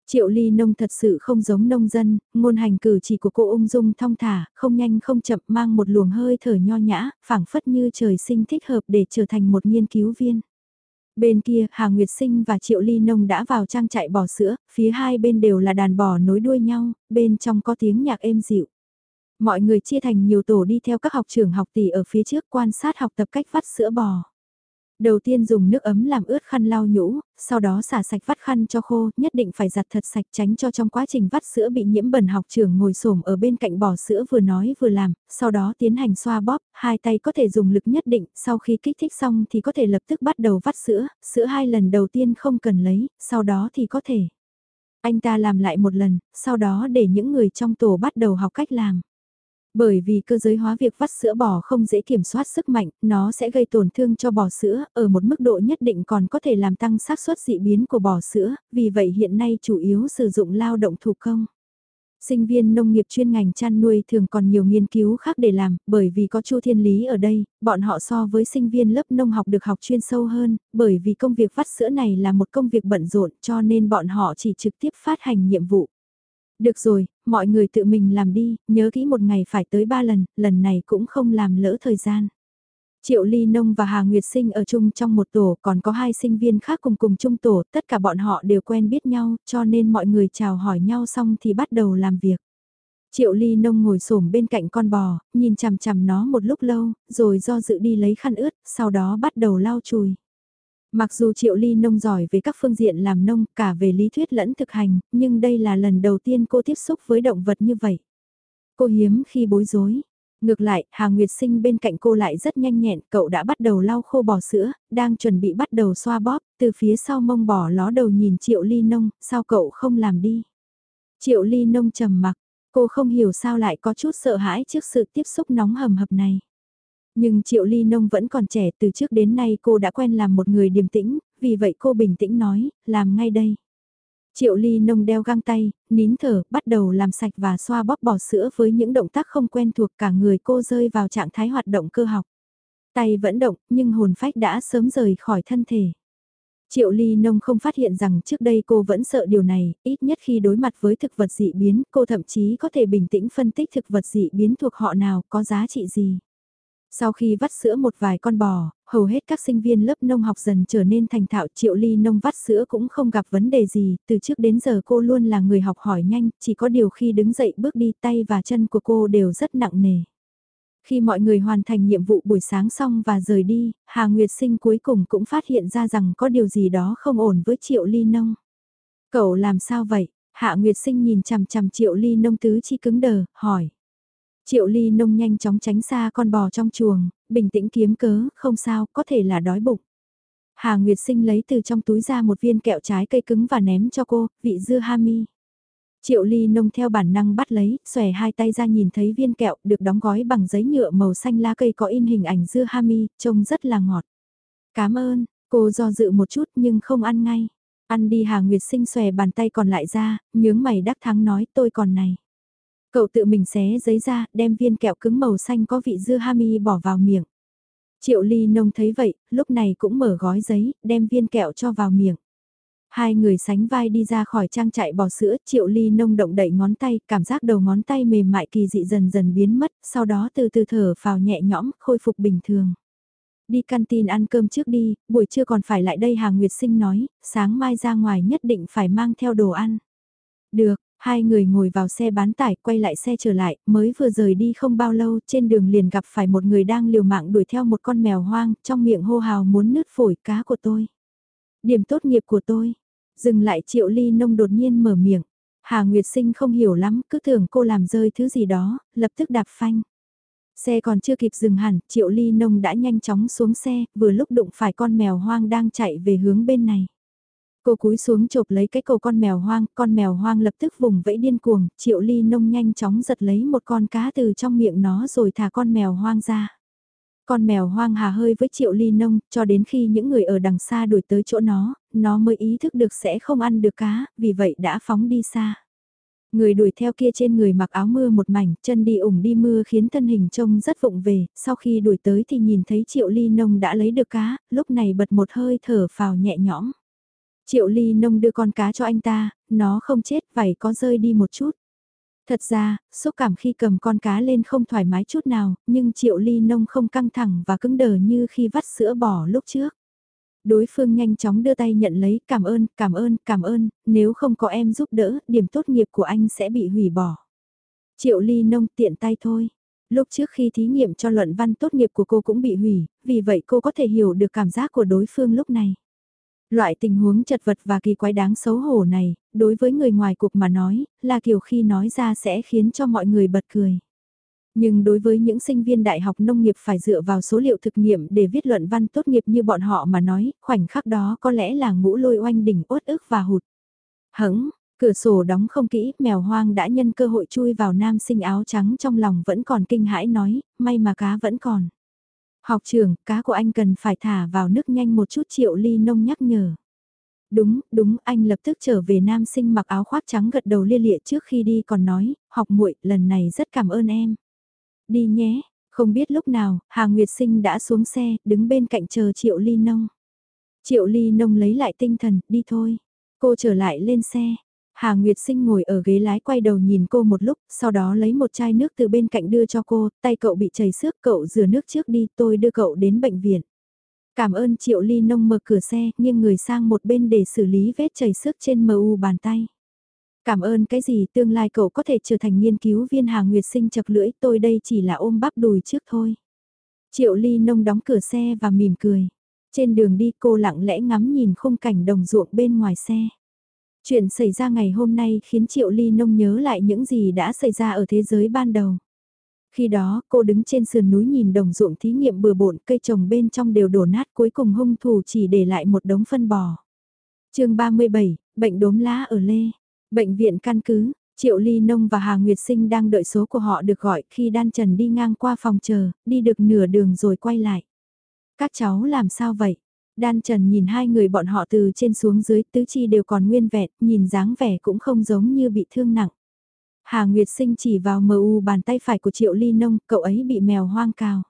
Triệu ly nông thật sự không giống nông dân, ngôn hành cử chỉ của cô ung dung thong thả, không nhanh không chậm mang một luồng hơi thở nho nhã, phảng phất như trời sinh thích hợp để trở thành một nghiên cứu viên. Bên kia, Hà Nguyệt Sinh và Triệu Ly Nông đã vào trang trại bò sữa, phía hai bên đều là đàn bò nối đuôi nhau, bên trong có tiếng nhạc êm dịu. Mọi người chia thành nhiều tổ đi theo các học trưởng học tỷ ở phía trước quan sát học tập cách vắt sữa bò. Đầu tiên dùng nước ấm làm ướt khăn lau nhũ, sau đó xả sạch vắt khăn cho khô, nhất định phải giặt thật sạch tránh cho trong quá trình vắt sữa bị nhiễm bẩn học trưởng ngồi xổm ở bên cạnh bỏ sữa vừa nói vừa làm, sau đó tiến hành xoa bóp, hai tay có thể dùng lực nhất định, sau khi kích thích xong thì có thể lập tức bắt đầu vắt sữa, sữa hai lần đầu tiên không cần lấy, sau đó thì có thể. Anh ta làm lại một lần, sau đó để những người trong tổ bắt đầu học cách làm. Bởi vì cơ giới hóa việc vắt sữa bò không dễ kiểm soát sức mạnh, nó sẽ gây tổn thương cho bò sữa, ở một mức độ nhất định còn có thể làm tăng xác suất dị biến của bò sữa, vì vậy hiện nay chủ yếu sử dụng lao động thủ công. Sinh viên nông nghiệp chuyên ngành chăn nuôi thường còn nhiều nghiên cứu khác để làm, bởi vì có Chu Thiên Lý ở đây, bọn họ so với sinh viên lớp nông học được học chuyên sâu hơn, bởi vì công việc vắt sữa này là một công việc bận rộn cho nên bọn họ chỉ trực tiếp phát hành nhiệm vụ. Được rồi, mọi người tự mình làm đi, nhớ kỹ một ngày phải tới ba lần, lần này cũng không làm lỡ thời gian. Triệu Ly Nông và Hà Nguyệt Sinh ở chung trong một tổ, còn có hai sinh viên khác cùng cùng chung tổ, tất cả bọn họ đều quen biết nhau, cho nên mọi người chào hỏi nhau xong thì bắt đầu làm việc. Triệu Ly Nông ngồi xổm bên cạnh con bò, nhìn chằm chằm nó một lúc lâu, rồi do dự đi lấy khăn ướt, sau đó bắt đầu lau chùi. Mặc dù Triệu Ly nông giỏi về các phương diện làm nông, cả về lý thuyết lẫn thực hành, nhưng đây là lần đầu tiên cô tiếp xúc với động vật như vậy. Cô hiếm khi bối rối. Ngược lại, Hà Nguyệt Sinh bên cạnh cô lại rất nhanh nhẹn, cậu đã bắt đầu lau khô bò sữa, đang chuẩn bị bắt đầu xoa bóp, từ phía sau mông bò ló đầu nhìn Triệu Ly Nông, sao cậu không làm đi. Triệu Ly Nông trầm mặc, cô không hiểu sao lại có chút sợ hãi trước sự tiếp xúc nóng hầm hập này. Nhưng Triệu Ly Nông vẫn còn trẻ, từ trước đến nay cô đã quen làm một người điềm tĩnh, vì vậy cô bình tĩnh nói, làm ngay đây. Triệu ly nông đeo găng tay, nín thở, bắt đầu làm sạch và xoa bóp bỏ sữa với những động tác không quen thuộc cả người cô rơi vào trạng thái hoạt động cơ học. Tay vẫn động, nhưng hồn phách đã sớm rời khỏi thân thể. Triệu Ly Nông không phát hiện rằng trước đây cô vẫn sợ điều này, ít nhất khi đối mặt với thực vật dị biến, cô thậm chí có thể bình tĩnh phân tích thực vật dị biến thuộc họ nào có giá trị gì. Sau khi vắt sữa một vài con bò, hầu hết các sinh viên lớp nông học dần trở nên thành thạo triệu ly nông vắt sữa cũng không gặp vấn đề gì, từ trước đến giờ cô luôn là người học hỏi nhanh, chỉ có điều khi đứng dậy bước đi tay và chân của cô đều rất nặng nề. Khi mọi người hoàn thành nhiệm vụ buổi sáng xong và rời đi, Hà Nguyệt Sinh cuối cùng cũng phát hiện ra rằng có điều gì đó không ổn với triệu ly nông. Cậu làm sao vậy? Hạ Nguyệt Sinh nhìn chằm chằm triệu ly nông tứ chi cứng đờ, hỏi. Triệu ly nông nhanh chóng tránh xa con bò trong chuồng, bình tĩnh kiếm cớ, không sao, có thể là đói bụng. Hà Nguyệt Sinh lấy từ trong túi ra một viên kẹo trái cây cứng và ném cho cô, vị dưa hami. Triệu ly nông theo bản năng bắt lấy, xòe hai tay ra nhìn thấy viên kẹo được đóng gói bằng giấy nhựa màu xanh lá cây có in hình ảnh dưa hami, trông rất là ngọt. Cảm ơn, cô do dự một chút nhưng không ăn ngay. Ăn đi Hà Nguyệt Sinh xòe bàn tay còn lại ra, nhướng mày đắc thắng nói tôi còn này. Cậu tự mình xé giấy ra, đem viên kẹo cứng màu xanh có vị dưa hami bỏ vào miệng. Triệu ly nông thấy vậy, lúc này cũng mở gói giấy, đem viên kẹo cho vào miệng. Hai người sánh vai đi ra khỏi trang trại bò sữa, triệu ly nông động đậy ngón tay, cảm giác đầu ngón tay mềm mại kỳ dị dần dần biến mất, sau đó từ từ thở vào nhẹ nhõm, khôi phục bình thường. Đi canteen ăn cơm trước đi, buổi trưa còn phải lại đây Hàng Nguyệt Sinh nói, sáng mai ra ngoài nhất định phải mang theo đồ ăn. Được, Hai người ngồi vào xe bán tải quay lại xe trở lại, mới vừa rời đi không bao lâu trên đường liền gặp phải một người đang liều mạng đuổi theo một con mèo hoang, trong miệng hô hào muốn nứt phổi cá của tôi. Điểm tốt nghiệp của tôi. Dừng lại triệu ly nông đột nhiên mở miệng. Hà Nguyệt Sinh không hiểu lắm, cứ tưởng cô làm rơi thứ gì đó, lập tức đạp phanh. Xe còn chưa kịp dừng hẳn, triệu ly nông đã nhanh chóng xuống xe, vừa lúc đụng phải con mèo hoang đang chạy về hướng bên này. Cô cúi xuống chộp lấy cái cầu con mèo hoang, con mèo hoang lập tức vùng vẫy điên cuồng, triệu ly nông nhanh chóng giật lấy một con cá từ trong miệng nó rồi thả con mèo hoang ra. Con mèo hoang hà hơi với triệu ly nông, cho đến khi những người ở đằng xa đuổi tới chỗ nó, nó mới ý thức được sẽ không ăn được cá, vì vậy đã phóng đi xa. Người đuổi theo kia trên người mặc áo mưa một mảnh, chân đi ủng đi mưa khiến thân hình trông rất vụng về, sau khi đuổi tới thì nhìn thấy triệu ly nông đã lấy được cá, lúc này bật một hơi thở phào nhẹ nhõm. Triệu ly nông đưa con cá cho anh ta, nó không chết vảy có rơi đi một chút. Thật ra, xúc cảm khi cầm con cá lên không thoải mái chút nào, nhưng triệu ly nông không căng thẳng và cứng đờ như khi vắt sữa bò lúc trước. Đối phương nhanh chóng đưa tay nhận lấy, cảm ơn, cảm ơn, cảm ơn, nếu không có em giúp đỡ, điểm tốt nghiệp của anh sẽ bị hủy bỏ. Triệu ly nông tiện tay thôi. Lúc trước khi thí nghiệm cho luận văn tốt nghiệp của cô cũng bị hủy, vì vậy cô có thể hiểu được cảm giác của đối phương lúc này. Loại tình huống chật vật và kỳ quái đáng xấu hổ này, đối với người ngoài cuộc mà nói, là kiểu khi nói ra sẽ khiến cho mọi người bật cười. Nhưng đối với những sinh viên đại học nông nghiệp phải dựa vào số liệu thực nghiệm để viết luận văn tốt nghiệp như bọn họ mà nói, khoảnh khắc đó có lẽ là ngũ lôi oanh đỉnh uất ức và hụt. Hững, cửa sổ đóng không kỹ, mèo hoang đã nhân cơ hội chui vào nam sinh áo trắng trong lòng vẫn còn kinh hãi nói, may mà cá vẫn còn. Học trưởng, cá của anh cần phải thả vào nước nhanh một chút triệu ly nông nhắc nhở. Đúng, đúng, anh lập tức trở về nam sinh mặc áo khoác trắng gật đầu lia lịa trước khi đi còn nói, học muội lần này rất cảm ơn em. Đi nhé, không biết lúc nào, Hà Nguyệt Sinh đã xuống xe, đứng bên cạnh chờ Triệu Ly Nông. Triệu Ly Nông lấy lại tinh thần, đi thôi. Cô trở lại lên xe, Hà Nguyệt Sinh ngồi ở ghế lái quay đầu nhìn cô một lúc, sau đó lấy một chai nước từ bên cạnh đưa cho cô, tay cậu bị chảy xước, cậu rửa nước trước đi, tôi đưa cậu đến bệnh viện. Cảm ơn Triệu Ly Nông mở cửa xe, nghiêng người sang một bên để xử lý vết chảy xước trên mờ u bàn tay. Cảm ơn cái gì tương lai cậu có thể trở thành nghiên cứu viên Hà Nguyệt Sinh chật lưỡi, tôi đây chỉ là ôm bắp đùi trước thôi. Triệu Ly Nông đóng cửa xe và mỉm cười. Trên đường đi cô lặng lẽ ngắm nhìn khung cảnh đồng ruộng bên ngoài xe. Chuyện xảy ra ngày hôm nay khiến Triệu Ly Nông nhớ lại những gì đã xảy ra ở thế giới ban đầu. Khi đó, cô đứng trên sườn núi nhìn đồng ruộng thí nghiệm bừa bộn, cây trồng bên trong đều đổ nát cuối cùng hung thủ chỉ để lại một đống phân bò. chương 37, bệnh đốm lá ở Lê. Bệnh viện căn cứ, Triệu Ly Nông và Hà Nguyệt Sinh đang đợi số của họ được gọi khi Đan Trần đi ngang qua phòng chờ, đi được nửa đường rồi quay lại. Các cháu làm sao vậy? Đan Trần nhìn hai người bọn họ từ trên xuống dưới tứ chi đều còn nguyên vẹn, nhìn dáng vẻ cũng không giống như bị thương nặng. Hà Nguyệt Sinh chỉ vào mờ u bàn tay phải của Triệu Ly Nông, cậu ấy bị mèo hoang cào.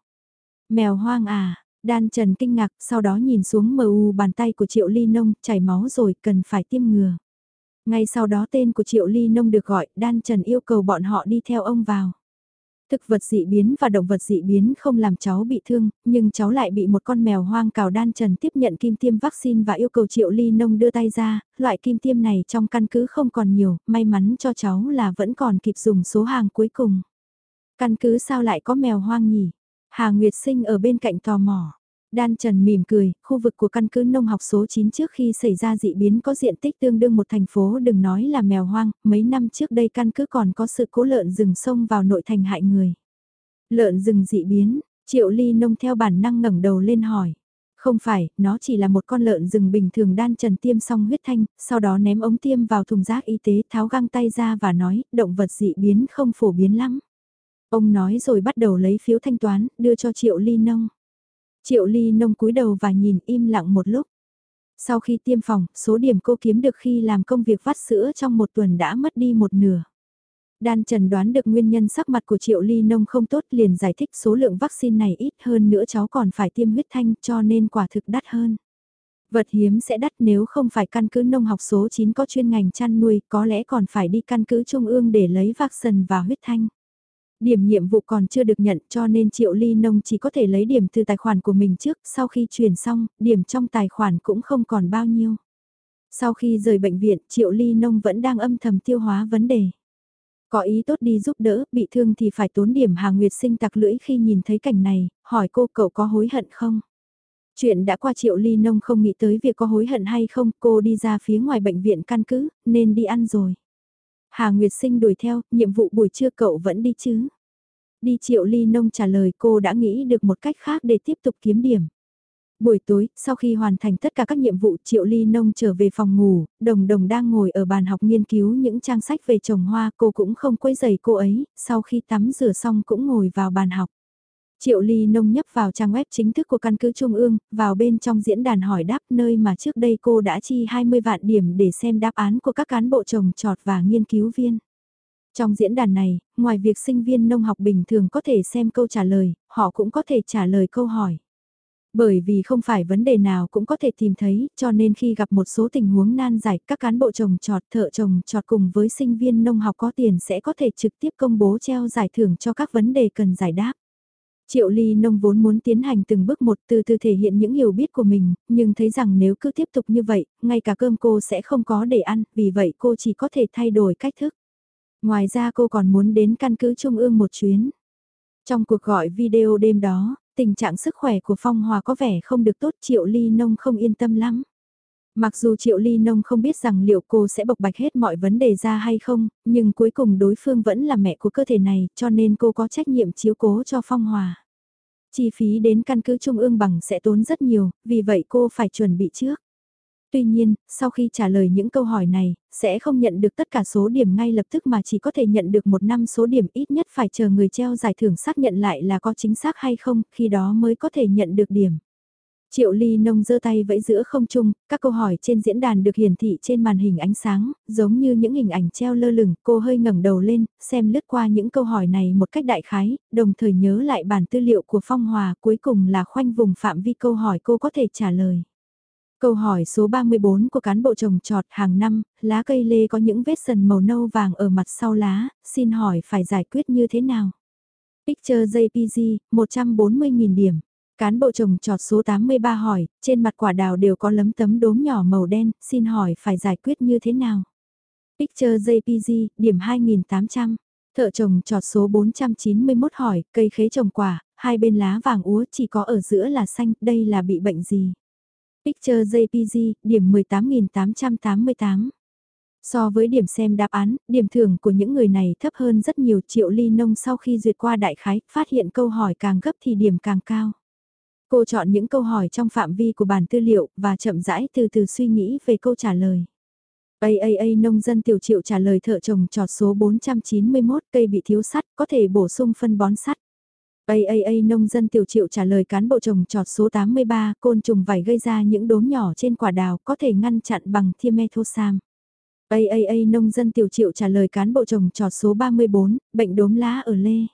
Mèo hoang à, Đan Trần kinh ngạc, sau đó nhìn xuống mờ u bàn tay của Triệu Ly Nông, chảy máu rồi, cần phải tiêm ngừa. Ngay sau đó tên của Triệu Ly Nông được gọi, Đan Trần yêu cầu bọn họ đi theo ông vào. Thực vật dị biến và động vật dị biến không làm cháu bị thương, nhưng cháu lại bị một con mèo hoang cào đan trần tiếp nhận kim tiêm vaccine và yêu cầu triệu ly nông đưa tay ra, loại kim tiêm này trong căn cứ không còn nhiều, may mắn cho cháu là vẫn còn kịp dùng số hàng cuối cùng. Căn cứ sao lại có mèo hoang nhỉ? Hà Nguyệt Sinh ở bên cạnh tò mò. Đan Trần mỉm cười, khu vực của căn cứ nông học số 9 trước khi xảy ra dị biến có diện tích tương đương một thành phố đừng nói là mèo hoang, mấy năm trước đây căn cứ còn có sự cố lợn rừng sông vào nội thành hại người. Lợn rừng dị biến, Triệu Ly nông theo bản năng ngẩng đầu lên hỏi. Không phải, nó chỉ là một con lợn rừng bình thường đan trần tiêm xong huyết thanh, sau đó ném ống tiêm vào thùng rác y tế tháo găng tay ra và nói, động vật dị biến không phổ biến lắm. Ông nói rồi bắt đầu lấy phiếu thanh toán, đưa cho Triệu Ly Nông. Triệu Ly nông cúi đầu và nhìn im lặng một lúc. Sau khi tiêm phòng, số điểm cô kiếm được khi làm công việc vắt sữa trong một tuần đã mất đi một nửa. Đan Trần đoán được nguyên nhân sắc mặt của Triệu Ly Nông không tốt liền giải thích số lượng vaccine này ít hơn nữa cháu còn phải tiêm huyết thanh cho nên quả thực đắt hơn. Vật hiếm sẽ đắt nếu không phải căn cứ nông học số 9 có chuyên ngành chăn nuôi có lẽ còn phải đi căn cứ trung ương để lấy vaccine và huyết thanh. Điểm nhiệm vụ còn chưa được nhận cho nên Triệu Ly Nông chỉ có thể lấy điểm từ tài khoản của mình trước, sau khi chuyển xong, điểm trong tài khoản cũng không còn bao nhiêu. Sau khi rời bệnh viện, Triệu Ly Nông vẫn đang âm thầm tiêu hóa vấn đề. Có ý tốt đi giúp đỡ, bị thương thì phải tốn điểm Hà Nguyệt sinh tặc lưỡi khi nhìn thấy cảnh này, hỏi cô cậu có hối hận không? Chuyện đã qua Triệu Ly Nông không nghĩ tới việc có hối hận hay không, cô đi ra phía ngoài bệnh viện căn cứ, nên đi ăn rồi. Hà Nguyệt Sinh đuổi theo, nhiệm vụ buổi trưa cậu vẫn đi chứ? Đi Triệu Ly Nông trả lời cô đã nghĩ được một cách khác để tiếp tục kiếm điểm. Buổi tối, sau khi hoàn thành tất cả các nhiệm vụ Triệu Ly Nông trở về phòng ngủ, Đồng Đồng đang ngồi ở bàn học nghiên cứu những trang sách về trồng hoa cô cũng không quấy giày cô ấy, sau khi tắm rửa xong cũng ngồi vào bàn học. Triệu Ly Nông nhấp vào trang web chính thức của căn cứ Trung ương, vào bên trong diễn đàn hỏi đáp nơi mà trước đây cô đã chi 20 vạn điểm để xem đáp án của các cán bộ trồng trọt và nghiên cứu viên. Trong diễn đàn này, ngoài việc sinh viên nông học bình thường có thể xem câu trả lời, họ cũng có thể trả lời câu hỏi. Bởi vì không phải vấn đề nào cũng có thể tìm thấy, cho nên khi gặp một số tình huống nan giải, các cán bộ trồng trọt, thợ trồng trọt cùng với sinh viên nông học có tiền sẽ có thể trực tiếp công bố treo giải thưởng cho các vấn đề cần giải đáp. Triệu Ly Nông vốn muốn tiến hành từng bước một từ từ thể hiện những hiểu biết của mình, nhưng thấy rằng nếu cứ tiếp tục như vậy, ngay cả cơm cô sẽ không có để ăn, vì vậy cô chỉ có thể thay đổi cách thức. Ngoài ra cô còn muốn đến căn cứ Trung ương một chuyến. Trong cuộc gọi video đêm đó, tình trạng sức khỏe của Phong Hòa có vẻ không được tốt Triệu Ly Nông không yên tâm lắm. Mặc dù Triệu Ly Nông không biết rằng liệu cô sẽ bộc bạch hết mọi vấn đề ra hay không, nhưng cuối cùng đối phương vẫn là mẹ của cơ thể này cho nên cô có trách nhiệm chiếu cố cho Phong Hòa. Chi phí đến căn cứ Trung ương bằng sẽ tốn rất nhiều, vì vậy cô phải chuẩn bị trước. Tuy nhiên, sau khi trả lời những câu hỏi này, sẽ không nhận được tất cả số điểm ngay lập tức mà chỉ có thể nhận được một năm số điểm ít nhất phải chờ người treo giải thưởng xác nhận lại là có chính xác hay không, khi đó mới có thể nhận được điểm. Triệu Ly Nông giơ tay vẫy giữa không trung, các câu hỏi trên diễn đàn được hiển thị trên màn hình ánh sáng, giống như những hình ảnh treo lơ lửng, cô hơi ngẩng đầu lên, xem lướt qua những câu hỏi này một cách đại khái, đồng thời nhớ lại bản tư liệu của Phong Hòa, cuối cùng là khoanh vùng phạm vi câu hỏi cô có thể trả lời. Câu hỏi số 34 của cán bộ trồng trọt hàng năm, lá cây lê có những vết sần màu nâu vàng ở mặt sau lá, xin hỏi phải giải quyết như thế nào? Picture JPG, 140.000 điểm. Cán bộ trồng trọt số 83 hỏi, trên mặt quả đào đều có lấm tấm đốm nhỏ màu đen, xin hỏi phải giải quyết như thế nào? Picture JPG, điểm 2800. Thợ trồng trọt số 491 hỏi, cây khế trồng quả, hai bên lá vàng úa chỉ có ở giữa là xanh, đây là bị bệnh gì? Picture JPG, điểm 18.888. So với điểm xem đáp án, điểm thưởng của những người này thấp hơn rất nhiều triệu ly nông sau khi duyệt qua đại khái, phát hiện câu hỏi càng gấp thì điểm càng cao. Cô chọn những câu hỏi trong phạm vi của bản tư liệu và chậm rãi từ từ suy nghĩ về câu trả lời. AAA nông dân tiểu triệu trả lời thợ trồng trọt số 491 cây bị thiếu sắt, có thể bổ sung phân bón sắt. AAA nông dân tiểu triệu trả lời cán bộ trồng trọt số 83 côn trùng vảy gây ra những đốm nhỏ trên quả đào có thể ngăn chặn bằng thiamethosam. AAA nông dân tiểu triệu trả lời cán bộ trồng trọt số 34 bệnh đốm lá ở lê.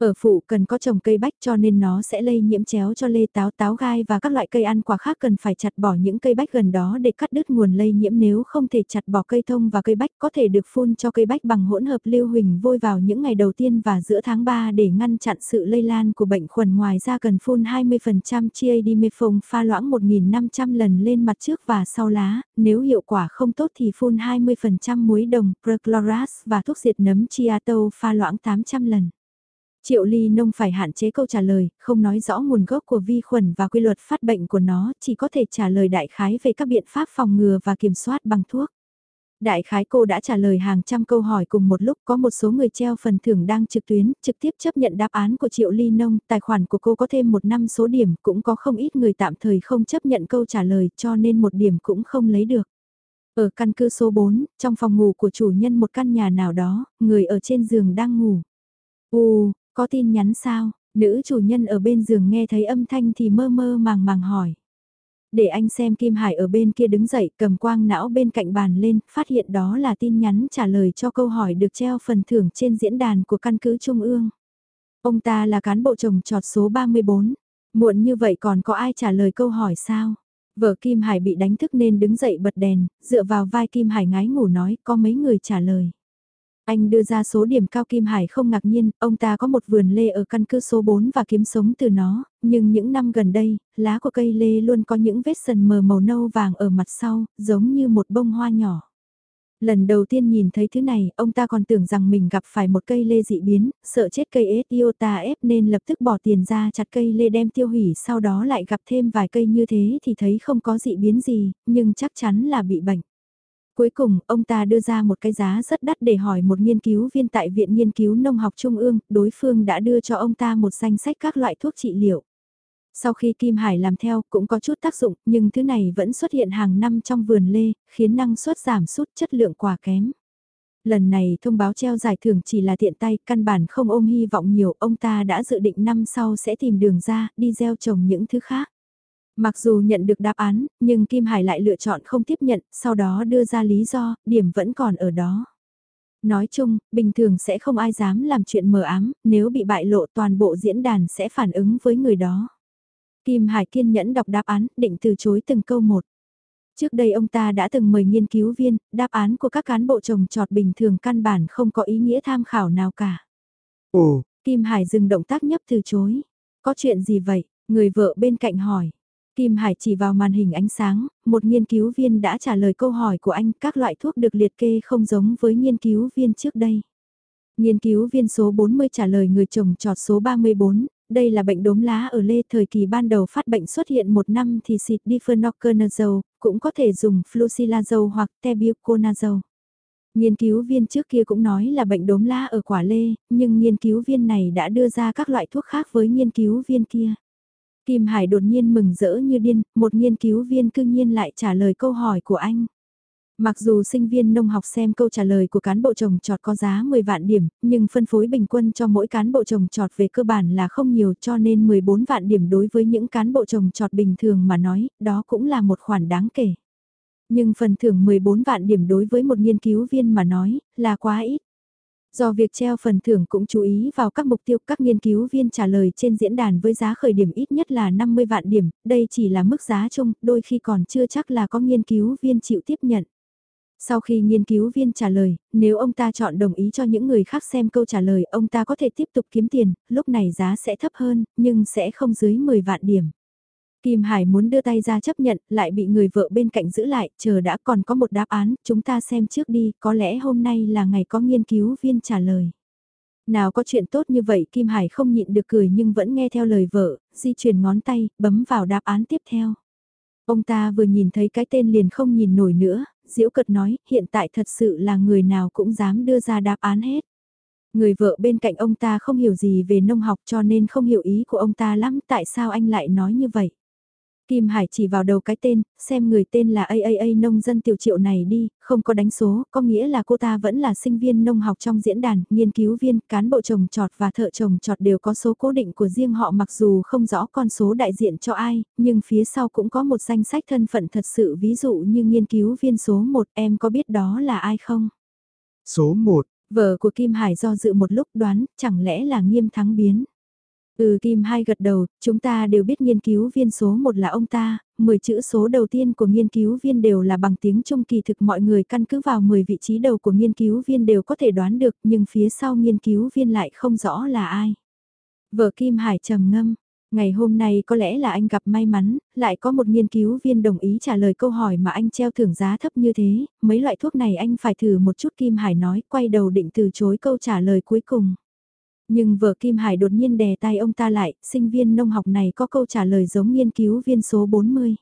Ở phụ cần có trồng cây bách cho nên nó sẽ lây nhiễm chéo cho lê táo táo gai và các loại cây ăn quả khác. Cần phải chặt bỏ những cây bách gần đó để cắt đứt nguồn lây nhiễm. Nếu không thể chặt bỏ cây thông và cây bách có thể được phun cho cây bách bằng hỗn hợp lưu huỳnh vôi vào những ngày đầu tiên và giữa tháng 3 để ngăn chặn sự lây lan của bệnh khuẩn. Ngoài ra cần phun 20% chiadimephone pha loãng 1.500 lần lên mặt trước và sau lá, nếu hiệu quả không tốt thì phun 20% muối đồng, perchloras và thuốc diệt nấm chiato pha loãng 800 lần. Triệu ly nông phải hạn chế câu trả lời, không nói rõ nguồn gốc của vi khuẩn và quy luật phát bệnh của nó, chỉ có thể trả lời đại khái về các biện pháp phòng ngừa và kiểm soát bằng thuốc. Đại khái cô đã trả lời hàng trăm câu hỏi cùng một lúc có một số người treo phần thưởng đang trực tuyến, trực tiếp chấp nhận đáp án của Triệu Ly Nông, tài khoản của cô có thêm một năm số điểm, cũng có không ít người tạm thời không chấp nhận câu trả lời cho nên một điểm cũng không lấy được. Ở căn cứ số 4, trong phòng ngủ của chủ nhân một căn nhà nào đó, người ở trên giường đang ngủ. U, có tin nhắn sao? Nữ chủ nhân ở bên giường nghe thấy âm thanh thì mơ mơ màng màng hỏi. Để anh xem Kim Hải ở bên kia đứng dậy cầm quang não bên cạnh bàn lên, phát hiện đó là tin nhắn trả lời cho câu hỏi được treo phần thưởng trên diễn đàn của căn cứ Trung ương. Ông ta là cán bộ trồng trọt số 34. Muộn như vậy còn có ai trả lời câu hỏi sao? Vợ Kim Hải bị đánh thức nên đứng dậy bật đèn, dựa vào vai Kim Hải ngái ngủ nói có mấy người trả lời. Anh đưa ra số điểm cao Kim Hải không ngạc nhiên, ông ta có một vườn lê ở căn cứ số 4 và kiếm sống từ nó, nhưng những năm gần đây, lá của cây lê luôn có những vết sần mờ màu nâu vàng ở mặt sau, giống như một bông hoa nhỏ. Lần đầu tiên nhìn thấy thứ này, ông ta còn tưởng rằng mình gặp phải một cây lê dị biến, sợ chết cây Etiota ép nên lập tức bỏ tiền ra chặt cây lê đem tiêu hủy sau đó lại gặp thêm vài cây như thế thì thấy không có dị biến gì, nhưng chắc chắn là bị bệnh. Cuối cùng, ông ta đưa ra một cái giá rất đắt để hỏi một nghiên cứu viên tại Viện Nghiên cứu Nông học Trung ương, đối phương đã đưa cho ông ta một danh sách các loại thuốc trị liệu. Sau khi Kim Hải làm theo cũng có chút tác dụng, nhưng thứ này vẫn xuất hiện hàng năm trong vườn lê, khiến năng suất giảm sút chất lượng quả kém. Lần này thông báo treo giải thưởng chỉ là tiện tay, căn bản không ôm hy vọng nhiều, ông ta đã dự định năm sau sẽ tìm đường ra, đi gieo trồng những thứ khác. Mặc dù nhận được đáp án, nhưng Kim Hải lại lựa chọn không tiếp nhận, sau đó đưa ra lý do, điểm vẫn còn ở đó. Nói chung, bình thường sẽ không ai dám làm chuyện mờ ám, nếu bị bại lộ toàn bộ diễn đàn sẽ phản ứng với người đó. Kim Hải kiên nhẫn đọc đáp án, định từ chối từng câu một. Trước đây ông ta đã từng mời nghiên cứu viên, đáp án của các cán bộ trồng trọt bình thường căn bản không có ý nghĩa tham khảo nào cả. Ồ, Kim Hải dừng động tác nhấp từ chối. Có chuyện gì vậy? Người vợ bên cạnh hỏi. Kim Hải chỉ vào màn hình ánh sáng, một nghiên cứu viên đã trả lời câu hỏi của anh các loại thuốc được liệt kê không giống với nghiên cứu viên trước đây. Nghiên cứu viên số 40 trả lời người chồng trọt số 34, đây là bệnh đốm lá ở lê thời kỳ ban đầu phát bệnh xuất hiện một năm thì xịt difenoconazole, cũng có thể dùng flucilazole hoặc tebuconazole. Nghiên cứu viên trước kia cũng nói là bệnh đốm lá ở quả lê, nhưng nghiên cứu viên này đã đưa ra các loại thuốc khác với nghiên cứu viên kia. Kim Hải đột nhiên mừng rỡ như điên, một nghiên cứu viên cư nhiên lại trả lời câu hỏi của anh. Mặc dù sinh viên nông học xem câu trả lời của cán bộ trồng trọt có giá 10 vạn điểm, nhưng phân phối bình quân cho mỗi cán bộ trồng trọt về cơ bản là không nhiều cho nên 14 vạn điểm đối với những cán bộ trồng trọt bình thường mà nói, đó cũng là một khoản đáng kể. Nhưng phần thưởng 14 vạn điểm đối với một nghiên cứu viên mà nói, là quá ít. Do việc treo phần thưởng cũng chú ý vào các mục tiêu các nghiên cứu viên trả lời trên diễn đàn với giá khởi điểm ít nhất là 50 vạn điểm, đây chỉ là mức giá chung, đôi khi còn chưa chắc là có nghiên cứu viên chịu tiếp nhận. Sau khi nghiên cứu viên trả lời, nếu ông ta chọn đồng ý cho những người khác xem câu trả lời, ông ta có thể tiếp tục kiếm tiền, lúc này giá sẽ thấp hơn, nhưng sẽ không dưới 10 vạn điểm. Kim Hải muốn đưa tay ra chấp nhận, lại bị người vợ bên cạnh giữ lại, chờ đã còn có một đáp án, chúng ta xem trước đi, có lẽ hôm nay là ngày có nghiên cứu viên trả lời. Nào có chuyện tốt như vậy Kim Hải không nhịn được cười nhưng vẫn nghe theo lời vợ, di chuyển ngón tay, bấm vào đáp án tiếp theo. Ông ta vừa nhìn thấy cái tên liền không nhìn nổi nữa, diễu cật nói, hiện tại thật sự là người nào cũng dám đưa ra đáp án hết. Người vợ bên cạnh ông ta không hiểu gì về nông học cho nên không hiểu ý của ông ta lắm, tại sao anh lại nói như vậy? Kim Hải chỉ vào đầu cái tên, xem người tên là AAA nông dân tiểu triệu này đi, không có đánh số, có nghĩa là cô ta vẫn là sinh viên nông học trong diễn đàn, nghiên cứu viên, cán bộ trồng trọt và thợ trồng trọt đều có số cố định của riêng họ mặc dù không rõ con số đại diện cho ai, nhưng phía sau cũng có một danh sách thân phận thật sự ví dụ như nghiên cứu viên số 1 em có biết đó là ai không? Số 1, vợ của Kim Hải do dự một lúc đoán, chẳng lẽ là nghiêm thắng biến? Ừ Kim hai gật đầu, chúng ta đều biết nghiên cứu viên số 1 là ông ta, 10 chữ số đầu tiên của nghiên cứu viên đều là bằng tiếng Trung kỳ thực mọi người căn cứ vào 10 vị trí đầu của nghiên cứu viên đều có thể đoán được nhưng phía sau nghiên cứu viên lại không rõ là ai. Vợ Kim Hải trầm ngâm, ngày hôm nay có lẽ là anh gặp may mắn, lại có một nghiên cứu viên đồng ý trả lời câu hỏi mà anh treo thưởng giá thấp như thế, mấy loại thuốc này anh phải thử một chút Kim Hải nói, quay đầu định từ chối câu trả lời cuối cùng. Nhưng vợ Kim Hải đột nhiên đè tay ông ta lại, sinh viên nông học này có câu trả lời giống nghiên cứu viên số 40.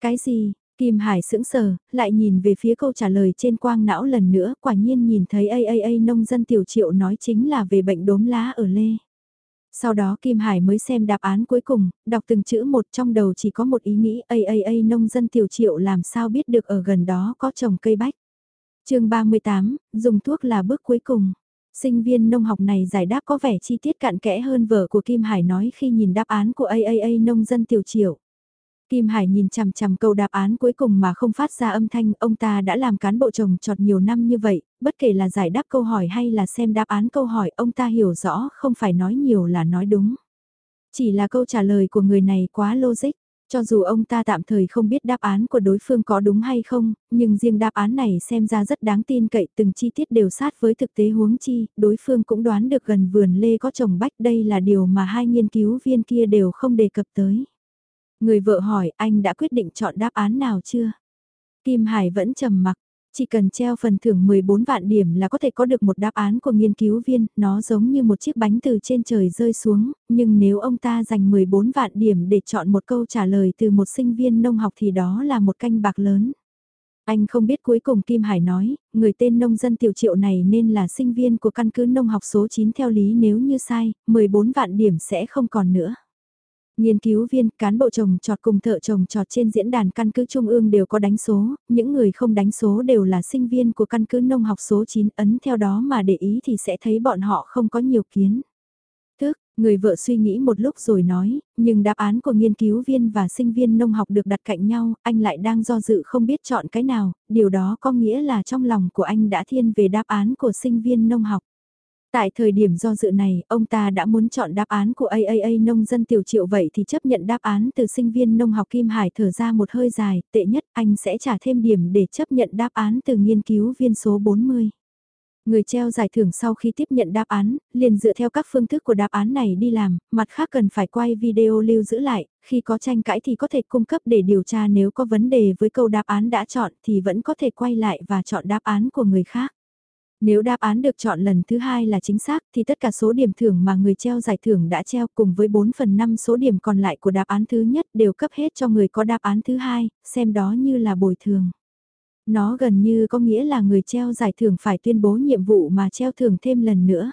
Cái gì? Kim Hải sững sờ, lại nhìn về phía câu trả lời trên quang não lần nữa, quả nhiên nhìn thấy AAA nông dân tiểu triệu nói chính là về bệnh đốm lá ở Lê. Sau đó Kim Hải mới xem đáp án cuối cùng, đọc từng chữ một trong đầu chỉ có một ý nghĩ AAA nông dân tiểu triệu làm sao biết được ở gần đó có trồng cây bách. chương 38, dùng thuốc là bước cuối cùng. Sinh viên nông học này giải đáp có vẻ chi tiết cặn kẽ hơn vở của Kim Hải nói khi nhìn đáp án của AAA nông dân tiểu triệu. Kim Hải nhìn chằm chằm câu đáp án cuối cùng mà không phát ra âm thanh, ông ta đã làm cán bộ trồng trọt nhiều năm như vậy, bất kể là giải đáp câu hỏi hay là xem đáp án câu hỏi, ông ta hiểu rõ không phải nói nhiều là nói đúng. Chỉ là câu trả lời của người này quá logic. Cho dù ông ta tạm thời không biết đáp án của đối phương có đúng hay không, nhưng riêng đáp án này xem ra rất đáng tin cậy từng chi tiết đều sát với thực tế huống chi, đối phương cũng đoán được gần vườn lê có trồng bách đây là điều mà hai nghiên cứu viên kia đều không đề cập tới. Người vợ hỏi anh đã quyết định chọn đáp án nào chưa? Kim Hải vẫn trầm mặc, chỉ cần treo phần thưởng 14 vạn điểm là có thể có được một đáp án của nghiên cứu viên, nó giống như một chiếc bánh từ trên trời rơi xuống, nhưng nếu ông ta dành 14 vạn điểm để chọn một câu trả lời từ một sinh viên nông học thì đó là một canh bạc lớn. Anh không biết cuối cùng Kim Hải nói, người tên nông dân tiểu triệu này nên là sinh viên của căn cứ nông học số 9 theo lý nếu như sai, 14 vạn điểm sẽ không còn nữa. Nghiên cứu viên, cán bộ trồng trọt cùng thợ trồng trọt trên diễn đàn căn cứ Trung ương đều có đánh số, những người không đánh số đều là sinh viên của căn cứ nông học số 9 ấn theo đó mà để ý thì sẽ thấy bọn họ không có nhiều kiến. Thức, người vợ suy nghĩ một lúc rồi nói, nhưng đáp án của nghiên cứu viên và sinh viên nông học được đặt cạnh nhau, anh lại đang do dự không biết chọn cái nào, điều đó có nghĩa là trong lòng của anh đã thiên về đáp án của sinh viên nông học. Tại thời điểm do dự này, ông ta đã muốn chọn đáp án của AAA nông dân tiểu triệu vậy thì chấp nhận đáp án từ sinh viên nông học Kim Hải thở ra một hơi dài, tệ nhất anh sẽ trả thêm điểm để chấp nhận đáp án từ nghiên cứu viên số 40. Người treo giải thưởng sau khi tiếp nhận đáp án, liền dựa theo các phương thức của đáp án này đi làm, mặt khác cần phải quay video lưu giữ lại, khi có tranh cãi thì có thể cung cấp để điều tra nếu có vấn đề với câu đáp án đã chọn thì vẫn có thể quay lại và chọn đáp án của người khác. Nếu đáp án được chọn lần thứ hai là chính xác thì tất cả số điểm thưởng mà người treo giải thưởng đã treo cùng với 4 phần 5 số điểm còn lại của đáp án thứ nhất đều cấp hết cho người có đáp án thứ hai, xem đó như là bồi thường. Nó gần như có nghĩa là người treo giải thưởng phải tuyên bố nhiệm vụ mà treo thưởng thêm lần nữa.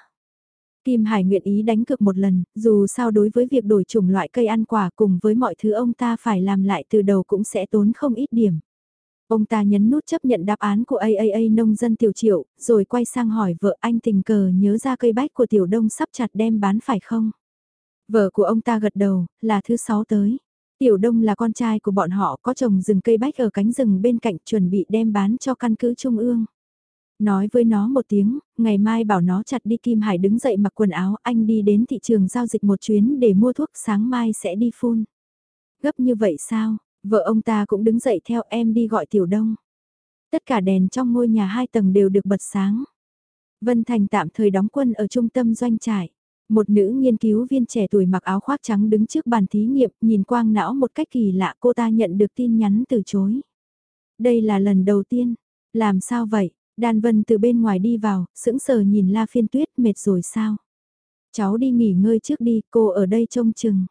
Kim Hải nguyện ý đánh cược một lần, dù sao đối với việc đổi chủng loại cây ăn quả cùng với mọi thứ ông ta phải làm lại từ đầu cũng sẽ tốn không ít điểm. Ông ta nhấn nút chấp nhận đáp án của AAA nông dân tiểu triệu, rồi quay sang hỏi vợ anh tình cờ nhớ ra cây bách của tiểu đông sắp chặt đem bán phải không? Vợ của ông ta gật đầu, là thứ sáu tới. Tiểu đông là con trai của bọn họ có trồng rừng cây bách ở cánh rừng bên cạnh chuẩn bị đem bán cho căn cứ trung ương. Nói với nó một tiếng, ngày mai bảo nó chặt đi Kim Hải đứng dậy mặc quần áo anh đi đến thị trường giao dịch một chuyến để mua thuốc sáng mai sẽ đi phun. Gấp như vậy sao, Vợ ông ta cũng đứng dậy theo em đi gọi Tiểu Đông. Tất cả đèn trong ngôi nhà hai tầng đều được bật sáng. Vân Thành tạm thời đóng quân ở trung tâm doanh trại. Một nữ nghiên cứu viên trẻ tuổi mặc áo khoác trắng đứng trước bàn thí nghiệm nhìn quang não một cách kỳ lạ cô ta nhận được tin nhắn từ chối. Đây là lần đầu tiên. Làm sao vậy? Đan Vân từ bên ngoài đi vào, sững sờ nhìn La Phiên Tuyết mệt rồi sao? Cháu đi nghỉ ngơi trước đi, cô ở đây trông chừng.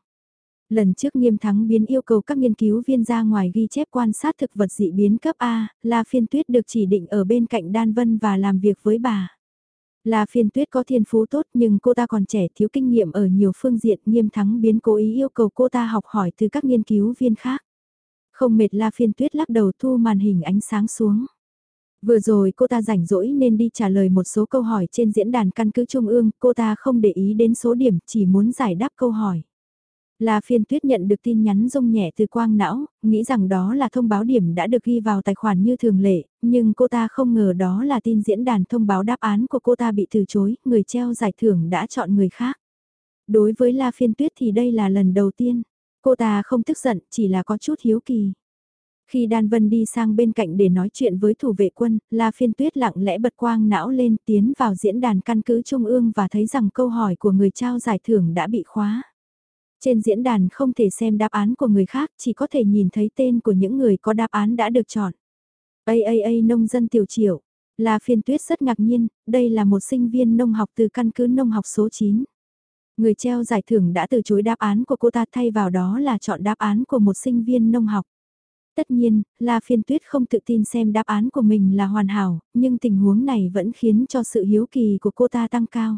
Lần trước nghiêm thắng biến yêu cầu các nghiên cứu viên ra ngoài ghi chép quan sát thực vật dị biến cấp A, La Phiên Tuyết được chỉ định ở bên cạnh Đan Vân và làm việc với bà. La Phiên Tuyết có thiên phú tốt nhưng cô ta còn trẻ thiếu kinh nghiệm ở nhiều phương diện nghiêm thắng biến cố ý yêu cầu cô ta học hỏi từ các nghiên cứu viên khác. Không mệt La Phiên Tuyết lắc đầu thu màn hình ánh sáng xuống. Vừa rồi cô ta rảnh rỗi nên đi trả lời một số câu hỏi trên diễn đàn căn cứ Trung ương, cô ta không để ý đến số điểm, chỉ muốn giải đáp câu hỏi. La phiên tuyết nhận được tin nhắn rung nhẹ từ quang não, nghĩ rằng đó là thông báo điểm đã được ghi vào tài khoản như thường lệ, nhưng cô ta không ngờ đó là tin diễn đàn thông báo đáp án của cô ta bị từ chối, người treo giải thưởng đã chọn người khác. Đối với La phiên tuyết thì đây là lần đầu tiên, cô ta không tức giận, chỉ là có chút hiếu kỳ. Khi Đan Vân đi sang bên cạnh để nói chuyện với thủ vệ quân, La Phiên Tuyết lặng lẽ bật quang não lên tiến vào diễn đàn căn cứ Trung ương và thấy rằng câu hỏi của người trao giải thưởng đã bị khóa. Trên diễn đàn không thể xem đáp án của người khác, chỉ có thể nhìn thấy tên của những người có đáp án đã được chọn. AAA nông dân tiểu triệu. La phiên tuyết rất ngạc nhiên, đây là một sinh viên nông học từ căn cứ nông học số 9. Người treo giải thưởng đã từ chối đáp án của cô ta thay vào đó là chọn đáp án của một sinh viên nông học. Tất nhiên, La Phiên Tuyết không tự tin xem đáp án của mình là hoàn hảo, nhưng tình huống này vẫn khiến cho sự hiếu kỳ của cô ta tăng cao.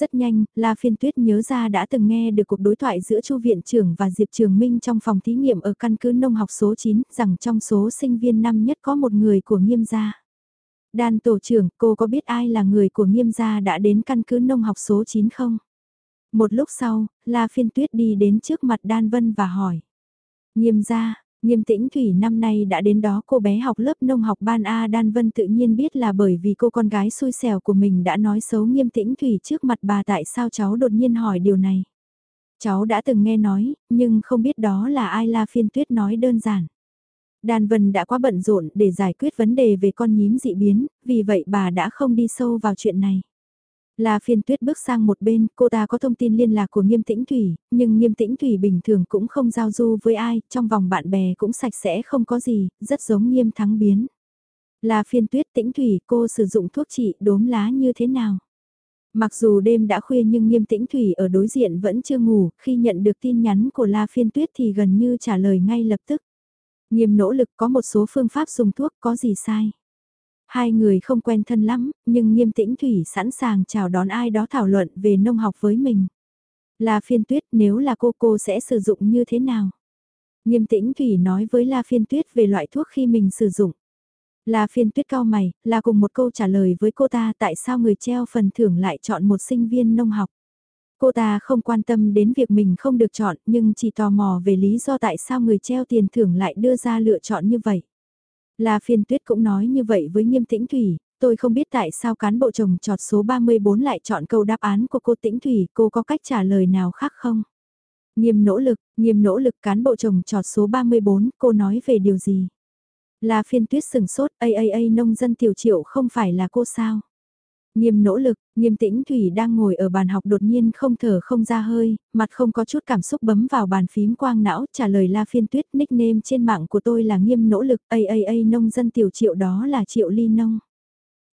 Rất nhanh, La Phiên Tuyết nhớ ra đã từng nghe được cuộc đối thoại giữa Chu viện trưởng và Diệp Trường Minh trong phòng thí nghiệm ở căn cứ nông học số 9, rằng trong số sinh viên năm nhất có một người của nghiêm gia. Đan tổ trưởng, cô có biết ai là người của nghiêm gia đã đến căn cứ nông học số 9 không? Một lúc sau, La Phiên Tuyết đi đến trước mặt Đan Vân và hỏi. Nghiêm gia, Nghiêm tĩnh Thủy năm nay đã đến đó cô bé học lớp nông học ban A Đan Vân tự nhiên biết là bởi vì cô con gái xui xẻo của mình đã nói xấu nghiêm tĩnh Thủy trước mặt bà tại sao cháu đột nhiên hỏi điều này. Cháu đã từng nghe nói, nhưng không biết đó là ai La Phiên Tuyết nói đơn giản. Đan Vân đã quá bận rộn để giải quyết vấn đề về con nhím dị biến, vì vậy bà đã không đi sâu vào chuyện này. La phiên tuyết bước sang một bên, cô ta có thông tin liên lạc của nghiêm tĩnh thủy, nhưng nghiêm tĩnh thủy bình thường cũng không giao du với ai, trong vòng bạn bè cũng sạch sẽ không có gì, rất giống nghiêm thắng biến. La phiên tuyết tĩnh thủy cô sử dụng thuốc trị đốm lá như thế nào? Mặc dù đêm đã khuya nhưng nghiêm tĩnh thủy ở đối diện vẫn chưa ngủ, khi nhận được tin nhắn của La phiên tuyết thì gần như trả lời ngay lập tức. Nghiêm nỗ lực có một số phương pháp dùng thuốc có gì sai? Hai người không quen thân lắm, nhưng nghiêm tĩnh Thủy sẵn sàng chào đón ai đó thảo luận về nông học với mình. La phiên tuyết nếu là cô cô sẽ sử dụng như thế nào? Nghiêm tĩnh Thủy nói với La phiên tuyết về loại thuốc khi mình sử dụng. La phiên tuyết cao mày, là cùng một câu trả lời với cô ta tại sao người treo phần thưởng lại chọn một sinh viên nông học. Cô ta không quan tâm đến việc mình không được chọn nhưng chỉ tò mò về lý do tại sao người treo tiền thưởng lại đưa ra lựa chọn như vậy. La phiên tuyết cũng nói như vậy với nghiêm tĩnh thủy, tôi không biết tại sao cán bộ chồng trọt số 34 lại chọn câu đáp án của cô tĩnh thủy, cô có cách trả lời nào khác không? Nghiêm nỗ lực, nghiêm nỗ lực cán bộ chồng trọt số 34, cô nói về điều gì? La phiên tuyết sừng sốt, a a a nông dân tiểu triệu không phải là cô sao? Nghiêm nỗ lực, nghiêm tĩnh Thủy đang ngồi ở bàn học đột nhiên không thở không ra hơi, mặt không có chút cảm xúc bấm vào bàn phím quang não trả lời la phiên tuyết nickname trên mạng của tôi là nghiêm nỗ lực a a a nông dân tiểu triệu đó là triệu ly nông.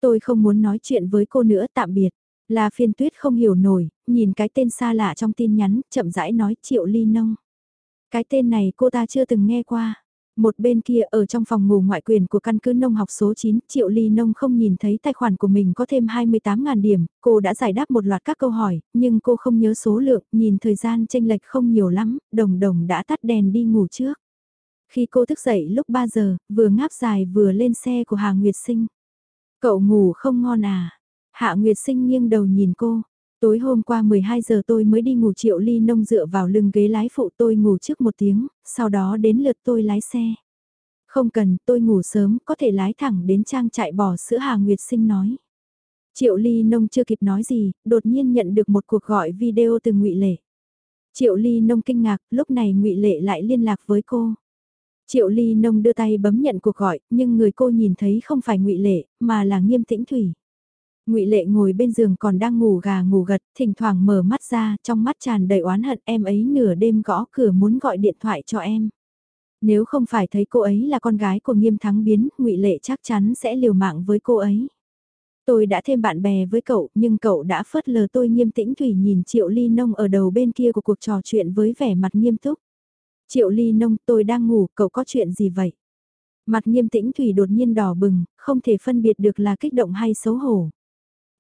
Tôi không muốn nói chuyện với cô nữa tạm biệt. La phiên tuyết không hiểu nổi, nhìn cái tên xa lạ trong tin nhắn, chậm rãi nói triệu ly nông. Cái tên này cô ta chưa từng nghe qua. Một bên kia ở trong phòng ngủ ngoại quyền của căn cứ nông học số 9, Triệu Ly Nông không nhìn thấy tài khoản của mình có thêm 28.000 điểm, cô đã giải đáp một loạt các câu hỏi, nhưng cô không nhớ số lượng, nhìn thời gian tranh lệch không nhiều lắm, đồng đồng đã tắt đèn đi ngủ trước. Khi cô thức dậy lúc 3 giờ, vừa ngáp dài vừa lên xe của Hà Nguyệt Sinh. Cậu ngủ không ngon à? Hạ Nguyệt Sinh nghiêng đầu nhìn cô, Tối hôm qua 12 giờ tôi mới đi ngủ triệu ly nông dựa vào lưng ghế lái phụ tôi ngủ trước một tiếng, sau đó đến lượt tôi lái xe. Không cần, tôi ngủ sớm, có thể lái thẳng đến trang trại bò sữa Hà Nguyệt Sinh nói. Triệu Ly Nông chưa kịp nói gì, đột nhiên nhận được một cuộc gọi video từ ngụy Lệ. Triệu Ly Nông kinh ngạc, lúc này ngụy Lệ lại liên lạc với cô. Triệu Ly Nông đưa tay bấm nhận cuộc gọi, nhưng người cô nhìn thấy không phải ngụy Lệ, mà là Nghiêm Tĩnh Thủy ngụy Lệ ngồi bên giường còn đang ngủ gà ngủ gật, thỉnh thoảng mở mắt ra, trong mắt tràn đầy oán hận em ấy nửa đêm gõ cửa muốn gọi điện thoại cho em. Nếu không phải thấy cô ấy là con gái của nghiêm thắng biến, ngụy Lệ chắc chắn sẽ liều mạng với cô ấy. Tôi đã thêm bạn bè với cậu, nhưng cậu đã phớt lờ tôi nghiêm tĩnh Thủy nhìn Triệu Ly Nông ở đầu bên kia của cuộc trò chuyện với vẻ mặt nghiêm túc. Triệu Ly Nông, tôi đang ngủ, cậu có chuyện gì vậy? Mặt nghiêm tĩnh Thủy đột nhiên đỏ bừng, không thể phân biệt được là kích động hay xấu hổ.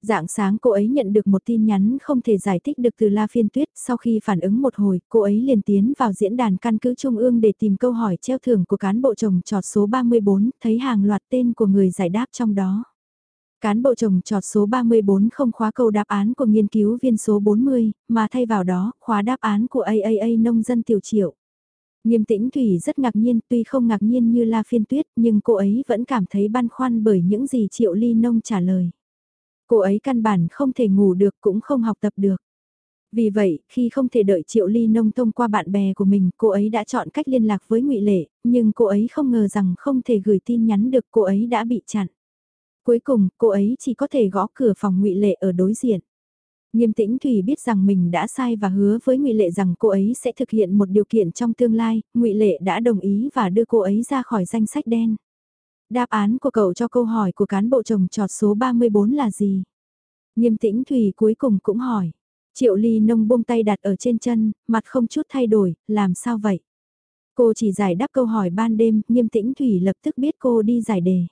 Dạng sáng cô ấy nhận được một tin nhắn không thể giải thích được từ La Phiên Tuyết, sau khi phản ứng một hồi, cô ấy liền tiến vào diễn đàn căn cứ Trung ương để tìm câu hỏi treo thưởng của cán bộ trồng trọt số 34, thấy hàng loạt tên của người giải đáp trong đó. Cán bộ trồng trọt số 34 không khóa câu đáp án của nghiên cứu viên số 40, mà thay vào đó, khóa đáp án của AAA nông dân tiểu triệu. Nghiêm tĩnh Thủy rất ngạc nhiên, tuy không ngạc nhiên như La Phiên Tuyết, nhưng cô ấy vẫn cảm thấy băn khoăn bởi những gì Triệu Ly Nông trả lời. Cô ấy căn bản không thể ngủ được cũng không học tập được. Vì vậy, khi không thể đợi Triệu Ly Nông thông qua bạn bè của mình, cô ấy đã chọn cách liên lạc với ngụy Lệ, nhưng cô ấy không ngờ rằng không thể gửi tin nhắn được cô ấy đã bị chặn. Cuối cùng, cô ấy chỉ có thể gõ cửa phòng ngụy Lệ ở đối diện. Nghiêm tĩnh Thủy biết rằng mình đã sai và hứa với ngụy Lệ rằng cô ấy sẽ thực hiện một điều kiện trong tương lai, ngụy Lệ đã đồng ý và đưa cô ấy ra khỏi danh sách đen. Đáp án của cậu cho câu hỏi của cán bộ trồng trọt số 34 là gì? Nghiêm tĩnh Thủy cuối cùng cũng hỏi. Triệu ly nông buông tay đặt ở trên chân, mặt không chút thay đổi, làm sao vậy? Cô chỉ giải đáp câu hỏi ban đêm, nghiêm tĩnh Thủy lập tức biết cô đi giải đề.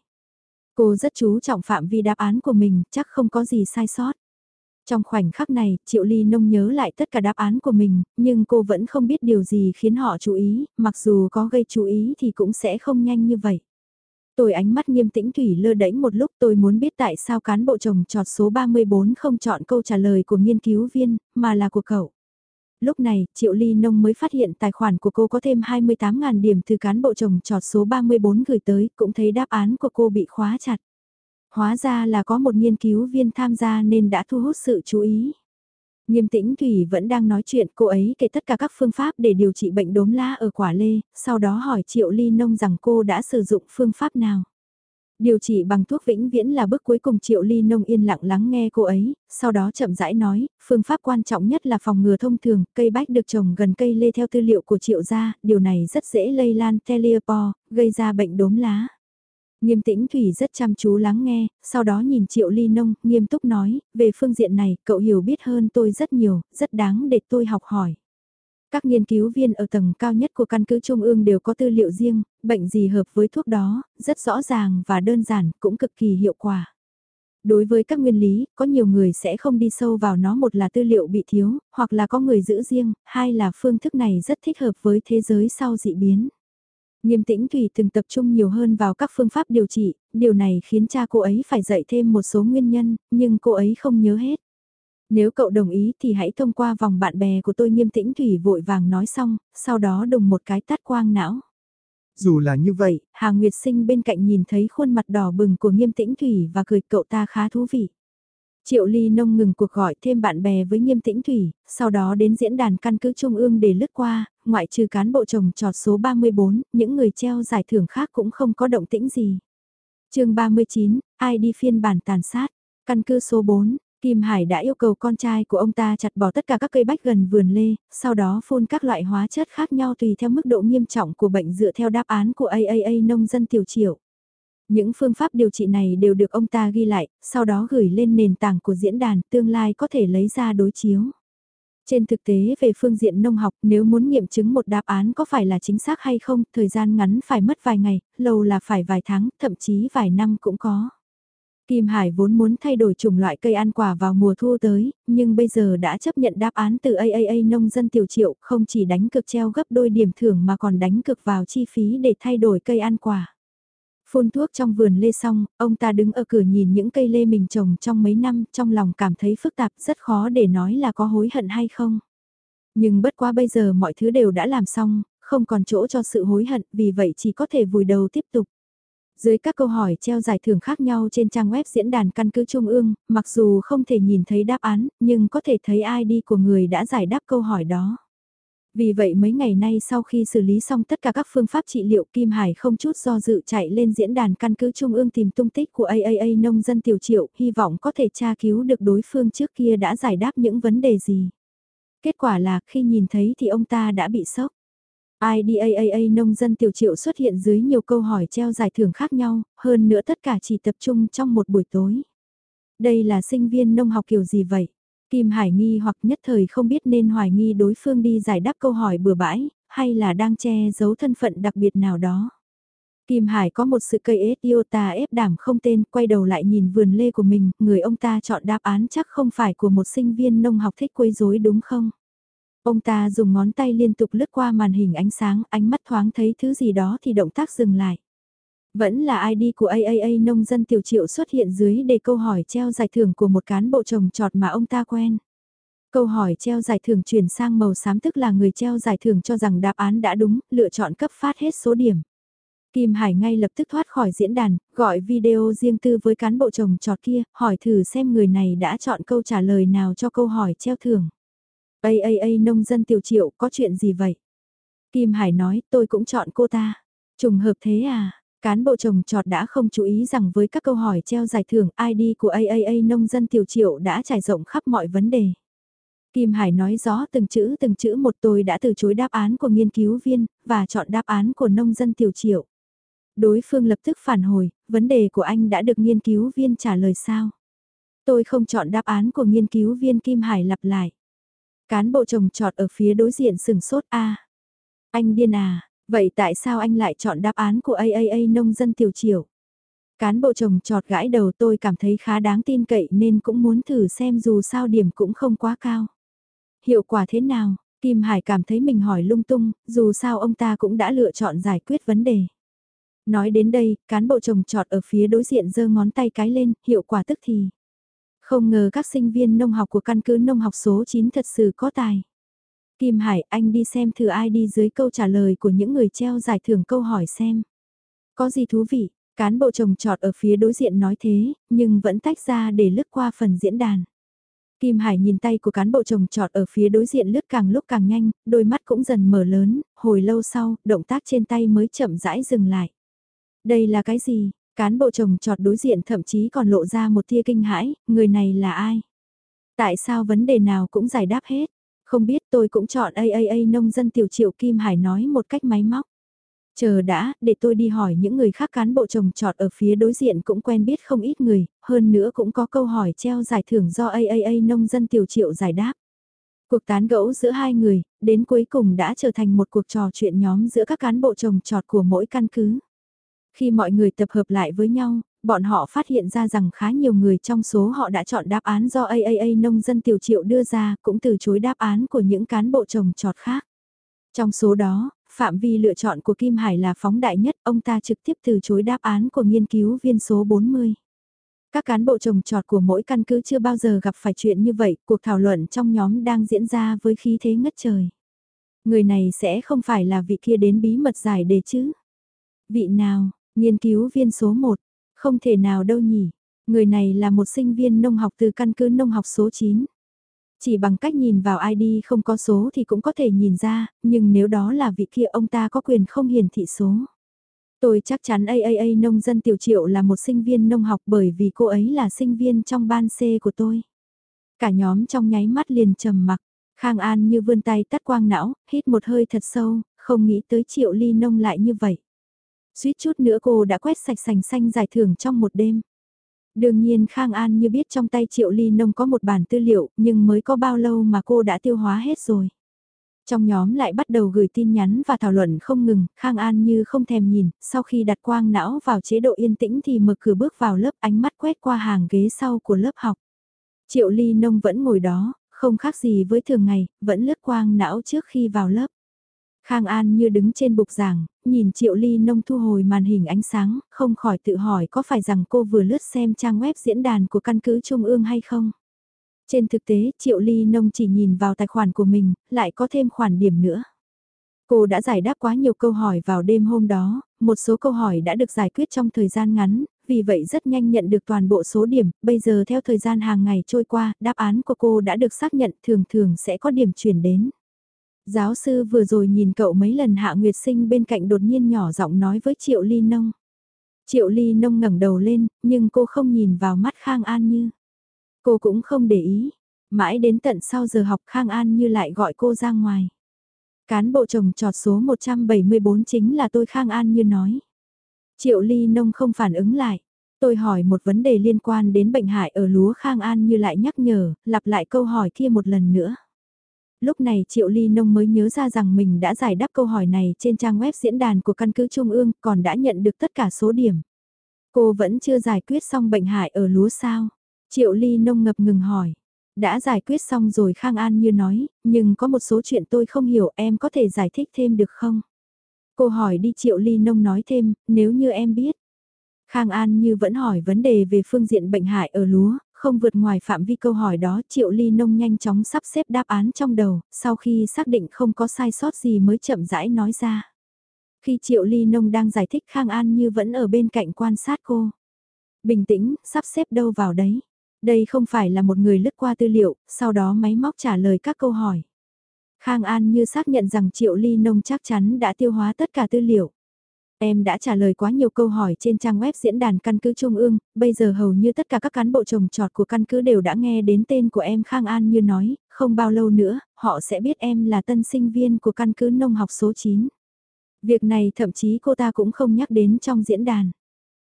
Cô rất chú trọng phạm vi đáp án của mình, chắc không có gì sai sót. Trong khoảnh khắc này, Triệu Ly Nông nhớ lại tất cả đáp án của mình, nhưng cô vẫn không biết điều gì khiến họ chú ý, mặc dù có gây chú ý thì cũng sẽ không nhanh như vậy. Tôi ánh mắt nghiêm tĩnh Thủy lơ đễnh một lúc tôi muốn biết tại sao cán bộ chồng trọt số 34 không chọn câu trả lời của nghiên cứu viên, mà là của cậu. Lúc này, Triệu Ly Nông mới phát hiện tài khoản của cô có thêm 28.000 điểm từ cán bộ chồng trọt số 34 gửi tới, cũng thấy đáp án của cô bị khóa chặt. Hóa ra là có một nghiên cứu viên tham gia nên đã thu hút sự chú ý. Nghiêm tĩnh Thủy vẫn đang nói chuyện cô ấy kể tất cả các phương pháp để điều trị bệnh đốm lá ở quả lê, sau đó hỏi Triệu Ly Nông rằng cô đã sử dụng phương pháp nào. Điều trị bằng thuốc vĩnh viễn là bước cuối cùng Triệu Ly Nông yên lặng lắng nghe cô ấy, sau đó chậm rãi nói, phương pháp quan trọng nhất là phòng ngừa thông thường, cây bách được trồng gần cây lê theo tư liệu của Triệu gia, điều này rất dễ lây lan telepo, gây ra bệnh đốm lá. Nghiêm tĩnh Thủy rất chăm chú lắng nghe, sau đó nhìn Triệu Ly Nông, nghiêm túc nói, về phương diện này, cậu hiểu biết hơn tôi rất nhiều, rất đáng để tôi học hỏi. Các nghiên cứu viên ở tầng cao nhất của căn cứ Trung ương đều có tư liệu riêng, bệnh gì hợp với thuốc đó, rất rõ ràng và đơn giản, cũng cực kỳ hiệu quả. Đối với các nguyên lý, có nhiều người sẽ không đi sâu vào nó một là tư liệu bị thiếu, hoặc là có người giữ riêng, hai là phương thức này rất thích hợp với thế giới sau dị biến. Nghiêm tĩnh Thủy từng tập trung nhiều hơn vào các phương pháp điều trị, điều này khiến cha cô ấy phải dạy thêm một số nguyên nhân, nhưng cô ấy không nhớ hết. Nếu cậu đồng ý thì hãy thông qua vòng bạn bè của tôi nghiêm tĩnh Thủy vội vàng nói xong, sau đó đùng một cái tắt quang não. Dù là như vậy, Hà Nguyệt Sinh bên cạnh nhìn thấy khuôn mặt đỏ bừng của nghiêm tĩnh Thủy và cười cậu ta khá thú vị. Triệu Ly Nông ngừng cuộc gọi thêm bạn bè với nghiêm tĩnh Thủy, sau đó đến diễn đàn căn cứ Trung ương để lướt qua, ngoại trừ cán bộ trồng trọt số 34, những người treo giải thưởng khác cũng không có động tĩnh gì. chương 39, ai đi phiên bản tàn sát, căn cứ số 4, Kim Hải đã yêu cầu con trai của ông ta chặt bỏ tất cả các cây bách gần vườn lê, sau đó phun các loại hóa chất khác nhau tùy theo mức độ nghiêm trọng của bệnh dựa theo đáp án của AAA nông dân tiểu triệu. Những phương pháp điều trị này đều được ông ta ghi lại, sau đó gửi lên nền tảng của diễn đàn tương lai có thể lấy ra đối chiếu. Trên thực tế về phương diện nông học nếu muốn nghiệm chứng một đáp án có phải là chính xác hay không, thời gian ngắn phải mất vài ngày, lâu là phải vài tháng, thậm chí vài năm cũng có. Kim Hải vốn muốn thay đổi chủng loại cây ăn quả vào mùa thu tới, nhưng bây giờ đã chấp nhận đáp án từ AAA nông dân tiểu triệu, không chỉ đánh cực treo gấp đôi điểm thưởng mà còn đánh cực vào chi phí để thay đổi cây ăn quả. Phun thuốc trong vườn lê xong, ông ta đứng ở cửa nhìn những cây lê mình trồng trong mấy năm, trong lòng cảm thấy phức tạp, rất khó để nói là có hối hận hay không. Nhưng bất quá bây giờ mọi thứ đều đã làm xong, không còn chỗ cho sự hối hận, vì vậy chỉ có thể vùi đầu tiếp tục. Dưới các câu hỏi treo giải thưởng khác nhau trên trang web diễn đàn căn cứ Trung ương, mặc dù không thể nhìn thấy đáp án, nhưng có thể thấy ID của người đã giải đáp câu hỏi đó. Vì vậy mấy ngày nay sau khi xử lý xong tất cả các phương pháp trị liệu Kim Hải không chút do dự chạy lên diễn đàn căn cứ Trung ương tìm tung tích của AAA nông dân tiểu triệu, hy vọng có thể tra cứu được đối phương trước kia đã giải đáp những vấn đề gì. Kết quả là khi nhìn thấy thì ông ta đã bị sốc. IDAAA nông dân tiểu triệu xuất hiện dưới nhiều câu hỏi treo giải thưởng khác nhau, hơn nữa tất cả chỉ tập trung trong một buổi tối. Đây là sinh viên nông học kiểu gì vậy? Kim Hải nghi hoặc nhất thời không biết nên hoài nghi đối phương đi giải đáp câu hỏi bừa bãi, hay là đang che giấu thân phận đặc biệt nào đó. Kim Hải có một sự cây ết yêu ta ép đảm không tên, quay đầu lại nhìn vườn lê của mình, người ông ta chọn đáp án chắc không phải của một sinh viên nông học thích quấy rối đúng không? Ông ta dùng ngón tay liên tục lướt qua màn hình ánh sáng, ánh mắt thoáng thấy thứ gì đó thì động tác dừng lại. Vẫn là ID của AAA nông dân tiểu triệu xuất hiện dưới để câu hỏi treo giải thưởng của một cán bộ trồng trọt mà ông ta quen. Câu hỏi treo giải thưởng chuyển sang màu xám tức là người treo giải thưởng cho rằng đáp án đã đúng, lựa chọn cấp phát hết số điểm. Kim Hải ngay lập tức thoát khỏi diễn đàn, gọi video riêng tư với cán bộ trồng trọt kia, hỏi thử xem người này đã chọn câu trả lời nào cho câu hỏi treo thưởng. AAA nông dân tiểu triệu có chuyện gì vậy? Kim Hải nói tôi cũng chọn cô ta. Trùng hợp thế à? Cán bộ trồng trọt đã không chú ý rằng với các câu hỏi treo giải thưởng ID của AAA nông dân tiểu triệu đã trải rộng khắp mọi vấn đề. Kim Hải nói rõ từng chữ từng chữ một tôi đã từ chối đáp án của nghiên cứu viên, và chọn đáp án của nông dân tiểu triệu. Đối phương lập tức phản hồi, vấn đề của anh đã được nghiên cứu viên trả lời sao? Tôi không chọn đáp án của nghiên cứu viên Kim Hải lặp lại. Cán bộ trồng trọt ở phía đối diện sừng sốt A. Anh điên à, vậy tại sao anh lại chọn đáp án của AAA nông dân tiểu triều? Cán bộ chồng trọt gãi đầu tôi cảm thấy khá đáng tin cậy nên cũng muốn thử xem dù sao điểm cũng không quá cao. Hiệu quả thế nào? Kim Hải cảm thấy mình hỏi lung tung, dù sao ông ta cũng đã lựa chọn giải quyết vấn đề. Nói đến đây, cán bộ trồng trọt ở phía đối diện giơ ngón tay cái lên, hiệu quả tức thì. Không ngờ các sinh viên nông học của căn cứ nông học số 9 thật sự có tài. Kim Hải, anh đi xem thử ai đi dưới câu trả lời của những người treo giải thưởng câu hỏi xem. Có gì thú vị, cán bộ trồng trọt ở phía đối diện nói thế, nhưng vẫn tách ra để lướt qua phần diễn đàn. Kim Hải nhìn tay của cán bộ trồng trọt ở phía đối diện lướt càng lúc càng nhanh, đôi mắt cũng dần mở lớn, hồi lâu sau, động tác trên tay mới chậm rãi dừng lại. Đây là cái gì? Cán bộ trồng trọt đối diện thậm chí còn lộ ra một tia kinh hãi, người này là ai? Tại sao vấn đề nào cũng giải đáp hết? Không biết tôi cũng chọn AAA nông dân tiểu triệu Kim Hải nói một cách máy móc. Chờ đã, để tôi đi hỏi những người khác cán bộ trồng trọt ở phía đối diện cũng quen biết không ít người, hơn nữa cũng có câu hỏi treo giải thưởng do AAA nông dân tiểu triệu giải đáp. Cuộc tán gẫu giữa hai người, đến cuối cùng đã trở thành một cuộc trò chuyện nhóm giữa các cán bộ trồng trọt của mỗi căn cứ. Khi mọi người tập hợp lại với nhau, bọn họ phát hiện ra rằng khá nhiều người trong số họ đã chọn đáp án do AAA nông dân tiểu triệu đưa ra, cũng từ chối đáp án của những cán bộ trồng trọt khác. Trong số đó, phạm vi lựa chọn của Kim Hải là phóng đại nhất, ông ta trực tiếp từ chối đáp án của nghiên cứu viên số 40. Các cán bộ trồng trọt của mỗi căn cứ chưa bao giờ gặp phải chuyện như vậy, cuộc thảo luận trong nhóm đang diễn ra với khí thế ngất trời. Người này sẽ không phải là vị kia đến bí mật giải đề chứ? Vị nào, Nghiên cứu viên số 1, không thể nào đâu nhỉ, người này là một sinh viên nông học từ căn cứ nông học số 9. Chỉ bằng cách nhìn vào ID không có số thì cũng có thể nhìn ra, nhưng nếu đó là vị kia ông ta có quyền không hiển thị số. Tôi chắc chắn AAA nông dân tiểu triệu là một sinh viên nông học bởi vì cô ấy là sinh viên trong ban C của tôi. Cả nhóm trong nháy mắt liền trầm mặc, Khang An như vươn tay tắt quang não, hít một hơi thật sâu, không nghĩ tới triệu ly nông lại như vậy. Suýt chút nữa cô đã quét sạch sành xanh giải thưởng trong một đêm. Đương nhiên Khang An như biết trong tay Triệu Ly Nông có một bản tư liệu, nhưng mới có bao lâu mà cô đã tiêu hóa hết rồi. Trong nhóm lại bắt đầu gửi tin nhắn và thảo luận không ngừng, Khang An như không thèm nhìn, sau khi đặt quang não vào chế độ yên tĩnh thì mở cửa bước vào lớp ánh mắt quét qua hàng ghế sau của lớp học. Triệu Ly Nông vẫn ngồi đó, không khác gì với thường ngày, vẫn lướt quang não trước khi vào lớp. Khang An như đứng trên bục giảng, nhìn Triệu Ly Nông thu hồi màn hình ánh sáng, không khỏi tự hỏi có phải rằng cô vừa lướt xem trang web diễn đàn của căn cứ Trung ương hay không. Trên thực tế, Triệu Ly Nông chỉ nhìn vào tài khoản của mình, lại có thêm khoản điểm nữa. Cô đã giải đáp quá nhiều câu hỏi vào đêm hôm đó, một số câu hỏi đã được giải quyết trong thời gian ngắn, vì vậy rất nhanh nhận được toàn bộ số điểm, bây giờ theo thời gian hàng ngày trôi qua, đáp án của cô đã được xác nhận thường thường sẽ có điểm chuyển đến. Giáo sư vừa rồi nhìn cậu mấy lần Hạ Nguyệt Sinh bên cạnh đột nhiên nhỏ giọng nói với Triệu Ly Nông. Triệu Ly Nông ngẩng đầu lên, nhưng cô không nhìn vào mắt Khang An Như. Cô cũng không để ý. Mãi đến tận sau giờ học Khang An Như lại gọi cô ra ngoài. Cán bộ chồng trọt số 174 chính là tôi Khang An Như nói. Triệu Ly Nông không phản ứng lại. Tôi hỏi một vấn đề liên quan đến bệnh hại ở lúa Khang An như lại nhắc nhở, lặp lại câu hỏi kia một lần nữa. Lúc này Triệu Ly Nông mới nhớ ra rằng mình đã giải đáp câu hỏi này trên trang web diễn đàn của căn cứ Trung ương còn đã nhận được tất cả số điểm. Cô vẫn chưa giải quyết xong bệnh hại ở lúa sao? Triệu Ly Nông ngập ngừng hỏi. Đã giải quyết xong rồi Khang An như nói, nhưng có một số chuyện tôi không hiểu em có thể giải thích thêm được không? Cô hỏi đi Triệu Ly Nông nói thêm, nếu như em biết. Khang An như vẫn hỏi vấn đề về phương diện bệnh hại ở lúa, không vượt ngoài phạm vi câu hỏi đó Triệu Ly Nông nhanh chóng sắp xếp đáp án trong đầu, sau khi xác định không có sai sót gì mới chậm rãi nói ra. Khi Triệu Ly Nông đang giải thích Khang An như vẫn ở bên cạnh quan sát cô. Bình tĩnh, sắp xếp đâu vào đấy. Đây không phải là một người lướt qua tư liệu, sau đó máy móc trả lời các câu hỏi. Khang An như xác nhận rằng Triệu Ly Nông chắc chắn đã tiêu hóa tất cả tư liệu. Em đã trả lời quá nhiều câu hỏi trên trang web diễn đàn căn cứ Trung ương, bây giờ hầu như tất cả các cán bộ trồng trọt của căn cứ đều đã nghe đến tên của em Khang An như nói, không bao lâu nữa, họ sẽ biết em là tân sinh viên của căn cứ nông học số 9. Việc này thậm chí cô ta cũng không nhắc đến trong diễn đàn.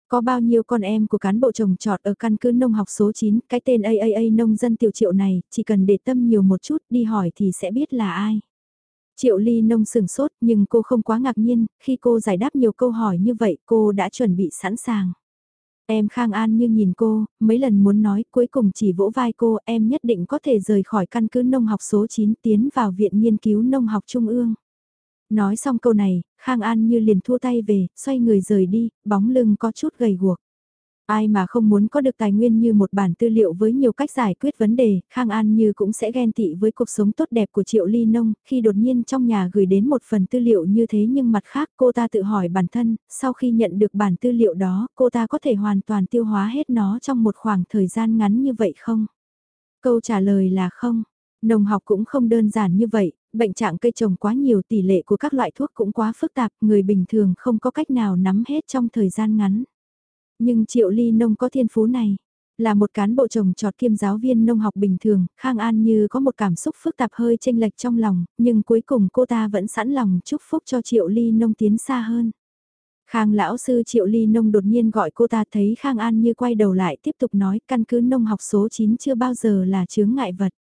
Có bao nhiêu con em của cán bộ trồng trọt ở căn cứ nông học số 9, cái tên AAA nông dân tiểu triệu này, chỉ cần để tâm nhiều một chút đi hỏi thì sẽ biết là ai. Triệu ly nông sừng sốt nhưng cô không quá ngạc nhiên, khi cô giải đáp nhiều câu hỏi như vậy cô đã chuẩn bị sẵn sàng. Em Khang An như nhìn cô, mấy lần muốn nói cuối cùng chỉ vỗ vai cô em nhất định có thể rời khỏi căn cứ nông học số 9 tiến vào Viện Nghiên cứu Nông học Trung ương. Nói xong câu này, Khang An như liền thua tay về, xoay người rời đi, bóng lưng có chút gầy guộc. Ai mà không muốn có được tài nguyên như một bản tư liệu với nhiều cách giải quyết vấn đề, Khang An Như cũng sẽ ghen tị với cuộc sống tốt đẹp của Triệu Ly Nông, khi đột nhiên trong nhà gửi đến một phần tư liệu như thế nhưng mặt khác cô ta tự hỏi bản thân, sau khi nhận được bản tư liệu đó, cô ta có thể hoàn toàn tiêu hóa hết nó trong một khoảng thời gian ngắn như vậy không? Câu trả lời là không. Nông học cũng không đơn giản như vậy, bệnh trạng cây trồng quá nhiều tỷ lệ của các loại thuốc cũng quá phức tạp, người bình thường không có cách nào nắm hết trong thời gian ngắn. Nhưng Triệu Ly Nông có thiên phú này. Là một cán bộ trồng trọt kiêm giáo viên nông học bình thường, Khang An như có một cảm xúc phức tạp hơi chênh lệch trong lòng, nhưng cuối cùng cô ta vẫn sẵn lòng chúc phúc cho Triệu Ly Nông tiến xa hơn. Khang lão sư Triệu Ly Nông đột nhiên gọi cô ta thấy Khang An như quay đầu lại tiếp tục nói căn cứ nông học số 9 chưa bao giờ là chướng ngại vật.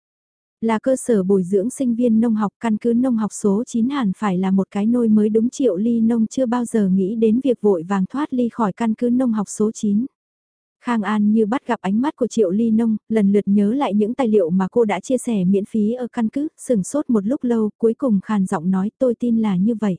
Là cơ sở bồi dưỡng sinh viên nông học căn cứ nông học số 9 hẳn phải là một cái nôi mới đúng triệu ly nông chưa bao giờ nghĩ đến việc vội vàng thoát ly khỏi căn cứ nông học số 9. Khang An như bắt gặp ánh mắt của Triệu Ly Nông, lần lượt nhớ lại những tài liệu mà cô đã chia sẻ miễn phí ở căn cứ, sừng sốt một lúc lâu, cuối cùng khàn giọng nói tôi tin là như vậy.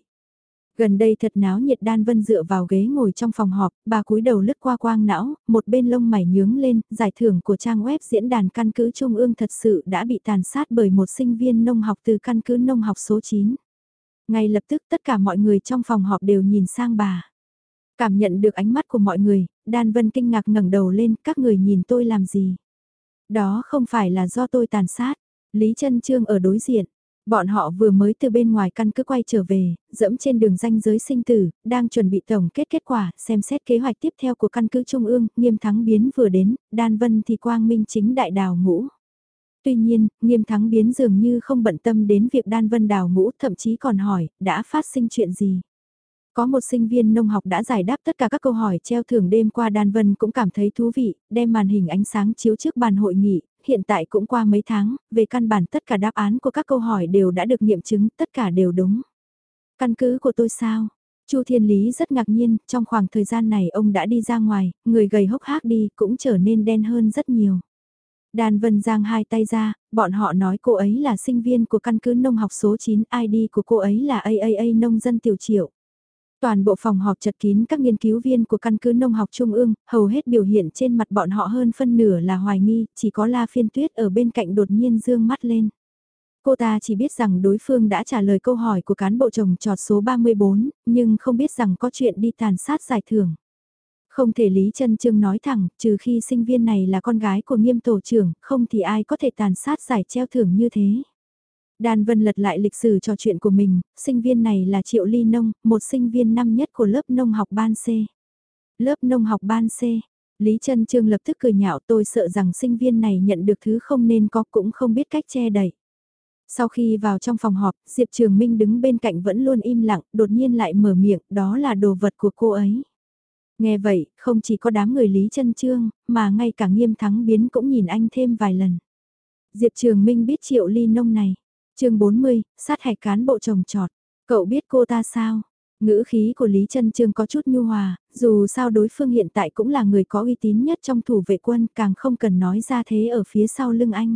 Gần đây thật náo nhiệt Đan Vân dựa vào ghế ngồi trong phòng họp, bà cúi đầu lướt qua quang não, một bên lông mày nhướng lên, giải thưởng của trang web diễn đàn căn cứ Trung ương thật sự đã bị tàn sát bởi một sinh viên nông học từ căn cứ nông học số 9. Ngay lập tức tất cả mọi người trong phòng họp đều nhìn sang bà. Cảm nhận được ánh mắt của mọi người, Đan Vân kinh ngạc ngẩng đầu lên, các người nhìn tôi làm gì? Đó không phải là do tôi tàn sát. Lý Trân Trương ở đối diện, Bọn họ vừa mới từ bên ngoài căn cứ quay trở về, dẫm trên đường danh giới sinh tử, đang chuẩn bị tổng kết kết quả, xem xét kế hoạch tiếp theo của căn cứ Trung ương, nghiêm thắng biến vừa đến, đan vân thì quang minh chính đại đào ngũ. Tuy nhiên, nghiêm thắng biến dường như không bận tâm đến việc đan vân đào ngũ, thậm chí còn hỏi, đã phát sinh chuyện gì. Có một sinh viên nông học đã giải đáp tất cả các câu hỏi treo thưởng đêm qua Đan Vân cũng cảm thấy thú vị, đem màn hình ánh sáng chiếu trước bàn hội nghị, hiện tại cũng qua mấy tháng, về căn bản tất cả đáp án của các câu hỏi đều đã được nghiệm chứng, tất cả đều đúng. Căn cứ của tôi sao? Chu Thiên Lý rất ngạc nhiên, trong khoảng thời gian này ông đã đi ra ngoài, người gầy hốc hác đi cũng trở nên đen hơn rất nhiều. Đàn Vân Giang hai tay ra, bọn họ nói cô ấy là sinh viên của căn cứ nông học số 9, ID của cô ấy là AAA nông dân tiểu triệu. Toàn bộ phòng họp chật kín các nghiên cứu viên của căn cứ nông học trung ương, hầu hết biểu hiện trên mặt bọn họ hơn phân nửa là hoài nghi, chỉ có La Phiên Tuyết ở bên cạnh đột nhiên dương mắt lên. Cô ta chỉ biết rằng đối phương đã trả lời câu hỏi của cán bộ chồng trọt số 34, nhưng không biết rằng có chuyện đi tàn sát giải thưởng. Không thể Lý chân Trương nói thẳng, trừ khi sinh viên này là con gái của nghiêm tổ trưởng, không thì ai có thể tàn sát giải treo thưởng như thế. Đan Vân lật lại lịch sử trò chuyện của mình, sinh viên này là Triệu Ly Nông, một sinh viên năm nhất của lớp nông học ban C. Lớp nông học ban C. Lý Trân Trương lập tức cười nhạo tôi sợ rằng sinh viên này nhận được thứ không nên có cũng không biết cách che đẩy. Sau khi vào trong phòng họp, Diệp Trường Minh đứng bên cạnh vẫn luôn im lặng, đột nhiên lại mở miệng, đó là đồ vật của cô ấy. Nghe vậy, không chỉ có đám người Lý chân Trương, mà ngay cả nghiêm thắng biến cũng nhìn anh thêm vài lần. Diệp Trường Minh biết triệu ly nông này chương 40, sát hạch cán bộ trồng trọt. Cậu biết cô ta sao? Ngữ khí của Lý Trân Trương có chút nhu hòa, dù sao đối phương hiện tại cũng là người có uy tín nhất trong thủ vệ quân càng không cần nói ra thế ở phía sau lưng anh.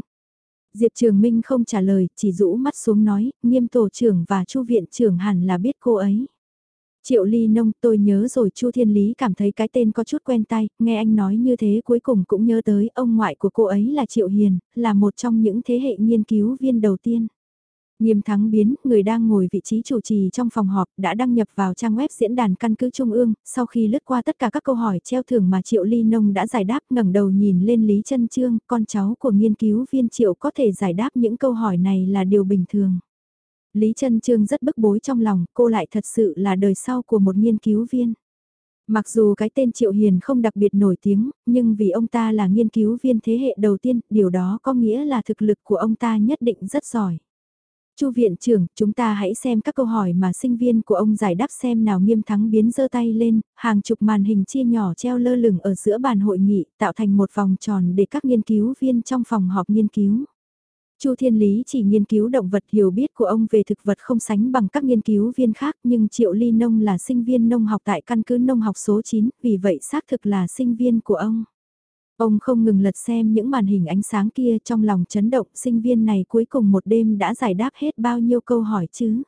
Diệp Trường Minh không trả lời, chỉ rũ mắt xuống nói, nghiêm tổ trưởng và chu viện trưởng hẳn là biết cô ấy. Triệu Ly Nông tôi nhớ rồi Chu Thiên Lý cảm thấy cái tên có chút quen tay, nghe anh nói như thế cuối cùng cũng nhớ tới ông ngoại của cô ấy là Triệu Hiền, là một trong những thế hệ nghiên cứu viên đầu tiên. Nghiêm thắng biến, người đang ngồi vị trí chủ trì trong phòng họp đã đăng nhập vào trang web diễn đàn căn cứ Trung ương, sau khi lướt qua tất cả các câu hỏi treo thưởng mà Triệu Ly Nông đã giải đáp ngẩng đầu nhìn lên Lý Trân Trương, con cháu của nghiên cứu viên Triệu có thể giải đáp những câu hỏi này là điều bình thường. Lý Trân Trương rất bức bối trong lòng, cô lại thật sự là đời sau của một nghiên cứu viên. Mặc dù cái tên Triệu Hiền không đặc biệt nổi tiếng, nhưng vì ông ta là nghiên cứu viên thế hệ đầu tiên, điều đó có nghĩa là thực lực của ông ta nhất định rất giỏi. Chu viện trưởng, chúng ta hãy xem các câu hỏi mà sinh viên của ông giải đáp xem nào nghiêm thắng biến giơ tay lên, hàng chục màn hình chia nhỏ treo lơ lửng ở giữa bàn hội nghị, tạo thành một vòng tròn để các nghiên cứu viên trong phòng họp nghiên cứu. Chu Thiên Lý chỉ nghiên cứu động vật hiểu biết của ông về thực vật không sánh bằng các nghiên cứu viên khác nhưng Triệu Ly Nông là sinh viên nông học tại căn cứ nông học số 9, vì vậy xác thực là sinh viên của ông. Ông không ngừng lật xem những màn hình ánh sáng kia trong lòng chấn động, sinh viên này cuối cùng một đêm đã giải đáp hết bao nhiêu câu hỏi chứ.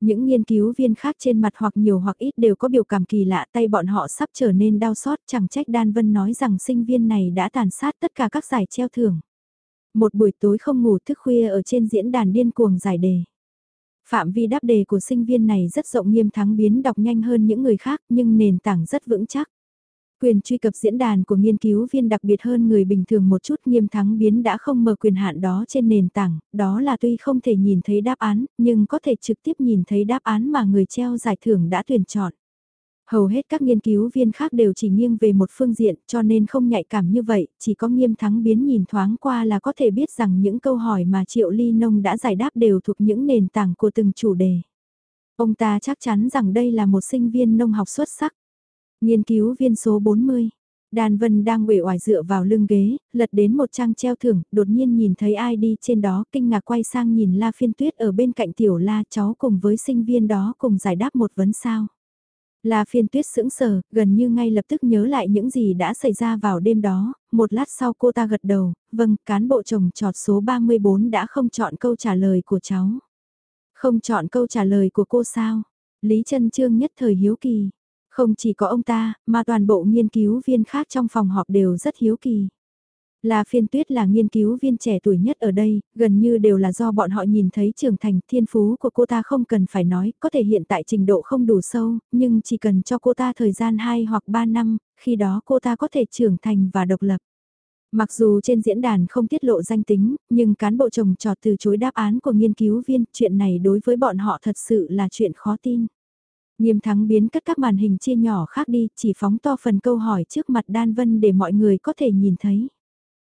Những nghiên cứu viên khác trên mặt hoặc nhiều hoặc ít đều có biểu cảm kỳ lạ, tay bọn họ sắp trở nên đau xót, chẳng trách Đan Vân nói rằng sinh viên này đã tàn sát tất cả các giải treo thưởng. Một buổi tối không ngủ thức khuya ở trên diễn đàn điên cuồng giải đề. Phạm vi đáp đề của sinh viên này rất rộng, nghiêm thắng biến đọc nhanh hơn những người khác, nhưng nền tảng rất vững chắc. Quyền truy cập diễn đàn của nghiên cứu viên đặc biệt hơn người bình thường một chút nghiêm thắng biến đã không mở quyền hạn đó trên nền tảng, đó là tuy không thể nhìn thấy đáp án, nhưng có thể trực tiếp nhìn thấy đáp án mà người treo giải thưởng đã tuyển chọn. Hầu hết các nghiên cứu viên khác đều chỉ nghiêng về một phương diện cho nên không nhạy cảm như vậy, chỉ có nghiêm thắng biến nhìn thoáng qua là có thể biết rằng những câu hỏi mà Triệu Ly Nông đã giải đáp đều thuộc những nền tảng của từng chủ đề. Ông ta chắc chắn rằng đây là một sinh viên nông học xuất sắc. Nghiên cứu viên số 40. Đàn Vân đang uể oải dựa vào lưng ghế, lật đến một trang treo thưởng, đột nhiên nhìn thấy ai đi trên đó, kinh ngạc quay sang nhìn La Phiên Tuyết ở bên cạnh tiểu La cháu cùng với sinh viên đó cùng giải đáp một vấn sao. La Phiên Tuyết sững sờ, gần như ngay lập tức nhớ lại những gì đã xảy ra vào đêm đó, một lát sau cô ta gật đầu, vâng, cán bộ chồng trọt số 34 đã không chọn câu trả lời của cháu. Không chọn câu trả lời của cô sao? Lý Trân Trương nhất thời hiếu kỳ. Không chỉ có ông ta, mà toàn bộ nghiên cứu viên khác trong phòng họp đều rất hiếu kỳ. là Phiên Tuyết là nghiên cứu viên trẻ tuổi nhất ở đây, gần như đều là do bọn họ nhìn thấy trưởng thành thiên phú của cô ta không cần phải nói, có thể hiện tại trình độ không đủ sâu, nhưng chỉ cần cho cô ta thời gian 2 hoặc 3 năm, khi đó cô ta có thể trưởng thành và độc lập. Mặc dù trên diễn đàn không tiết lộ danh tính, nhưng cán bộ trồng trọt từ chối đáp án của nghiên cứu viên, chuyện này đối với bọn họ thật sự là chuyện khó tin. Nghiêm thắng biến cất các màn hình chia nhỏ khác đi, chỉ phóng to phần câu hỏi trước mặt Đan Vân để mọi người có thể nhìn thấy.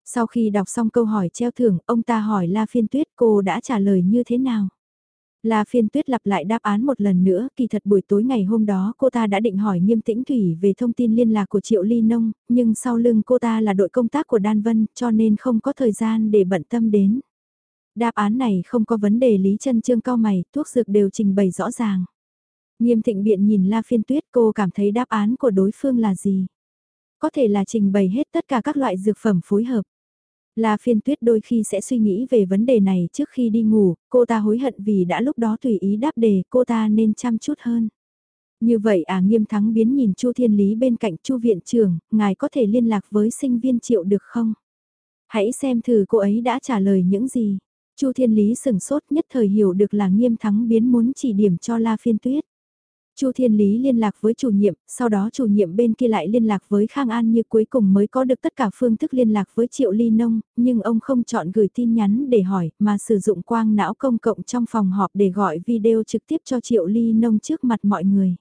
Sau khi đọc xong câu hỏi treo thưởng, ông ta hỏi La Phiên Tuyết cô đã trả lời như thế nào? La Phiên Tuyết lặp lại đáp án một lần nữa, kỳ thật buổi tối ngày hôm đó cô ta đã định hỏi nghiêm tĩnh Thủy về thông tin liên lạc của Triệu Ly Nông, nhưng sau lưng cô ta là đội công tác của Đan Vân cho nên không có thời gian để bận tâm đến. Đáp án này không có vấn đề lý chân trương cao mày, thuốc dược đều trình bày rõ ràng. Nghiêm thịnh biện nhìn La Phiên Tuyết cô cảm thấy đáp án của đối phương là gì? Có thể là trình bày hết tất cả các loại dược phẩm phối hợp. La phiên tuyết đôi khi sẽ suy nghĩ về vấn đề này trước khi đi ngủ, cô ta hối hận vì đã lúc đó tùy ý đáp đề, cô ta nên chăm chút hơn. Như vậy à nghiêm thắng biến nhìn Chu Thiên Lý bên cạnh Chu Viện trưởng, ngài có thể liên lạc với sinh viên triệu được không? Hãy xem thử cô ấy đã trả lời những gì. Chu Thiên Lý sừng sốt nhất thời hiểu được là nghiêm thắng biến muốn chỉ điểm cho La Phiên Tuyết. Chu Thiên Lý liên lạc với chủ nhiệm, sau đó chủ nhiệm bên kia lại liên lạc với Khang An như cuối cùng mới có được tất cả phương thức liên lạc với Triệu Ly Nông, nhưng ông không chọn gửi tin nhắn để hỏi mà sử dụng quang não công cộng trong phòng họp để gọi video trực tiếp cho Triệu Ly Nông trước mặt mọi người.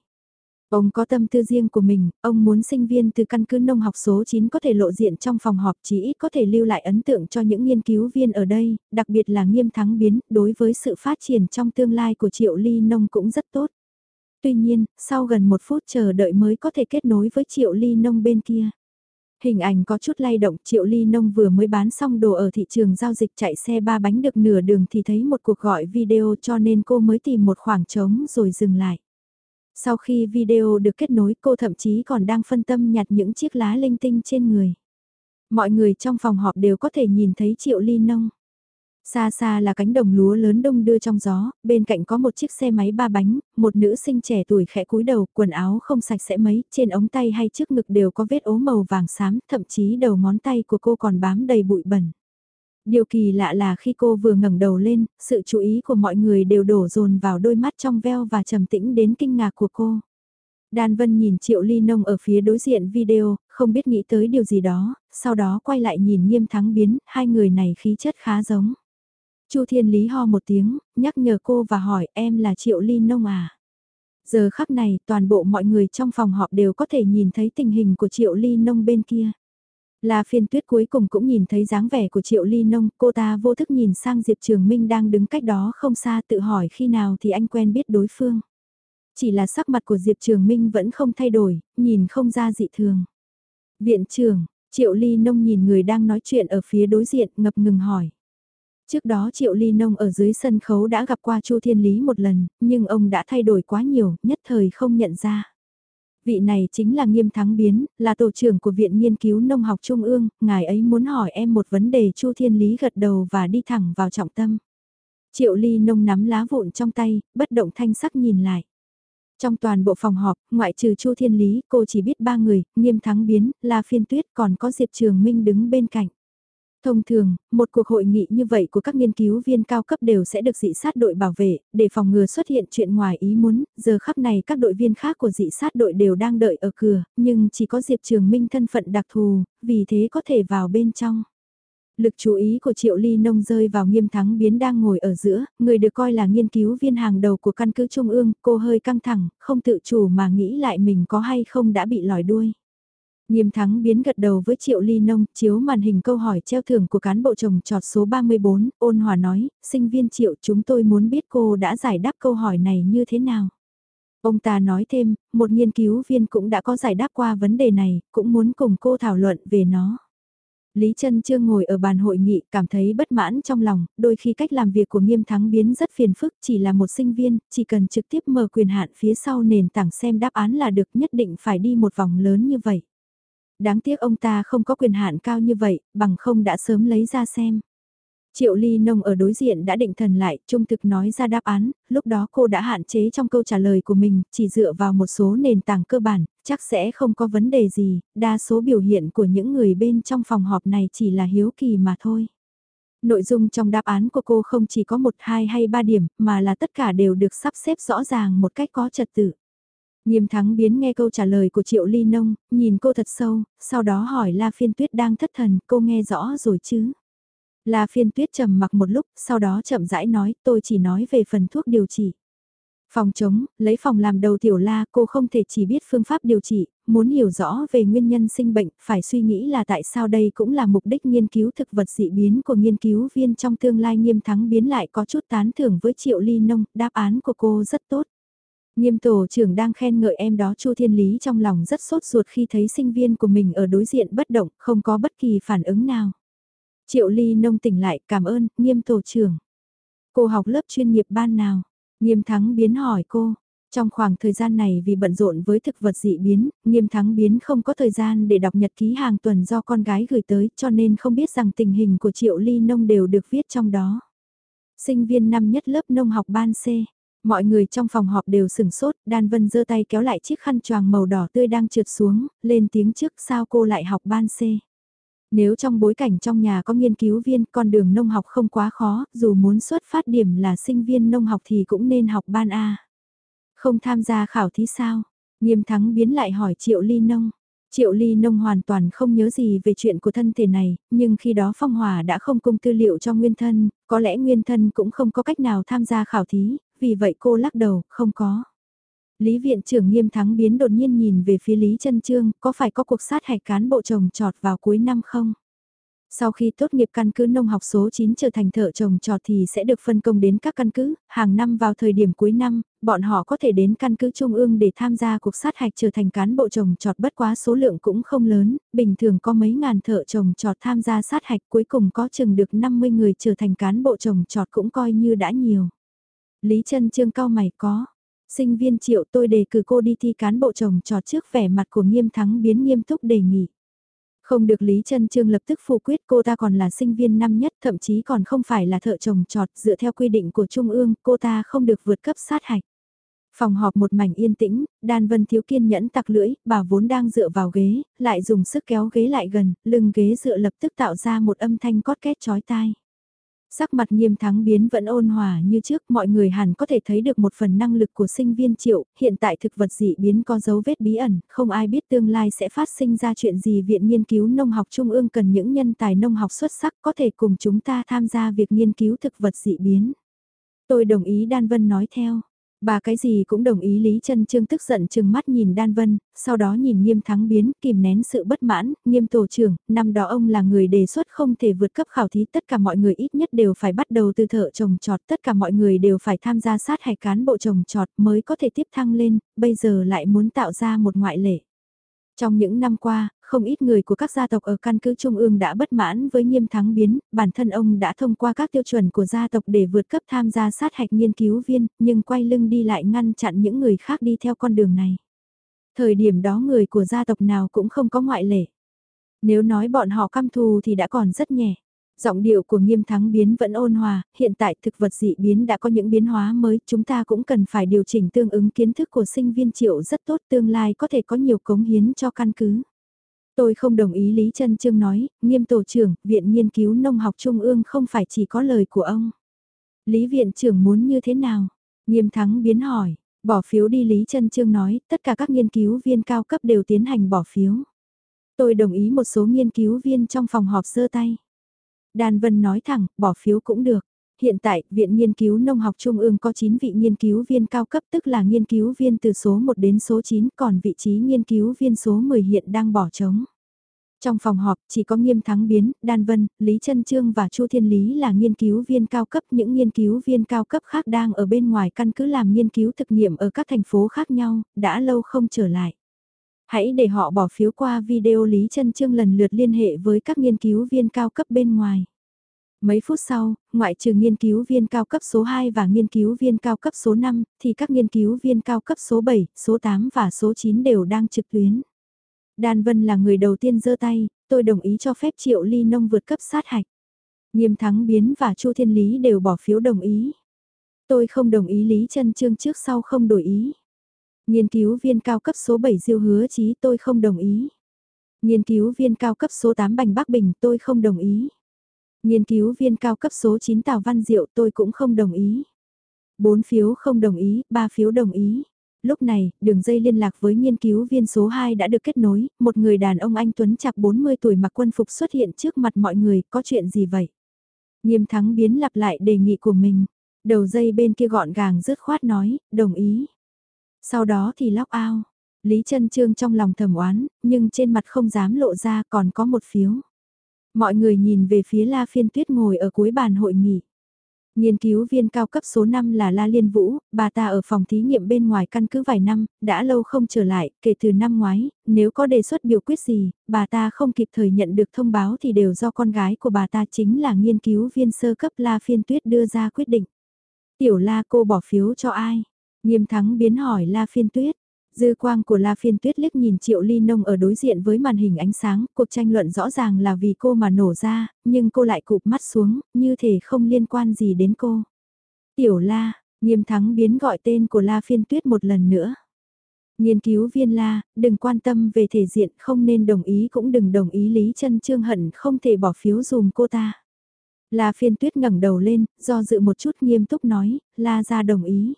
Ông có tâm tư riêng của mình, ông muốn sinh viên từ căn cứ nông học số 9 có thể lộ diện trong phòng họp chỉ ít có thể lưu lại ấn tượng cho những nghiên cứu viên ở đây, đặc biệt là nghiêm thắng biến đối với sự phát triển trong tương lai của Triệu Ly Nông cũng rất tốt tuy nhiên, sau gần một phút chờ đợi mới có thể kết nối với Triệu Ly Nông bên kia. Hình ảnh có chút lay động, Triệu Ly Nông vừa mới bán xong đồ ở thị trường giao dịch chạy xe ba bánh được nửa đường thì thấy một cuộc gọi video cho nên cô mới tìm một khoảng trống rồi dừng lại. Sau khi video được kết nối cô thậm chí còn đang phân tâm nhặt những chiếc lá linh tinh trên người. Mọi người trong phòng họp đều có thể nhìn thấy Triệu Ly Nông. Xa xa là cánh đồng lúa lớn đông đưa trong gió, bên cạnh có một chiếc xe máy ba bánh, một nữ sinh trẻ tuổi khẽ cúi đầu, quần áo không sạch sẽ mấy, trên ống tay hay trước ngực đều có vết ố màu vàng xám, thậm chí đầu ngón tay của cô còn bám đầy bụi bẩn. Điều kỳ lạ là khi cô vừa ngẩng đầu lên, sự chú ý của mọi người đều đổ dồn vào đôi mắt trong veo và trầm tĩnh đến kinh ngạc của cô. Đan Vân nhìn Triệu Ly Nông ở phía đối diện video, không biết nghĩ tới điều gì đó, sau đó quay lại nhìn nghiêm thắng biến, hai người này khí chất khá giống. Chu Thiên Lý ho một tiếng, nhắc nhở cô và hỏi em là Triệu Ly Nông à. Giờ khắc này toàn bộ mọi người trong phòng họp đều có thể nhìn thấy tình hình của Triệu Ly Nông bên kia. Là phiên tuyết cuối cùng cũng nhìn thấy dáng vẻ của Triệu Ly Nông, cô ta vô thức nhìn sang Diệp Trường Minh đang đứng cách đó không xa tự hỏi khi nào thì anh quen biết đối phương. Chỉ là sắc mặt của Diệp Trường Minh vẫn không thay đổi, nhìn không ra dị thường. Viện trưởng, Triệu Ly Nông nhìn người đang nói chuyện ở phía đối diện ngập ngừng hỏi. Trước đó Triệu Ly Nông ở dưới sân khấu đã gặp qua Chu Thiên Lý một lần, nhưng ông đã thay đổi quá nhiều, nhất thời không nhận ra. Vị này chính là Nghiêm Thắng Biến, là tổ trưởng của Viện Nghiên cứu Nông học Trung ương, ngài ấy muốn hỏi em một vấn đề Chu Thiên Lý gật đầu và đi thẳng vào trọng tâm. Triệu Ly Nông nắm lá vụn trong tay, bất động thanh sắc nhìn lại. Trong toàn bộ phòng họp, ngoại trừ Chu Thiên Lý, cô chỉ biết ba người, Nghiêm Thắng Biến, là Phiên Tuyết còn có Diệp Trường Minh đứng bên cạnh. Thông thường, một cuộc hội nghị như vậy của các nghiên cứu viên cao cấp đều sẽ được dị sát đội bảo vệ, để phòng ngừa xuất hiện chuyện ngoài ý muốn, giờ khắc này các đội viên khác của dị sát đội đều đang đợi ở cửa, nhưng chỉ có Diệp Trường Minh thân phận đặc thù, vì thế có thể vào bên trong. Lực chú ý của Triệu Ly Nông rơi vào nghiêm thắng biến đang ngồi ở giữa, người được coi là nghiên cứu viên hàng đầu của căn cứ Trung ương, cô hơi căng thẳng, không tự chủ mà nghĩ lại mình có hay không đã bị lòi đuôi. Nghiêm thắng biến gật đầu với Triệu Ly Nông, chiếu màn hình câu hỏi treo thưởng của cán bộ trồng trọt số 34, ôn hòa nói, sinh viên Triệu chúng tôi muốn biết cô đã giải đáp câu hỏi này như thế nào. Ông ta nói thêm, một nghiên cứu viên cũng đã có giải đáp qua vấn đề này, cũng muốn cùng cô thảo luận về nó. Lý Trân chưa ngồi ở bàn hội nghị cảm thấy bất mãn trong lòng, đôi khi cách làm việc của nghiêm thắng biến rất phiền phức chỉ là một sinh viên, chỉ cần trực tiếp mở quyền hạn phía sau nền tảng xem đáp án là được nhất định phải đi một vòng lớn như vậy. Đáng tiếc ông ta không có quyền hạn cao như vậy, bằng không đã sớm lấy ra xem. Triệu Ly Nông ở đối diện đã định thần lại, trung thực nói ra đáp án, lúc đó cô đã hạn chế trong câu trả lời của mình, chỉ dựa vào một số nền tảng cơ bản, chắc sẽ không có vấn đề gì, đa số biểu hiện của những người bên trong phòng họp này chỉ là hiếu kỳ mà thôi. Nội dung trong đáp án của cô không chỉ có một, hai hay ba điểm, mà là tất cả đều được sắp xếp rõ ràng một cách có trật tự. Nghiêm thắng biến nghe câu trả lời của Triệu Ly Nông, nhìn cô thật sâu, sau đó hỏi La Phiên Tuyết đang thất thần, cô nghe rõ rồi chứ? La Phiên Tuyết trầm mặc một lúc, sau đó chậm rãi nói, tôi chỉ nói về phần thuốc điều trị. Phòng chống, lấy phòng làm đầu tiểu la, cô không thể chỉ biết phương pháp điều trị, muốn hiểu rõ về nguyên nhân sinh bệnh, phải suy nghĩ là tại sao đây cũng là mục đích nghiên cứu thực vật dị biến của nghiên cứu viên trong tương lai nghiêm thắng biến lại có chút tán thưởng với Triệu Ly Nông, đáp án của cô rất tốt. Nghiêm tổ trưởng đang khen ngợi em đó Chu Thiên Lý trong lòng rất sốt ruột khi thấy sinh viên của mình ở đối diện bất động, không có bất kỳ phản ứng nào. Triệu Ly nông tỉnh lại, cảm ơn, nghiêm tổ trưởng. Cô học lớp chuyên nghiệp ban nào? Nghiêm thắng biến hỏi cô. Trong khoảng thời gian này vì bận rộn với thực vật dị biến, nghiêm thắng biến không có thời gian để đọc nhật ký hàng tuần do con gái gửi tới cho nên không biết rằng tình hình của Triệu Ly Nông đều được viết trong đó. Sinh viên năm nhất lớp nông học ban C, Mọi người trong phòng họp đều sừng sốt, Đan Vân giơ tay kéo lại chiếc khăn choàng màu đỏ tươi đang trượt xuống, lên tiếng trước sao cô lại học ban C. Nếu trong bối cảnh trong nhà có nghiên cứu viên, con đường nông học không quá khó, dù muốn xuất phát điểm là sinh viên nông học thì cũng nên học ban A. Không tham gia khảo thí sao? Nghiêm thắng biến lại hỏi Triệu Ly Nông. Triệu Ly Nông hoàn toàn không nhớ gì về chuyện của thân thể này, nhưng khi đó Phong Hòa đã không cung tư liệu cho Nguyên Thân, có lẽ Nguyên Thân cũng không có cách nào tham gia khảo thí, vì vậy cô lắc đầu, không có. Lý viện trưởng nghiêm thắng biến đột nhiên nhìn về phía Lý chân Trương, có phải có cuộc sát hạch cán bộ trồng trọt vào cuối năm không? Sau khi tốt nghiệp căn cứ nông học số 9 trở thành thợ trồng trọt thì sẽ được phân công đến các căn cứ, hàng năm vào thời điểm cuối năm, bọn họ có thể đến căn cứ trung ương để tham gia cuộc sát hạch trở thành cán bộ trồng trọt bất quá số lượng cũng không lớn, bình thường có mấy ngàn thợ trồng trọt tham gia sát hạch cuối cùng có chừng được 50 người trở thành cán bộ trồng trọt cũng coi như đã nhiều. Lý chân Trương cao mày có, sinh viên triệu tôi đề cử cô đi thi cán bộ chồng trò trước vẻ mặt của nghiêm thắng biến nghiêm túc đề nghị. Không được Lý Trân Trương lập tức phủ quyết cô ta còn là sinh viên năm nhất thậm chí còn không phải là thợ trồng trọt dựa theo quy định của Trung ương cô ta không được vượt cấp sát hạch. Phòng họp một mảnh yên tĩnh, Đan Vân thiếu kiên nhẫn tặc lưỡi, bà vốn đang dựa vào ghế, lại dùng sức kéo ghế lại gần, lưng ghế dựa lập tức tạo ra một âm thanh cót két chói tai. Sắc mặt nghiêm thắng biến vẫn ôn hòa như trước, mọi người hẳn có thể thấy được một phần năng lực của sinh viên triệu, hiện tại thực vật dị biến có dấu vết bí ẩn, không ai biết tương lai sẽ phát sinh ra chuyện gì Viện Nghiên cứu Nông học Trung ương cần những nhân tài nông học xuất sắc có thể cùng chúng ta tham gia việc nghiên cứu thực vật dị biến. Tôi đồng ý Đan Vân nói theo. Bà cái gì cũng đồng ý Lý Trân Trương tức giận chừng mắt nhìn Đan Vân, sau đó nhìn nghiêm thắng biến, kìm nén sự bất mãn, nghiêm tổ trưởng, năm đó ông là người đề xuất không thể vượt cấp khảo thí, tất cả mọi người ít nhất đều phải bắt đầu từ thợ trồng trọt, tất cả mọi người đều phải tham gia sát hạch cán bộ trồng trọt mới có thể tiếp thăng lên, bây giờ lại muốn tạo ra một ngoại lệ. Trong những năm qua, không ít người của các gia tộc ở căn cứ Trung ương đã bất mãn với nghiêm thắng biến, bản thân ông đã thông qua các tiêu chuẩn của gia tộc để vượt cấp tham gia sát hạch nghiên cứu viên, nhưng quay lưng đi lại ngăn chặn những người khác đi theo con đường này. Thời điểm đó người của gia tộc nào cũng không có ngoại lệ. Nếu nói bọn họ căm thù thì đã còn rất nhẹ. Giọng điệu của nghiêm thắng biến vẫn ôn hòa, hiện tại thực vật dị biến đã có những biến hóa mới, chúng ta cũng cần phải điều chỉnh tương ứng kiến thức của sinh viên triệu rất tốt tương lai có thể có nhiều cống hiến cho căn cứ. Tôi không đồng ý Lý Trân Trương nói, nghiêm tổ trưởng, Viện Nghiên cứu Nông học Trung ương không phải chỉ có lời của ông. Lý Viện trưởng muốn như thế nào? Nghiêm thắng biến hỏi, bỏ phiếu đi Lý Trân Trương nói, tất cả các nghiên cứu viên cao cấp đều tiến hành bỏ phiếu. Tôi đồng ý một số nghiên cứu viên trong phòng họp sơ tay. Đan Vân nói thẳng, bỏ phiếu cũng được. Hiện tại, Viện Nghiên cứu Nông học Trung ương có 9 vị nghiên cứu viên cao cấp tức là nghiên cứu viên từ số 1 đến số 9, còn vị trí nghiên cứu viên số 10 hiện đang bỏ trống. Trong phòng họp, chỉ có Nghiêm Thắng Biến, Đan Vân, Lý Trân Trương và Chu Thiên Lý là nghiên cứu viên cao cấp. Những nghiên cứu viên cao cấp khác đang ở bên ngoài căn cứ làm nghiên cứu thực nghiệm ở các thành phố khác nhau, đã lâu không trở lại. Hãy để họ bỏ phiếu qua video Lý Trân Trương lần lượt liên hệ với các nghiên cứu viên cao cấp bên ngoài. Mấy phút sau, ngoại trừ nghiên cứu viên cao cấp số 2 và nghiên cứu viên cao cấp số 5, thì các nghiên cứu viên cao cấp số 7, số 8 và số 9 đều đang trực tuyến. Đan Vân là người đầu tiên giơ tay, tôi đồng ý cho phép Triệu Ly Nông vượt cấp sát hạch. Nghiêm Thắng Biến và Chu Thiên Lý đều bỏ phiếu đồng ý. Tôi không đồng ý Lý Trân Trương trước sau không đổi ý. Nghiên cứu viên cao cấp số 7 Diêu Hứa Chí tôi không đồng ý. Nghiên cứu viên cao cấp số 8 Bành Bắc Bình tôi không đồng ý. Nghiên cứu viên cao cấp số 9 Tào Văn Diệu tôi cũng không đồng ý. 4 phiếu không đồng ý, 3 phiếu đồng ý. Lúc này, đường dây liên lạc với nghiên cứu viên số 2 đã được kết nối, một người đàn ông anh Tuấn chạc 40 tuổi mặc quân phục xuất hiện trước mặt mọi người, có chuyện gì vậy? Nghiêm thắng biến lặp lại đề nghị của mình. Đầu dây bên kia gọn gàng rứt khoát nói, đồng ý. Sau đó thì lóc ao. Lý chân Trương trong lòng thầm oán, nhưng trên mặt không dám lộ ra còn có một phiếu. Mọi người nhìn về phía La Phiên Tuyết ngồi ở cuối bàn hội nghị. Nghiên cứu viên cao cấp số 5 là La Liên Vũ, bà ta ở phòng thí nghiệm bên ngoài căn cứ vài năm, đã lâu không trở lại, kể từ năm ngoái, nếu có đề xuất biểu quyết gì, bà ta không kịp thời nhận được thông báo thì đều do con gái của bà ta chính là nghiên cứu viên sơ cấp La Phiên Tuyết đưa ra quyết định. Tiểu La cô bỏ phiếu cho ai? Nghiêm thắng biến hỏi La Phiên Tuyết. Dư quang của La Phiên Tuyết liếc nhìn Triệu Ly Nông ở đối diện với màn hình ánh sáng, cuộc tranh luận rõ ràng là vì cô mà nổ ra, nhưng cô lại cụp mắt xuống, như thể không liên quan gì đến cô. Tiểu La, nghiêm thắng biến gọi tên của La Phiên Tuyết một lần nữa. Nghiên cứu viên La, đừng quan tâm về thể diện không nên đồng ý cũng đừng đồng ý Lý chân Trương Hận không thể bỏ phiếu dùm cô ta. La Phiên Tuyết ngẩng đầu lên, do dự một chút nghiêm túc nói, La ra đồng ý.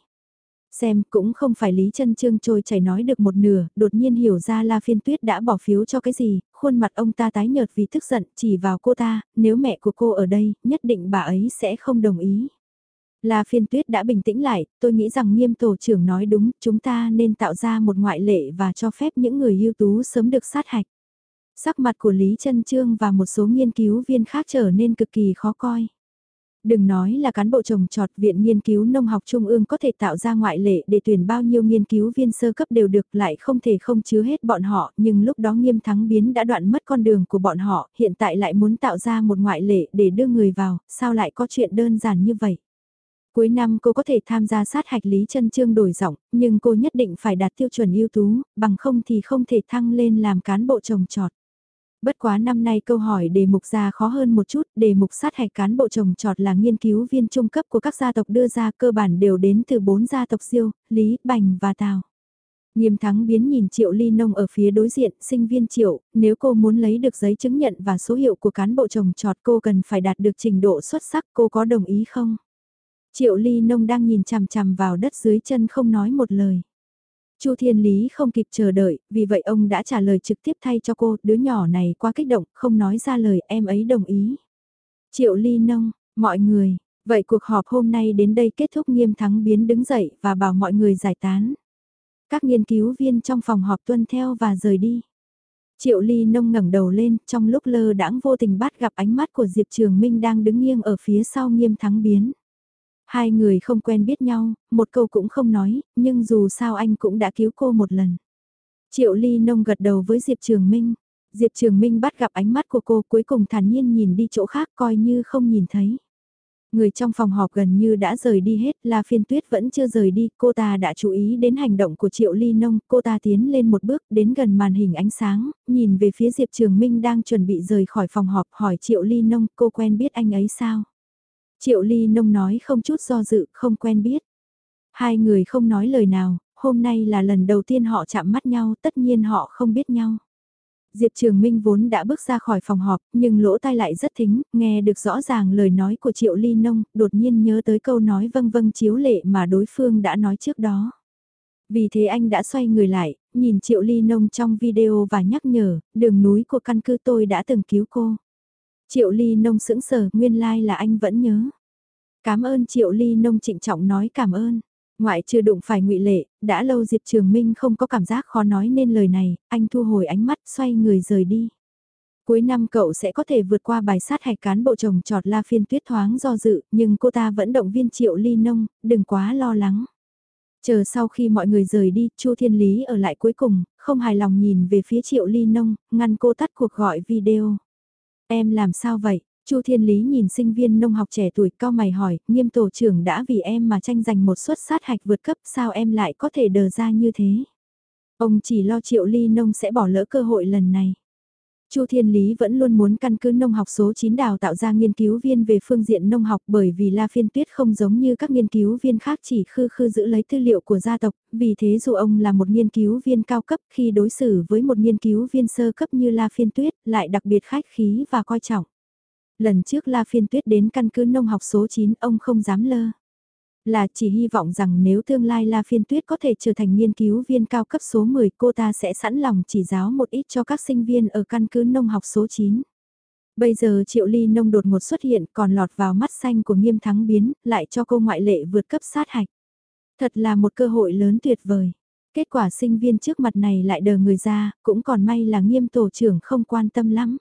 Xem cũng không phải Lý chân Trương trôi chảy nói được một nửa, đột nhiên hiểu ra La Phiên Tuyết đã bỏ phiếu cho cái gì, khuôn mặt ông ta tái nhợt vì tức giận chỉ vào cô ta, nếu mẹ của cô ở đây, nhất định bà ấy sẽ không đồng ý. La Phiên Tuyết đã bình tĩnh lại, tôi nghĩ rằng nghiêm tổ trưởng nói đúng, chúng ta nên tạo ra một ngoại lệ và cho phép những người ưu tú sớm được sát hạch. Sắc mặt của Lý Trân Trương và một số nghiên cứu viên khác trở nên cực kỳ khó coi. Đừng nói là cán bộ trồng trọt Viện Nghiên cứu Nông học Trung ương có thể tạo ra ngoại lệ để tuyển bao nhiêu nghiên cứu viên sơ cấp đều được lại không thể không chứa hết bọn họ, nhưng lúc đó nghiêm thắng biến đã đoạn mất con đường của bọn họ, hiện tại lại muốn tạo ra một ngoại lệ để đưa người vào, sao lại có chuyện đơn giản như vậy? Cuối năm cô có thể tham gia sát hạch Lý chân Trương đổi giọng, nhưng cô nhất định phải đạt tiêu chuẩn ưu tú, bằng không thì không thể thăng lên làm cán bộ trồng trọt. Bất quá năm nay câu hỏi đề mục ra khó hơn một chút, đề mục sát hạch cán bộ trồng trọt là nghiên cứu viên trung cấp của các gia tộc đưa ra cơ bản đều đến từ bốn gia tộc siêu, Lý, Bành và Tào. Nghiêm thắng biến nhìn Triệu Ly Nông ở phía đối diện, sinh viên Triệu, nếu cô muốn lấy được giấy chứng nhận và số hiệu của cán bộ trồng trọt cô cần phải đạt được trình độ xuất sắc, cô có đồng ý không? Triệu Ly Nông đang nhìn chằm chằm vào đất dưới chân không nói một lời. Chu Thiên Lý không kịp chờ đợi, vì vậy ông đã trả lời trực tiếp thay cho cô, đứa nhỏ này quá kích động, không nói ra lời em ấy đồng ý. Triệu Ly Nông, mọi người, vậy cuộc họp hôm nay đến đây kết thúc nghiêm thắng biến đứng dậy và bảo mọi người giải tán. Các nghiên cứu viên trong phòng họp tuân theo và rời đi. Triệu Ly Nông ngẩng đầu lên, trong lúc lơ đãng vô tình bắt gặp ánh mắt của Diệp Trường Minh đang đứng nghiêng ở phía sau nghiêm thắng biến. Hai người không quen biết nhau, một câu cũng không nói, nhưng dù sao anh cũng đã cứu cô một lần. Triệu Ly Nông gật đầu với Diệp Trường Minh. Diệp Trường Minh bắt gặp ánh mắt của cô cuối cùng thản nhiên nhìn đi chỗ khác coi như không nhìn thấy. Người trong phòng họp gần như đã rời đi hết, La Phiên Tuyết vẫn chưa rời đi, cô ta đã chú ý đến hành động của Triệu Ly Nông, cô ta tiến lên một bước đến gần màn hình ánh sáng, nhìn về phía Diệp Trường Minh đang chuẩn bị rời khỏi phòng họp hỏi Triệu Ly Nông cô quen biết anh ấy sao? Triệu Ly Nông nói không chút do dự, không quen biết. Hai người không nói lời nào, hôm nay là lần đầu tiên họ chạm mắt nhau, tất nhiên họ không biết nhau. Diệp Trường Minh vốn đã bước ra khỏi phòng họp, nhưng lỗ tai lại rất thính, nghe được rõ ràng lời nói của Triệu Ly Nông, đột nhiên nhớ tới câu nói vâng vâng chiếu lệ mà đối phương đã nói trước đó. Vì thế anh đã xoay người lại, nhìn Triệu Ly Nông trong video và nhắc nhở, đường núi của căn cứ tôi đã từng cứu cô. Triệu Ly Nông sững sờ, nguyên lai like là anh vẫn nhớ. Cảm ơn Triệu Ly Nông trịnh trọng nói cảm ơn. Ngoại trừ đụng phải ngụy Lệ, đã lâu Diệp Trường Minh không có cảm giác khó nói nên lời này, anh thu hồi ánh mắt xoay người rời đi. Cuối năm cậu sẽ có thể vượt qua bài sát hạch cán bộ chồng trọt la phiên tuyết thoáng do dự, nhưng cô ta vẫn động viên Triệu Ly Nông, đừng quá lo lắng. Chờ sau khi mọi người rời đi, Chu Thiên Lý ở lại cuối cùng, không hài lòng nhìn về phía Triệu Ly Nông, ngăn cô tắt cuộc gọi video. Em làm sao vậy? Chu Thiên Lý nhìn sinh viên nông học trẻ tuổi cao mày hỏi, nghiêm tổ trưởng đã vì em mà tranh giành một suất sát hạch vượt cấp sao em lại có thể đờ ra như thế? Ông chỉ lo triệu ly nông sẽ bỏ lỡ cơ hội lần này. Chu Thiên Lý vẫn luôn muốn căn cứ nông học số 9 đào tạo ra nghiên cứu viên về phương diện nông học bởi vì La Phiên Tuyết không giống như các nghiên cứu viên khác chỉ khư khư giữ lấy tư liệu của gia tộc, vì thế dù ông là một nghiên cứu viên cao cấp khi đối xử với một nghiên cứu viên sơ cấp như La Phiên Tuyết lại đặc biệt khách khí và coi trọng. Lần trước La Phiên Tuyết đến căn cứ nông học số 9 ông không dám lơ. Là chỉ hy vọng rằng nếu tương lai La Phiên Tuyết có thể trở thành nghiên cứu viên cao cấp số 10 cô ta sẽ sẵn lòng chỉ giáo một ít cho các sinh viên ở căn cứ nông học số 9. Bây giờ Triệu Ly nông đột ngột xuất hiện còn lọt vào mắt xanh của nghiêm thắng biến, lại cho cô ngoại lệ vượt cấp sát hạch. Thật là một cơ hội lớn tuyệt vời. Kết quả sinh viên trước mặt này lại đờ người ra, cũng còn may là nghiêm tổ trưởng không quan tâm lắm.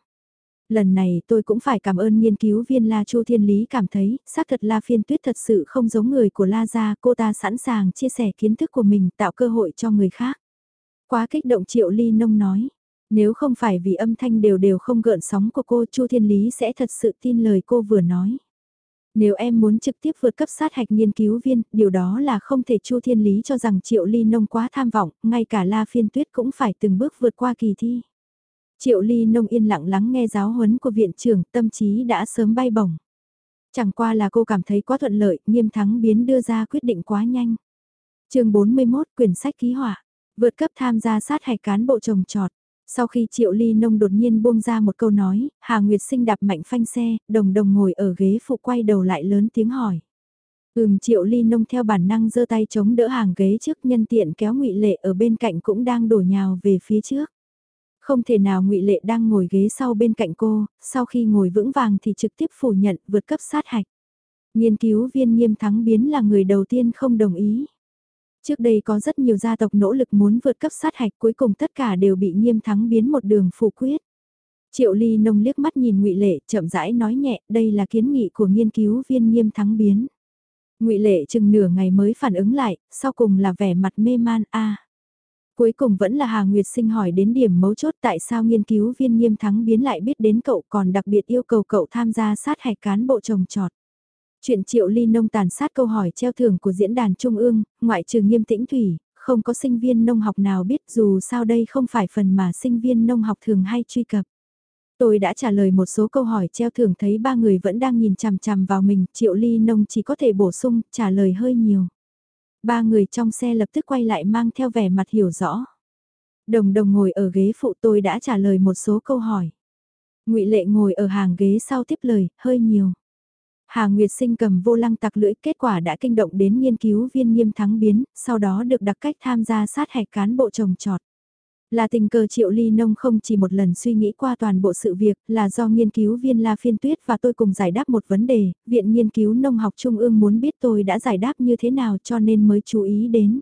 Lần này tôi cũng phải cảm ơn nghiên cứu viên La Chu Thiên Lý cảm thấy, xác thật La Phiên Tuyết thật sự không giống người của La Gia, cô ta sẵn sàng chia sẻ kiến thức của mình tạo cơ hội cho người khác. Quá kích động Triệu Ly Nông nói, nếu không phải vì âm thanh đều đều không gợn sóng của cô Chu Thiên Lý sẽ thật sự tin lời cô vừa nói. Nếu em muốn trực tiếp vượt cấp sát hạch nghiên cứu viên, điều đó là không thể Chu Thiên Lý cho rằng Triệu Ly Nông quá tham vọng, ngay cả La Phiên Tuyết cũng phải từng bước vượt qua kỳ thi. Triệu Ly Nông yên lặng lắng nghe giáo huấn của viện trưởng, tâm trí đã sớm bay bổng. Chẳng qua là cô cảm thấy quá thuận lợi, nghiêm thắng biến đưa ra quyết định quá nhanh. chương 41 quyển sách ký họa, vượt cấp tham gia sát hạch cán bộ trồng trọt. Sau khi Triệu Ly Nông đột nhiên buông ra một câu nói, Hà Nguyệt Sinh đạp mạnh phanh xe, đồng đồng ngồi ở ghế phụ quay đầu lại lớn tiếng hỏi. Ừm Triệu Ly Nông theo bản năng giơ tay chống đỡ hàng ghế trước nhân tiện kéo ngụy Lệ ở bên cạnh cũng đang đổ nhào về phía trước. Không thể nào ngụy Lệ đang ngồi ghế sau bên cạnh cô, sau khi ngồi vững vàng thì trực tiếp phủ nhận vượt cấp sát hạch. Nghiên cứu viên nghiêm thắng biến là người đầu tiên không đồng ý. Trước đây có rất nhiều gia tộc nỗ lực muốn vượt cấp sát hạch cuối cùng tất cả đều bị nghiêm thắng biến một đường phủ quyết. Triệu Ly Nông liếc mắt nhìn Ngụy Lệ, chậm rãi nói nhẹ, đây là kiến nghị của nghiên cứu viên nghiêm thắng biến. Ngụy Lệ chừng nửa ngày mới phản ứng lại, sau cùng là vẻ mặt mê man a. Cuối cùng vẫn là Hà Nguyệt Sinh hỏi đến điểm mấu chốt tại sao nghiên cứu viên nghiêm thắng biến lại biết đến cậu còn đặc biệt yêu cầu cậu tham gia sát hạch cán bộ trồng trọt. Chuyện triệu ly nông tàn sát câu hỏi treo thưởng của diễn đàn Trung ương, ngoại trừ nghiêm tĩnh thủy, không có sinh viên nông học nào biết dù sao đây không phải phần mà sinh viên nông học thường hay truy cập. Tôi đã trả lời một số câu hỏi treo thưởng thấy ba người vẫn đang nhìn chằm chằm vào mình, triệu ly nông chỉ có thể bổ sung, trả lời hơi nhiều. Ba người trong xe lập tức quay lại mang theo vẻ mặt hiểu rõ. Đồng đồng ngồi ở ghế phụ tôi đã trả lời một số câu hỏi. ngụy Lệ ngồi ở hàng ghế sau tiếp lời, hơi nhiều. Hà Nguyệt Sinh cầm vô lăng tặc lưỡi kết quả đã kinh động đến nghiên cứu viên nghiêm thắng biến, sau đó được đặc cách tham gia sát hạch cán bộ trồng trọt. Là tình cờ Triệu Ly Nông không chỉ một lần suy nghĩ qua toàn bộ sự việc là do nghiên cứu viên La Phiên Tuyết và tôi cùng giải đáp một vấn đề, Viện Nghiên cứu Nông học Trung ương muốn biết tôi đã giải đáp như thế nào cho nên mới chú ý đến.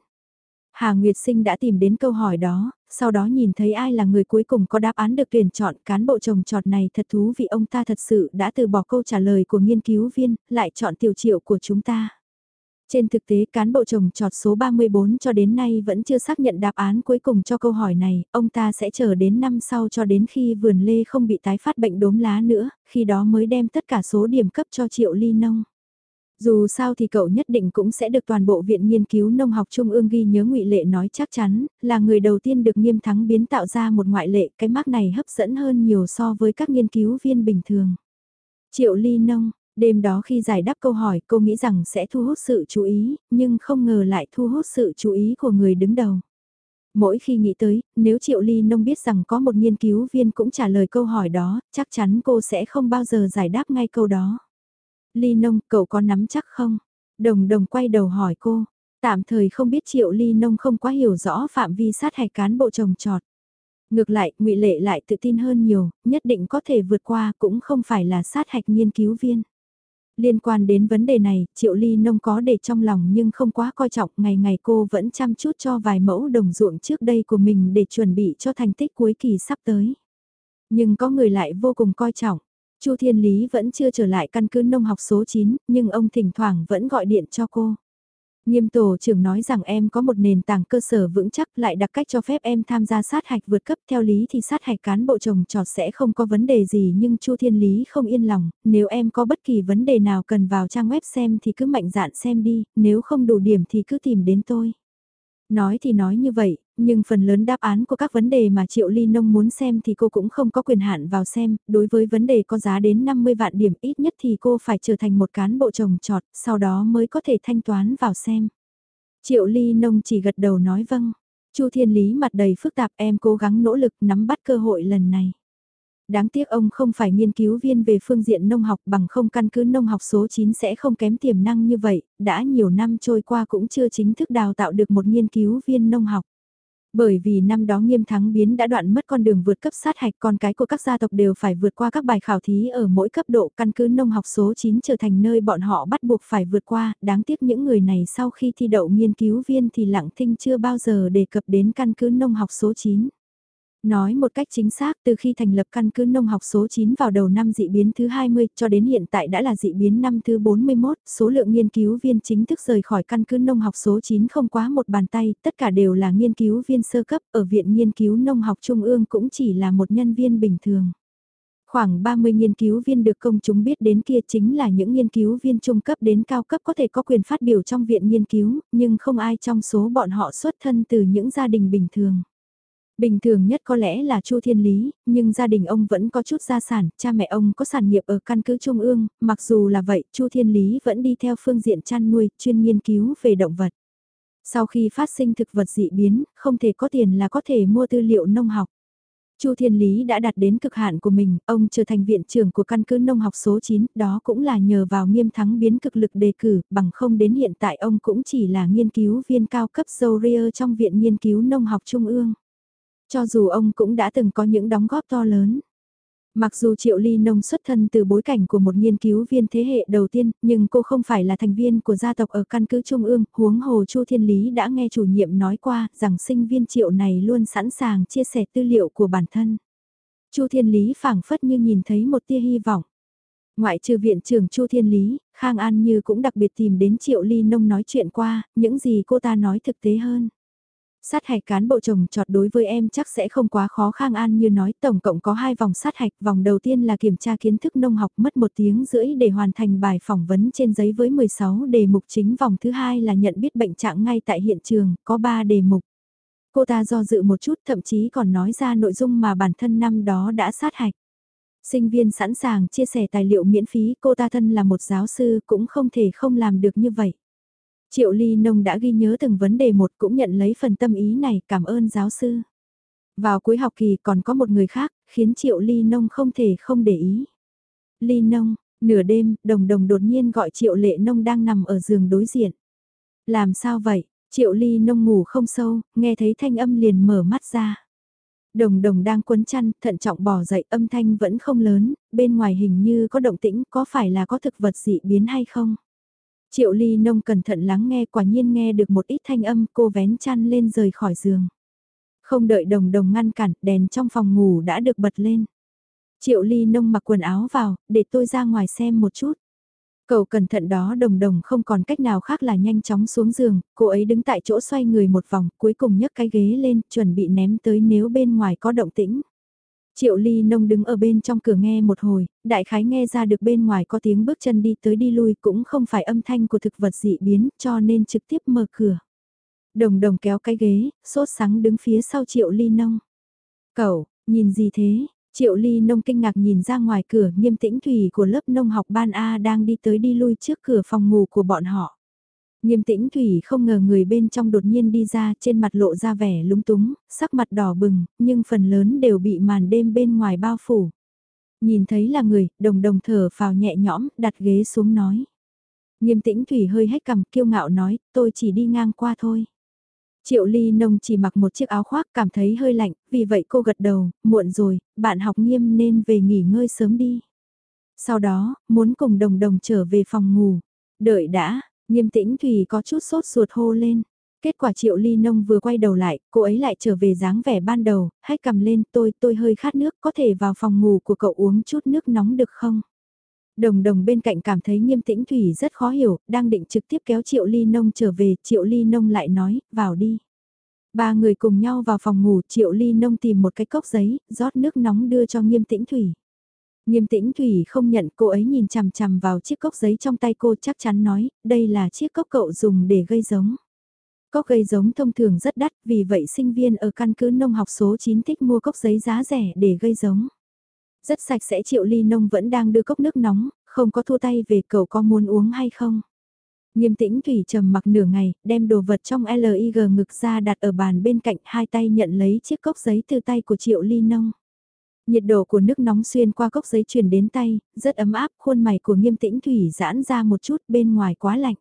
Hà Nguyệt Sinh đã tìm đến câu hỏi đó, sau đó nhìn thấy ai là người cuối cùng có đáp án được tuyển chọn cán bộ trồng trọt này thật thú vị ông ta thật sự đã từ bỏ câu trả lời của nghiên cứu viên, lại chọn tiểu triệu của chúng ta. Trên thực tế cán bộ trồng trọt số 34 cho đến nay vẫn chưa xác nhận đáp án cuối cùng cho câu hỏi này, ông ta sẽ chờ đến năm sau cho đến khi vườn lê không bị tái phát bệnh đốm lá nữa, khi đó mới đem tất cả số điểm cấp cho triệu ly nông. Dù sao thì cậu nhất định cũng sẽ được toàn bộ Viện Nghiên cứu Nông học Trung ương ghi nhớ ngụy Lệ nói chắc chắn, là người đầu tiên được nghiêm thắng biến tạo ra một ngoại lệ, cái mác này hấp dẫn hơn nhiều so với các nghiên cứu viên bình thường. Triệu Ly Nông, đêm đó khi giải đáp câu hỏi cô nghĩ rằng sẽ thu hút sự chú ý, nhưng không ngờ lại thu hút sự chú ý của người đứng đầu. Mỗi khi nghĩ tới, nếu Triệu Ly Nông biết rằng có một nghiên cứu viên cũng trả lời câu hỏi đó, chắc chắn cô sẽ không bao giờ giải đáp ngay câu đó. Ly Nông, cậu có nắm chắc không? Đồng đồng quay đầu hỏi cô. Tạm thời không biết Triệu Ly Nông không quá hiểu rõ phạm vi sát hạch cán bộ trồng trọt. Ngược lại, ngụy Lệ lại tự tin hơn nhiều, nhất định có thể vượt qua cũng không phải là sát hạch nghiên cứu viên. Liên quan đến vấn đề này, Triệu Ly Nông có để trong lòng nhưng không quá coi trọng, ngày ngày cô vẫn chăm chút cho vài mẫu đồng ruộng trước đây của mình để chuẩn bị cho thành tích cuối kỳ sắp tới. Nhưng có người lại vô cùng coi trọng. Chu Thiên Lý vẫn chưa trở lại căn cứ nông học số 9, nhưng ông thỉnh thoảng vẫn gọi điện cho cô. Nghiêm tổ trưởng nói rằng em có một nền tảng cơ sở vững chắc lại đặc cách cho phép em tham gia sát hạch vượt cấp theo lý thì sát hạch cán bộ trồng trọt sẽ không có vấn đề gì nhưng Chu Thiên Lý không yên lòng, nếu em có bất kỳ vấn đề nào cần vào trang web xem thì cứ mạnh dạn xem đi, nếu không đủ điểm thì cứ tìm đến tôi. Nói thì nói như vậy, nhưng phần lớn đáp án của các vấn đề mà Triệu Ly Nông muốn xem thì cô cũng không có quyền hạn vào xem, đối với vấn đề có giá đến 50 vạn điểm ít nhất thì cô phải trở thành một cán bộ trồng trọt, sau đó mới có thể thanh toán vào xem. Triệu Ly Nông chỉ gật đầu nói vâng. Chu Thiên Lý mặt đầy phức tạp em cố gắng nỗ lực nắm bắt cơ hội lần này. Đáng tiếc ông không phải nghiên cứu viên về phương diện nông học bằng không căn cứ nông học số 9 sẽ không kém tiềm năng như vậy, đã nhiều năm trôi qua cũng chưa chính thức đào tạo được một nghiên cứu viên nông học. Bởi vì năm đó nghiêm thắng biến đã đoạn mất con đường vượt cấp sát hạch con cái của các gia tộc đều phải vượt qua các bài khảo thí ở mỗi cấp độ căn cứ nông học số 9 trở thành nơi bọn họ bắt buộc phải vượt qua, đáng tiếc những người này sau khi thi đậu nghiên cứu viên thì lặng thinh chưa bao giờ đề cập đến căn cứ nông học số 9. Nói một cách chính xác từ khi thành lập căn cứ nông học số 9 vào đầu năm dị biến thứ 20 cho đến hiện tại đã là dị biến năm thứ 41, số lượng nghiên cứu viên chính thức rời khỏi căn cứ nông học số 9 không quá một bàn tay, tất cả đều là nghiên cứu viên sơ cấp, ở Viện Nghiên cứu Nông học Trung ương cũng chỉ là một nhân viên bình thường. Khoảng 30 nghiên cứu viên được công chúng biết đến kia chính là những nghiên cứu viên trung cấp đến cao cấp có thể có quyền phát biểu trong viện nghiên cứu, nhưng không ai trong số bọn họ xuất thân từ những gia đình bình thường. Bình thường nhất có lẽ là Chu Thiên Lý, nhưng gia đình ông vẫn có chút gia sản, cha mẹ ông có sản nghiệp ở căn cứ Trung ương, mặc dù là vậy, Chu Thiên Lý vẫn đi theo phương diện chăn nuôi, chuyên nghiên cứu về động vật. Sau khi phát sinh thực vật dị biến, không thể có tiền là có thể mua tư liệu nông học. Chu Thiên Lý đã đạt đến cực hạn của mình, ông trở thành viện trưởng của căn cứ nông học số 9, đó cũng là nhờ vào nghiêm thắng biến cực lực đề cử, bằng không đến hiện tại ông cũng chỉ là nghiên cứu viên cao cấp Zourier trong Viện Nghiên cứu Nông học Trung ương. Cho dù ông cũng đã từng có những đóng góp to lớn. Mặc dù Triệu Ly Nông xuất thân từ bối cảnh của một nghiên cứu viên thế hệ đầu tiên, nhưng cô không phải là thành viên của gia tộc ở căn cứ Trung ương, huống hồ Chu Thiên Lý đã nghe chủ nhiệm nói qua rằng sinh viên Triệu này luôn sẵn sàng chia sẻ tư liệu của bản thân. Chu Thiên Lý phảng phất như nhìn thấy một tia hy vọng. Ngoại trừ viện trưởng Chu Thiên Lý, Khang An Như cũng đặc biệt tìm đến Triệu Ly Nông nói chuyện qua, những gì cô ta nói thực tế hơn. Sát hạch cán bộ chồng trọt đối với em chắc sẽ không quá khó Khang An Như nói tổng cộng có hai vòng sát hạch, vòng đầu tiên là kiểm tra kiến thức nông học mất một tiếng rưỡi để hoàn thành bài phỏng vấn trên giấy với 16 đề mục chính vòng thứ hai là nhận biết bệnh trạng ngay tại hiện trường, có 3 đề mục. Cô ta do dự một chút thậm chí còn nói ra nội dung mà bản thân năm đó đã sát hạch. Sinh viên sẵn sàng chia sẻ tài liệu miễn phí, cô ta thân là một giáo sư cũng không thể không làm được như vậy. Triệu Ly Nông đã ghi nhớ từng vấn đề một cũng nhận lấy phần tâm ý này, cảm ơn giáo sư. Vào cuối học kỳ còn có một người khác, khiến Triệu Ly Nông không thể không để ý. Ly Nông, nửa đêm, đồng đồng đột nhiên gọi Triệu Lệ Nông đang nằm ở giường đối diện. Làm sao vậy? Triệu Ly Nông ngủ không sâu, nghe thấy thanh âm liền mở mắt ra. Đồng đồng đang quấn chăn, thận trọng bỏ dậy âm thanh vẫn không lớn, bên ngoài hình như có động tĩnh, có phải là có thực vật dị biến hay không? Triệu ly nông cẩn thận lắng nghe quả nhiên nghe được một ít thanh âm cô vén chăn lên rời khỏi giường. Không đợi đồng đồng ngăn cản, đèn trong phòng ngủ đã được bật lên. Triệu ly nông mặc quần áo vào, để tôi ra ngoài xem một chút. Cậu cẩn thận đó đồng đồng không còn cách nào khác là nhanh chóng xuống giường, cô ấy đứng tại chỗ xoay người một vòng, cuối cùng nhấc cái ghế lên, chuẩn bị ném tới nếu bên ngoài có động tĩnh. Triệu ly nông đứng ở bên trong cửa nghe một hồi, đại khái nghe ra được bên ngoài có tiếng bước chân đi tới đi lui cũng không phải âm thanh của thực vật dị biến cho nên trực tiếp mở cửa. Đồng đồng kéo cái ghế, sốt sắng đứng phía sau triệu ly nông. Cậu, nhìn gì thế? Triệu ly nông kinh ngạc nhìn ra ngoài cửa nghiêm tĩnh thủy của lớp nông học ban A đang đi tới đi lui trước cửa phòng ngủ của bọn họ. Nghiêm tĩnh Thủy không ngờ người bên trong đột nhiên đi ra trên mặt lộ ra vẻ lúng túng, sắc mặt đỏ bừng, nhưng phần lớn đều bị màn đêm bên ngoài bao phủ. Nhìn thấy là người, đồng đồng thở phào nhẹ nhõm, đặt ghế xuống nói. Nghiêm tĩnh Thủy hơi hét cằm kiêu ngạo nói, tôi chỉ đi ngang qua thôi. Triệu Ly Nông chỉ mặc một chiếc áo khoác cảm thấy hơi lạnh, vì vậy cô gật đầu, muộn rồi, bạn học nghiêm nên về nghỉ ngơi sớm đi. Sau đó, muốn cùng đồng đồng trở về phòng ngủ. Đợi đã, Nghiêm tĩnh Thủy có chút sốt ruột hô lên. Kết quả triệu ly nông vừa quay đầu lại, cô ấy lại trở về dáng vẻ ban đầu, hãy cầm lên tôi, tôi hơi khát nước, có thể vào phòng ngủ của cậu uống chút nước nóng được không? Đồng đồng bên cạnh cảm thấy nghiêm tĩnh Thủy rất khó hiểu, đang định trực tiếp kéo triệu ly nông trở về, triệu ly nông lại nói, vào đi. Ba người cùng nhau vào phòng ngủ, triệu ly nông tìm một cái cốc giấy, rót nước nóng đưa cho nghiêm tĩnh Thủy. Nghiêm tĩnh Thủy không nhận cô ấy nhìn chằm chằm vào chiếc cốc giấy trong tay cô chắc chắn nói, đây là chiếc cốc cậu dùng để gây giống. Cốc gây giống thông thường rất đắt, vì vậy sinh viên ở căn cứ nông học số 9 thích mua cốc giấy giá rẻ để gây giống. Rất sạch sẽ triệu ly nông vẫn đang đưa cốc nước nóng, không có thua tay về cậu có muốn uống hay không. Nghiêm tĩnh Thủy trầm mặc nửa ngày, đem đồ vật trong LIG ngực ra đặt ở bàn bên cạnh hai tay nhận lấy chiếc cốc giấy từ tay của triệu ly nông. Nhiệt độ của nước nóng xuyên qua cốc giấy truyền đến tay, rất ấm áp, khuôn mày của nghiêm tĩnh thủy giãn ra một chút bên ngoài quá lạnh.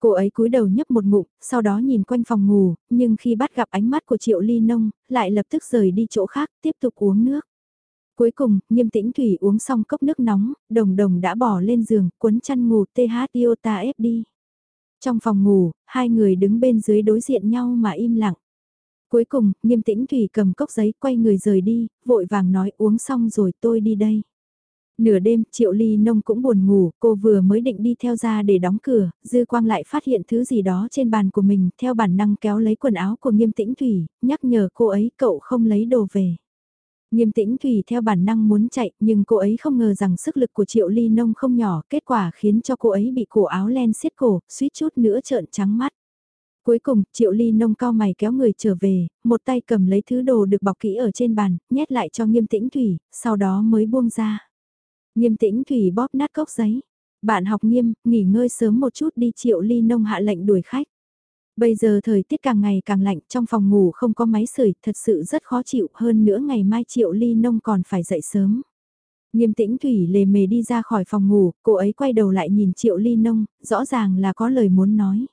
Cô ấy cúi đầu nhấp một ngụm, sau đó nhìn quanh phòng ngủ, nhưng khi bắt gặp ánh mắt của Triệu Ly Nông, lại lập tức rời đi chỗ khác, tiếp tục uống nước. Cuối cùng, nghiêm tĩnh Thủy uống xong cốc nước nóng, đồng đồng đã bỏ lên giường, cuốn chăn ngủ TH Iota ép đi. Trong phòng ngủ, hai người đứng bên dưới đối diện nhau mà im lặng. Cuối cùng, nghiêm tĩnh Thủy cầm cốc giấy quay người rời đi, vội vàng nói uống xong rồi tôi đi đây. Nửa đêm, Triệu Ly Nông cũng buồn ngủ, cô vừa mới định đi theo ra để đóng cửa, Dư Quang lại phát hiện thứ gì đó trên bàn của mình, theo bản năng kéo lấy quần áo của Nghiêm Tĩnh Thủy, nhắc nhở cô ấy cậu không lấy đồ về. Nghiêm Tĩnh Thủy theo bản năng muốn chạy, nhưng cô ấy không ngờ rằng sức lực của Triệu Ly Nông không nhỏ, kết quả khiến cho cô ấy bị cổ áo len siết cổ, suýt chút nữa trợn trắng mắt. Cuối cùng, Triệu Ly nông cao mày kéo người trở về, một tay cầm lấy thứ đồ được bọc kỹ ở trên bàn, nhét lại cho nghiêm tĩnh Thủy, sau đó mới buông ra. Nghiêm tĩnh Thủy bóp nát cốc giấy. Bạn học nghiêm, nghỉ ngơi sớm một chút đi Triệu Ly nông hạ lệnh đuổi khách. Bây giờ thời tiết càng ngày càng lạnh, trong phòng ngủ không có máy sưởi, thật sự rất khó chịu, hơn nữa ngày mai Triệu Ly nông còn phải dậy sớm. Nghiêm tĩnh Thủy lề mề đi ra khỏi phòng ngủ, cô ấy quay đầu lại nhìn Triệu Ly nông, rõ ràng là có lời muốn nói.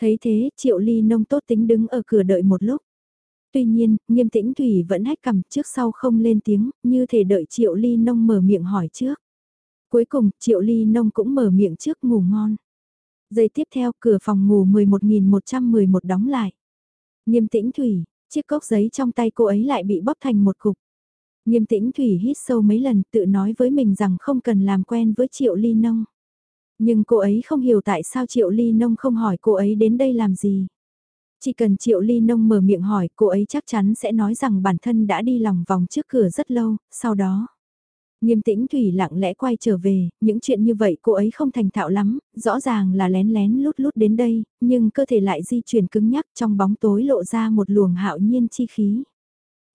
Thấy thế, Triệu Ly nông tốt tính đứng ở cửa đợi một lúc. Tuy nhiên, nghiêm tĩnh Thủy vẫn hách cầm trước sau không lên tiếng, như thể đợi Triệu Ly nông mở miệng hỏi trước. Cuối cùng, Triệu Ly nông cũng mở miệng trước ngủ ngon. Giây tiếp theo, cửa phòng ngủ 11.111 đóng lại. Nghiêm tĩnh Thủy, chiếc cốc giấy trong tay cô ấy lại bị bóp thành một cục. Nghiêm tĩnh Thủy hít sâu mấy lần tự nói với mình rằng không cần làm quen với Triệu Ly Nông. Nhưng cô ấy không hiểu tại sao Triệu Ly Nông không hỏi cô ấy đến đây làm gì. Chỉ cần Triệu Ly Nông mở miệng hỏi cô ấy chắc chắn sẽ nói rằng bản thân đã đi lòng vòng trước cửa rất lâu, sau đó. Nghiêm tĩnh Thủy lặng lẽ quay trở về, những chuyện như vậy cô ấy không thành thạo lắm, rõ ràng là lén lén lút lút đến đây, nhưng cơ thể lại di chuyển cứng nhắc trong bóng tối lộ ra một luồng hạo nhiên chi khí.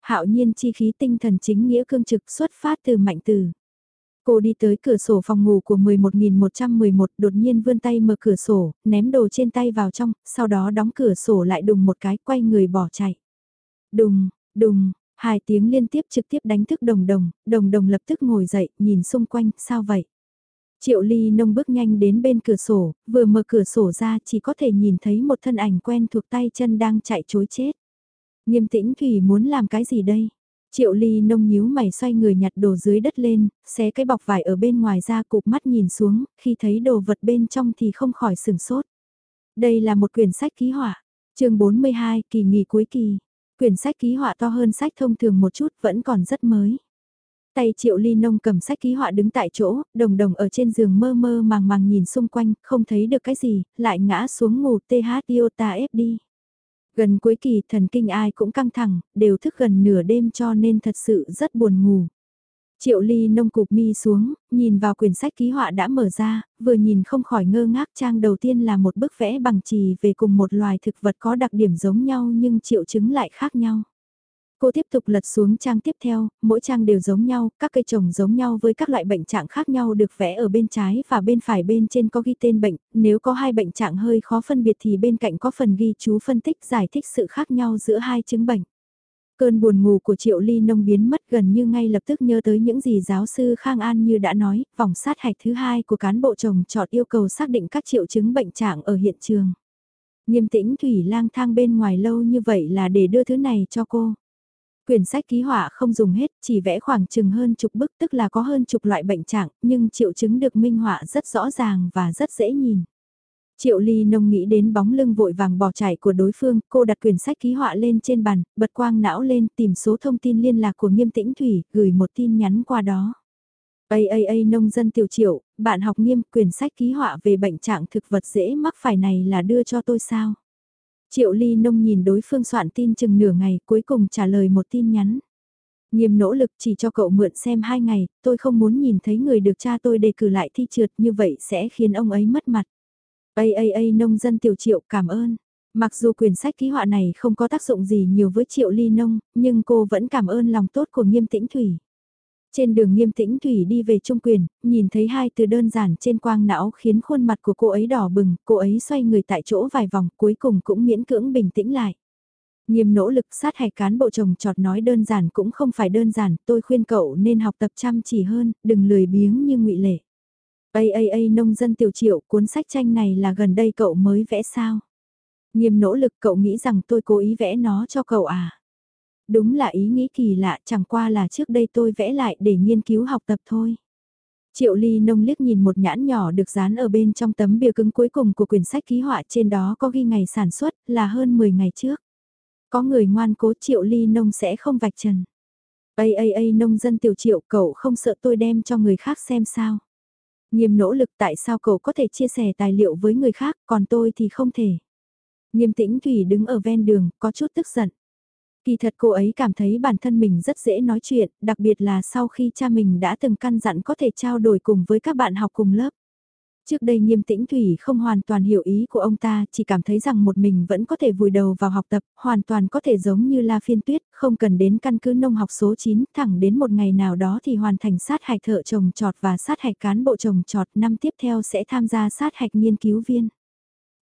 Hạo nhiên chi khí tinh thần chính nghĩa cương trực xuất phát từ mạnh từ. Cô đi tới cửa sổ phòng ngủ của 11.111 đột nhiên vươn tay mở cửa sổ, ném đồ trên tay vào trong, sau đó đóng cửa sổ lại đùng một cái quay người bỏ chạy. Đùng, đùng, hai tiếng liên tiếp trực tiếp đánh thức đồng đồng, đồng đồng lập tức ngồi dậy, nhìn xung quanh, sao vậy? Triệu ly nông bước nhanh đến bên cửa sổ, vừa mở cửa sổ ra chỉ có thể nhìn thấy một thân ảnh quen thuộc tay chân đang chạy chối chết. Nghiêm tĩnh Thủy muốn làm cái gì đây? Triệu ly nông nhíu mày xoay người nhặt đồ dưới đất lên, xé cái bọc vải ở bên ngoài ra cụp mắt nhìn xuống, khi thấy đồ vật bên trong thì không khỏi sửng sốt. Đây là một quyển sách ký họa, chương 42 kỳ nghỉ cuối kỳ. Quyển sách ký họa to hơn sách thông thường một chút vẫn còn rất mới. Tay triệu ly nông cầm sách ký họa đứng tại chỗ, đồng đồng ở trên giường mơ mơ màng màng nhìn xung quanh, không thấy được cái gì, lại ngã xuống ngủ TH iota F đi. Gần cuối kỳ thần kinh ai cũng căng thẳng, đều thức gần nửa đêm cho nên thật sự rất buồn ngủ. Triệu ly nông cục mi xuống, nhìn vào quyển sách ký họa đã mở ra, vừa nhìn không khỏi ngơ ngác trang đầu tiên là một bức vẽ bằng trì về cùng một loài thực vật có đặc điểm giống nhau nhưng triệu chứng lại khác nhau. Cô tiếp tục lật xuống trang tiếp theo, mỗi trang đều giống nhau, các cây trồng giống nhau với các loại bệnh trạng khác nhau được vẽ ở bên trái và bên phải bên trên có ghi tên bệnh, nếu có hai bệnh trạng hơi khó phân biệt thì bên cạnh có phần ghi chú phân tích giải thích sự khác nhau giữa hai chứng bệnh. Cơn buồn ngủ của Triệu Ly Nông biến mất gần như ngay lập tức nhớ tới những gì giáo sư Khang An như đã nói, vòng sát hạch thứ hai của cán bộ chồng chọt yêu cầu xác định các triệu chứng bệnh trạng ở hiện trường. Nghiêm tĩnh Thủy lang thang bên ngoài lâu như vậy là để đưa thứ này cho cô. Quyển sách ký họa không dùng hết, chỉ vẽ khoảng chừng hơn chục bức tức là có hơn chục loại bệnh trạng, nhưng triệu chứng được minh họa rất rõ ràng và rất dễ nhìn. Triệu Ly Nông nghĩ đến bóng lưng vội vàng bỏ chạy của đối phương, cô đặt quyển sách ký họa lên trên bàn, bật quang não lên tìm số thông tin liên lạc của Nghiêm Tĩnh Thủy, gửi một tin nhắn qua đó. AAA nông dân tiểu triệu, bạn học nghiêm quyển sách ký họa về bệnh trạng thực vật dễ mắc phải này là đưa cho tôi sao? Triệu Ly Nông nhìn đối phương soạn tin chừng nửa ngày cuối cùng trả lời một tin nhắn. Nghiêm nỗ lực chỉ cho cậu mượn xem hai ngày, tôi không muốn nhìn thấy người được cha tôi đề cử lại thi trượt như vậy sẽ khiến ông ấy mất mặt. Ây ây ây nông dân tiểu triệu cảm ơn. Mặc dù quyển sách ký họa này không có tác dụng gì nhiều với triệu ly nông, nhưng cô vẫn cảm ơn lòng tốt của nghiêm tĩnh thủy. Trên đường nghiêm tĩnh Thủy đi về trung quyền, nhìn thấy hai từ đơn giản trên quang não khiến khuôn mặt của cô ấy đỏ bừng, cô ấy xoay người tại chỗ vài vòng cuối cùng cũng miễn cưỡng bình tĩnh lại. Nghiêm nỗ lực sát hạch cán bộ chồng trọt nói đơn giản cũng không phải đơn giản, tôi khuyên cậu nên học tập chăm chỉ hơn, đừng lười biếng như ngụy Lệ. AAA nông dân tiểu triệu, cuốn sách tranh này là gần đây cậu mới vẽ sao? Nghiêm nỗ lực cậu nghĩ rằng tôi cố ý vẽ nó cho cậu à? Đúng là ý nghĩ kỳ lạ, chẳng qua là trước đây tôi vẽ lại để nghiên cứu học tập thôi. Triệu Ly nông liếc nhìn một nhãn nhỏ được dán ở bên trong tấm bìa cứng cuối cùng của quyển sách ký họa, trên đó có ghi ngày sản xuất là hơn 10 ngày trước. Có người ngoan cố, Triệu Ly nông sẽ không vạch trần. Ây ây ây, nông dân tiểu triệu, cậu không sợ tôi đem cho người khác xem sao. Nghiêm nỗ lực, tại sao cậu có thể chia sẻ tài liệu với người khác, còn tôi thì không thể. Nghiêm tĩnh Thủy đứng ở ven đường, có chút tức giận. Kỳ thật cô ấy cảm thấy bản thân mình rất dễ nói chuyện, đặc biệt là sau khi cha mình đã từng căn dặn có thể trao đổi cùng với các bạn học cùng lớp. Trước đây nghiêm tĩnh Thủy không hoàn toàn hiểu ý của ông ta, chỉ cảm thấy rằng một mình vẫn có thể vùi đầu vào học tập, hoàn toàn có thể giống như La Phiên Tuyết, không cần đến căn cứ nông học số 9, thẳng đến một ngày nào đó thì hoàn thành sát hạch thợ trồng trọt và sát hạch cán bộ trồng trọt, năm tiếp theo sẽ tham gia sát hạch nghiên cứu viên.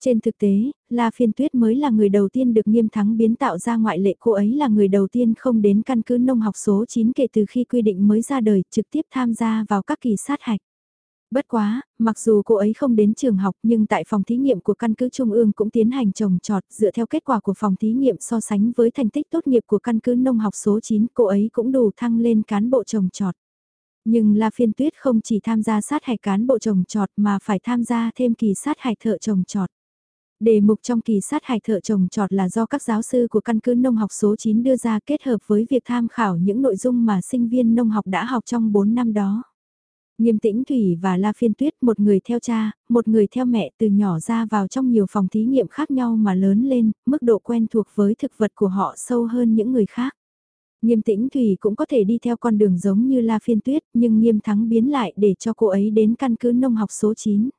Trên thực tế, La Phiên Tuyết mới là người đầu tiên được nghiêm thắng biến tạo ra ngoại lệ cô ấy là người đầu tiên không đến căn cứ nông học số 9 kể từ khi quy định mới ra đời trực tiếp tham gia vào các kỳ sát hạch. Bất quá, mặc dù cô ấy không đến trường học nhưng tại phòng thí nghiệm của căn cứ Trung ương cũng tiến hành trồng trọt dựa theo kết quả của phòng thí nghiệm so sánh với thành tích tốt nghiệp của căn cứ nông học số 9 cô ấy cũng đủ thăng lên cán bộ trồng trọt. Nhưng La Phiên Tuyết không chỉ tham gia sát hạch cán bộ trồng trọt mà phải tham gia thêm kỳ sát hạch thợ trồng trọt. Đề mục trong kỳ sát hại thợ trồng trọt là do các giáo sư của căn cứ nông học số 9 đưa ra kết hợp với việc tham khảo những nội dung mà sinh viên nông học đã học trong 4 năm đó. Nghiêm tĩnh Thủy và La Phiên Tuyết một người theo cha, một người theo mẹ từ nhỏ ra vào trong nhiều phòng thí nghiệm khác nhau mà lớn lên, mức độ quen thuộc với thực vật của họ sâu hơn những người khác. Nghiêm tĩnh Thủy cũng có thể đi theo con đường giống như La Phiên Tuyết nhưng nghiêm thắng biến lại để cho cô ấy đến căn cứ nông học số 9.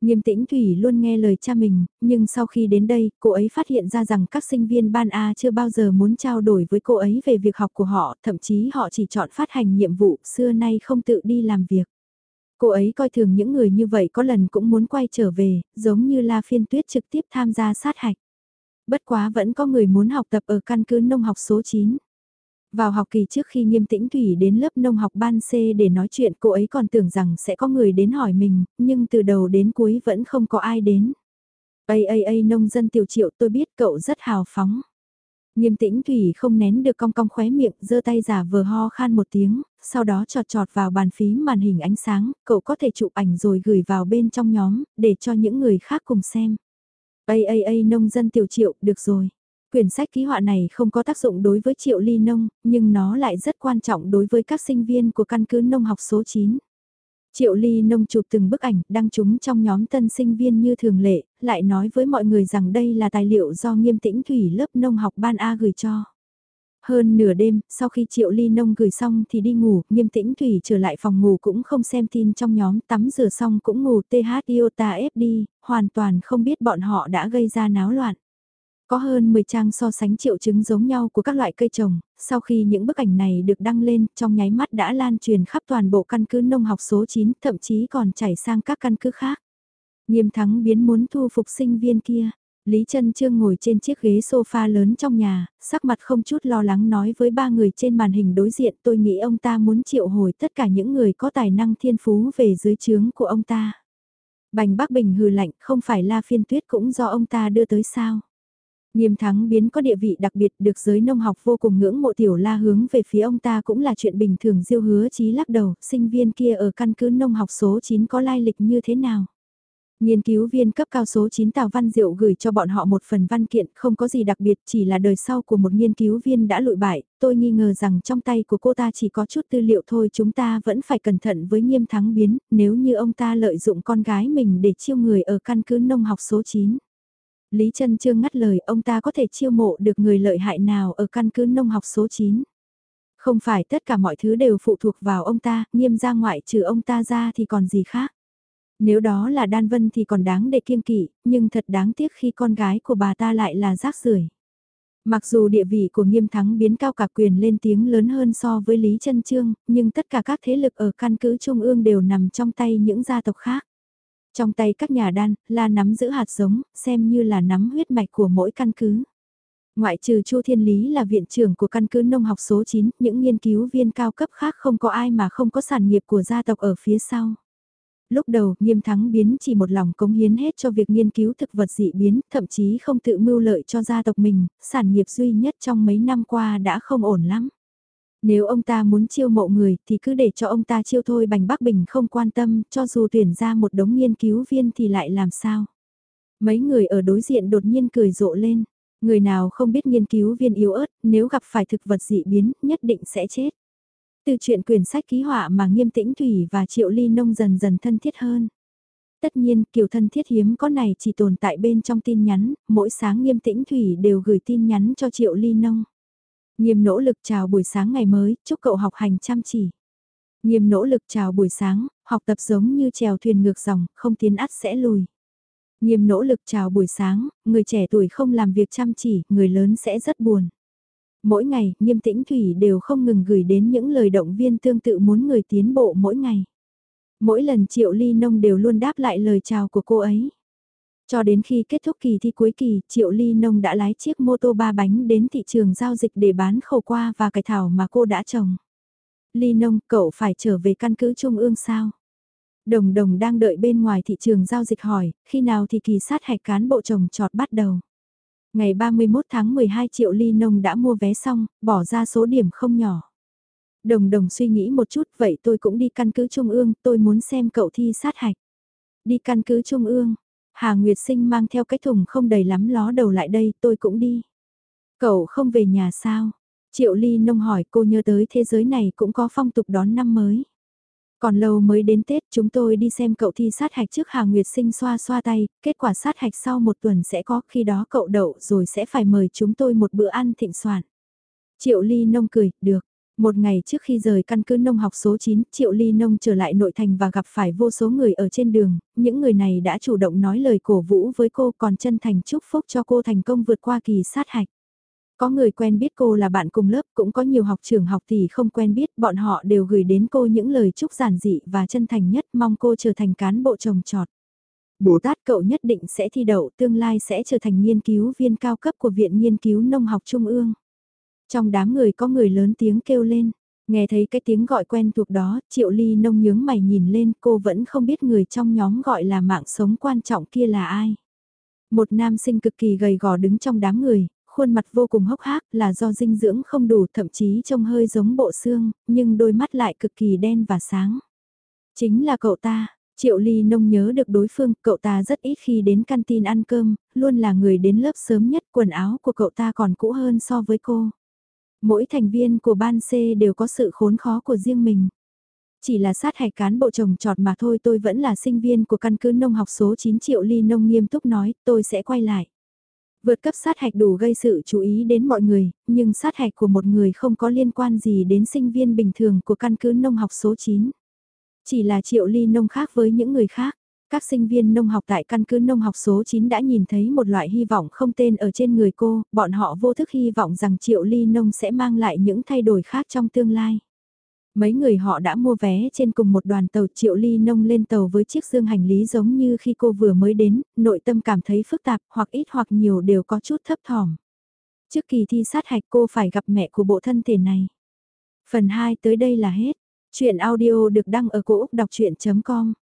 Nghiêm tĩnh Thủy luôn nghe lời cha mình, nhưng sau khi đến đây, cô ấy phát hiện ra rằng các sinh viên ban A chưa bao giờ muốn trao đổi với cô ấy về việc học của họ, thậm chí họ chỉ chọn phát hành nhiệm vụ, xưa nay không tự đi làm việc. Cô ấy coi thường những người như vậy có lần cũng muốn quay trở về, giống như La Phiên Tuyết trực tiếp tham gia sát hạch. Bất quá vẫn có người muốn học tập ở căn cứ nông học số 9. Vào học kỳ trước khi nghiêm tĩnh Thủy đến lớp nông học ban C để nói chuyện cô ấy còn tưởng rằng sẽ có người đến hỏi mình, nhưng từ đầu đến cuối vẫn không có ai đến. Ây ây ây nông dân tiểu triệu tôi biết cậu rất hào phóng. Nghiêm tĩnh Thủy không nén được cong cong khóe miệng, giơ tay giả vờ ho khan một tiếng, sau đó trọt trọt vào bàn phím màn hình ánh sáng, cậu có thể chụp ảnh rồi gửi vào bên trong nhóm, để cho những người khác cùng xem. Ây ây ây nông dân tiểu triệu, được rồi. Quyển sách ký họa này không có tác dụng đối với Triệu Ly Nông, nhưng nó lại rất quan trọng đối với các sinh viên của căn cứ nông học số 9. Triệu Ly Nông chụp từng bức ảnh đăng chúng trong nhóm tân sinh viên như thường lệ, lại nói với mọi người rằng đây là tài liệu do nghiêm tĩnh thủy lớp nông học ban A gửi cho. Hơn nửa đêm, sau khi Triệu Ly Nông gửi xong thì đi ngủ, nghiêm tĩnh Thủy trở lại phòng ngủ cũng không xem tin trong nhóm, tắm rửa xong cũng ngủ TH Iota FD, hoàn toàn không biết bọn họ đã gây ra náo loạn. Có hơn 10 trang so sánh triệu chứng giống nhau của các loại cây trồng, sau khi những bức ảnh này được đăng lên, trong nháy mắt đã lan truyền khắp toàn bộ căn cứ nông học số 9, thậm chí còn chảy sang các căn cứ khác. Nghiêm thắng biến muốn thu phục sinh viên kia. Lý Trân Trương ngồi trên chiếc ghế sofa lớn trong nhà, sắc mặt không chút lo lắng nói với ba người trên màn hình đối diện tôi nghĩ ông ta muốn triệu hồi tất cả những người có tài năng thiên phú về dưới trướng của ông ta. Bành Bắc Bình hừ lạnh không phải La Phiên Tuyết cũng do ông ta đưa tới sao. Nghiêm thắng biến có địa vị đặc biệt được giới nông học vô cùng ngưỡng mộ tiểu la hướng về phía ông ta cũng là chuyện bình thường diêu hứa chí lắc đầu, sinh viên kia ở căn cứ nông học số 9 có lai lịch như thế nào. Nghiên cứu viên cấp cao số 9 Tào Văn Diệu gửi cho bọn họ một phần văn kiện không có gì đặc biệt chỉ là đời sau của một nghiên cứu viên đã lụi bại, tôi nghi ngờ rằng trong tay của cô ta chỉ có chút tư liệu thôi chúng ta vẫn phải cẩn thận với nghiêm thắng biến, nếu như ông ta lợi dụng con gái mình để chiêu người ở căn cứ nông học số 9. Lý Trân Trương ngắt lời ông ta có thể chiêu mộ được người lợi hại nào ở căn cứ nông học số 9. Không phải tất cả mọi thứ đều phụ thuộc vào ông ta, nghiêm ra ngoại trừ ông ta ra thì còn gì khác. Nếu đó là Đan Vân thì còn đáng để kiêng kỵ, nhưng thật đáng tiếc khi con gái của bà ta lại là rác rưởi. Mặc dù địa vị của nghiêm thắng biến cao cả quyền lên tiếng lớn hơn so với Lý Trân Trương, nhưng tất cả các thế lực ở căn cứ Trung ương đều nằm trong tay những gia tộc khác. Trong tay các nhà đan, là nắm giữ hạt giống, xem như là nắm huyết mạch của mỗi căn cứ. Ngoại trừ Chu Thiên Lý là viện trưởng của căn cứ nông học số 9, những nghiên cứu viên cao cấp khác không có ai mà không có sản nghiệp của gia tộc ở phía sau. Lúc đầu, nghiêm thắng biến chỉ một lòng cống hiến hết cho việc nghiên cứu thực vật dị biến, thậm chí không tự mưu lợi cho gia tộc mình, sản nghiệp duy nhất trong mấy năm qua đã không ổn lắm. Nếu ông ta muốn chiêu mộ người thì cứ để cho ông ta chiêu thôi Bành Bắc Bình không quan tâm, cho dù tuyển ra một đống nghiên cứu viên thì lại làm sao. Mấy người ở đối diện đột nhiên cười rộ lên. Người nào không biết nghiên cứu viên yếu ớt, nếu gặp phải thực vật dị biến, nhất định sẽ chết. Từ chuyện quyển sách ký họa mà nghiêm tĩnh Thủy và Triệu Ly Nông dần dần thân thiết hơn. Tất nhiên, kiểu thân thiết hiếm có này chỉ tồn tại bên trong tin nhắn, mỗi sáng nghiêm tĩnh Thủy đều gửi tin nhắn cho Triệu Ly Nông. Nghiêm nỗ lực chào buổi sáng ngày mới, chúc cậu học hành chăm chỉ. Nghiêm nỗ lực chào buổi sáng, học tập giống như chèo thuyền ngược dòng, không tiến ắt sẽ lùi. Nghiêm nỗ lực chào buổi sáng, người trẻ tuổi không làm việc chăm chỉ, người lớn sẽ rất buồn. Mỗi ngày, nghiêm tĩnh Thủy đều không ngừng gửi đến những lời động viên tương tự muốn người tiến bộ mỗi ngày. Mỗi lần Triệu Ly Nông đều luôn đáp lại lời chào của cô ấy. Cho đến khi kết thúc kỳ thi cuối kỳ, Triệu Ly Nông đã lái chiếc mô tô ba bánh đến thị trường giao dịch để bán khẩu qua và cải thảo mà cô đã trồng. Ly Nông, cậu phải trở về căn cứ Trung ương sao? Đồng đồng đang đợi bên ngoài thị trường giao dịch hỏi, khi nào thì kỳ sát hạch cán bộ trồng trọt bắt đầu. Ngày 31 tháng 12 Triệu Ly Nông đã mua vé xong, bỏ ra số điểm không nhỏ. Đồng đồng suy nghĩ một chút, vậy tôi cũng đi căn cứ Trung ương, tôi muốn xem cậu thi sát hạch. Đi căn cứ Trung ương, Hà Nguyệt Sinh mang theo cái thùng không đầy lắm ló đầu lại đây, tôi cũng đi. Cậu không về nhà sao? Triệu Ly Nông hỏi cô nhớ tới thế giới này cũng có phong tục đón năm mới. Còn lâu mới đến Tết chúng tôi đi xem cậu thi sát hạch trước Hà Nguyệt Sinh xoa xoa tay, kết quả sát hạch sau một tuần sẽ có khi đó cậu đậu rồi sẽ phải mời chúng tôi một bữa ăn thịnh soạn. Triệu Ly Nông cười, được. Một ngày trước khi rời căn cứ nông học số 9, Triệu Ly Nông trở lại nội thành và gặp phải vô số người ở trên đường, những người này đã chủ động nói lời cổ vũ với cô còn chân thành chúc phúc cho cô thành công vượt qua kỳ sát hạch. Có người quen biết cô là bạn cùng lớp, cũng có nhiều học trưởng học tỷ không quen biết, bọn họ đều gửi đến cô những lời chúc giản dị và chân thành nhất mong cô trở thành cán bộ trồng trọt. Bồ Tát cậu nhất định sẽ thi đậu, tương lai sẽ trở thành nghiên cứu viên cao cấp của Viện Nghiên cứu Nông học Trung ương. Trong đám người có người lớn tiếng kêu lên, nghe thấy cái tiếng gọi quen thuộc đó, Triệu Ly nông nhướng mày nhìn lên cô vẫn không biết người trong nhóm gọi là mạng sống quan trọng kia là ai. Một nam sinh cực kỳ gầy gò đứng trong đám người, khuôn mặt vô cùng hốc hác là do dinh dưỡng không đủ thậm chí trông hơi giống bộ xương, nhưng đôi mắt lại cực kỳ đen và sáng. Chính là cậu ta, Triệu Ly Nông nhớ được đối phương, cậu ta rất ít khi đến canteen ăn cơm, luôn là người đến lớp sớm nhất, quần áo của cậu ta còn cũ hơn so với cô. Mỗi thành viên của ban C đều có sự khốn khó của riêng mình. Chỉ là sát hạch cán bộ trồng trọt mà thôi tôi vẫn là sinh viên của căn cứ nông học số 9 triệu ly nông nghiêm túc nói tôi sẽ quay lại. Vượt cấp sát hạch đủ gây sự chú ý đến mọi người, nhưng sát hạch của một người không có liên quan gì đến sinh viên bình thường của căn cứ nông học số 9. Chỉ là triệu ly nông khác với những người khác. Các sinh viên nông học tại căn cứ nông học số 9 đã nhìn thấy một loại hy vọng không tên ở trên người cô, bọn họ vô thức hy vọng rằng triệu ly nông sẽ mang lại những thay đổi khác trong tương lai. Mấy người họ đã mua vé trên cùng một đoàn tàu triệu ly nông lên tàu với chiếc dương hành lý giống như khi cô vừa mới đến, nội tâm cảm thấy phức tạp hoặc ít hoặc nhiều đều có chút thấp thỏm. Trước kỳ thi sát hạch cô phải gặp mẹ của bộ thân thể này. Phần 2 tới đây là hết. Chuyện audio được đăng ở cổ Úc đọc chuyện.com